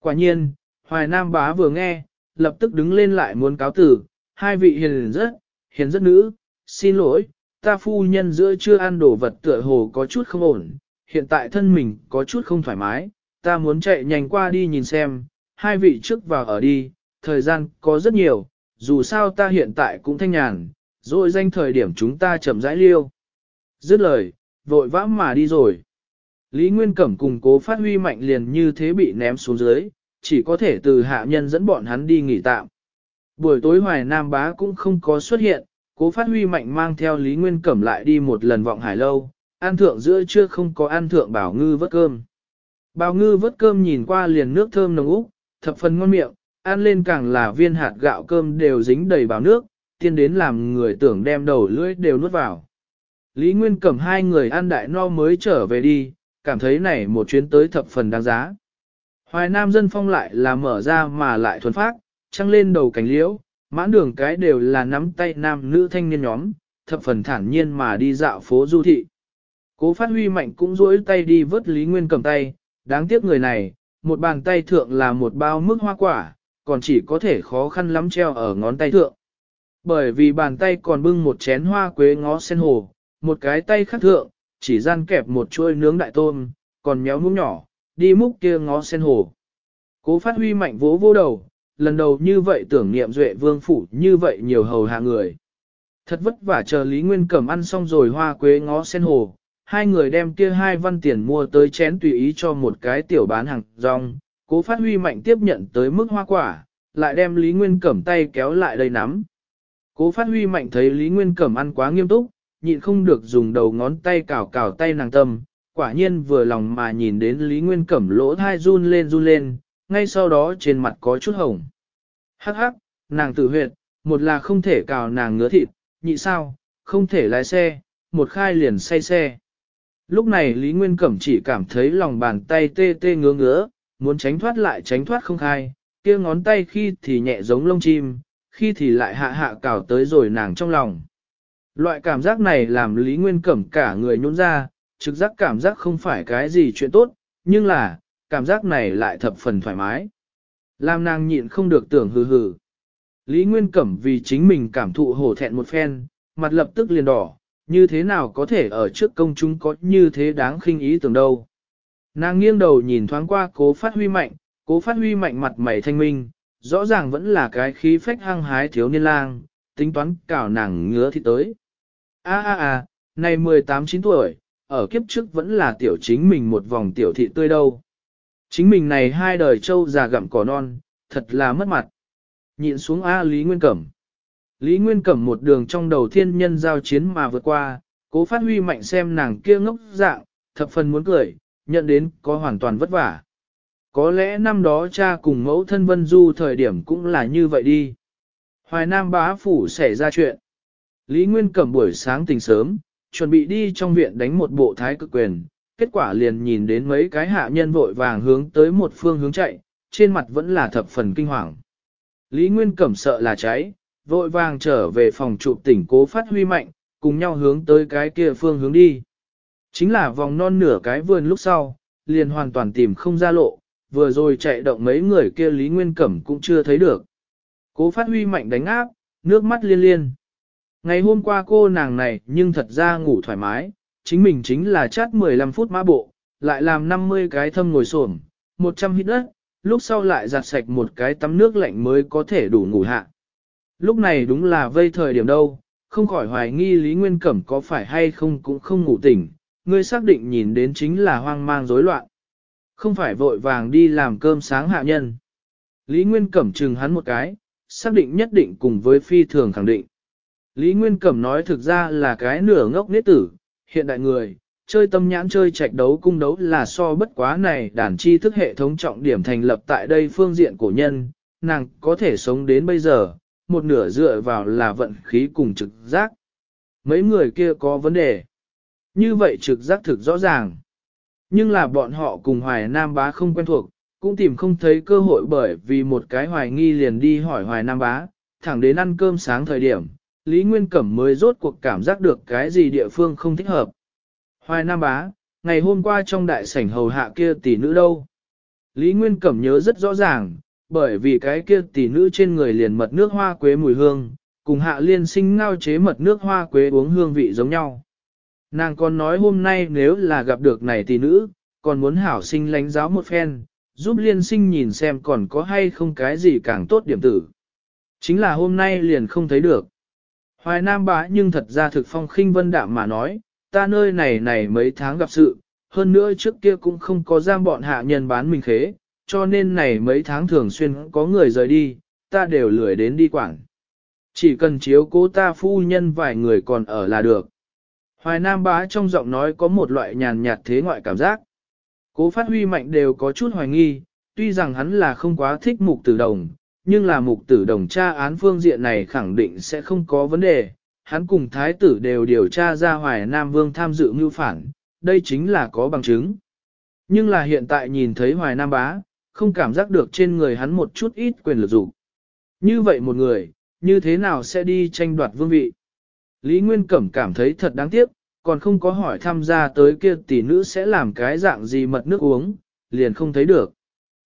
Quả nhiên, Hoài Nam bá vừa nghe, lập tức đứng lên lại muốn cáo tử, hai vị hiền rất, hiền rất nữ, xin lỗi, ta phu nhân giữa chưa ăn đồ vật tựa hồ có chút không ổn, hiện tại thân mình có chút không thoải mái, ta muốn chạy nhanh qua đi nhìn xem, hai vị trước vào ở đi, thời gian có rất nhiều, dù sao ta hiện tại cũng thanh nhàn, rồi danh thời điểm chúng ta chậm rãi liêu. Dứt lời, vội vã mà đi rồi. Lý Nguyên Cẩm cùng cố phát huy mạnh liền như thế bị ném xuống dưới, chỉ có thể từ hạ nhân dẫn bọn hắn đi nghỉ tạm. Buổi tối Hoài Nam Bá cũng không có xuất hiện, cố phát huy mạnh mang theo Lý Nguyên Cẩm lại đi một lần vọng hải lâu, ăn thượng giữa chưa không có ăn thượng bảo ngư vớt cơm. Bảo ngư vớt cơm nhìn qua liền nước thơm nồng úc, thập phần ngon miệng, ăn lên càng là viên hạt gạo cơm đều dính đầy bào nước, tiên đến làm người tưởng đem đầu lưỡi đều nuốt vào. Lý Nguyên Cẩm hai người ăn đại no mới trở về đi, cảm thấy này một chuyến tới thập phần đáng giá. Hoài Nam dân phong lại là mở ra mà lại thuần phát, trăng lên đầu cánh liễu, Mãn đường cái đều là nắm tay nam nữ thanh niên nhóm, thập phần thản nhiên mà đi dạo phố du thị. Cố phát huy mạnh cũng rỗi tay đi vớt Lý Nguyên cầm tay, đáng tiếc người này, một bàn tay thượng là một bao mức hoa quả, còn chỉ có thể khó khăn lắm treo ở ngón tay thượng. Bởi vì bàn tay còn bưng một chén hoa quế ngó sen hồ, một cái tay khác thượng, chỉ gian kẹp một chuôi nướng đại tôm, còn méo múc nhỏ, đi múc kia ngó sen hồ. Cố phát huy mạnh vỗ vô đầu, lần đầu như vậy tưởng niệm duệ vương phủ như vậy nhiều hầu hạ người. Thật vất vả chờ Lý Nguyên Cẩm ăn xong rồi hoa quế ngó sen hồ, hai người đem kia hai văn tiền mua tới chén tùy ý cho một cái tiểu bán hàng rong, cố phát huy mạnh tiếp nhận tới mức hoa quả, lại đem Lý Nguyên Cẩm tay kéo lại đây nắm. Cố phát huy mạnh thấy Lý Nguyên Cẩm ăn quá nghiêm túc, nhịn không được dùng đầu ngón tay cào cào tay nàng tâm, quả nhiên vừa lòng mà nhìn đến Lý Nguyên Cẩm lỗ thai run lên run lên, ngay sau đó trên mặt có chút hồng. Hắc hắc, nàng tử huyệt, một là không thể cào nàng ngứa thịt, nhị sao, không thể lái xe, một khai liền say xe. Lúc này Lý Nguyên Cẩm chỉ cảm thấy lòng bàn tay tê tê ngứa ngứa, muốn tránh thoát lại tránh thoát không khai, kia ngón tay khi thì nhẹ giống lông chim, khi thì lại hạ hạ cào tới rồi nàng trong lòng. Loại cảm giác này làm Lý Nguyên Cẩm cả người nhún ra, trực giác cảm giác không phải cái gì chuyện tốt, nhưng là, cảm giác này lại thập phần thoải mái lam nàng nhịn không được tưởng hừ hừ. Lý Nguyên Cẩm vì chính mình cảm thụ hổ thẹn một phen, mặt lập tức liền đỏ, như thế nào có thể ở trước công chúng có như thế đáng khinh ý tưởng đâu. Nàng nghiêng đầu nhìn thoáng qua cố phát huy mạnh, cố phát huy mạnh mặt mày thanh minh, rõ ràng vẫn là cái khí phách hăng hái thiếu niên lang, tính toán cảo nàng ngứa thì tới. a a a này 18-9 tuổi, ở kiếp trước vẫn là tiểu chính mình một vòng tiểu thị tươi đâu. Chính mình này hai đời trâu già gặm cỏ non, thật là mất mặt. Nhịn xuống A Lý Nguyên Cẩm. Lý Nguyên Cẩm một đường trong đầu thiên nhân giao chiến mà vượt qua, cố phát huy mạnh xem nàng kia ngốc dạng, thập phần muốn cười, nhận đến có hoàn toàn vất vả. Có lẽ năm đó cha cùng mẫu thân Vân Du thời điểm cũng là như vậy đi. Hoài Nam bá phủ xảy ra chuyện. Lý Nguyên Cẩm buổi sáng tỉnh sớm, chuẩn bị đi trong viện đánh một bộ thái cực quyền, kết quả liền nhìn đến mấy cái hạ nhân vội vàng hướng tới một phương hướng chạy, trên mặt vẫn là thập phần kinh hoàng. Lý Nguyên Cẩm sợ là cháy, vội vàng trở về phòng trụ tỉnh cố phát huy mạnh, cùng nhau hướng tới cái kia phương hướng đi. Chính là vòng non nửa cái vườn lúc sau, liền hoàn toàn tìm không ra lộ, vừa rồi chạy động mấy người kia Lý Nguyên Cẩm cũng chưa thấy được. Cố phát huy mạnh đánh áp, nước mắt liên liên. Ngày hôm qua cô nàng này nhưng thật ra ngủ thoải mái, chính mình chính là chát 15 phút mã bộ, lại làm 50 cái thâm ngồi xổm, 100 hít đất, lúc sau lại giặt sạch một cái tắm nước lạnh mới có thể đủ ngủ hạ. Lúc này đúng là vây thời điểm đâu, không khỏi hoài nghi Lý Nguyên Cẩm có phải hay không cũng không ngủ tỉnh, ngươi xác định nhìn đến chính là hoang mang rối loạn. Không phải vội vàng đi làm cơm sáng hạ nhân. Lý Nguyên Cẩm chừng hắn một cái, xác định nhất định cùng với phi thường khẳng định. Lý Nguyên Cẩm nói thực ra là cái nửa ngốc nết tử, hiện đại người, chơi tâm nhãn chơi trạch đấu cung đấu là so bất quá này đàn chi thức hệ thống trọng điểm thành lập tại đây phương diện cổ nhân, nàng có thể sống đến bây giờ, một nửa dựa vào là vận khí cùng trực giác. Mấy người kia có vấn đề. Như vậy trực giác thực rõ ràng. Nhưng là bọn họ cùng Hoài Nam Bá không quen thuộc, cũng tìm không thấy cơ hội bởi vì một cái hoài nghi liền đi hỏi Hoài Nam Bá, thẳng đến ăn cơm sáng thời điểm, Lý Nguyên Cẩm mới rốt cuộc cảm giác được cái gì địa phương không thích hợp. Hoài Nam Bá, ngày hôm qua trong đại sảnh hầu hạ kia tỷ nữ đâu? Lý Nguyên Cẩm nhớ rất rõ ràng, bởi vì cái kia tỷ nữ trên người liền mật nước hoa quế mùi hương, cùng hạ liên sinh ngao chế mật nước hoa quế uống hương vị giống nhau. Nàng còn nói hôm nay nếu là gặp được này tỷ nữ, còn muốn hảo sinh lánh giáo một phen, giúp liên sinh nhìn xem còn có hay không cái gì càng tốt điểm tử. Chính là hôm nay liền không thấy được. Hoài Nam bá nhưng thật ra thực phong khinh vân đạm mà nói, ta nơi này này mấy tháng gặp sự, hơn nữa trước kia cũng không có giam bọn hạ nhân bán mình khế, cho nên này mấy tháng thường xuyên có người rời đi, ta đều lười đến đi quảng. Chỉ cần chiếu cố ta phu nhân vài người còn ở là được. Hoài Nam bá trong giọng nói có một loại nhàn nhạt thế ngoại cảm giác. Cố phát huy mạnh đều có chút hoài nghi, tuy rằng hắn là không quá thích mục tử đồng, nhưng là mục tử đồng tra án phương diện này khẳng định sẽ không có vấn đề. Hắn cùng thái tử đều điều tra ra hoài Nam Vương tham dự mưu phản, đây chính là có bằng chứng. Nhưng là hiện tại nhìn thấy hoài Nam Bá, không cảm giác được trên người hắn một chút ít quyền lực dụng. Như vậy một người, như thế nào sẽ đi tranh đoạt vương vị? Lý Nguyên Cẩm cảm thấy thật đáng tiếc, còn không có hỏi tham gia tới kia tỷ nữ sẽ làm cái dạng gì mật nước uống, liền không thấy được.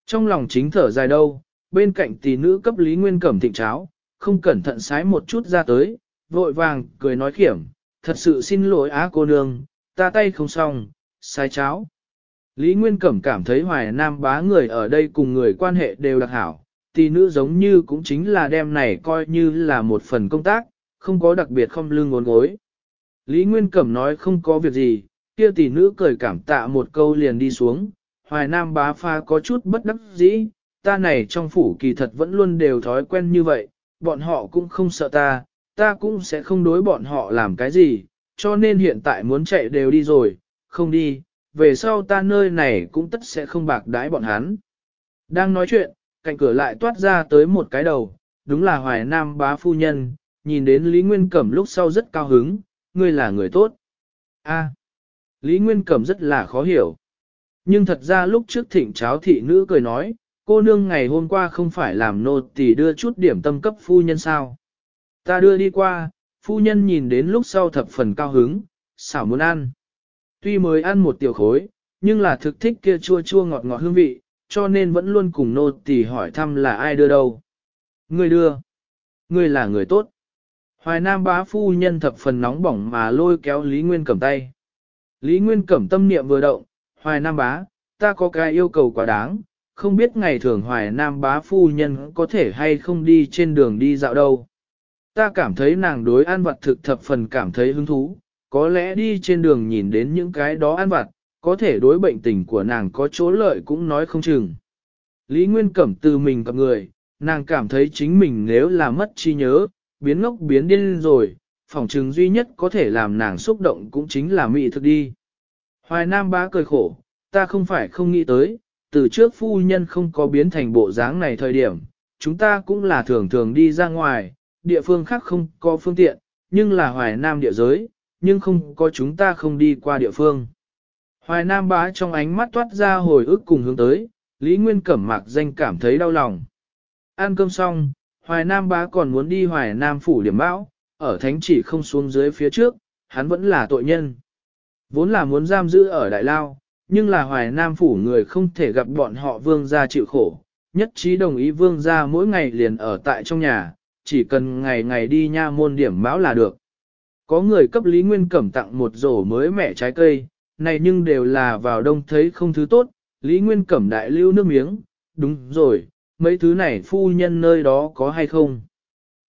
Trong lòng chính thở dài đâu, bên cạnh tỷ nữ cấp Lý Nguyên Cẩm thịnh cháo, không cẩn thận sái một chút ra tới, vội vàng, cười nói khiểm, thật sự xin lỗi á cô nương, ta tay không xong, sai cháo. Lý Nguyên Cẩm cảm thấy hoài nam bá người ở đây cùng người quan hệ đều đặc hảo, tỷ nữ giống như cũng chính là đem này coi như là một phần công tác, không có đặc biệt không lương ngốn gối. Lý Nguyên Cẩm nói không có việc gì, kia tỷ nữ cười cảm tạ một câu liền đi xuống, hoài nam bá pha có chút bất đắc dĩ, ta này trong phủ kỳ thật vẫn luôn đều thói quen như vậy, bọn họ cũng không sợ ta, ta cũng sẽ không đối bọn họ làm cái gì, cho nên hiện tại muốn chạy đều đi rồi, không đi, về sau ta nơi này cũng tất sẽ không bạc đái bọn hắn. Đang nói chuyện, cạnh cửa lại toát ra tới một cái đầu, đúng là Hoài Nam bá phu nhân, nhìn đến Lý Nguyên Cẩm lúc sau rất cao hứng, ngươi là người tốt. a Lý Nguyên Cẩm rất là khó hiểu. Nhưng thật ra lúc trước thịnh cháo thị nữ cười nói, cô nương ngày hôm qua không phải làm nô tỳ đưa chút điểm tâm cấp phu nhân sao. Ta đưa đi qua, phu nhân nhìn đến lúc sau thập phần cao hứng, xảo muốn ăn. Tuy mới ăn một tiểu khối, nhưng là thực thích kia chua chua ngọt ngọt hương vị, cho nên vẫn luôn cùng nô tỳ hỏi thăm là ai đưa đâu. Người đưa. Người là người tốt. Hoài Nam bá phu nhân thập phần nóng bỏng mà lôi kéo Lý Nguyên cầm tay. Lý Nguyên cẩm tâm niệm vừa động, Hoài Nam bá, ta có cái yêu cầu quá đáng, không biết ngày thường hoài nam bá phu nhân có thể hay không đi trên đường đi dạo đâu. Ta cảm thấy nàng đối ăn vặt thực thập phần cảm thấy hứng thú, có lẽ đi trên đường nhìn đến những cái đó ăn vặt, có thể đối bệnh tình của nàng có chỗ lợi cũng nói không chừng. Lý Nguyên Cẩm từ mình cặp người, nàng cảm thấy chính mình nếu là mất trí nhớ, biến ngốc biến điên rồi, phòng trừng duy nhất có thể làm nàng xúc động cũng chính là mị thực đi. Hoài Nam bá cười khổ, ta không phải không nghĩ tới, từ trước phu nhân không có biến thành bộ dáng này thời điểm, chúng ta cũng là thường thường đi ra ngoài, địa phương khác không có phương tiện, nhưng là hoài nam địa giới, nhưng không có chúng ta không đi qua địa phương. Hoài nam bá trong ánh mắt toát ra hồi ức cùng hướng tới, Lý Nguyên Cẩm mạc danh cảm thấy đau lòng. Ăn cơm xong, Hoài Nam bá còn muốn đi Hoài Nam phủ điểm bão, ở thánh chỉ không xuống dưới phía trước, hắn vẫn là tội nhân. Vốn là muốn giam giữ ở đại lao, nhưng là hoài nam phủ người không thể gặp bọn họ vương gia chịu khổ, nhất trí đồng ý vương gia mỗi ngày liền ở tại trong nhà, chỉ cần ngày ngày đi nha môn điểm báo là được. Có người cấp Lý Nguyên Cẩm tặng một rổ mới mẻ trái cây, này nhưng đều là vào đông thấy không thứ tốt, Lý Nguyên Cẩm đại lưu nước miếng, đúng rồi, mấy thứ này phu nhân nơi đó có hay không.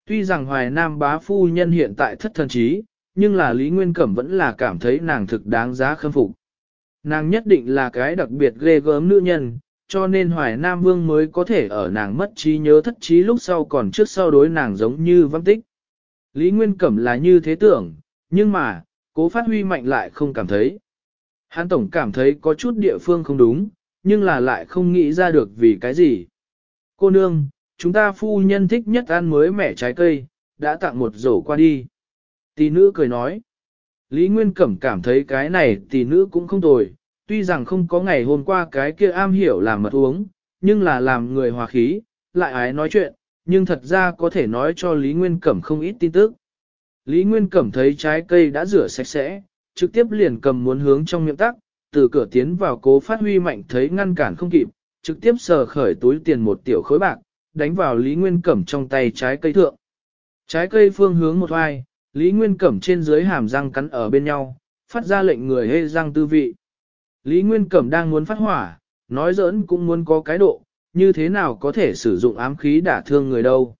Tuy rằng Hoài Nam bá phu nhân hiện tại thất thần trí, nhưng là Lý Nguyên Cẩm vẫn là cảm thấy nàng thực đáng giá khâm phục. Nàng nhất định là cái đặc biệt ghê gớm nữ nhân, cho nên Hoài Nam Vương mới có thể ở nàng mất trí nhớ thất trí lúc sau còn trước sau đối nàng giống như văn tích. Lý Nguyên Cẩm là như thế tưởng, nhưng mà, cố phát huy mạnh lại không cảm thấy. Hán Tổng cảm thấy có chút địa phương không đúng, nhưng là lại không nghĩ ra được vì cái gì. Cô nương, chúng ta phu nhân thích nhất ăn mới mẻ trái cây, đã tặng một rổ qua đi. Tỷ nữ cười nói. Lý Nguyên Cẩm cảm thấy cái này tỷ nữ cũng không tồi, tuy rằng không có ngày hôm qua cái kia am hiểu làm mật uống, nhưng là làm người hòa khí, lại ái nói chuyện, nhưng thật ra có thể nói cho Lý Nguyên Cẩm không ít tin tức. Lý Nguyên Cẩm thấy trái cây đã rửa sạch sẽ, trực tiếp liền cầm muốn hướng trong miệng tắc, từ cửa tiến vào cố phát huy mạnh thấy ngăn cản không kịp, trực tiếp sờ khởi túi tiền một tiểu khối bạc, đánh vào Lý Nguyên Cẩm trong tay trái cây thượng. Trái cây phương hướng một hoài, Lý Nguyên Cẩm trên dưới hàm răng cắn ở bên nhau, phát ra lệnh người hê răng tư vị. Lý Nguyên Cẩm đang muốn phát hỏa, nói giỡn cũng muốn có cái độ, như thế nào có thể sử dụng ám khí đả thương người đâu.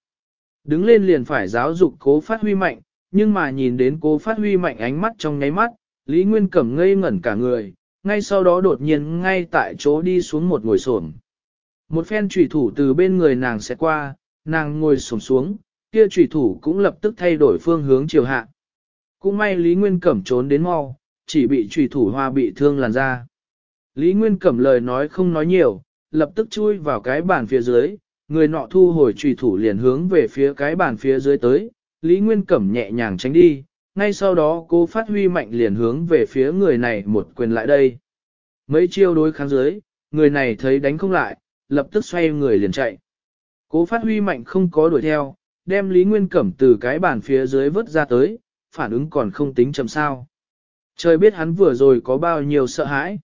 Đứng lên liền phải giáo dục cố phát huy mạnh, nhưng mà nhìn đến cố phát huy mạnh ánh mắt trong nháy mắt, Lý Nguyên Cẩm ngây ngẩn cả người, ngay sau đó đột nhiên ngay tại chỗ đi xuống một ngồi sổm. Một phen trùy thủ từ bên người nàng sẽ qua, nàng ngồi sổm xuống, kia trùy thủ cũng lập tức thay đổi phương hướng chiều hạ. Cũng may Lý Nguyên Cẩm trốn đến mau, chỉ bị trùy thủ hoa bị thương làn ra. Lý Nguyên Cẩm lời nói không nói nhiều, lập tức chui vào cái bàn phía dưới, người nọ thu hồi trùy thủ liền hướng về phía cái bàn phía dưới tới, Lý Nguyên Cẩm nhẹ nhàng tránh đi, ngay sau đó cô phát huy mạnh liền hướng về phía người này một quyền lại đây. Mấy chiêu đối kháng dưới, người này thấy đánh không lại, lập tức xoay người liền chạy. Cố phát huy mạnh không có đuổi theo, đem Lý Nguyên Cẩm từ cái bàn phía dưới vớt ra tới, phản ứng còn không tính chầm sao. Trời biết hắn vừa rồi có bao nhiêu sợ hãi.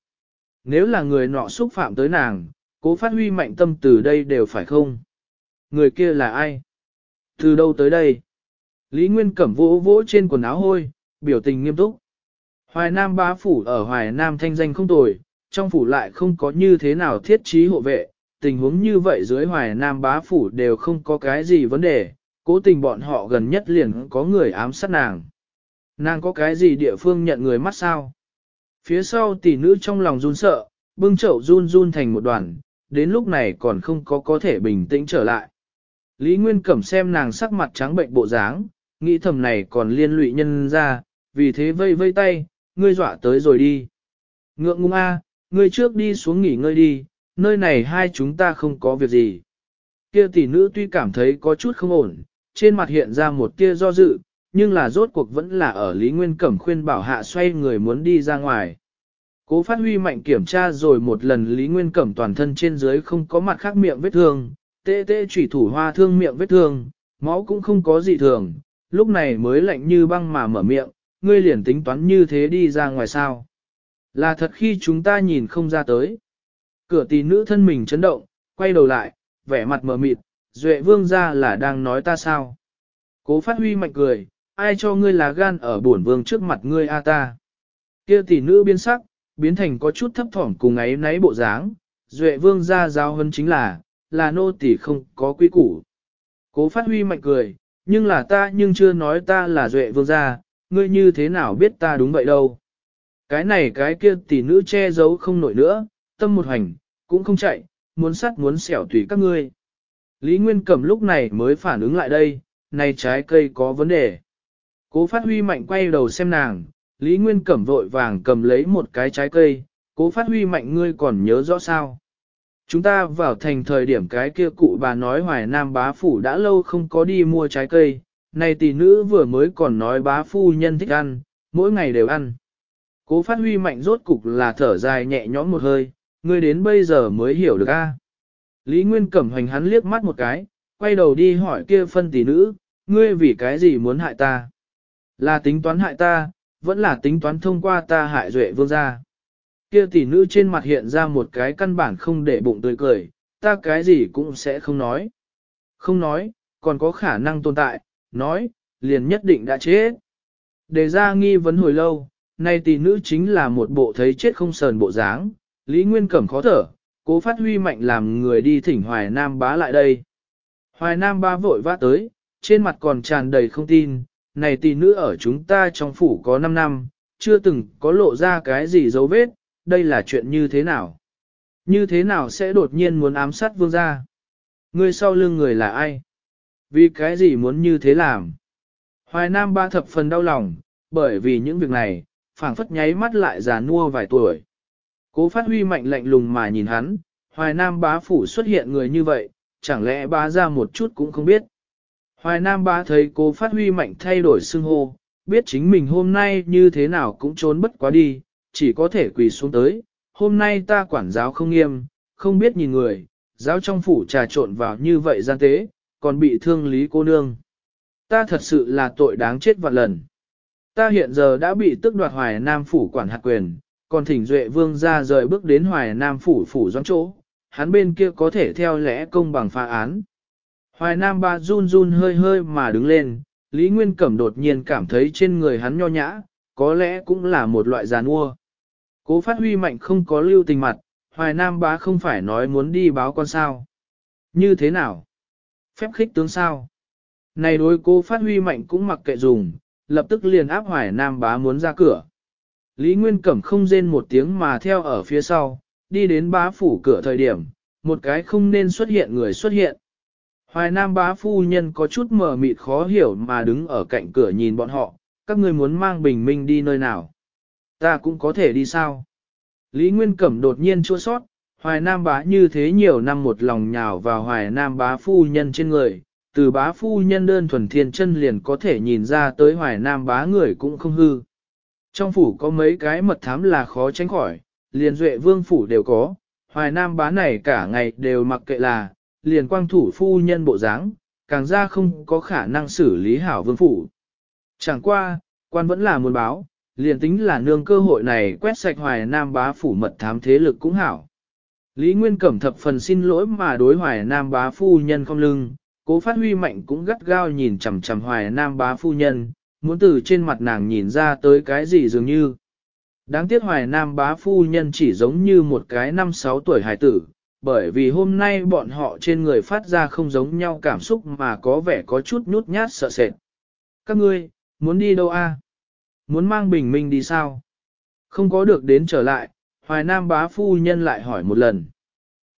Nếu là người nọ xúc phạm tới nàng, cố phát huy mạnh tâm từ đây đều phải không? Người kia là ai? Từ đâu tới đây? Lý Nguyên Cẩm vỗ vỗ trên quần áo hôi, biểu tình nghiêm túc. Hoài Nam bá phủ ở Hoài Nam thanh danh không tồi, trong phủ lại không có như thế nào thiết trí hộ vệ, tình huống như vậy dưới Hoài Nam bá phủ đều không có cái gì vấn đề, Cố tình bọn họ gần nhất liền có người ám sát nàng. Nàng có cái gì địa phương nhận người mắt sao? Phía sau tỷ nữ trong lòng run sợ, bưng chậu run run thành một đoàn, đến lúc này còn không có có thể bình tĩnh trở lại. Lý Nguyên Cẩm xem nàng sắc mặt trắng bệnh bộ dáng, nghĩ thầm này còn liên lụy nhân ra, vì thế vây vây tay, ngươi dọa tới rồi đi. Ngượng ngung a ngươi trước đi xuống nghỉ ngơi đi, nơi này hai chúng ta không có việc gì. Kia tỷ nữ tuy cảm thấy có chút không ổn, trên mặt hiện ra một tia do dự, nhưng là rốt cuộc vẫn là ở Lý Nguyên Cẩm khuyên bảo hạ xoay người muốn đi ra ngoài. Cố phát huy mạnh kiểm tra rồi một lần Lý Nguyên Cẩm toàn thân trên dưới không có mặt khác miệng vết thương, tê tê chỉ thủ hoa thương miệng vết thương, máu cũng không có gì thường, lúc này mới lạnh như băng mà mở miệng, ngươi liền tính toán như thế đi ra ngoài sao. Là thật khi chúng ta nhìn không ra tới. Cửa tỷ nữ thân mình chấn động, quay đầu lại, vẻ mặt mờ mịt, Duệ vương ra là đang nói ta sao? Cố phát huy mạnh cười, ai cho ngươi là gan ở bổn vương trước mặt ngươi a ta? Kia tỷ nữ biến sắc, biến thành có chút thấp thỏm cùng ấy náy bộ dáng, Duệ vương ra giáo hơn chính là, là nô tỷ không có quy củ. Cố phát huy mạnh cười, nhưng là ta nhưng chưa nói ta là Duệ vương gia, ngươi như thế nào biết ta đúng vậy đâu. Cái này cái kia tỷ nữ che giấu không nổi nữa, tâm một hành, cũng không chạy, muốn sắt muốn xẻo tùy các ngươi. Lý Nguyên Cẩm lúc này mới phản ứng lại đây, này trái cây có vấn đề. Cố phát huy mạnh quay đầu xem nàng, Lý Nguyên Cẩm vội vàng cầm lấy một cái trái cây, cố phát huy mạnh ngươi còn nhớ rõ sao. Chúng ta vào thành thời điểm cái kia cụ bà nói hoài nam bá phủ đã lâu không có đi mua trái cây, này tỷ nữ vừa mới còn nói bá phu nhân thích ăn, mỗi ngày đều ăn. Cố phát huy mạnh rốt cục là thở dài nhẹ nhõm một hơi, ngươi đến bây giờ mới hiểu được a à? Lý Nguyên Cẩm hoành hắn liếc mắt một cái, quay đầu đi hỏi kia phân tỷ nữ, ngươi vì cái gì muốn hại ta? Là tính toán hại ta, vẫn là tính toán thông qua ta hại duệ vương gia. Kia tỷ nữ trên mặt hiện ra một cái căn bản không để bụng tươi cười, ta cái gì cũng sẽ không nói. Không nói, còn có khả năng tồn tại, nói, liền nhất định đã chết. Đề ra nghi vấn hồi lâu, nay tỷ nữ chính là một bộ thấy chết không sờn bộ dáng, Lý Nguyên Cẩm khó thở, cố phát huy mạnh làm người đi thỉnh Hoài Nam bá lại đây. Hoài Nam bá vội vã tới, trên mặt còn tràn đầy không tin, này tỷ nữ ở chúng ta trong phủ có 5 năm, chưa từng có lộ ra cái gì dấu vết, đây là chuyện như thế nào? Như thế nào sẽ đột nhiên muốn ám sát vương gia? Người sau lưng người là ai? Vì cái gì muốn như thế làm? Hoài Nam ba thập phần đau lòng, bởi vì những việc này, phảng phất nháy mắt lại già nua vài tuổi. Cố phát huy mạnh lạnh lùng mà nhìn hắn, Hoài Nam bá phủ xuất hiện người như vậy, chẳng lẽ bá ra một chút cũng không biết. Hoài Nam bá thấy cố phát huy mạnh thay đổi xưng hô, biết chính mình hôm nay như thế nào cũng trốn bất quá đi, chỉ có thể quỳ xuống tới, hôm nay ta quản giáo không nghiêm, không biết nhìn người, giáo trong phủ trà trộn vào như vậy gian tế, còn bị thương lý cô nương. Ta thật sự là tội đáng chết vạn lần. Ta hiện giờ đã bị tức đoạt hoài nam phủ quản hạt quyền, còn thỉnh Duệ Vương ra rời bước đến Hoài Nam phủ phủ doãn chỗ, hắn bên kia có thể theo lẽ công bằng phá án. Hoài Nam ba run run hơi hơi mà đứng lên, Lý Nguyên Cẩm đột nhiên cảm thấy trên người hắn nho nhã, có lẽ cũng là một loại giàn mua. Cố phát huy mạnh không có lưu tình mặt, Hoài Nam bá không phải nói muốn đi báo con sao. Như thế nào? Phép khích tướng sao? Này đối cố phát huy mạnh cũng mặc kệ dùng, lập tức liền áp Hoài Nam bá muốn ra cửa. Lý Nguyên Cẩm không rên một tiếng mà theo ở phía sau, đi đến bá phủ cửa thời điểm, một cái không nên xuất hiện người xuất hiện. Hoài Nam bá phu nhân có chút mờ mịt khó hiểu mà đứng ở cạnh cửa nhìn bọn họ, các người muốn mang bình minh đi nơi nào. Ta cũng có thể đi sao? Lý Nguyên Cẩm đột nhiên chua sót, Hoài Nam bá như thế nhiều năm một lòng nhào vào Hoài Nam bá phu nhân trên người, từ bá phu nhân đơn thuần thiên chân liền có thể nhìn ra tới Hoài Nam bá người cũng không hư. Trong phủ có mấy cái mật thám là khó tránh khỏi, liền duệ vương phủ đều có, hoài nam bá này cả ngày đều mặc kệ là, liền quang thủ phu nhân bộ dáng, càng ra không có khả năng xử lý hảo vương phủ. Chẳng qua, quan vẫn là muốn báo, liền tính là nương cơ hội này quét sạch hoài nam bá phủ mật thám thế lực cũng hảo. Lý Nguyên Cẩm thập phần xin lỗi mà đối hoài nam bá phu nhân không lưng, cố phát huy mạnh cũng gắt gao nhìn chằm chằm hoài nam bá phu nhân, muốn từ trên mặt nàng nhìn ra tới cái gì dường như. Đáng tiếc hoài nam bá phu nhân chỉ giống như một cái năm sáu tuổi hài tử, bởi vì hôm nay bọn họ trên người phát ra không giống nhau cảm xúc mà có vẻ có chút nhút nhát sợ sệt. Các ngươi, muốn đi đâu a? Muốn mang bình minh đi sao? Không có được đến trở lại, hoài nam bá phu nhân lại hỏi một lần.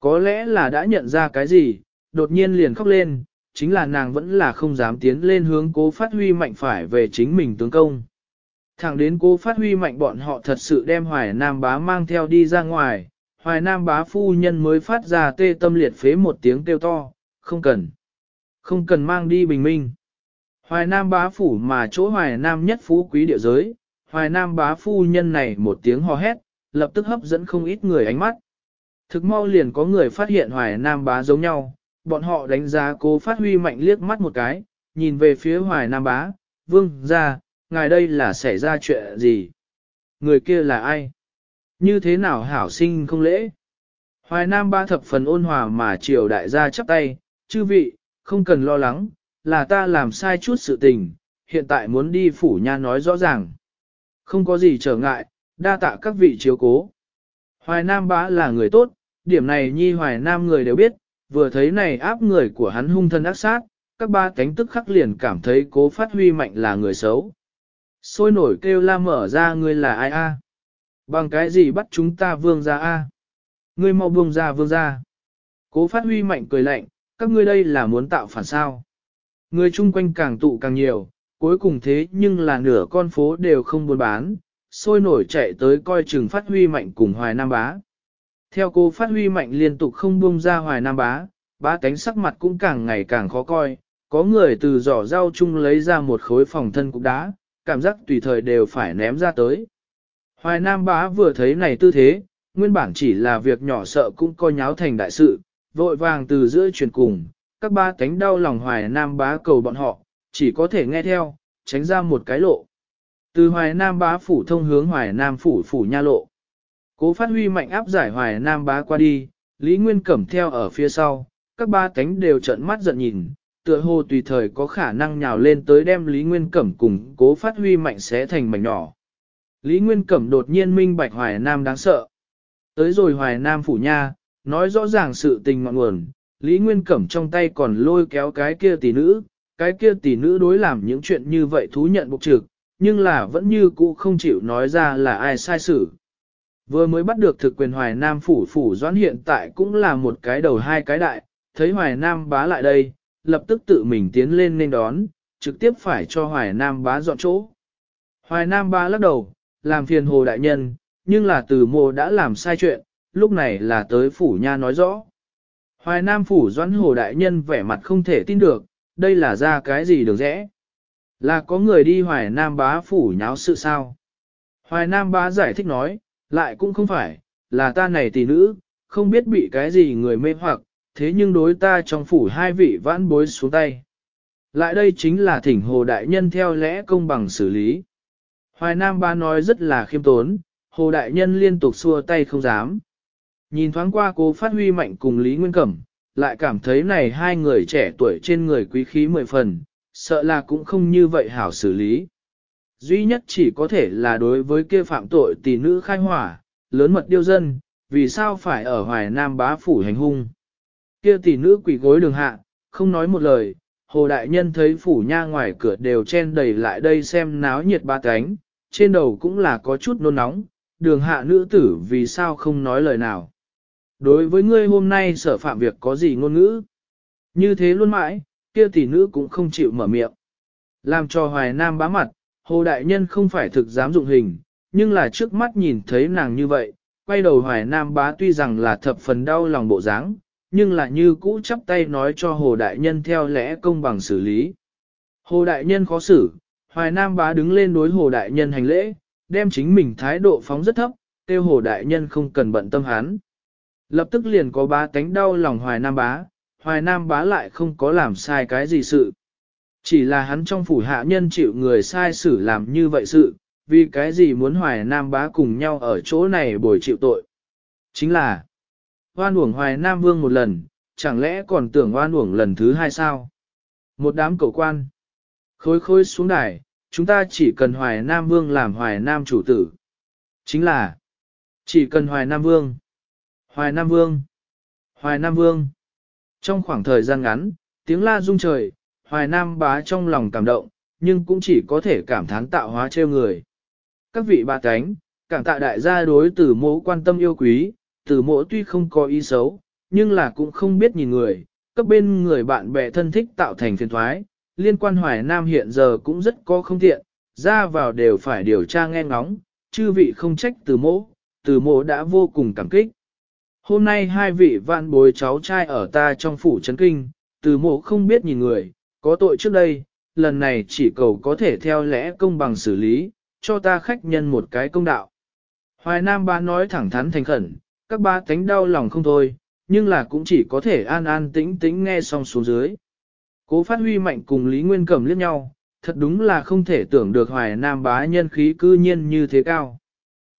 Có lẽ là đã nhận ra cái gì, đột nhiên liền khóc lên, chính là nàng vẫn là không dám tiến lên hướng cố phát huy mạnh phải về chính mình tướng công. Thẳng đến cố phát huy mạnh bọn họ thật sự đem hoài nam bá mang theo đi ra ngoài, hoài nam bá phu nhân mới phát ra tê tâm liệt phế một tiếng kêu to, không cần, không cần mang đi bình minh. Hoài nam bá phủ mà chỗ hoài nam nhất phú quý địa giới, hoài nam bá phu nhân này một tiếng hò hét, lập tức hấp dẫn không ít người ánh mắt. Thực mau liền có người phát hiện hoài nam bá giống nhau, bọn họ đánh giá cố phát huy mạnh liếc mắt một cái, nhìn về phía hoài nam bá, vương ra, ngài đây là xảy ra chuyện gì? Người kia là ai? Như thế nào hảo sinh không lễ? Hoài nam ba thập phần ôn hòa mà triều đại gia chắp tay, chư vị, không cần lo lắng, là ta làm sai chút sự tình, hiện tại muốn đi phủ nha nói rõ ràng. Không có gì trở ngại, đa tạ các vị chiếu cố. Hoài Nam bá là người tốt, điểm này nhi Hoài Nam người đều biết, vừa thấy này áp người của hắn hung thân ác sát, các ba cánh tức khắc liền cảm thấy cố phát huy mạnh là người xấu. Sôi nổi kêu la mở ra ngươi là ai a? Bằng cái gì bắt chúng ta vương ra a à? Ngươi mau vương ra vương ra. Cố phát huy mạnh cười lạnh, các ngươi đây là muốn tạo phản sao. Người chung quanh càng tụ càng nhiều, cuối cùng thế nhưng là nửa con phố đều không buôn bán, sôi nổi chạy tới coi chừng phát huy mạnh cùng hoài nam bá. Theo cô phát huy mạnh liên tục không buông ra hoài nam bá, ba tánh sắc mặt cũng càng ngày càng khó coi, có người từ giỏ rau chung lấy ra một khối phòng thân cục đá, cảm giác tùy thời đều phải ném ra tới. Hoài nam bá vừa thấy này tư thế, nguyên bản chỉ là việc nhỏ sợ cũng coi nháo thành đại sự, vội vàng từ giữa truyền cùng, các ba cánh đau lòng hoài nam bá cầu bọn họ, chỉ có thể nghe theo, tránh ra một cái lộ. Từ hoài nam bá phủ thông hướng hoài nam phủ phủ nha lộ. Cố phát huy mạnh áp giải hoài nam bá qua đi, Lý Nguyên Cẩm theo ở phía sau, các ba cánh đều trận mắt giận nhìn, tựa hồ tùy thời có khả năng nhào lên tới đem Lý Nguyên Cẩm cùng cố phát huy mạnh xé thành mảnh nhỏ. Lý Nguyên Cẩm đột nhiên minh bạch Hoài Nam đáng sợ. Tới rồi Hoài Nam phủ nha, nói rõ ràng sự tình ngọn nguồn, Lý Nguyên Cẩm trong tay còn lôi kéo cái kia tỷ nữ, cái kia tỷ nữ đối làm những chuyện như vậy thú nhận bục trực, nhưng là vẫn như cũ không chịu nói ra là ai sai xử. Vừa mới bắt được thực quyền Hoài Nam phủ phủ doãn hiện tại cũng là một cái đầu hai cái đại, thấy Hoài Nam bá lại đây, lập tức tự mình tiến lên nên đón, trực tiếp phải cho Hoài Nam bá dọn chỗ. Hoài Nam bá lắc đầu, làm phiền hồ đại nhân, nhưng là từ mô đã làm sai chuyện, lúc này là tới phủ nha nói rõ. Hoài Nam phủ doãn hồ đại nhân vẻ mặt không thể tin được, đây là ra cái gì được rẽ. Là có người đi Hoài Nam bá phủ nháo sự sao? Hoài Nam bá giải thích nói, lại cũng không phải, là ta này tỷ nữ, không biết bị cái gì người mê hoặc, thế nhưng đối ta trong phủ hai vị vãn bối xuống tay. Lại đây chính là thỉnh Hồ Đại Nhân theo lẽ công bằng xử lý. Hoài Nam ba nói rất là khiêm tốn, Hồ Đại Nhân liên tục xua tay không dám. Nhìn thoáng qua cố phát huy mạnh cùng Lý Nguyên Cẩm, lại cảm thấy này hai người trẻ tuổi trên người quý khí mười phần, sợ là cũng không như vậy hảo xử lý. Duy nhất chỉ có thể là đối với kia phạm tội tỷ nữ khai hỏa, lớn mật điêu dân, vì sao phải ở Hoài Nam bá phủ hành hung. Kia tỷ nữ quỷ gối đường hạ, không nói một lời, hồ đại nhân thấy phủ nha ngoài cửa đều chen đầy lại đây xem náo nhiệt ba cánh, trên đầu cũng là có chút nôn nóng, đường hạ nữ tử vì sao không nói lời nào. Đối với ngươi hôm nay sở phạm việc có gì ngôn ngữ? Như thế luôn mãi, kia tỷ nữ cũng không chịu mở miệng. Làm cho hoài nam bá mặt, Hồ Đại Nhân không phải thực dám dụng hình, nhưng là trước mắt nhìn thấy nàng như vậy, quay đầu hoài nam bá tuy rằng là thập phần đau lòng bộ dáng, nhưng là như cũ chắp tay nói cho Hồ Đại Nhân theo lẽ công bằng xử lý. Hồ Đại Nhân khó xử, hoài nam bá đứng lên đối Hồ Đại Nhân hành lễ, đem chính mình thái độ phóng rất thấp, tiêu Hồ Đại Nhân không cần bận tâm hắn. Lập tức liền có ba tánh đau lòng hoài nam bá, hoài nam bá lại không có làm sai cái gì sự. Chỉ là hắn trong phủ hạ nhân chịu người sai xử làm như vậy sự, vì cái gì muốn hoài nam bá cùng nhau ở chỗ này bồi chịu tội. Chính là, oan uổng hoài nam vương một lần, chẳng lẽ còn tưởng oan uổng lần thứ hai sao? Một đám cầu quan, khối khối xuống đài, chúng ta chỉ cần hoài nam vương làm hoài nam chủ tử. Chính là, chỉ cần hoài nam vương, hoài nam vương, hoài nam vương. Trong khoảng thời gian ngắn, tiếng la rung trời, Hoài Nam bá trong lòng cảm động, nhưng cũng chỉ có thể cảm thán tạo hóa trêu người. Các vị bà cánh, cảm tạ đại gia đối tử mộ quan tâm yêu quý, tử mộ tuy không có ý xấu, nhưng là cũng không biết nhìn người, cấp bên người bạn bè thân thích tạo thành phiền thoái, liên quan Hoài Nam hiện giờ cũng rất có không tiện, ra vào đều phải điều tra nghe ngóng, chư vị không trách tử mộ, tử mộ đã vô cùng cảm kích. Hôm nay hai vị vạn bối cháu trai ở ta trong phủ trấn kinh, từ mộ không biết nhìn người, có tội trước đây, lần này chỉ cầu có thể theo lẽ công bằng xử lý, cho ta khách nhân một cái công đạo. Hoài Nam ba nói thẳng thắn thành khẩn, các ba tánh đau lòng không thôi, nhưng là cũng chỉ có thể an an tĩnh tĩnh nghe xong xuống dưới. Cố phát huy mạnh cùng Lý Nguyên Cẩm liếc nhau, thật đúng là không thể tưởng được hoài nam bá nhân khí cư nhiên như thế cao.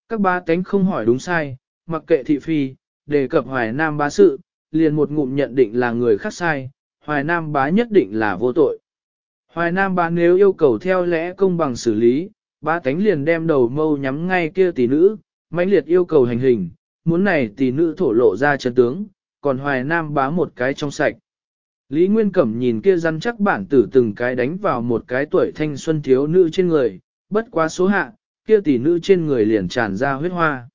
Các ba tánh không hỏi đúng sai, mặc kệ thị phi, đề cập hoài nam bá sự, liền một ngụm nhận định là người khác sai, Hoài Nam bá nhất định là vô tội. Hoài Nam bá nếu yêu cầu theo lẽ công bằng xử lý, ba tánh liền đem đầu mâu nhắm ngay kia tỷ nữ, mãnh liệt yêu cầu hành hình, muốn này tỷ nữ thổ lộ ra chân tướng, còn Hoài Nam bá một cái trong sạch. Lý Nguyên Cẩm nhìn kia rắn chắc bản tử từng cái đánh vào một cái tuổi thanh xuân thiếu nữ trên người, bất quá số hạ, kia tỷ nữ trên người liền tràn ra huyết hoa.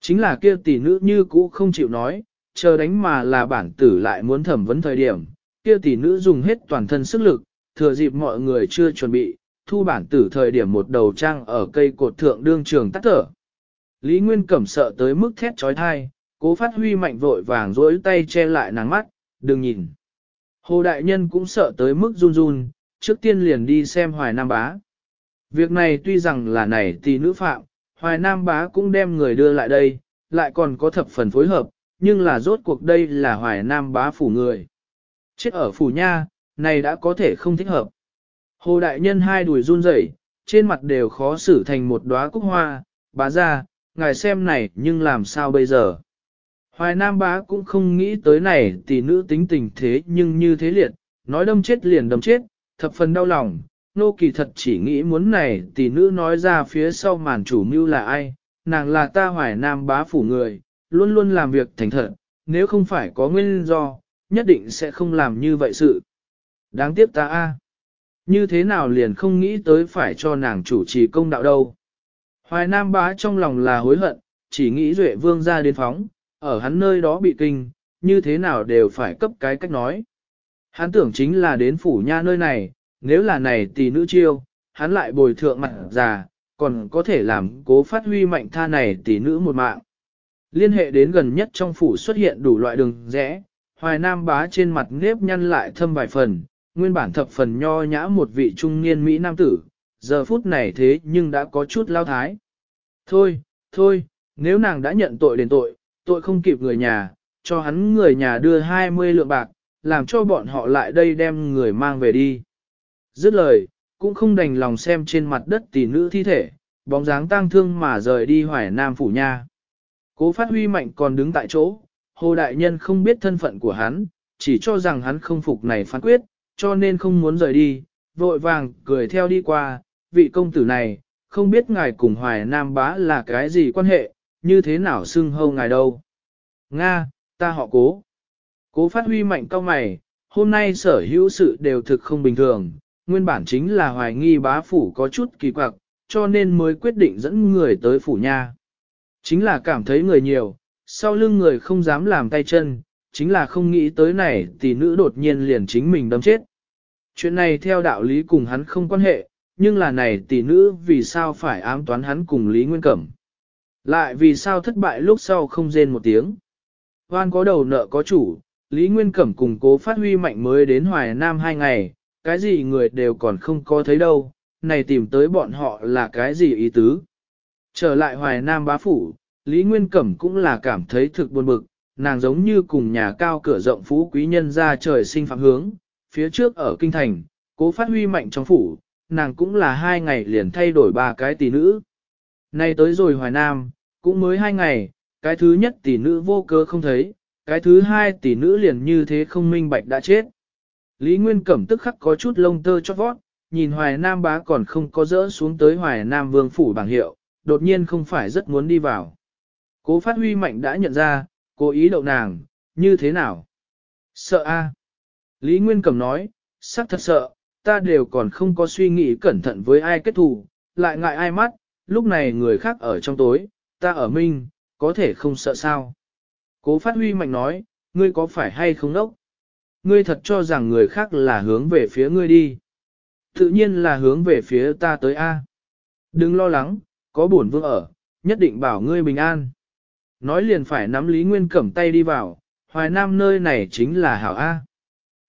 Chính là kia tỷ nữ như cũ không chịu nói, chờ đánh mà là bản tử lại muốn thẩm vấn thời điểm, kia tỷ nữ dùng hết toàn thân sức lực, thừa dịp mọi người chưa chuẩn bị, thu bản tử thời điểm một đầu trang ở cây cột thượng đương trường tắt thở. Lý Nguyên Cẩm sợ tới mức thét trói thai, cố phát huy mạnh vội vàng rỗi tay che lại nắng mắt, đừng nhìn. Hồ Đại Nhân cũng sợ tới mức run run, trước tiên liền đi xem Hoài Nam Bá. Việc này tuy rằng là này tỷ nữ phạm, Hoài Nam Bá cũng đem người đưa lại đây, lại còn có thập phần phối hợp, nhưng là rốt cuộc đây là Hoài Nam Bá phủ người. Chết ở phủ nha, này đã có thể không thích hợp. Hồ đại nhân hai đùi run rẩy, trên mặt đều khó xử thành một đóa cúc hoa, bá ra, ngài xem này nhưng làm sao bây giờ. Hoài Nam bá cũng không nghĩ tới này tỷ nữ tính tình thế nhưng như thế liệt, nói đâm chết liền đâm chết, thập phần đau lòng, nô kỳ thật chỉ nghĩ muốn này tỷ nữ nói ra phía sau màn chủ mưu là ai, nàng là ta hoài Nam bá phủ người, luôn luôn làm việc thành thật, nếu không phải có nguyên do, nhất định sẽ không làm như vậy sự. Đáng tiếc ta a. À. Như thế nào liền không nghĩ tới phải cho nàng chủ trì công đạo đâu. Hoài Nam bá trong lòng là hối hận, chỉ nghĩ Duệ Vương ra đến phóng, ở hắn nơi đó bị kinh, như thế nào đều phải cấp cái cách nói. Hắn tưởng chính là đến phủ nha nơi này, nếu là này tỷ nữ chiêu, hắn lại bồi thượng mặt già, còn có thể làm cố phát huy mạnh tha này tỷ nữ một mạng. Liên hệ đến gần nhất trong phủ xuất hiện đủ loại đường rẽ, Hoài Nam bá trên mặt nếp nhăn lại thâm vài phần, nguyên bản thập phần nho nhã một vị trung niên Mỹ nam tử, giờ phút này thế nhưng đã có chút lao thái. Thôi, thôi, nếu nàng đã nhận tội đến tội, tội không kịp người nhà, cho hắn người nhà đưa 20 lượng bạc, làm cho bọn họ lại đây đem người mang về đi. Dứt lời, cũng không đành lòng xem trên mặt đất tỷ nữ thi thể, bóng dáng tang thương mà rời đi hoài nam phủ nha. Cố phát huy mạnh còn đứng tại chỗ, Hồ Đại Nhân không biết thân phận của hắn, chỉ cho rằng hắn không phục này phán quyết, cho nên không muốn rời đi, vội vàng cười theo đi qua, vị công tử này, không biết ngài cùng Hoài Nam Bá là cái gì quan hệ, như thế nào xưng hâu ngài đâu. Nga, ta họ cố. Cố phát huy mạnh cao mày, hôm nay sở hữu sự đều thực không bình thường, nguyên bản chính là hoài nghi bá phủ có chút kỳ quặc, cho nên mới quyết định dẫn người tới phủ nha. Chính là cảm thấy người nhiều, sau lưng người không dám làm tay chân, chính là không nghĩ tới này tỷ nữ đột nhiên liền chính mình đâm chết. Chuyện này theo đạo lý cùng hắn không quan hệ, nhưng là này tỷ nữ vì sao phải ám toán hắn cùng Lý Nguyên Cẩm. Lại vì sao thất bại lúc sau không rên một tiếng. Hoan có đầu nợ có chủ, Lý Nguyên Cẩm cùng cố phát huy mạnh mới đến Hoài Nam hai ngày, cái gì người đều còn không có thấy đâu, này tìm tới bọn họ là cái gì ý tứ. Trở lại Hoài Nam bá phủ, Lý Nguyên Cẩm cũng là cảm thấy thực buồn bực, nàng giống như cùng nhà cao cửa rộng phú quý nhân ra trời sinh phạm hướng, phía trước ở kinh thành, cố phát huy mạnh trong phủ, nàng cũng là hai ngày liền thay đổi ba cái tỷ nữ. Nay tới rồi Hoài Nam, cũng mới hai ngày, cái thứ nhất tỷ nữ vô cơ không thấy, cái thứ hai tỷ nữ liền như thế không minh bạch đã chết. Lý Nguyên Cẩm tức khắc có chút lông tơ cho vót, nhìn Hoài Nam bá còn không có rỡ xuống tới Hoài Nam vương phủ bằng hiệu, đột nhiên không phải rất muốn đi vào. Cố phát huy mạnh đã nhận ra, cố ý đậu nàng, như thế nào? Sợ a? Lý Nguyên Cẩm nói, sắc thật sợ, ta đều còn không có suy nghĩ cẩn thận với ai kết thù, lại ngại ai mắt, lúc này người khác ở trong tối, ta ở minh, có thể không sợ sao. Cố phát huy mạnh nói, ngươi có phải hay không đốc? Ngươi thật cho rằng người khác là hướng về phía ngươi đi. Tự nhiên là hướng về phía ta tới A. Đừng lo lắng, có bổn vương ở, nhất định bảo ngươi bình an. Nói liền phải nắm Lý Nguyên Cẩm tay đi vào, Hoài Nam nơi này chính là Hảo A.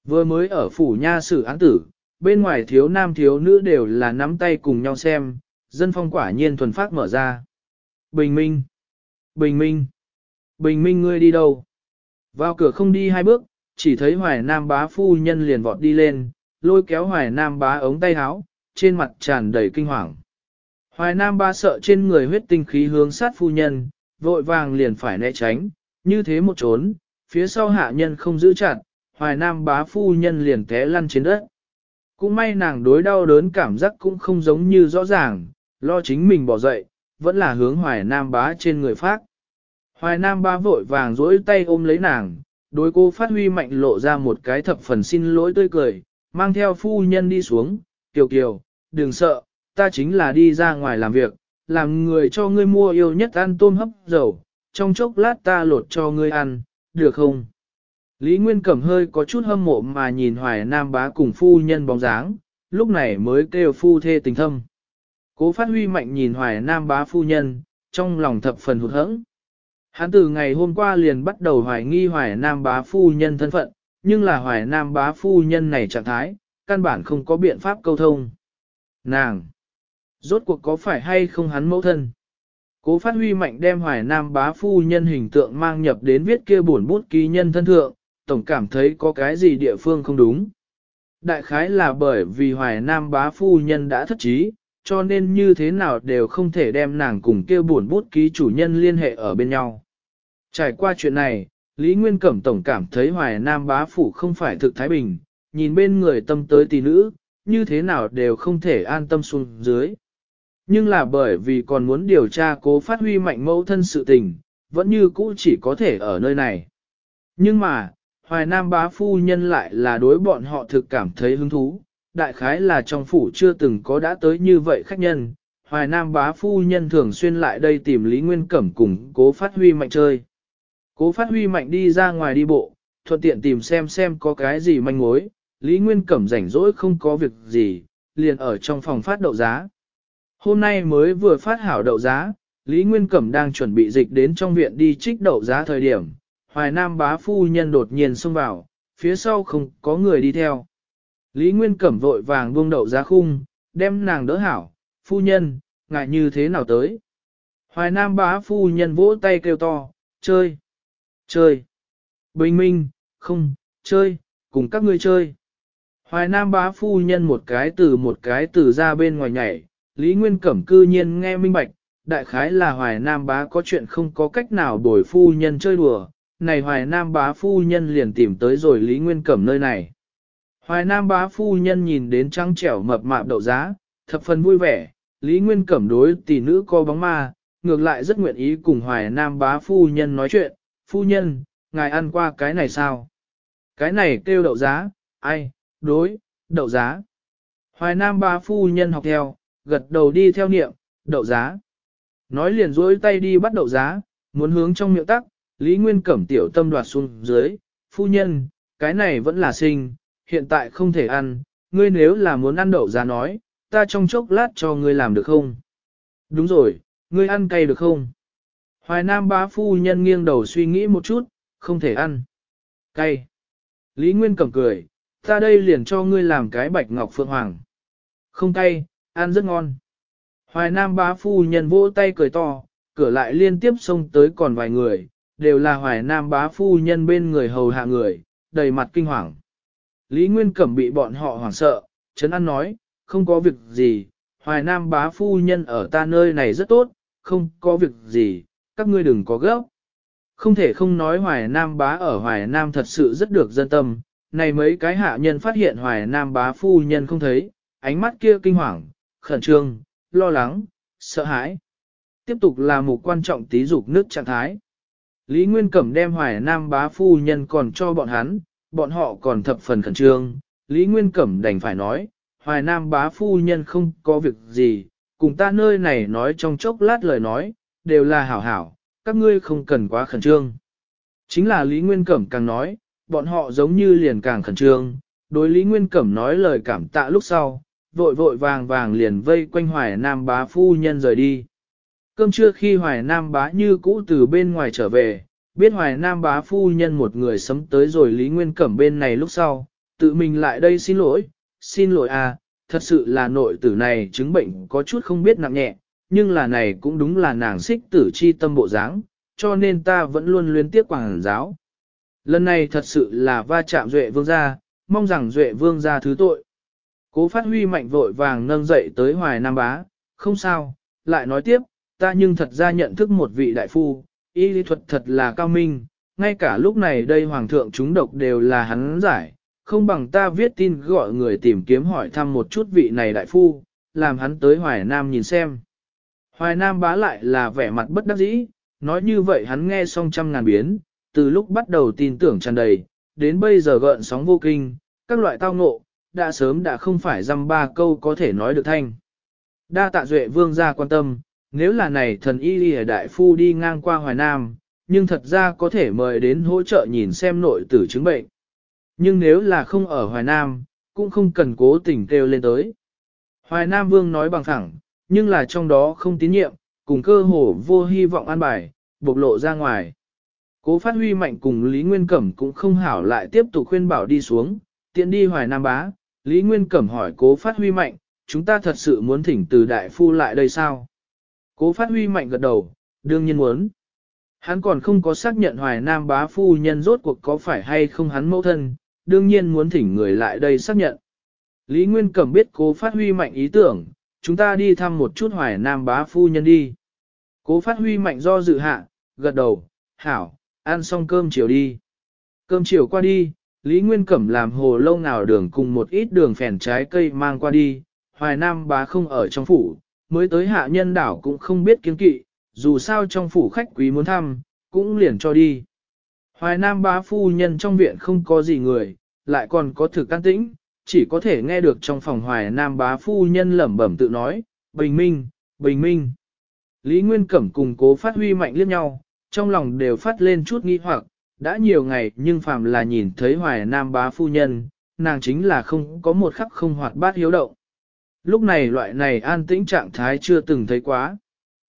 Vừa mới ở phủ nha xử án tử, bên ngoài thiếu nam thiếu nữ đều là nắm tay cùng nhau xem, dân phong quả nhiên thuần phát mở ra. Bình Minh! Bình Minh! Bình Minh ngươi đi đâu? Vào cửa không đi hai bước, chỉ thấy Hoài Nam bá phu nhân liền vọt đi lên, lôi kéo Hoài Nam bá ống tay háo, trên mặt tràn đầy kinh hoàng. Hoài Nam ba sợ trên người huyết tinh khí hướng sát phu nhân, vội vàng liền phải né tránh, như thế một trốn, phía sau hạ nhân không giữ chặt, hoài nam bá phu nhân liền té lăn trên đất. Cũng may nàng đối đau đớn cảm giác cũng không giống như rõ ràng, lo chính mình bỏ dậy, vẫn là hướng hoài nam bá trên người phát. Hoài nam bá vội vàng duỗi tay ôm lấy nàng, đối cô phát huy mạnh lộ ra một cái thập phần xin lỗi tươi cười, mang theo phu nhân đi xuống, kiều kiều, đừng sợ, ta chính là đi ra ngoài làm việc, làm người cho ngươi mua yêu nhất ăn tôm hấp dầu, trong chốc lát ta lột cho ngươi ăn, được không? Lý Nguyên Cẩm hơi có chút hâm mộ mà nhìn Hoài Nam bá cùng phu nhân bóng dáng, lúc này mới kêu phu thê tình thâm. Cố phát huy mạnh nhìn Hoài Nam bá phu nhân, trong lòng thập phần hụt hẫng Hắn từ ngày hôm qua liền bắt đầu hoài nghi Hoài Nam bá phu nhân thân phận, nhưng là Hoài Nam bá phu nhân này trạng thái, căn bản không có biện pháp câu thông. Nàng! Rốt cuộc có phải hay không hắn mẫu thân? Cố phát huy mạnh đem hoài nam bá phu nhân hình tượng mang nhập đến viết kia buồn bút ký nhân thân thượng, tổng cảm thấy có cái gì địa phương không đúng. Đại khái là bởi vì hoài nam bá phu nhân đã thất trí, cho nên như thế nào đều không thể đem nàng cùng kia buồn bút ký chủ nhân liên hệ ở bên nhau. Trải qua chuyện này, Lý Nguyên Cẩm tổng cảm thấy hoài nam bá phủ không phải thực Thái Bình, nhìn bên người tâm tới tỷ nữ, như thế nào đều không thể an tâm xuống dưới. Nhưng là bởi vì còn muốn điều tra cố phát huy mạnh mẫu thân sự tình, vẫn như cũ chỉ có thể ở nơi này. Nhưng mà, Hoài Nam bá phu nhân lại là đối bọn họ thực cảm thấy hứng thú, đại khái là trong phủ chưa từng có đã tới như vậy khách nhân. Hoài Nam bá phu nhân thường xuyên lại đây tìm Lý Nguyên Cẩm cùng cố phát huy mạnh chơi. Cố phát huy mạnh đi ra ngoài đi bộ, thuận tiện tìm xem xem có cái gì manh mối, Lý Nguyên Cẩm rảnh rỗi không có việc gì, liền ở trong phòng phát đậu giá. Hôm nay mới vừa phát hảo đậu giá, Lý Nguyên Cẩm đang chuẩn bị dịch đến trong viện đi trích đậu giá thời điểm, Hoài Nam bá phu nhân đột nhiên xông vào, phía sau không có người đi theo. Lý Nguyên Cẩm vội vàng buông đậu giá khung, đem nàng đỡ hảo, phu nhân, ngại như thế nào tới. Hoài Nam bá phu nhân vỗ tay kêu to, chơi, chơi, bình minh, không, chơi, cùng các ngươi chơi. Hoài Nam bá phu nhân một cái từ một cái từ ra bên ngoài nhảy, Lý Nguyên Cẩm cư nhiên nghe minh bạch, đại khái là Hoài Nam bá có chuyện không có cách nào đổi phu nhân chơi đùa, này Hoài Nam bá phu nhân liền tìm tới rồi Lý Nguyên Cẩm nơi này. Hoài Nam bá phu nhân nhìn đến trăng trẻo mập mạp đậu giá, thập phần vui vẻ, Lý Nguyên Cẩm đối tỷ nữ co bóng ma, ngược lại rất nguyện ý cùng Hoài Nam bá phu nhân nói chuyện, phu nhân, ngài ăn qua cái này sao? Cái này kêu đậu giá, ai, đối, đậu giá. Hoài Nam bá phu nhân học theo, gật đầu đi theo niệm, đậu giá. Nói liền dối tay đi bắt đậu giá, muốn hướng trong miệng tắc, Lý Nguyên Cẩm tiểu tâm đoạt xuống dưới, phu nhân, cái này vẫn là sinh, hiện tại không thể ăn, ngươi nếu là muốn ăn đậu giá nói, ta trong chốc lát cho ngươi làm được không? Đúng rồi, ngươi ăn cay được không? Hoài Nam bá phu nhân nghiêng đầu suy nghĩ một chút, không thể ăn. Cay. Lý Nguyên Cẩm cười, ta đây liền cho ngươi làm cái bạch ngọc phượng hoàng. Không cay, ăn rất ngon. Hoài Nam bá phu nhân vỗ tay cười to, cửa lại liên tiếp xông tới còn vài người, đều là Hoài Nam bá phu nhân bên người hầu hạ người, đầy mặt kinh hoàng. Lý Nguyên Cẩm bị bọn họ hoảng sợ, Trấn An nói, không có việc gì, Hoài Nam bá phu nhân ở ta nơi này rất tốt, không có việc gì, các ngươi đừng có gấp. Không thể không nói Hoài Nam bá ở Hoài Nam thật sự rất được dân tâm, này mấy cái hạ nhân phát hiện Hoài Nam bá phu nhân không thấy, ánh mắt kia kinh hoàng, khẩn trương, lo lắng, sợ hãi. Tiếp tục là một quan trọng tí dục nước trạng thái. Lý Nguyên Cẩm đem hoài nam bá phu nhân còn cho bọn hắn, bọn họ còn thập phần khẩn trương. Lý Nguyên Cẩm đành phải nói, hoài nam bá phu nhân không có việc gì, cùng ta nơi này nói trong chốc lát lời nói, đều là hảo hảo, các ngươi không cần quá khẩn trương. Chính là Lý Nguyên Cẩm càng nói, bọn họ giống như liền càng khẩn trương, đối Lý Nguyên Cẩm nói lời cảm tạ lúc sau, vội vội vàng vàng liền vây quanh hoài nam bá phu nhân rời đi. Cơm trưa khi hoài nam bá như cũ từ bên ngoài trở về, biết hoài nam bá phu nhân một người sấm tới rồi Lý Nguyên Cẩm bên này lúc sau, tự mình lại đây xin lỗi, xin lỗi à, thật sự là nội tử này chứng bệnh có chút không biết nặng nhẹ, nhưng là này cũng đúng là nàng xích tử chi tâm bộ dáng cho nên ta vẫn luôn luyến tiếc quảng giáo. Lần này thật sự là va chạm Duệ Vương gia, mong rằng Duệ Vương gia thứ tội. Cố phát huy mạnh vội vàng nâng dậy tới hoài nam bá, không sao, lại nói tiếp, ta nhưng thật ra nhận thức một vị đại phu, y lý thuật thật là cao minh, ngay cả lúc này đây hoàng thượng chúng độc đều là hắn giải, không bằng ta viết tin gọi người tìm kiếm hỏi thăm một chút vị này đại phu, làm hắn tới hoài nam nhìn xem. Hoài nam bá lại là vẻ mặt bất đắc dĩ, nói như vậy hắn nghe xong trăm ngàn biến, từ lúc bắt đầu tin tưởng tràn đầy, đến bây giờ gợn sóng vô kinh, các loại tao ngộ, đã sớm đã không phải dăm ba câu có thể nói được thanh. Đa tạ duệ vương gia quan tâm, nếu là này thần y lìa đại phu đi ngang qua Hoài Nam, nhưng thật ra có thể mời đến hỗ trợ nhìn xem nội tử chứng bệnh. Nhưng nếu là không ở Hoài Nam, cũng không cần cố tình kêu lên tới. Hoài Nam Vương nói bằng thẳng, nhưng là trong đó không tín nhiệm, cùng cơ hồ vô hy vọng an bài, bộc lộ ra ngoài. Cố phát huy mạnh cùng Lý Nguyên Cẩm cũng không hảo lại tiếp tục khuyên bảo đi xuống, tiện đi Hoài Nam Bá, Lý Nguyên Cẩm hỏi cố phát huy mạnh, chúng ta thật sự muốn thỉnh từ đại phu lại đây sao? Cố phát huy mạnh gật đầu, đương nhiên muốn. Hắn còn không có xác nhận hoài nam bá phu nhân rốt cuộc có phải hay không hắn mẫu thân, đương nhiên muốn thỉnh người lại đây xác nhận. Lý Nguyên Cẩm biết cố phát huy mạnh ý tưởng, chúng ta đi thăm một chút hoài nam bá phu nhân đi. Cố phát huy mạnh do dự hạ, gật đầu, hảo, ăn xong cơm chiều đi. Cơm chiều qua đi, Lý Nguyên Cẩm làm hồ lâu nào đường cùng một ít đường phèn trái cây mang qua đi, Hoài Nam bá không ở trong phủ, mới tới hạ nhân đảo cũng không biết kiên kỵ, dù sao trong phủ khách quý muốn thăm, cũng liền cho đi. Hoài Nam bá phu nhân trong viện không có gì người, lại còn có thực can tĩnh, chỉ có thể nghe được trong phòng Hoài Nam bá phu nhân lẩm bẩm tự nói, bình minh, bình minh. Lý Nguyên Cẩm cùng cố phát huy mạnh liếc nhau, trong lòng đều phát lên chút nghi hoặc, đã nhiều ngày nhưng phàm là nhìn thấy hoài nam bá phu nhân, nàng chính là không có một khắc không hoạt bát hiếu động. Lúc này loại này an tĩnh trạng thái chưa từng thấy quá.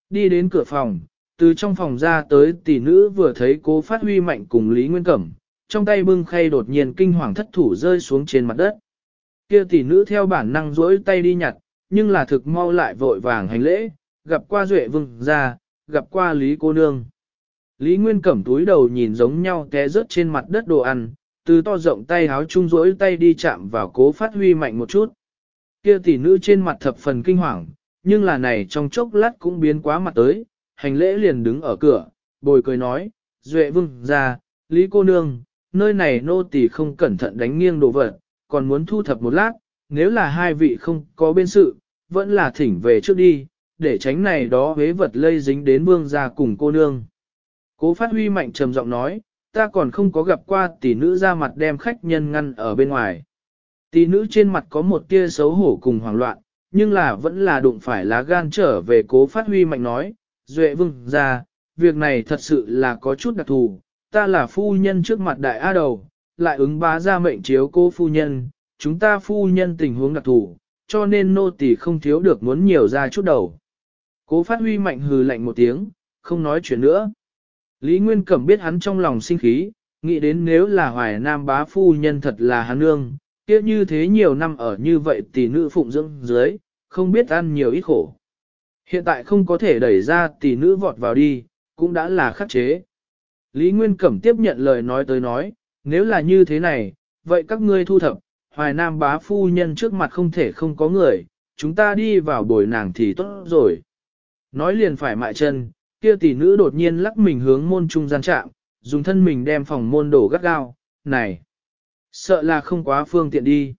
Đi đến cửa phòng, từ trong phòng ra tới tỷ nữ vừa thấy cố phát huy mạnh cùng Lý Nguyên Cẩm, trong tay bưng khay đột nhiên kinh hoàng thất thủ rơi xuống trên mặt đất. Kia tỷ nữ theo bản năng rỗi tay đi nhặt, nhưng là thực mau lại vội vàng hành lễ, gặp qua Duệ Vương ra, gặp qua Lý Cô Nương. Lý Nguyên cẩm túi đầu nhìn giống nhau té rớt trên mặt đất đồ ăn, từ to rộng tay háo chung rỗi tay đi chạm vào cố phát huy mạnh một chút. Kia tỷ nữ trên mặt thập phần kinh hoàng, nhưng là này trong chốc lát cũng biến quá mặt tới, hành lễ liền đứng ở cửa, bồi cười nói, Duệ vương ra, Lý cô nương, nơi này nô tỷ không cẩn thận đánh nghiêng đồ vật, còn muốn thu thập một lát, nếu là hai vị không có bên sự, vẫn là thỉnh về trước đi, để tránh này đó hế vật lây dính đến vương gia cùng cô nương. Cố phát huy mạnh trầm giọng nói, ta còn không có gặp qua tỷ nữ ra mặt đem khách nhân ngăn ở bên ngoài. Tỷ nữ trên mặt có một tia xấu hổ cùng hoảng loạn, nhưng là vẫn là đụng phải lá gan trở về cố phát huy mạnh nói, duệ vương ra, việc này thật sự là có chút đặc thù, ta là phu nhân trước mặt đại A đầu, lại ứng bá ra mệnh chiếu cô phu nhân, chúng ta phu nhân tình huống đặc thù, cho nên nô tỷ không thiếu được muốn nhiều ra chút đầu. Cố phát huy mạnh hừ lạnh một tiếng, không nói chuyện nữa. Lý Nguyên Cẩm biết hắn trong lòng sinh khí, nghĩ đến nếu là hoài nam bá phu nhân thật là hắn nương, kia như thế nhiều năm ở như vậy tỷ nữ phụng dưỡng dưới, không biết ăn nhiều ít khổ. Hiện tại không có thể đẩy ra tỷ nữ vọt vào đi, cũng đã là khắc chế. Lý Nguyên Cẩm tiếp nhận lời nói tới nói, nếu là như thế này, vậy các ngươi thu thập, hoài nam bá phu nhân trước mặt không thể không có người, chúng ta đi vào bồi nàng thì tốt rồi. Nói liền phải mại chân, kia tỷ nữ đột nhiên lắc mình hướng môn trung gian chạm, dùng thân mình đem phòng môn đổ gắt gao, này, sợ là không quá phương tiện đi.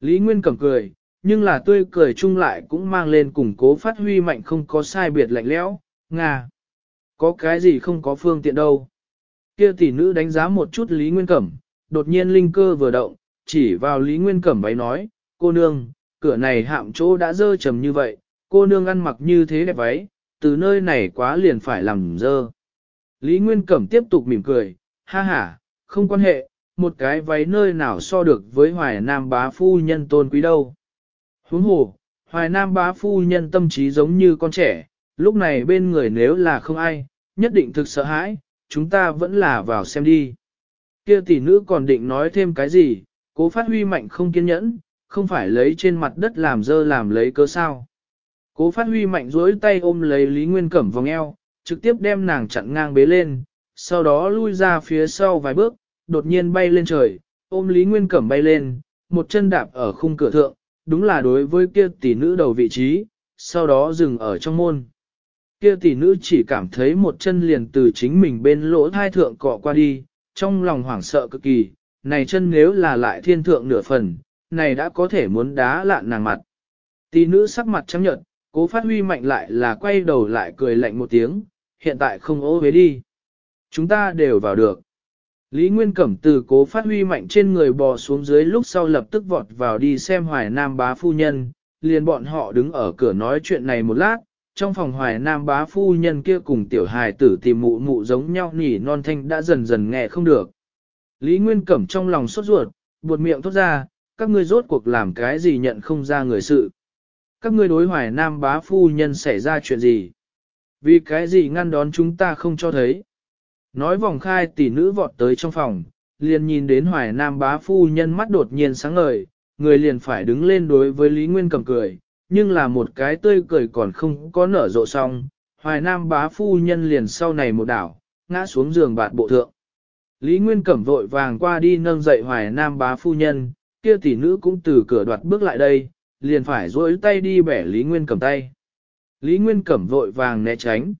Lý Nguyên cầm cười, nhưng là tươi cười chung lại cũng mang lên củng cố phát huy mạnh không có sai biệt lạnh lẽo, ngà. Có cái gì không có phương tiện đâu. Kia tỷ nữ đánh giá một chút Lý Nguyên Cẩm, đột nhiên linh cơ vừa động, chỉ vào Lý Nguyên Cẩm váy nói, cô nương, cửa này hạm chỗ đã dơ trầm như vậy, cô nương ăn mặc như thế đẹp váy, từ nơi này quá liền phải làm dơ. Lý Nguyên Cẩm tiếp tục mỉm cười, ha ha, không quan hệ, một cái váy nơi nào so được với hoài nam bá phu nhân tôn quý đâu. Huống hồ, hoài nam bá phu nhân tâm trí giống như con trẻ, lúc này bên người nếu là không ai, nhất định thực sợ hãi, chúng ta vẫn là vào xem đi. Kia tỷ nữ còn định nói thêm cái gì, cố phát huy mạnh không kiên nhẫn, không phải lấy trên mặt đất làm dơ làm lấy cơ sao. Cố phát huy mạnh dối tay ôm lấy Lý Nguyên Cẩm vòng eo, trực tiếp đem nàng chặn ngang bế lên, sau đó lui ra phía sau vài bước, đột nhiên bay lên trời, ôm Lý Nguyên Cẩm bay lên, một chân đạp ở khung cửa thượng, đúng là đối với kia tỷ nữ đầu vị trí, sau đó dừng ở trong môn. Kia tỷ nữ chỉ cảm thấy một chân liền từ chính mình bên lỗ thai thượng cọ qua đi, trong lòng hoảng sợ cực kỳ, này chân nếu là lại thiên thượng nửa phần, này đã có thể muốn đá lạn nàng mặt. Tỷ nữ sắc mặt trắng nhợt, cố phát huy mạnh lại là quay đầu lại cười lạnh một tiếng, hiện tại không ố với đi. Chúng ta đều vào được. Lý Nguyên Cẩm từ cố phát huy mạnh trên người bò xuống dưới lúc sau lập tức vọt vào đi xem hoài nam bá phu nhân, liền bọn họ đứng ở cửa nói chuyện này một lát, trong phòng hoài nam bá phu nhân kia cùng tiểu hài tử tìm mụ mụ giống nhau nhỉ non thanh đã dần dần nghe không được. Lý Nguyên Cẩm trong lòng sốt ruột, buột miệng thốt ra, các ngươi rốt cuộc làm cái gì nhận không ra người sự các ngươi đối hoài nam bá phu nhân xảy ra chuyện gì? Vì cái gì ngăn đón chúng ta không cho thấy? Nói vòng khai tỷ nữ vọt tới trong phòng, liền nhìn đến hoài nam bá phu nhân mắt đột nhiên sáng ngời, người liền phải đứng lên đối với Lý Nguyên cầm cười, nhưng là một cái tươi cười còn không có nở rộ xong, hoài nam bá phu nhân liền sau này một đảo, ngã xuống giường bạt bộ thượng. Lý Nguyên cẩm vội vàng qua đi nâng dậy hoài nam bá phu nhân, kia tỷ nữ cũng từ cửa đoạt bước lại đây, liền phải dối tay đi bẻ Lý Nguyên Cầm tay. Lý Nguyên Cẩm vội vàng né tránh.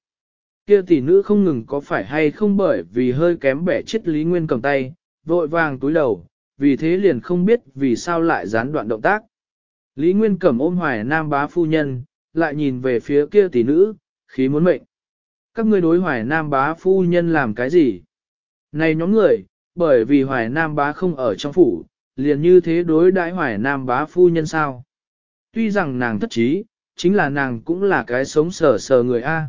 Kia tỷ nữ không ngừng có phải hay không bởi vì hơi kém bẻ chết Lý Nguyên Cầm tay, vội vàng túi đầu, vì thế liền không biết vì sao lại gián đoạn động tác. Lý Nguyên Cẩm ôm hoài nam bá phu nhân, lại nhìn về phía kia tỷ nữ, khí muốn mệnh. Các ngươi đối hoài nam bá phu nhân làm cái gì? Này nhóm người, bởi vì hoài nam bá không ở trong phủ, liền như thế đối đãi hoài nam bá phu nhân sao? Tuy rằng nàng thất trí, chính là nàng cũng là cái sống sờ sờ người A.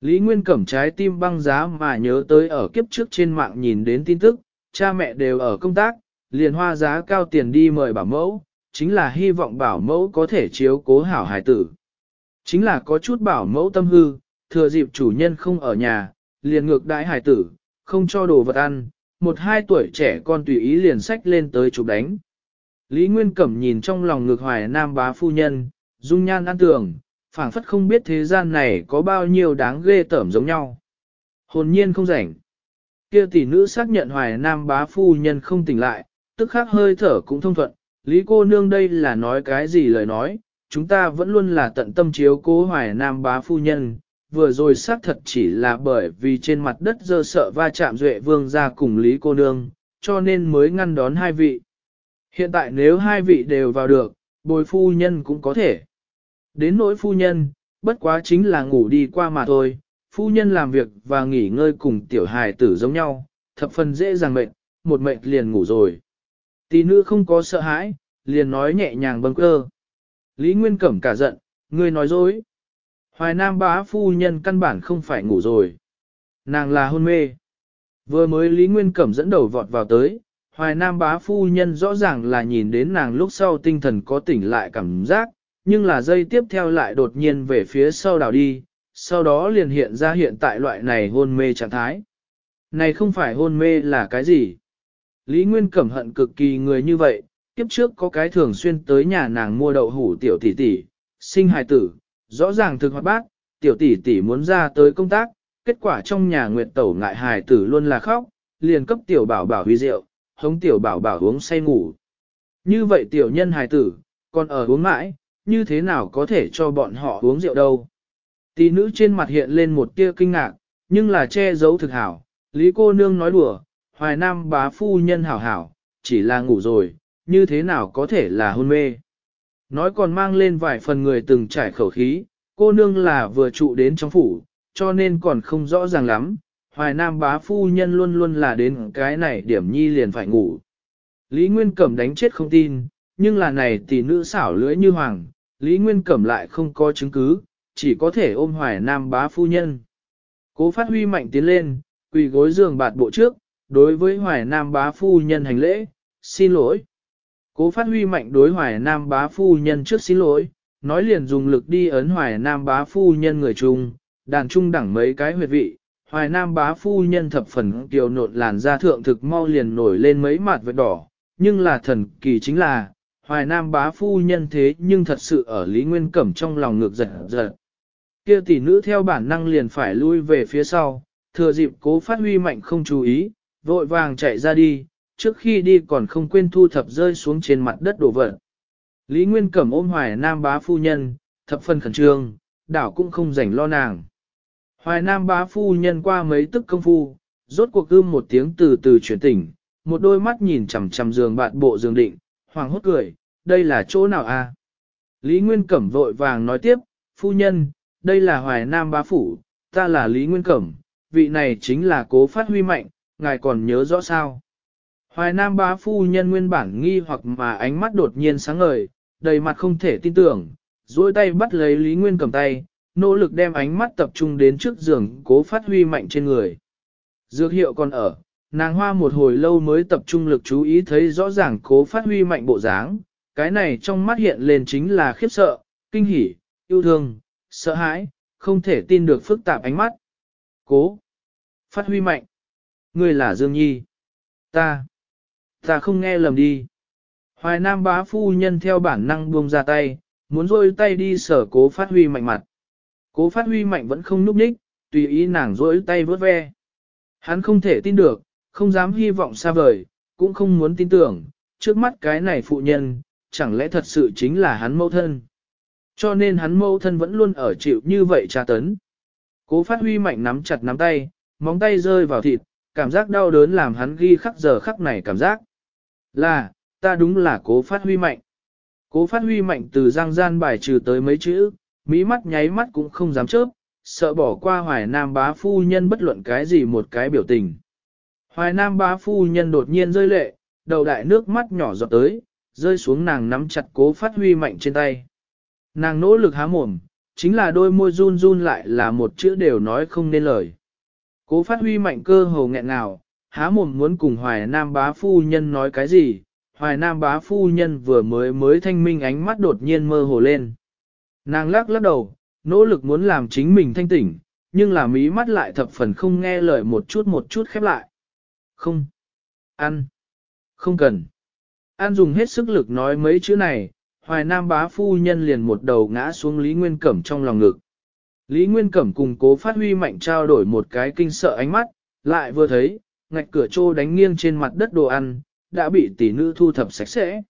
Lý Nguyên Cẩm trái tim băng giá mà nhớ tới ở kiếp trước trên mạng nhìn đến tin tức, cha mẹ đều ở công tác, liền hoa giá cao tiền đi mời bảo mẫu, chính là hy vọng bảo mẫu có thể chiếu cố hảo hài tử. Chính là có chút bảo mẫu tâm hư, thừa dịp chủ nhân không ở nhà, liền ngược đãi hài tử, không cho đồ vật ăn, một hai tuổi trẻ con tùy ý liền sách lên tới chụp đánh. Lý Nguyên Cẩm nhìn trong lòng ngược hoài nam bá phu nhân, dung nhan an tưởng, phản phất không biết thế gian này có bao nhiêu đáng ghê tởm giống nhau. Hồn nhiên không rảnh. Kia tỷ nữ xác nhận hoài nam bá phu nhân không tỉnh lại, tức khắc hơi thở cũng thông thuận. Lý cô nương đây là nói cái gì lời nói, chúng ta vẫn luôn là tận tâm chiếu cố hoài nam bá phu nhân. Vừa rồi xác thật chỉ là bởi vì trên mặt đất dơ sợ va chạm duệ vương ra cùng Lý cô nương, cho nên mới ngăn đón hai vị. Hiện tại nếu hai vị đều vào được, bồi phu nhân cũng có thể. Đến nỗi phu nhân, bất quá chính là ngủ đi qua mà thôi, phu nhân làm việc và nghỉ ngơi cùng tiểu hài tử giống nhau, thập phần dễ dàng mệt, một mệt liền ngủ rồi. Tỷ nữ không có sợ hãi, liền nói nhẹ nhàng bâng cơ. Lý Nguyên Cẩm cả giận, ngươi nói dối. Hoài Nam bá phu nhân căn bản không phải ngủ rồi. Nàng là hôn mê. Vừa mới Lý Nguyên Cẩm dẫn đầu vọt vào tới, Hoài Nam bá phu nhân rõ ràng là nhìn đến nàng lúc sau tinh thần có tỉnh lại cảm giác, nhưng là dây tiếp theo lại đột nhiên về phía sau đảo đi, sau đó liền hiện ra hiện tại loại này hôn mê trạng thái. Này không phải hôn mê là cái gì? Lý Nguyên cẩm hận cực kỳ người như vậy, kiếp trước có cái thường xuyên tới nhà nàng mua đậu hủ tiểu tỷ tỷ, sinh hài tử, rõ ràng thực hoạt bác, tiểu tỷ tỷ muốn ra tới công tác, kết quả trong nhà nguyệt tẩu ngại hài tử luôn là khóc, liền cấp tiểu bảo bảo huy rượu, hống tiểu bảo bảo uống say ngủ. Như vậy tiểu nhân hài tử, còn ở uống mãi, như thế nào có thể cho bọn họ uống rượu đâu. Tỷ nữ trên mặt hiện lên một tia kinh ngạc, nhưng là che giấu thực hảo, lý cô nương nói đùa, hoài nam bá phu nhân hảo hảo, chỉ là ngủ rồi, như thế nào có thể là hôn mê. Nói còn mang lên vài phần người từng trải khẩu khí, cô nương là vừa trụ đến trong phủ, cho nên còn không rõ ràng lắm, hoài nam bá phu nhân luôn luôn là đến cái này điểm nhi liền phải ngủ. Lý Nguyên Cẩm đánh chết không tin, nhưng là này tỷ nữ xảo lưỡi như hoàng, Lý Nguyên Cẩm lại không có chứng cứ, chỉ có thể ôm hoài nam bá phu nhân. Cố phát huy mạnh tiến lên, quỳ gối giường bạt bộ trước, đối với hoài nam bá phu nhân hành lễ, xin lỗi. Cố phát huy mạnh đối hoài nam bá phu nhân trước xin lỗi, nói liền dùng lực đi ấn hoài nam bá phu nhân người trung, đàn trung đẳng mấy cái huyệt vị, Hoài Nam bá phu nhân thập phần kiều nộn làn da thượng thực mau liền nổi lên mấy mặt vết đỏ, nhưng là thần kỳ chính là, Hoài Nam bá phu nhân thế nhưng thật sự ở Lý Nguyên Cẩm trong lòng ngược giật giật. Kia tỷ nữ theo bản năng liền phải lui về phía sau, thừa dịp cố phát huy mạnh không chú ý, vội vàng chạy ra đi, trước khi đi còn không quên thu thập rơi xuống trên mặt đất đổ vật. Lý Nguyên Cẩm ôm Hoài Nam bá phu nhân, thập phần khẩn trương, đảo cũng không rảnh lo nàng. Hoài Nam bá phu nhân qua mấy tức công phu, rốt cuộc gươm một tiếng từ từ chuyển tỉnh, một đôi mắt nhìn chằm chằm giường bạn bộ giường định, hoàng hốt cười, đây là chỗ nào a? Lý Nguyên Cẩm vội vàng nói tiếp, phu nhân, đây là Hoài Nam bá phủ, ta là Lý Nguyên Cẩm, vị này chính là cố phát huy mạnh, ngài còn nhớ rõ sao? Hoài Nam bá phu nhân nguyên bản nghi hoặc mà ánh mắt đột nhiên sáng ngời, đầy mặt không thể tin tưởng, dôi tay bắt lấy Lý Nguyên Cẩm tay, nỗ lực đem ánh mắt tập trung đến trước giường cố phát huy mạnh trên người. Dược hiệu còn ở, nàng hoa một hồi lâu mới tập trung lực chú ý thấy rõ ràng cố phát huy mạnh bộ dáng, cái này trong mắt hiện lên chính là khiếp sợ, kinh hỉ, yêu thương, sợ hãi, không thể tin được phức tạp ánh mắt. Cố, phát huy mạnh, người là Dương Nhi, ta, ta không nghe lầm đi. Hoài Nam bá phu nhân theo bản năng buông ra tay, muốn rôi tay đi sở cố phát huy mạnh mặt. Cố phát huy mạnh vẫn không núp đích, tùy ý nàng rỗi tay vớt ve. Hắn không thể tin được, không dám hy vọng xa vời, cũng không muốn tin tưởng, trước mắt cái này phụ nhân, chẳng lẽ thật sự chính là hắn mâu thân. Cho nên hắn mâu thân vẫn luôn ở chịu như vậy tra tấn. Cố phát huy mạnh nắm chặt nắm tay, móng tay rơi vào thịt, cảm giác đau đớn làm hắn ghi khắc giờ khắc này cảm giác. Là, ta đúng là cố phát huy mạnh. Cố phát huy mạnh từ giang gian bài trừ tới mấy chữ, mí mắt nháy mắt cũng không dám chớp, sợ bỏ qua hoài nam bá phu nhân bất luận cái gì một cái biểu tình. Hoài nam bá phu nhân đột nhiên rơi lệ, đầu đại nước mắt nhỏ giọt tới, rơi xuống nàng nắm chặt cố phát huy mạnh trên tay. Nàng nỗ lực há mồm, chính là đôi môi run run lại là một chữ đều nói không nên lời. Cố phát huy mạnh cơ hồ nghẹn nào, há mồm muốn cùng hoài nam bá phu nhân nói cái gì, hoài nam bá phu nhân vừa mới mới thanh minh ánh mắt đột nhiên mơ hồ lên. Nàng lắc lắc đầu, nỗ lực muốn làm chính mình thanh tỉnh, nhưng là mí mắt lại thập phần không nghe lời một chút một chút khép lại. Không. Ăn. Không cần. An dùng hết sức lực nói mấy chữ này, hoài nam bá phu nhân liền một đầu ngã xuống Lý Nguyên Cẩm trong lòng ngực. Lý Nguyên Cẩm cùng cố phát huy mạnh trao đổi một cái kinh sợ ánh mắt, lại vừa thấy, ngạch cửa trô đánh nghiêng trên mặt đất đồ ăn, đã bị tỷ nữ thu thập sạch sẽ.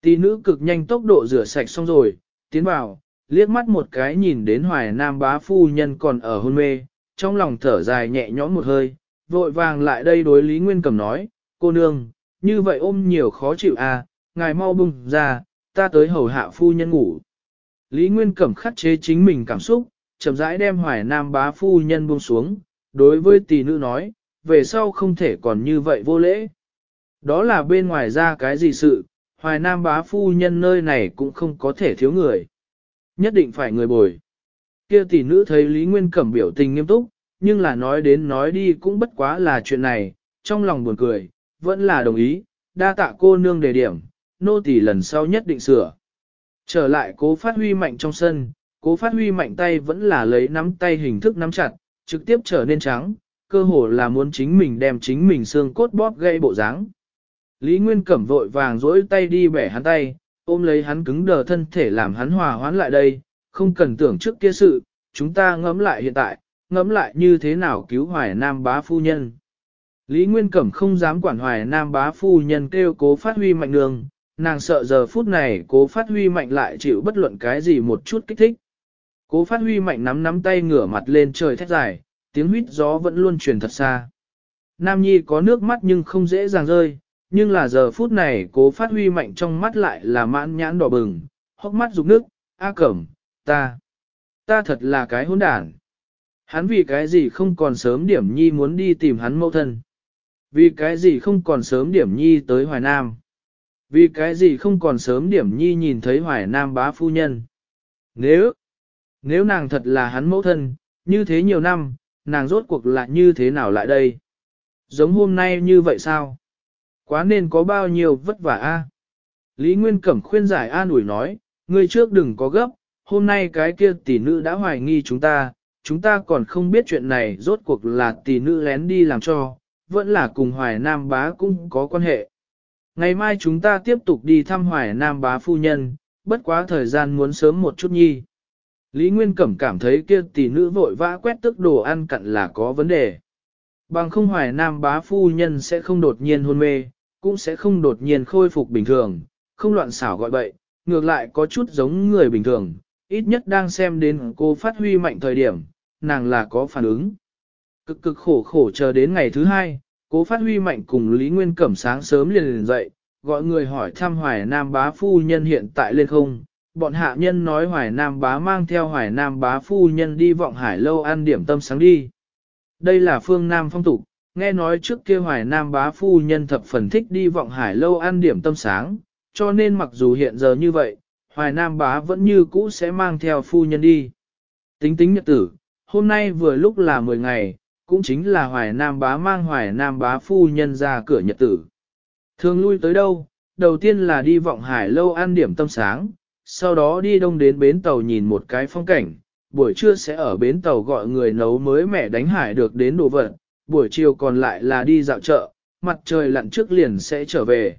Tỷ nữ cực nhanh tốc độ rửa sạch xong rồi, tiến vào, liếc mắt một cái nhìn đến hoài nam bá phu nhân còn ở hôn mê, trong lòng thở dài nhẹ nhõm một hơi, vội vàng lại đây đối Lý Nguyên Cẩm nói, cô nương, như vậy ôm nhiều khó chịu à, ngài mau bùng ra, ta tới hầu hạ phu nhân ngủ. Lý Nguyên Cẩm khắc chế chính mình cảm xúc, chậm rãi đem hoài nam bá phu nhân buông xuống, đối với tỷ nữ nói, về sau không thể còn như vậy vô lễ. Đó là bên ngoài ra cái gì sự, hoài nam bá phu nhân nơi này cũng không có thể thiếu người nhất định phải người bồi. Kia tỷ nữ thấy Lý Nguyên Cẩm biểu tình nghiêm túc, nhưng là nói đến nói đi cũng bất quá là chuyện này, trong lòng buồn cười, vẫn là đồng ý, đa tạ cô nương đề điểm, nô tỷ lần sau nhất định sửa. Trở lại cố phát huy mạnh trong sân, cố phát huy mạnh tay vẫn là lấy nắm tay hình thức nắm chặt, trực tiếp trở nên trắng, cơ hồ là muốn chính mình đem chính mình xương cốt bóp gây bộ dáng Lý Nguyên Cẩm vội vàng dỗi tay đi bẻ hắn tay, ôm lấy hắn cứng đờ thân thể làm hắn hòa hoãn lại đây, không cần tưởng trước kia sự, chúng ta ngẫm lại hiện tại, ngẫm lại như thế nào cứu hoài nam bá phu nhân. Lý Nguyên Cẩm không dám quản hoài nam bá phu nhân kêu cố phát huy mạnh đường, nàng sợ giờ phút này cố phát huy mạnh lại chịu bất luận cái gì một chút kích thích. Cố phát huy mạnh nắm nắm tay ngửa mặt lên trời thét dài, tiếng huyết gió vẫn luôn truyền thật xa. Nam Nhi có nước mắt nhưng không dễ dàng rơi, nhưng là giờ phút này cố phát huy mạnh trong mắt lại là mãn nhãn đỏ bừng, hốc mắt rụng nước, a cẩm, ta, ta thật là cái hỗn đản. Hắn vì cái gì không còn sớm điểm nhi muốn đi tìm hắn mẫu thân. Vì cái gì không còn sớm điểm nhi tới Hoài Nam. Vì cái gì không còn sớm điểm nhi nhìn thấy Hoài Nam bá phu nhân. Nếu, nếu nàng thật là hắn mẫu thân, như thế nhiều năm, nàng rốt cuộc lại như thế nào lại đây? Giống hôm nay như vậy sao? Quá nên có bao nhiêu vất vả a? Lý Nguyên Cẩm khuyên giải an ủi nói, người trước đừng có gấp, hôm nay cái kia tỷ nữ đã hoài nghi chúng ta, chúng ta còn không biết chuyện này rốt cuộc là tỷ nữ lén đi làm cho, vẫn là cùng hoài nam bá cũng có quan hệ. Ngày mai chúng ta tiếp tục đi thăm hoài nam bá phu nhân, bất quá thời gian muốn sớm một chút nhi. Lý Nguyên Cẩm cảm thấy kia tỷ nữ vội vã quét tức đồ ăn cặn là có vấn đề. Bằng không hoài nam bá phu nhân sẽ không đột nhiên hôn mê, cũng sẽ không đột nhiên khôi phục bình thường, không loạn xảo gọi bậy, ngược lại có chút giống người bình thường, ít nhất đang xem đến cô phát huy mạnh thời điểm, nàng là có phản ứng. Cực cực khổ khổ chờ đến ngày thứ hai, cố phát huy mạnh cùng Lý Nguyên Cẩm sáng sớm liền liền dậy, gọi người hỏi thăm Hoài Nam bá phu nhân hiện tại lên không. Bọn hạ nhân nói Hoài Nam bá mang theo Hoài Nam bá phu nhân đi vọng hải lâu ăn điểm tâm sáng đi. Đây là phương Nam phong tục, nghe nói trước kia hoài nam bá phu nhân thập phần thích đi vọng hải lâu ăn điểm tâm sáng, cho nên mặc dù hiện giờ như vậy, hoài nam bá vẫn như cũ sẽ mang theo phu nhân đi. Tính tính nhật tử, hôm nay vừa lúc là 10 ngày, cũng chính là hoài nam bá mang hoài nam bá phu nhân ra cửa nhật tử. Thường lui tới đâu, đầu tiên là đi vọng hải lâu ăn điểm tâm sáng, sau đó đi đông đến bến tàu nhìn một cái phong cảnh, buổi trưa sẽ ở bến tàu gọi người nấu mới mẻ đánh hải được đến đồ vật, buổi chiều còn lại là đi dạo chợ, mặt trời lặn trước liền sẽ trở về.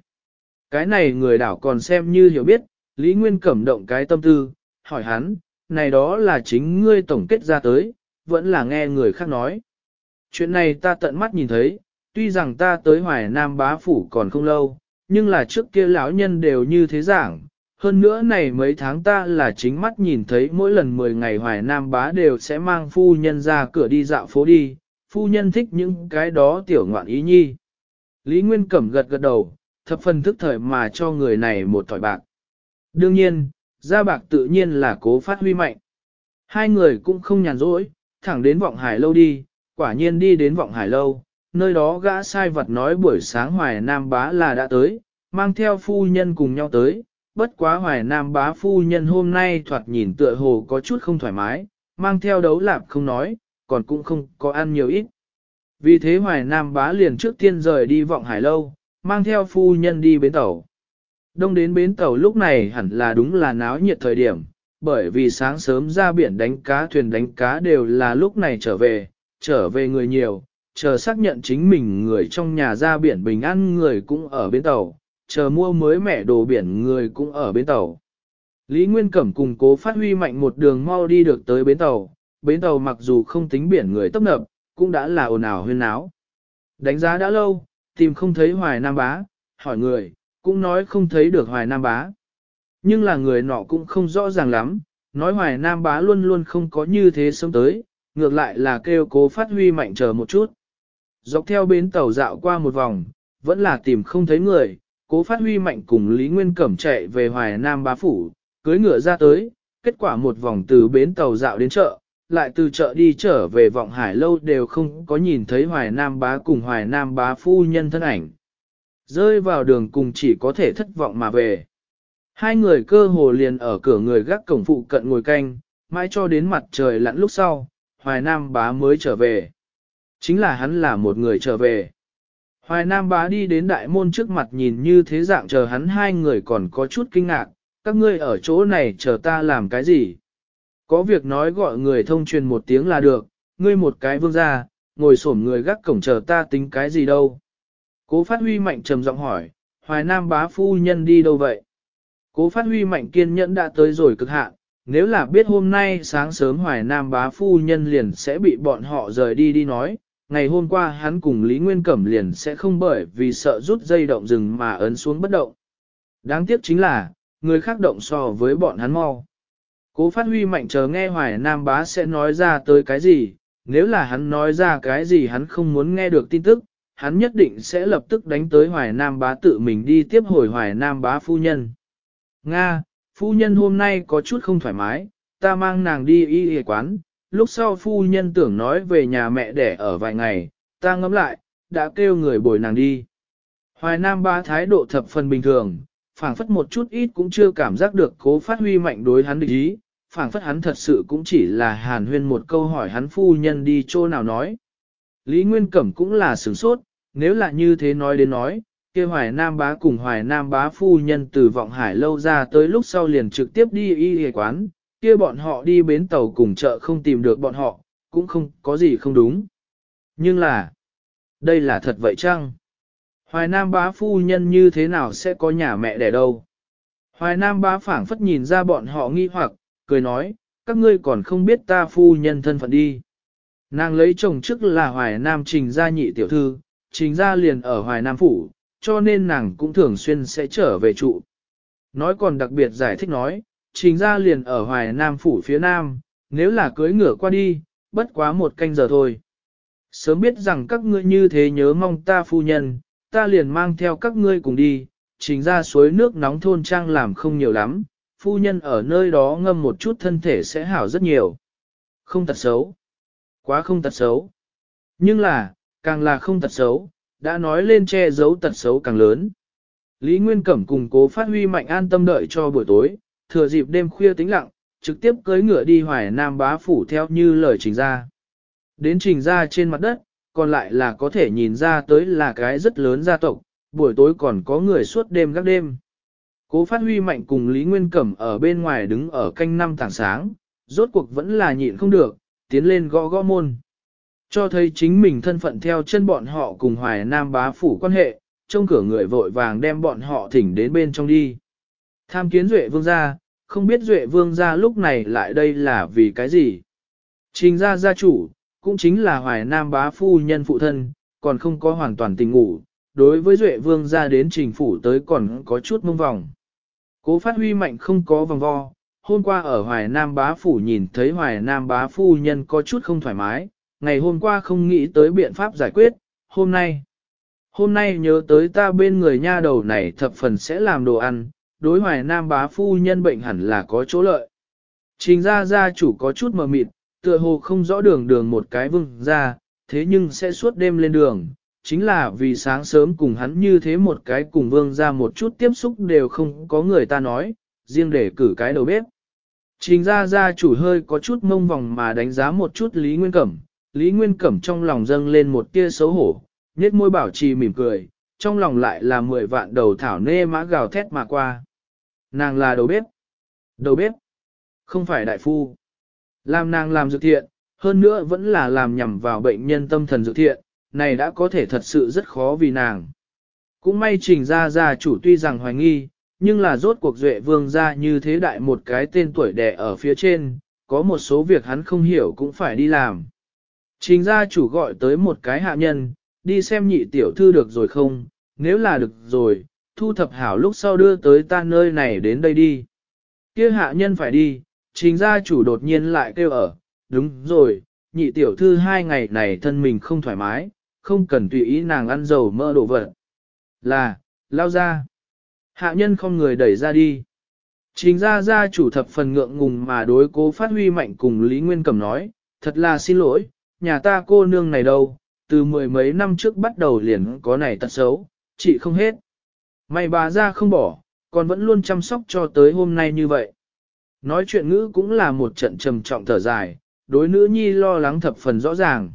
Cái này người đảo còn xem như hiểu biết, Lý Nguyên cẩm động cái tâm tư, hỏi hắn, này đó là chính ngươi tổng kết ra tới, vẫn là nghe người khác nói. Chuyện này ta tận mắt nhìn thấy, tuy rằng ta tới Hoài Nam bá phủ còn không lâu, nhưng là trước kia lão nhân đều như thế giảng. Hơn nữa này mấy tháng ta là chính mắt nhìn thấy mỗi lần 10 ngày Hoài Nam bá đều sẽ mang phu nhân ra cửa đi dạo phố đi, phu nhân thích những cái đó tiểu ngoạn ý nhi. Lý Nguyên Cẩm gật gật đầu, thập phần thức thời mà cho người này một thỏi bạc. Đương nhiên, gia bạc tự nhiên là cố phát huy mạnh. Hai người cũng không nhàn rỗi, thẳng đến vọng hải lâu đi, quả nhiên đi đến vọng hải lâu, nơi đó gã sai vật nói buổi sáng hoài nam bá là đã tới, mang theo phu nhân cùng nhau tới, bất quá hoài nam bá phu nhân hôm nay thoạt nhìn tựa hồ có chút không thoải mái, mang theo đấu lạp không nói, còn cũng không có ăn nhiều ít. Vì thế Hoài Nam bá liền trước tiên rời đi vọng hải lâu, mang theo phu nhân đi bến tàu. Đông đến bến tàu lúc này hẳn là đúng là náo nhiệt thời điểm, bởi vì sáng sớm ra biển đánh cá thuyền đánh cá đều là lúc này trở về, trở về người nhiều, chờ xác nhận chính mình người trong nhà ra biển bình an người cũng ở bến tàu, chờ mua mới mẻ đồ biển người cũng ở bến tàu. Lý Nguyên Cẩm cùng cố phát huy mạnh một đường mau đi được tới bến tàu, bến tàu mặc dù không tính biển người tấp nập, cũng đã là ồn ào huyên náo. Đánh giá đã lâu, tìm không thấy Hoài Nam Bá, hỏi người, cũng nói không thấy được Hoài Nam Bá. Nhưng là người nọ cũng không rõ ràng lắm, nói Hoài Nam Bá luôn luôn không có như thế sống tới, ngược lại là kêu cố phát huy mạnh chờ một chút. Dọc theo bến tàu dạo qua một vòng, vẫn là tìm không thấy người, cố phát huy mạnh cùng Lý Nguyên Cẩm chạy về Hoài Nam Bá Phủ, cưới ngựa ra tới, kết quả một vòng từ bến tàu dạo đến chợ, lại từ chợ đi trở về vọng hải lâu đều không có nhìn thấy hoài nam bá cùng hoài nam bá phu nhân thân ảnh. Rơi vào đường cùng chỉ có thể thất vọng mà về. Hai người cơ hồ liền ở cửa người gác cổng phụ cận ngồi canh, mãi cho đến mặt trời lặn lúc sau, hoài nam bá mới trở về. Chính là hắn là một người trở về. Hoài Nam bá đi đến đại môn trước mặt nhìn như thế dạng chờ hắn hai người còn có chút kinh ngạc, các ngươi ở chỗ này chờ ta làm cái gì? có việc nói gọi người thông truyền một tiếng là được, ngươi một cái vương ra, ngồi xổm người gác cổng chờ ta tính cái gì đâu. Cố phát huy mạnh trầm giọng hỏi, hoài nam bá phu nhân đi đâu vậy? Cố phát huy mạnh kiên nhẫn đã tới rồi cực hạn, nếu là biết hôm nay sáng sớm hoài nam bá phu nhân liền sẽ bị bọn họ rời đi đi nói, ngày hôm qua hắn cùng Lý Nguyên Cẩm liền sẽ không bởi vì sợ rút dây động rừng mà ấn xuống bất động. Đáng tiếc chính là, người khác động so với bọn hắn mau. Cố phát huy mạnh chờ nghe Hoài Nam bá sẽ nói ra tới cái gì, nếu là hắn nói ra cái gì hắn không muốn nghe được tin tức, hắn nhất định sẽ lập tức đánh tới Hoài Nam bá tự mình đi tiếp hồi Hoài Nam bá phu nhân. Nga, phu nhân hôm nay có chút không thoải mái, ta mang nàng đi y y quán, lúc sau phu nhân tưởng nói về nhà mẹ đẻ ở vài ngày, ta ngẫm lại, đã kêu người bồi nàng đi. Hoài Nam bá thái độ thập phần bình thường, phảng phất một chút ít cũng chưa cảm giác được cố phát huy mạnh đối hắn địch ý, phảng phất hắn thật sự cũng chỉ là hàn huyên một câu hỏi hắn phu nhân đi chỗ nào nói. Lý Nguyên Cẩm cũng là sửng sốt, nếu là như thế nói đến nói, kia hoài nam bá cùng hoài nam bá phu nhân từ vọng hải lâu ra tới lúc sau liền trực tiếp đi y hề quán, kia bọn họ đi bến tàu cùng chợ không tìm được bọn họ, cũng không có gì không đúng. Nhưng là, đây là thật vậy chăng? Hoài nam bá phu nhân như thế nào sẽ có nhà mẹ đẻ đâu? Hoài nam bá phảng phất nhìn ra bọn họ nghi hoặc, cười nói, các ngươi còn không biết ta phu nhân thân phận đi. Nàng lấy chồng trước là Hoài Nam Trình gia nhị tiểu thư, Trình gia liền ở Hoài Nam Phủ, cho nên nàng cũng thường xuyên sẽ trở về trụ. Nói còn đặc biệt giải thích nói, Trình gia liền ở Hoài Nam Phủ phía Nam, nếu là cưới ngửa qua đi, bất quá một canh giờ thôi. Sớm biết rằng các ngươi như thế nhớ mong ta phu nhân, ta liền mang theo các ngươi cùng đi, Trình gia suối nước nóng thôn trang làm không nhiều lắm, phu nhân ở nơi đó ngâm một chút thân thể sẽ hảo rất nhiều. Không tật xấu. Quá không tật xấu. Nhưng là, càng là không tật xấu, đã nói lên che giấu tật xấu càng lớn. Lý Nguyên Cẩm cùng cố phát huy mạnh an tâm đợi cho buổi tối, thừa dịp đêm khuya tĩnh lặng, trực tiếp cưới ngựa đi hoài nam bá phủ theo như lời trình ra. Đến trình ra trên mặt đất, còn lại là có thể nhìn ra tới là cái rất lớn gia tộc, buổi tối còn có người suốt đêm gác đêm. Cố phát huy mạnh cùng Lý Nguyên Cẩm ở bên ngoài đứng ở canh năm tảng sáng, rốt cuộc vẫn là nhịn không được, tiến lên gõ gõ môn. Cho thấy chính mình thân phận theo chân bọn họ cùng hoài nam bá phủ quan hệ, trong cửa người vội vàng đem bọn họ thỉnh đến bên trong đi. Tham kiến Duệ Vương ra, không biết Duệ Vương ra lúc này lại đây là vì cái gì. Trình ra gia chủ, cũng chính là hoài nam bá phu nhân phụ thân, còn không có hoàn toàn tình ngủ, đối với Duệ Vương ra đến trình phủ tới còn có chút mông vòng. Cố phát huy mạnh không có vòng vo, hôm qua ở Hoài Nam bá phủ nhìn thấy Hoài Nam bá phu nhân có chút không thoải mái, ngày hôm qua không nghĩ tới biện pháp giải quyết, hôm nay. Hôm nay nhớ tới ta bên người nha đầu này thập phần sẽ làm đồ ăn, đối Hoài Nam bá phu nhân bệnh hẳn là có chỗ lợi. Trình ra gia chủ có chút mờ mịt, tựa hồ không rõ đường đường một cái vương ra, thế nhưng sẽ suốt đêm lên đường, chính là vì sáng sớm cùng hắn như thế một cái cùng vương ra một chút tiếp xúc đều không có người ta nói, riêng để cử cái đầu bếp. Trình ra ra chủ hơi có chút mông vòng mà đánh giá một chút Lý Nguyên Cẩm, Lý Nguyên Cẩm trong lòng dâng lên một tia xấu hổ, nhết môi bảo trì mỉm cười, trong lòng lại là mười vạn đầu thảo nê mã gào thét mà qua. Nàng là đầu bếp. Đầu bếp. Không phải đại phu. Làm nàng làm dự thiện, hơn nữa vẫn là làm nhằm vào bệnh nhân tâm thần dự thiện, này đã có thể thật sự rất khó vì nàng. Cũng may trình ra gia chủ tuy rằng hoài nghi, nhưng là rốt cuộc duệ vương ra như thế đại một cái tên tuổi đẻ ở phía trên, có một số việc hắn không hiểu cũng phải đi làm. Trình gia chủ gọi tới một cái hạ nhân, đi xem nhị tiểu thư được rồi không, nếu là được rồi, thu thập hảo lúc sau đưa tới ta nơi này đến đây đi. kia hạ nhân phải đi, trình gia chủ đột nhiên lại kêu ở, đúng rồi, nhị tiểu thư hai ngày này thân mình không thoải mái, không cần tùy ý nàng ăn dầu mỡ đổ vật. Là, lao ra. Hạ nhân không người đẩy ra đi. chính ra ra chủ thập phần ngượng ngùng mà đối cố phát huy mạnh cùng Lý Nguyên Cẩm nói, thật là xin lỗi, nhà ta cô nương này đâu, từ mười mấy năm trước bắt đầu liền có này tật xấu, chị không hết. May bà ra không bỏ, còn vẫn luôn chăm sóc cho tới hôm nay như vậy. Nói chuyện ngữ cũng là một trận trầm trọng thở dài, đối nữ nhi lo lắng thập phần rõ ràng.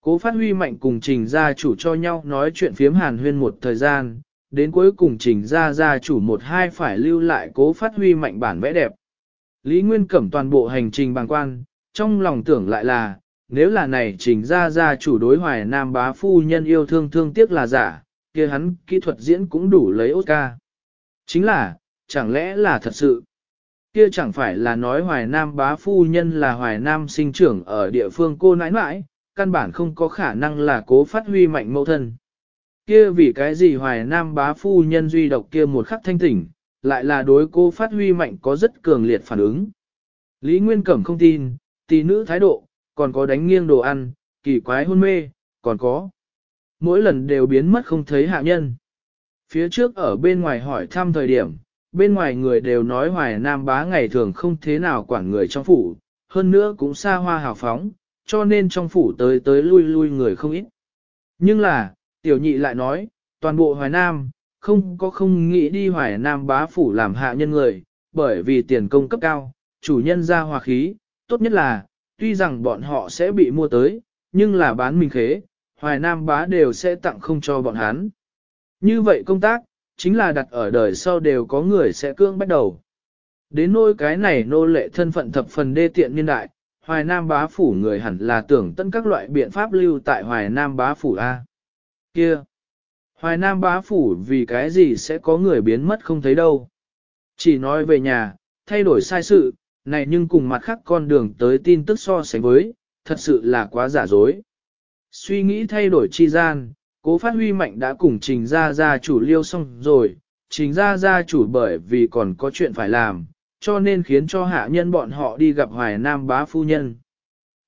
Cố phát huy mạnh cùng trình gia chủ cho nhau nói chuyện phiếm hàn huyên một thời gian, đến cuối cùng trình gia gia chủ một hai phải lưu lại cố phát huy mạnh bản vẽ đẹp. Lý Nguyên Cẩm toàn bộ hành trình bằng quan, trong lòng tưởng lại là, nếu là này trình gia gia chủ đối hoài nam bá phu nhân yêu thương thương tiếc là giả, kia hắn kỹ thuật diễn cũng đủ lấy Oscar. Chính là, chẳng lẽ là thật sự? Kia chẳng phải là nói hoài nam bá phu nhân là hoài nam sinh trưởng ở địa phương cô nãi nãi, căn bản không có khả năng là cố phát huy mạnh mẫu thân. Kia vì cái gì hoài nam bá phu nhân duy độc kia một khắc thanh tỉnh, lại là đối cô phát huy mạnh có rất cường liệt phản ứng. Lý Nguyên Cẩm không tin, tỷ nữ thái độ, còn có đánh nghiêng đồ ăn, kỳ quái hôn mê, còn có. Mỗi lần đều biến mất không thấy hạ nhân. Phía trước ở bên ngoài hỏi thăm thời điểm, bên ngoài người đều nói hoài nam bá ngày thường không thế nào quản người trong phủ, hơn nữa cũng xa hoa hào phóng, cho nên trong phủ tới tới lui lui người không ít. Nhưng là, tiểu nhị lại nói, toàn bộ Hoài Nam, không có không nghĩ đi Hoài Nam bá phủ làm hạ nhân người, bởi vì tiền công cấp cao, chủ nhân ra hòa khí, tốt nhất là, tuy rằng bọn họ sẽ bị mua tới, nhưng là bán mình khế, Hoài Nam bá đều sẽ tặng không cho bọn hắn. Như vậy công tác, chính là đặt ở đời sau đều có người sẽ cương bắt đầu. Đến nỗi cái này nô lệ thân phận thập phần đê tiện niên đại, Hoài Nam bá phủ người hẳn là tưởng tận các loại biện pháp lưu tại Hoài Nam bá phủ A. Kia! Hoài Nam bá phủ vì cái gì sẽ có người biến mất không thấy đâu. Chỉ nói về nhà, thay đổi sai sự, này nhưng cùng mặt khác con đường tới tin tức so sánh với, thật sự là quá giả dối. Suy nghĩ thay đổi chi gian, cố phát huy mạnh đã cùng trình ra ra chủ liêu xong rồi, trình ra ra chủ bởi vì còn có chuyện phải làm, cho nên khiến cho hạ nhân bọn họ đi gặp Hoài Nam bá phu nhân.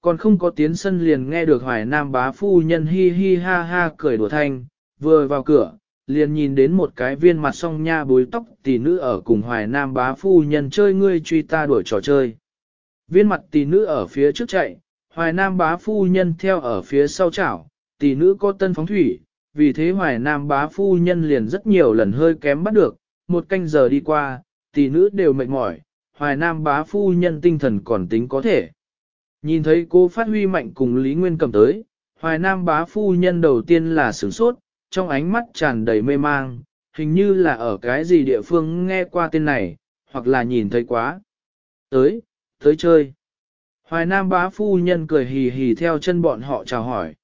Còn không có tiến sân liền nghe được Hoài Nam bá phu nhân hi hi ha ha cười đùa thanh, vừa vào cửa, liền nhìn đến một cái viên mặt song nha bối tóc tỷ nữ ở cùng Hoài Nam bá phu nhân chơi ngươi truy ta đuổi trò chơi. Viên mặt tỷ nữ ở phía trước chạy, Hoài Nam bá phu nhân theo ở phía sau chảo, tỷ nữ có tân phóng thủy, vì thế Hoài Nam bá phu nhân liền rất nhiều lần hơi kém bắt được, một canh giờ đi qua, tỷ nữ đều mệt mỏi, hoài nam bá phu nhân tinh thần còn tính có thể. Nhìn thấy cô phát huy mạnh cùng Lý Nguyên cầm tới, hoài nam bá phu nhân đầu tiên là sửng sốt, trong ánh mắt tràn đầy mê mang, hình như là ở cái gì địa phương nghe qua tên này, hoặc là nhìn thấy quá. Tới, tới chơi. Hoài nam bá phu nhân cười hì hì theo chân bọn họ chào hỏi.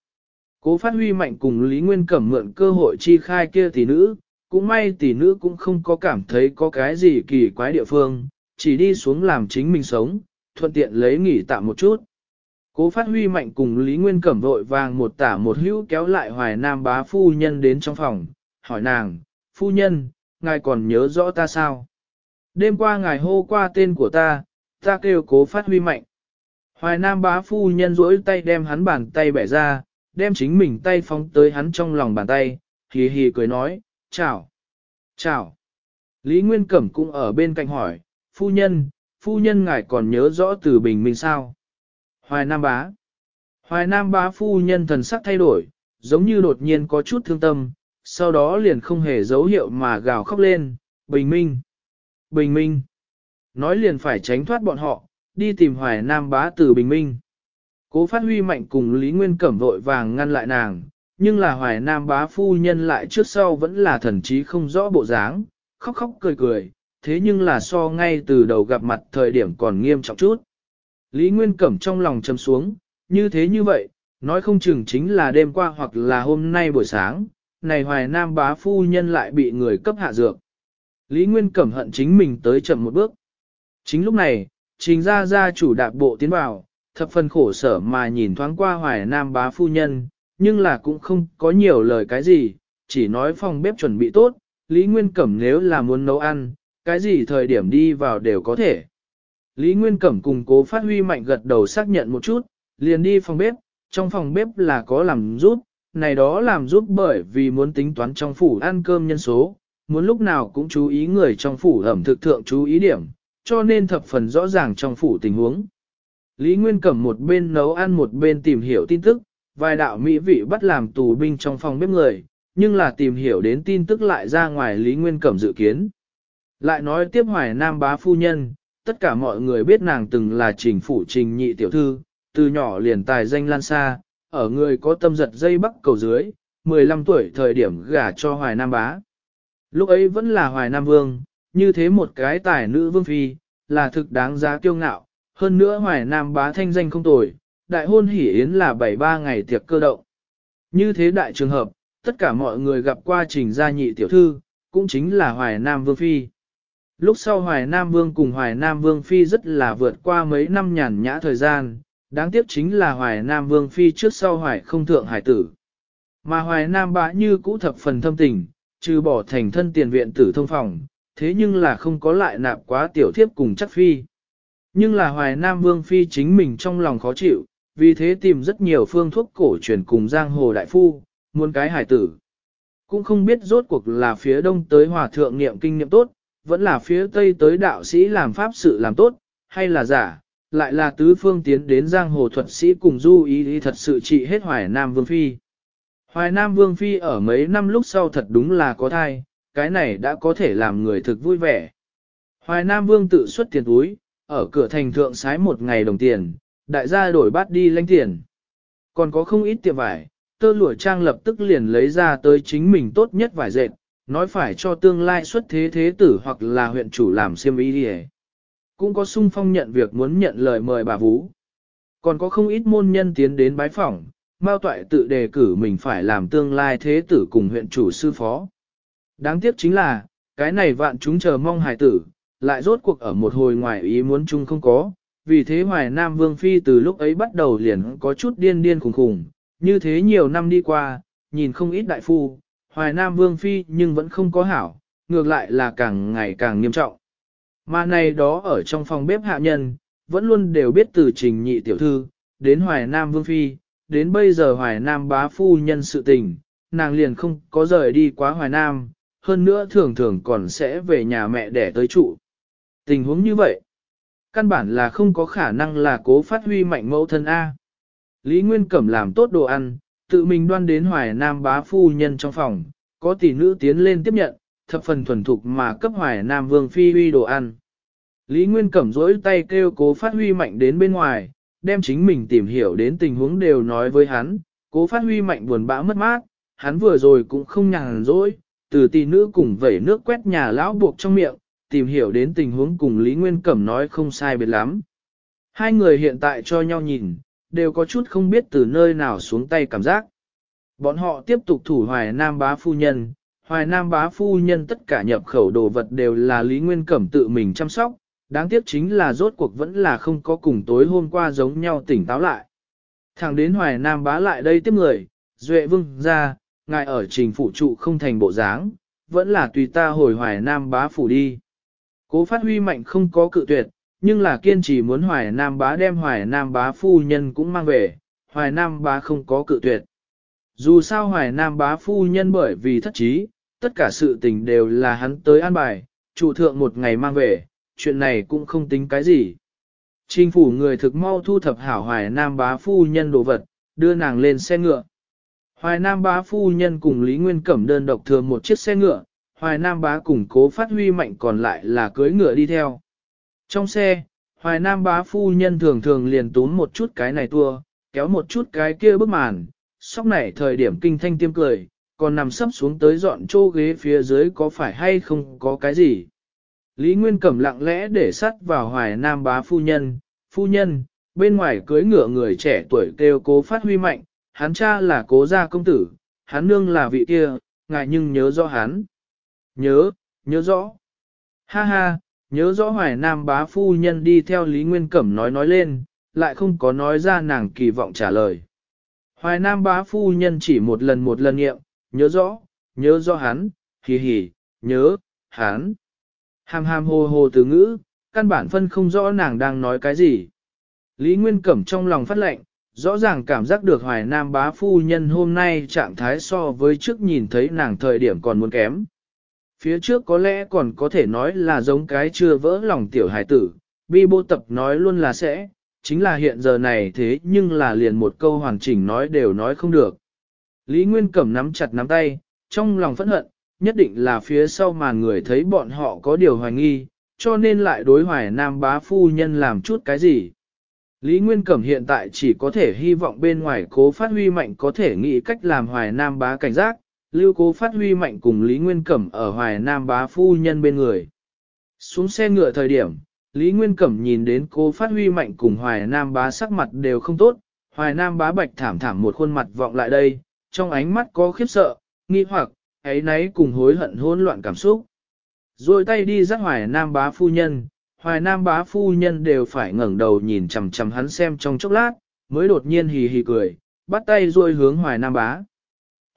Cố phát huy mạnh cùng Lý Nguyên Cẩm mượn cơ hội chi khai kia tỷ nữ, cũng may tỷ nữ cũng không có cảm thấy có cái gì kỳ quái địa phương, chỉ đi xuống làm chính mình sống, thuận tiện lấy nghỉ tạm một chút. Cố phát huy mạnh cùng Lý Nguyên Cẩm vội vàng một tả một hữu kéo lại hoài nam bá phu nhân đến trong phòng, hỏi nàng, phu nhân, ngài còn nhớ rõ ta sao? Đêm qua ngài hô qua tên của ta, ta kêu cố phát huy mạnh. Hoài nam bá phu nhân rỗi tay đem hắn bàn tay bẻ ra, đem chính mình tay phóng tới hắn trong lòng bàn tay, hì hì cười nói, chào, chào. Lý Nguyên Cẩm cũng ở bên cạnh hỏi, phu nhân, phu nhân ngài còn nhớ rõ từ bình minh sao? Hoài Nam bá. Hoài Nam bá phu nhân thần sắc thay đổi, giống như đột nhiên có chút thương tâm, sau đó liền không hề dấu hiệu mà gào khóc lên, bình minh, bình minh. Nói liền phải tránh thoát bọn họ, đi tìm hoài nam bá từ bình minh. Cố phát huy mạnh cùng Lý Nguyên Cẩm vội vàng ngăn lại nàng, nhưng là hoài nam bá phu nhân lại trước sau vẫn là thần trí không rõ bộ dáng, khóc khóc cười cười, thế nhưng là so ngay từ đầu gặp mặt thời điểm còn nghiêm trọng chút. Lý Nguyên Cẩm trong lòng châm xuống, như thế như vậy, nói không chừng chính là đêm qua hoặc là hôm nay buổi sáng, này hoài nam bá phu nhân lại bị người cấp hạ dược. Lý Nguyên Cẩm hận chính mình tới chậm một bước. Chính lúc này, trình ra ra chủ đạp bộ tiến vào, thập phần khổ sở mà nhìn thoáng qua hoài nam bá phu nhân, nhưng là cũng không có nhiều lời cái gì, chỉ nói phòng bếp chuẩn bị tốt, Lý Nguyên Cẩm nếu là muốn nấu ăn, cái gì thời điểm đi vào đều có thể. Lý Nguyên Cẩm cùng cố phát huy mạnh gật đầu xác nhận một chút, liền đi phòng bếp, trong phòng bếp là có làm giúp, này đó làm giúp bởi vì muốn tính toán trong phủ ăn cơm nhân số, muốn lúc nào cũng chú ý người trong phủ ẩm thực thượng chú ý điểm, cho nên thập phần rõ ràng trong phủ tình huống. Lý Nguyên Cẩm một bên nấu ăn một bên tìm hiểu tin tức, vài đạo mỹ vị bắt làm tù binh trong phòng bếp người, nhưng là tìm hiểu đến tin tức lại ra ngoài Lý Nguyên Cẩm dự kiến. Lại nói tiếp hoài nam bá phu nhân, tất cả mọi người biết nàng từng là trình phủ trình nhị tiểu thư, từ nhỏ liền tài danh lan xa, ở người có tâm giật dây bắc cầu dưới, 15 tuổi thời điểm gả cho hoài nam bá. Lúc ấy vẫn là hoài nam vương, như thế một cái tài nữ vương phi, là thực đáng giá kiêu ngạo, hơn nữa hoài nam bá thanh danh không tồi, đại hôn hỉ yến là 73 ngày tiệc cơ động. Như thế đại trường hợp, tất cả mọi người gặp qua trình gia nhị tiểu thư, cũng chính là Hoài Nam Vương Phi. Lúc sau Hoài Nam Vương cùng Hoài Nam Vương Phi rất là vượt qua mấy năm nhàn nhã thời gian, đáng tiếc chính là Hoài Nam Vương Phi trước sau Hoài không thượng hải tử. Mà Hoài Nam bã như cũ thập phần thâm tình, trừ bỏ thành thân tiền viện tử thông phòng, thế nhưng là không có lại nạp quá tiểu thiếp cùng chắc Phi. Nhưng là Hoài Nam Vương Phi chính mình trong lòng khó chịu, vì thế tìm rất nhiều phương thuốc cổ truyền cùng giang hồ đại phu, muốn cái hải tử. Cũng không biết rốt cuộc là phía đông tới hòa thượng niệm kinh niệm tốt, vẫn là phía tây tới đạo sĩ làm pháp sự làm tốt, hay là giả, lại là tứ phương tiến đến giang hồ thuật sĩ cùng du ý ý thật sự trị hết Hoài Nam Vương Phi. Hoài Nam Vương Phi ở mấy năm lúc sau thật đúng là có thai, cái này đã có thể làm người thực vui vẻ. Hoài Nam Vương tự xuất tiền túi, ở cửa thành thượng sái một ngày đồng tiền, đại gia đổi bát đi lãnh tiền. Còn có không ít tiệm vải, tơ lụa trang lập tức liền lấy ra tới chính mình tốt nhất vải dệt, nói phải cho tương lai xuất thế thế tử hoặc là huyện chủ làm siêm ý đi Cũng có sung phong nhận việc muốn nhận lời mời bà Vũ. Còn có không ít môn nhân tiến đến bái phỏng, Mao Toại tự đề cử mình phải làm tương lai thế tử cùng huyện chủ sư phó. Đáng tiếc chính là, cái này vạn chúng chờ mong hài tử, lại rốt cuộc ở một hồi ngoài ý muốn chung không có, vì thế Hoài Nam Vương Phi từ lúc ấy bắt đầu liền có chút điên điên khủng khủng, như thế nhiều năm đi qua, nhìn không ít đại phu, Hoài Nam Vương Phi nhưng vẫn không có hảo, ngược lại là càng ngày càng nghiêm trọng. Mà này đó ở trong phòng bếp hạ nhân, vẫn luôn đều biết từ trình nhị tiểu thư, đến Hoài Nam Vương Phi, đến bây giờ Hoài Nam bá phu nhân sự tình, nàng liền không có rời đi quá Hoài Nam, hơn nữa thường thường còn sẽ về nhà mẹ để tới trụ. Tình huống như vậy, Căn bản là không có khả năng là cố phát huy mạnh mẫu thân A. Lý Nguyên Cẩm làm tốt đồ ăn, tự mình đoan đến Hoài Nam bá phu nhân trong phòng, có tỷ nữ tiến lên tiếp nhận, thập phần thuần thục mà cấp Hoài Nam Vương Phi huy đồ ăn. Lý Nguyên Cẩm rỗi tay kêu cố phát huy mạnh đến bên ngoài, đem chính mình tìm hiểu đến tình huống đều nói với hắn, cố phát huy mạnh buồn bã mất mát, hắn vừa rồi cũng không nhàn rỗi, từ tỷ nữ cùng vẩy nước quét nhà lão buộc trong miệng, tìm hiểu đến tình huống cùng Lý Nguyên Cẩm nói không sai biệt lắm. Hai người hiện tại cho nhau nhìn, đều có chút không biết từ nơi nào xuống tay cảm giác. Bọn họ tiếp tục thủ hoài nam bá phu nhân, hoài nam bá phu nhân tất cả nhập khẩu đồ vật đều là Lý Nguyên Cẩm tự mình chăm sóc, đáng tiếc chính là rốt cuộc vẫn là không có cùng tối hôm qua giống nhau tỉnh táo lại. Thẳng đến hoài nam bá lại đây tiếp người, duệ vưng ra, ngài ở trình phụ trụ không thành bộ dáng, vẫn là tùy ta hồi hoài nam bá phủ đi. Cố phát huy mạnh không có cự tuyệt, nhưng là kiên trì muốn hoài nam bá đem hoài nam bá phu nhân cũng mang về, hoài nam bá không có cự tuyệt. Dù sao hoài nam bá phu nhân bởi vì thất trí, tất cả sự tình đều là hắn tới an bài, chủ thượng một ngày mang về, chuyện này cũng không tính cái gì. Chính phủ người thực mau thu thập hảo hoài nam bá phu nhân đồ vật, đưa nàng lên xe ngựa. Hoài nam bá phu nhân cùng Lý Nguyên Cẩm đơn độc thường một chiếc xe ngựa, Hoài Nam bá cùng cố phát huy mạnh còn lại là cưới ngựa đi theo. Trong xe, Hoài Nam bá phu nhân thường thường liền tún một chút cái này tua, kéo một chút cái kia bức màn, sóc này thời điểm kinh thanh tiêm cười, còn nằm sấp xuống tới dọn chỗ ghế phía dưới có phải hay không có cái gì. Lý Nguyên Cẩm lặng lẽ để sắt vào Hoài Nam bá phu nhân, phu nhân, bên ngoài cưới ngựa người trẻ tuổi kêu cố phát huy mạnh, hắn cha là cố gia công tử, hắn nương là vị kia, ngài nhưng nhớ do hắn. Nhớ, nhớ rõ. Ha ha, nhớ rõ Hoài Nam bá phu nhân đi theo Lý Nguyên Cẩm nói nói lên, lại không có nói ra nàng kỳ vọng trả lời. Hoài Nam bá phu nhân chỉ một lần một lần nghiệm, nhớ rõ, nhớ rõ hắn, hì hì, nhớ, hắn. Hàm hàm hồ hồ từ ngữ, căn bản phân không rõ nàng đang nói cái gì. Lý Nguyên Cẩm trong lòng phát lệnh, rõ ràng cảm giác được Hoài Nam bá phu nhân hôm nay trạng thái so với trước nhìn thấy nàng thời điểm còn muốn kém. Phía trước có lẽ còn có thể nói là giống cái chưa vỡ lòng tiểu hải tử, bi bô tập nói luôn là sẽ, chính là hiện giờ này thế nhưng là liền một câu hoàn chỉnh nói đều nói không được. Lý Nguyên Cẩm nắm chặt nắm tay, trong lòng phẫn hận, nhất định là phía sau mà người thấy bọn họ có điều hoài nghi, cho nên lại đối hoài nam bá phu nhân làm chút cái gì. Lý Nguyên Cẩm hiện tại chỉ có thể hy vọng bên ngoài cố phát huy mạnh có thể nghĩ cách làm hoài nam bá cảnh giác, Lưu Cố phát huy mạnh cùng Lý Nguyên Cẩm ở Hoài Nam bá phu nhân bên người. Xuống xe ngựa thời điểm, Lý Nguyên Cẩm nhìn đến Cô phát huy mạnh cùng Hoài Nam bá sắc mặt đều không tốt, Hoài Nam bá bạch thảm thảm một khuôn mặt vọng lại đây, trong ánh mắt có khiếp sợ, nghi hoặc, ấy nấy cùng hối hận hỗn loạn cảm xúc. Rồi tay đi dắt Hoài Nam bá phu nhân, Hoài Nam bá phu nhân đều phải ngẩn đầu nhìn chầm chầm hắn xem trong chốc lát, mới đột nhiên hì hì cười, bắt tay ruôi hướng Hoài Nam bá.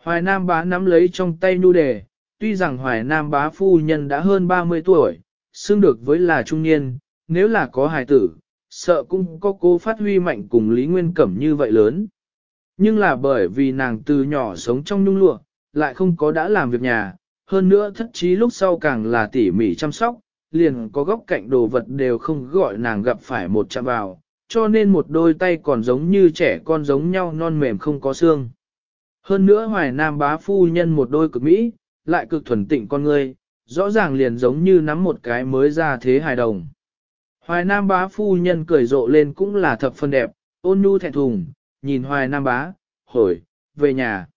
Hoài Nam bá nắm lấy trong tay nhu đề, tuy rằng Hoài Nam bá phu nhân đã hơn 30 tuổi, xương được với là trung niên, nếu là có hài tử, sợ cũng có cô phát huy mạnh cùng Lý Nguyên Cẩm như vậy lớn. Nhưng là bởi vì nàng từ nhỏ sống trong nhung lụa, lại không có đã làm việc nhà, hơn nữa thất chí lúc sau càng là tỉ mỉ chăm sóc, liền có góc cạnh đồ vật đều không gọi nàng gặp phải một chạm vào, cho nên một đôi tay còn giống như trẻ con giống nhau non mềm không có xương. Hơn nữa hoài nam bá phu nhân một đôi cực mỹ, lại cực thuần tịnh con người, rõ ràng liền giống như nắm một cái mới ra thế hài đồng. Hoài nam bá phu nhân cười rộ lên cũng là thập phân đẹp, ôn nhu thẹn thùng, nhìn hoài nam bá, hỏi, về nhà.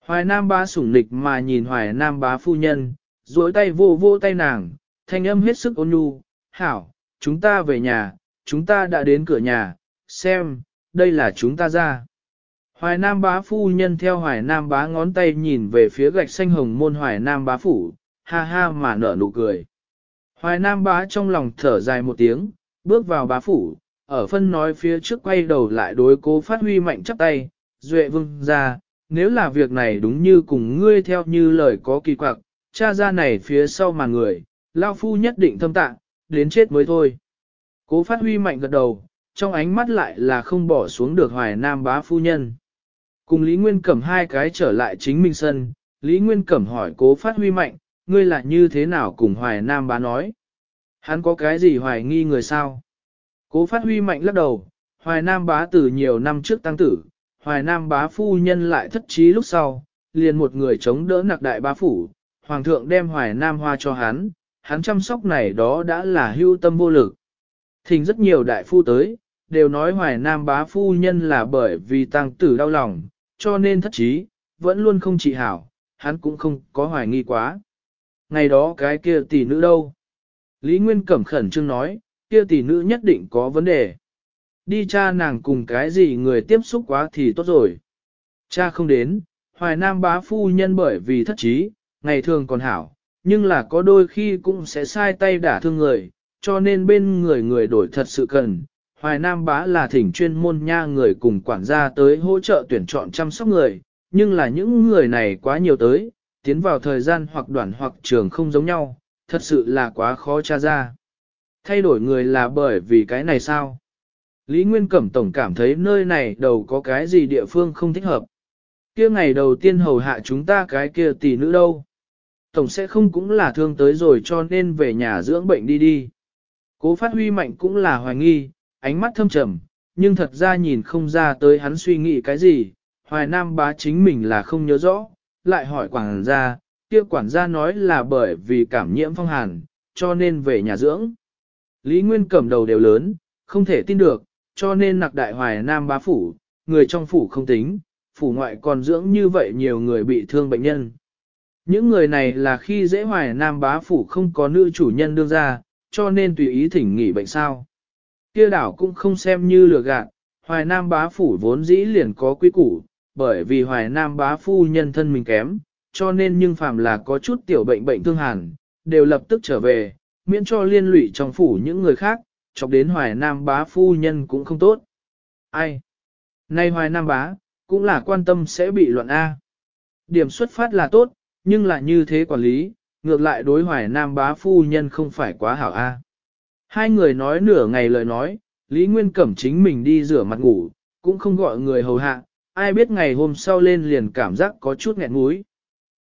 Hoài nam bá sủng lịch mà nhìn hoài nam bá phu nhân, duỗi tay vô vô tay nàng, thanh âm hết sức ôn nhu, hảo, chúng ta về nhà, chúng ta đã đến cửa nhà, xem, đây là chúng ta ra. Hoài Nam bá phu nhân theo Hoài Nam bá ngón tay nhìn về phía gạch xanh hồng môn Hoài Nam bá phủ, ha ha mà nở nụ cười. Hoài Nam bá trong lòng thở dài một tiếng, bước vào bá phủ, ở phân nói phía trước quay đầu lại đối cố phát huy mạnh chắp tay, duệ vương ra, nếu là việc này đúng như cùng ngươi theo như lời có kỳ quặc, cha ra này phía sau mà người, lao phu nhất định thâm tạng, đến chết mới thôi. Cố phát huy mạnh gật đầu, trong ánh mắt lại là không bỏ xuống được hoài nam bá phu nhân. Cùng Lý Nguyên Cẩm hai cái trở lại chính mình sân, Lý Nguyên Cẩm hỏi cố phát huy mạnh, ngươi là như thế nào cùng Hoài Nam bá nói. Hắn có cái gì hoài nghi người sao? Cố phát huy mạnh lắc đầu, Hoài Nam bá từ nhiều năm trước tăng tử, Hoài Nam bá phu nhân lại thất trí lúc sau, liền một người chống đỡ nặc đại bá phủ, Hoàng thượng đem Hoài Nam hoa cho hắn, hắn chăm sóc này đó đã là hưu tâm vô lực. Thình rất nhiều đại phu tới, đều nói Hoài Nam bá phu nhân là bởi vì tăng tử đau lòng, cho nên thất trí, vẫn luôn không trị hảo, hắn cũng không có hoài nghi quá. Ngày đó cái kia tỷ nữ đâu? Lý Nguyên Cẩm khẩn trương nói, kia tỷ nữ nhất định có vấn đề. Đi cha nàng cùng cái gì người tiếp xúc quá thì tốt rồi. Cha không đến, hoài nam bá phu nhân bởi vì thất trí, ngày thường còn hảo, nhưng là có đôi khi cũng sẽ sai tay đả thương người, cho nên bên người người đổi thật sự cần, Hoài Nam bá là thỉnh chuyên môn nha người cùng quản gia tới hỗ trợ tuyển chọn chăm sóc người, nhưng là những người này quá nhiều tới, tiến vào thời gian hoặc đoạn hoặc trường không giống nhau, thật sự là quá khó tra ra. Thay đổi người là bởi vì cái này sao? Lý Nguyên Cẩm Tổng cảm thấy nơi này đầu có cái gì địa phương không thích hợp. kia ngày đầu tiên hầu hạ chúng ta cái kia tỷ nữ đâu. Tổng sẽ không cũng là thương tới rồi cho nên về nhà dưỡng bệnh đi đi. Cố phát huy mạnh cũng là hoài nghi, ánh mắt thâm trầm, nhưng thật ra nhìn không ra tới hắn suy nghĩ cái gì, hoài nam bá chính mình là không nhớ rõ, lại hỏi quản gia, kia quản gia nói là bởi vì cảm nhiễm phong hàn, cho nên về nhà dưỡng. Lý Nguyên cầm đầu đều lớn, không thể tin được, cho nên nặc đại hoài nam bá phủ, người trong phủ không tính, phủ ngoại còn dưỡng như vậy nhiều người bị thương bệnh nhân. Những người này là khi dễ hoài nam bá phủ không có nữ chủ nhân đưa ra, cho nên tùy ý thỉnh nghỉ bệnh sao. Kia đảo cũng không xem như lừa gạt, Hoài Nam bá phủ vốn dĩ liền có quy củ, bởi vì Hoài Nam bá phu nhân thân mình kém, cho nên nhưng phàm là có chút tiểu bệnh bệnh thương hàn, đều lập tức trở về, miễn cho liên lụy trong phủ những người khác, chọc đến Hoài Nam bá phu nhân cũng không tốt. Ai? Nay Hoài Nam bá, cũng là quan tâm sẽ bị luận A. Điểm xuất phát là tốt, nhưng là như thế quản lý, ngược lại đối Hoài Nam bá phu nhân không phải quá hảo A. Hai người nói nửa ngày lời nói, Lý Nguyên Cẩm chính mình đi rửa mặt ngủ, cũng không gọi người hầu hạ, ai biết ngày hôm sau lên liền cảm giác có chút nghẹn múi.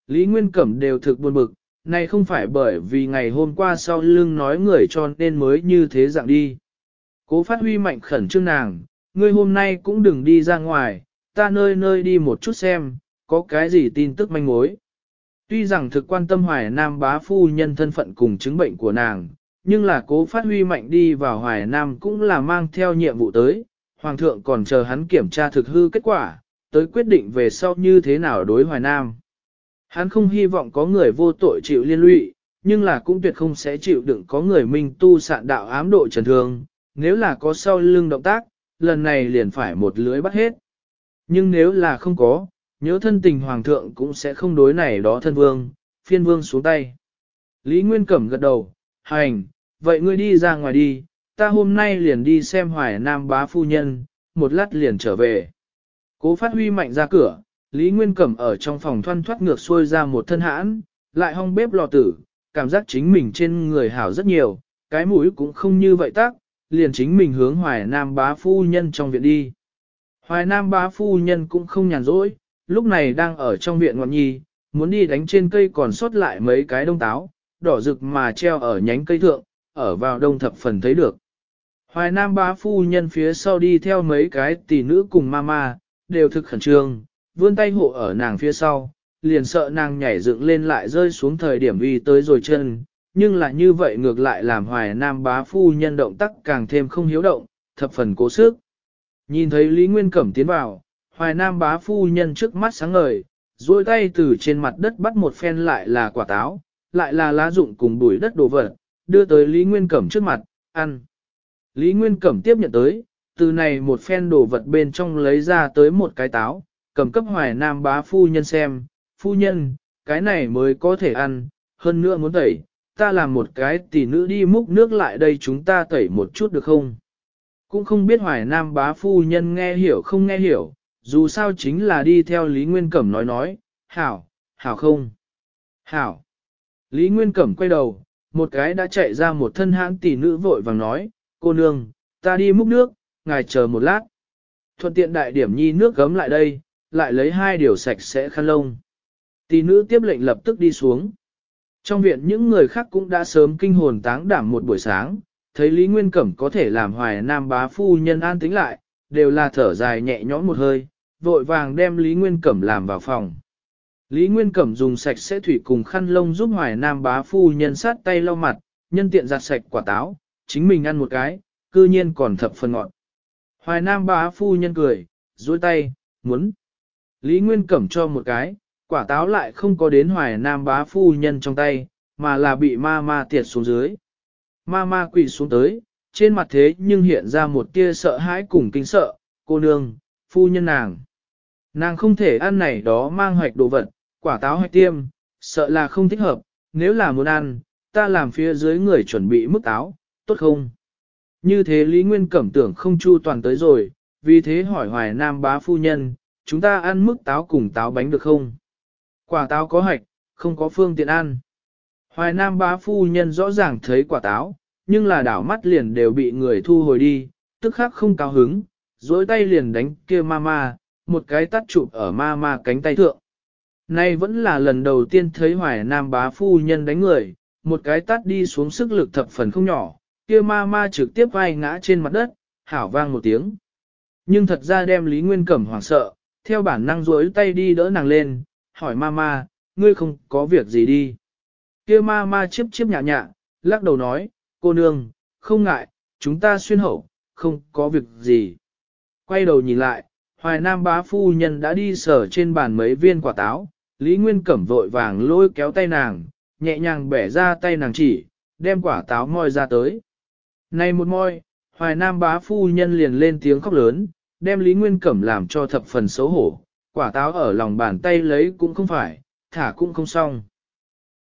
Lý Nguyên Cẩm đều thực buồn bực, này không phải bởi vì ngày hôm qua sau lưng nói người cho nên mới như thế dạng đi. Cố phát huy mạnh khẩn trương nàng, ngươi hôm nay cũng đừng đi ra ngoài, ta nơi nơi đi một chút xem, có cái gì tin tức manh mối. Tuy rằng thực quan tâm hoài nam bá phu nhân thân phận cùng chứng bệnh của nàng, nhưng là cố phát huy mạnh đi vào Hoài Nam cũng là mang theo nhiệm vụ tới, Hoàng thượng còn chờ hắn kiểm tra thực hư kết quả, tới quyết định về sau như thế nào đối Hoài Nam. Hắn không hy vọng có người vô tội chịu liên lụy, nhưng là cũng tuyệt không sẽ chịu đựng có người minh tu sạn đạo ám độ trần thương, nếu là có sau lưng động tác, lần này liền phải một lưới bắt hết. Nhưng nếu là không có, nhớ thân tình hoàng thượng cũng sẽ không đối này đó thân vương, phiên vương xuống tay. Lý Nguyên Cẩm gật đầu, hành, vậy ngươi đi ra ngoài đi, ta hôm nay liền đi xem hoài nam bá phu nhân, một lát liền trở về. Cố phát huy mạnh ra cửa, Lý Nguyên Cẩm ở trong phòng thoăn thoát ngược xuôi ra một thân hãn, lại hong bếp lò tử, cảm giác chính mình trên người hảo rất nhiều, cái mũi cũng không như vậy tác, liền chính mình hướng hoài nam bá phu nhân trong viện đi. Hoài nam bá phu nhân cũng không nhàn rỗi, lúc này đang ở trong viện ngọn nhi, muốn đi đánh trên cây còn sót lại mấy cái đông táo, đỏ rực mà treo ở nhánh cây thượng, ở vào đông thập phần thấy được. Hoài Nam bá phu nhân phía sau đi theo mấy cái tỷ nữ cùng mama, đều thực khẩn trương, vươn tay hộ ở nàng phía sau, liền sợ nàng nhảy dựng lên lại rơi xuống thời điểm uy tới rồi chân, nhưng là như vậy ngược lại làm Hoài Nam bá phu nhân động tác càng thêm không hiếu động, thập phần cố sức. Nhìn thấy Lý Nguyên Cẩm tiến vào, Hoài Nam bá phu nhân trước mắt sáng ngời, duỗi tay từ trên mặt đất bắt một phen lại là quả táo, lại là lá dụng cùng bụi đất đồ vật, đưa tới Lý Nguyên Cẩm trước mặt, ăn. Lý Nguyên Cẩm tiếp nhận tới, từ này một phen đồ vật bên trong lấy ra tới một cái táo, cầm cấp hoài nam bá phu nhân xem, phu nhân, cái này mới có thể ăn, hơn nữa muốn tẩy, ta làm một cái tỷ nữ đi múc nước lại đây chúng ta tẩy một chút được không? Cũng không biết hoài nam bá phu nhân nghe hiểu không nghe hiểu, dù sao chính là đi theo Lý Nguyên Cẩm nói nói, hảo, hảo không? Hảo! Lý Nguyên Cẩm quay đầu, một cái đã chạy ra một thân hãng tỷ nữ vội vàng nói, cô nương, ta đi múc nước, ngài chờ một lát. Thuận tiện đại điểm nhi nước gấm lại đây, lại lấy hai điều sạch sẽ khăn lông. Tỷ nữ tiếp lệnh lập tức đi xuống. Trong viện những người khác cũng đã sớm kinh hồn táng đảm một buổi sáng, thấy Lý Nguyên Cẩm có thể làm hoài nam bá phu nhân an tính lại, đều là thở dài nhẹ nhõm một hơi, vội vàng đem Lý Nguyên Cẩm làm vào phòng. Lý Nguyên Cẩm dùng sạch sẽ thủy cùng khăn lông giúp Hoài Nam bá phu nhân sát tay lau mặt, nhân tiện giặt sạch quả táo, chính mình ăn một cái, cư nhiên còn thập phần ngọt. Hoài Nam bá phu nhân cười, duỗi tay, muốn. Lý Nguyên Cẩm cho một cái, quả táo lại không có đến Hoài Nam bá phu nhân trong tay, mà là bị ma ma tiệt xuống dưới. Ma ma quỷ xuống tới, trên mặt thế nhưng hiện ra một tia sợ hãi cùng kinh sợ, cô nương, phu nhân nàng. Nàng không thể ăn này đó mang hoạch đồ vật, quả táo hay tiêm, sợ là không thích hợp, nếu là muốn ăn, ta làm phía dưới người chuẩn bị mức táo, tốt không? Như thế Lý Nguyên Cẩm tưởng không chu toàn tới rồi, vì thế hỏi Hoài Nam bá phu nhân, chúng ta ăn mức táo cùng táo bánh được không? Quả táo có hạch, không có phương tiện ăn. Hoài Nam bá phu nhân rõ ràng thấy quả táo, nhưng là đảo mắt liền đều bị người thu hồi đi, tức khắc không cao hứng, dối tay liền đánh kia ma ma, một cái tắt chụp ở ma ma cánh tay thượng. Nay vẫn là lần đầu tiên thấy hoài nam bá phu nhân đánh người, một cái tát đi xuống sức lực thập phần không nhỏ, kia ma ma trực tiếp vai ngã trên mặt đất, hảo vang một tiếng. Nhưng thật ra đem Lý Nguyên Cẩm hoảng sợ, theo bản năng rối tay đi đỡ nàng lên, hỏi ma ma, ngươi không có việc gì đi. Kia ma ma chiếp chiếp nhạ nhạ, lắc đầu nói, cô nương, không ngại, chúng ta xuyên hậu, không có việc gì. Quay đầu nhìn lại, hoài nam bá phu nhân đã đi sở trên bàn mấy viên quả táo, Lý Nguyên Cẩm vội vàng lôi kéo tay nàng, nhẹ nhàng bẻ ra tay nàng chỉ, đem quả táo moi ra tới. Này một moi, Hoài Nam bá phu nhân liền lên tiếng khóc lớn, đem Lý Nguyên Cẩm làm cho thập phần xấu hổ, quả táo ở lòng bàn tay lấy cũng không phải, thả cũng không xong.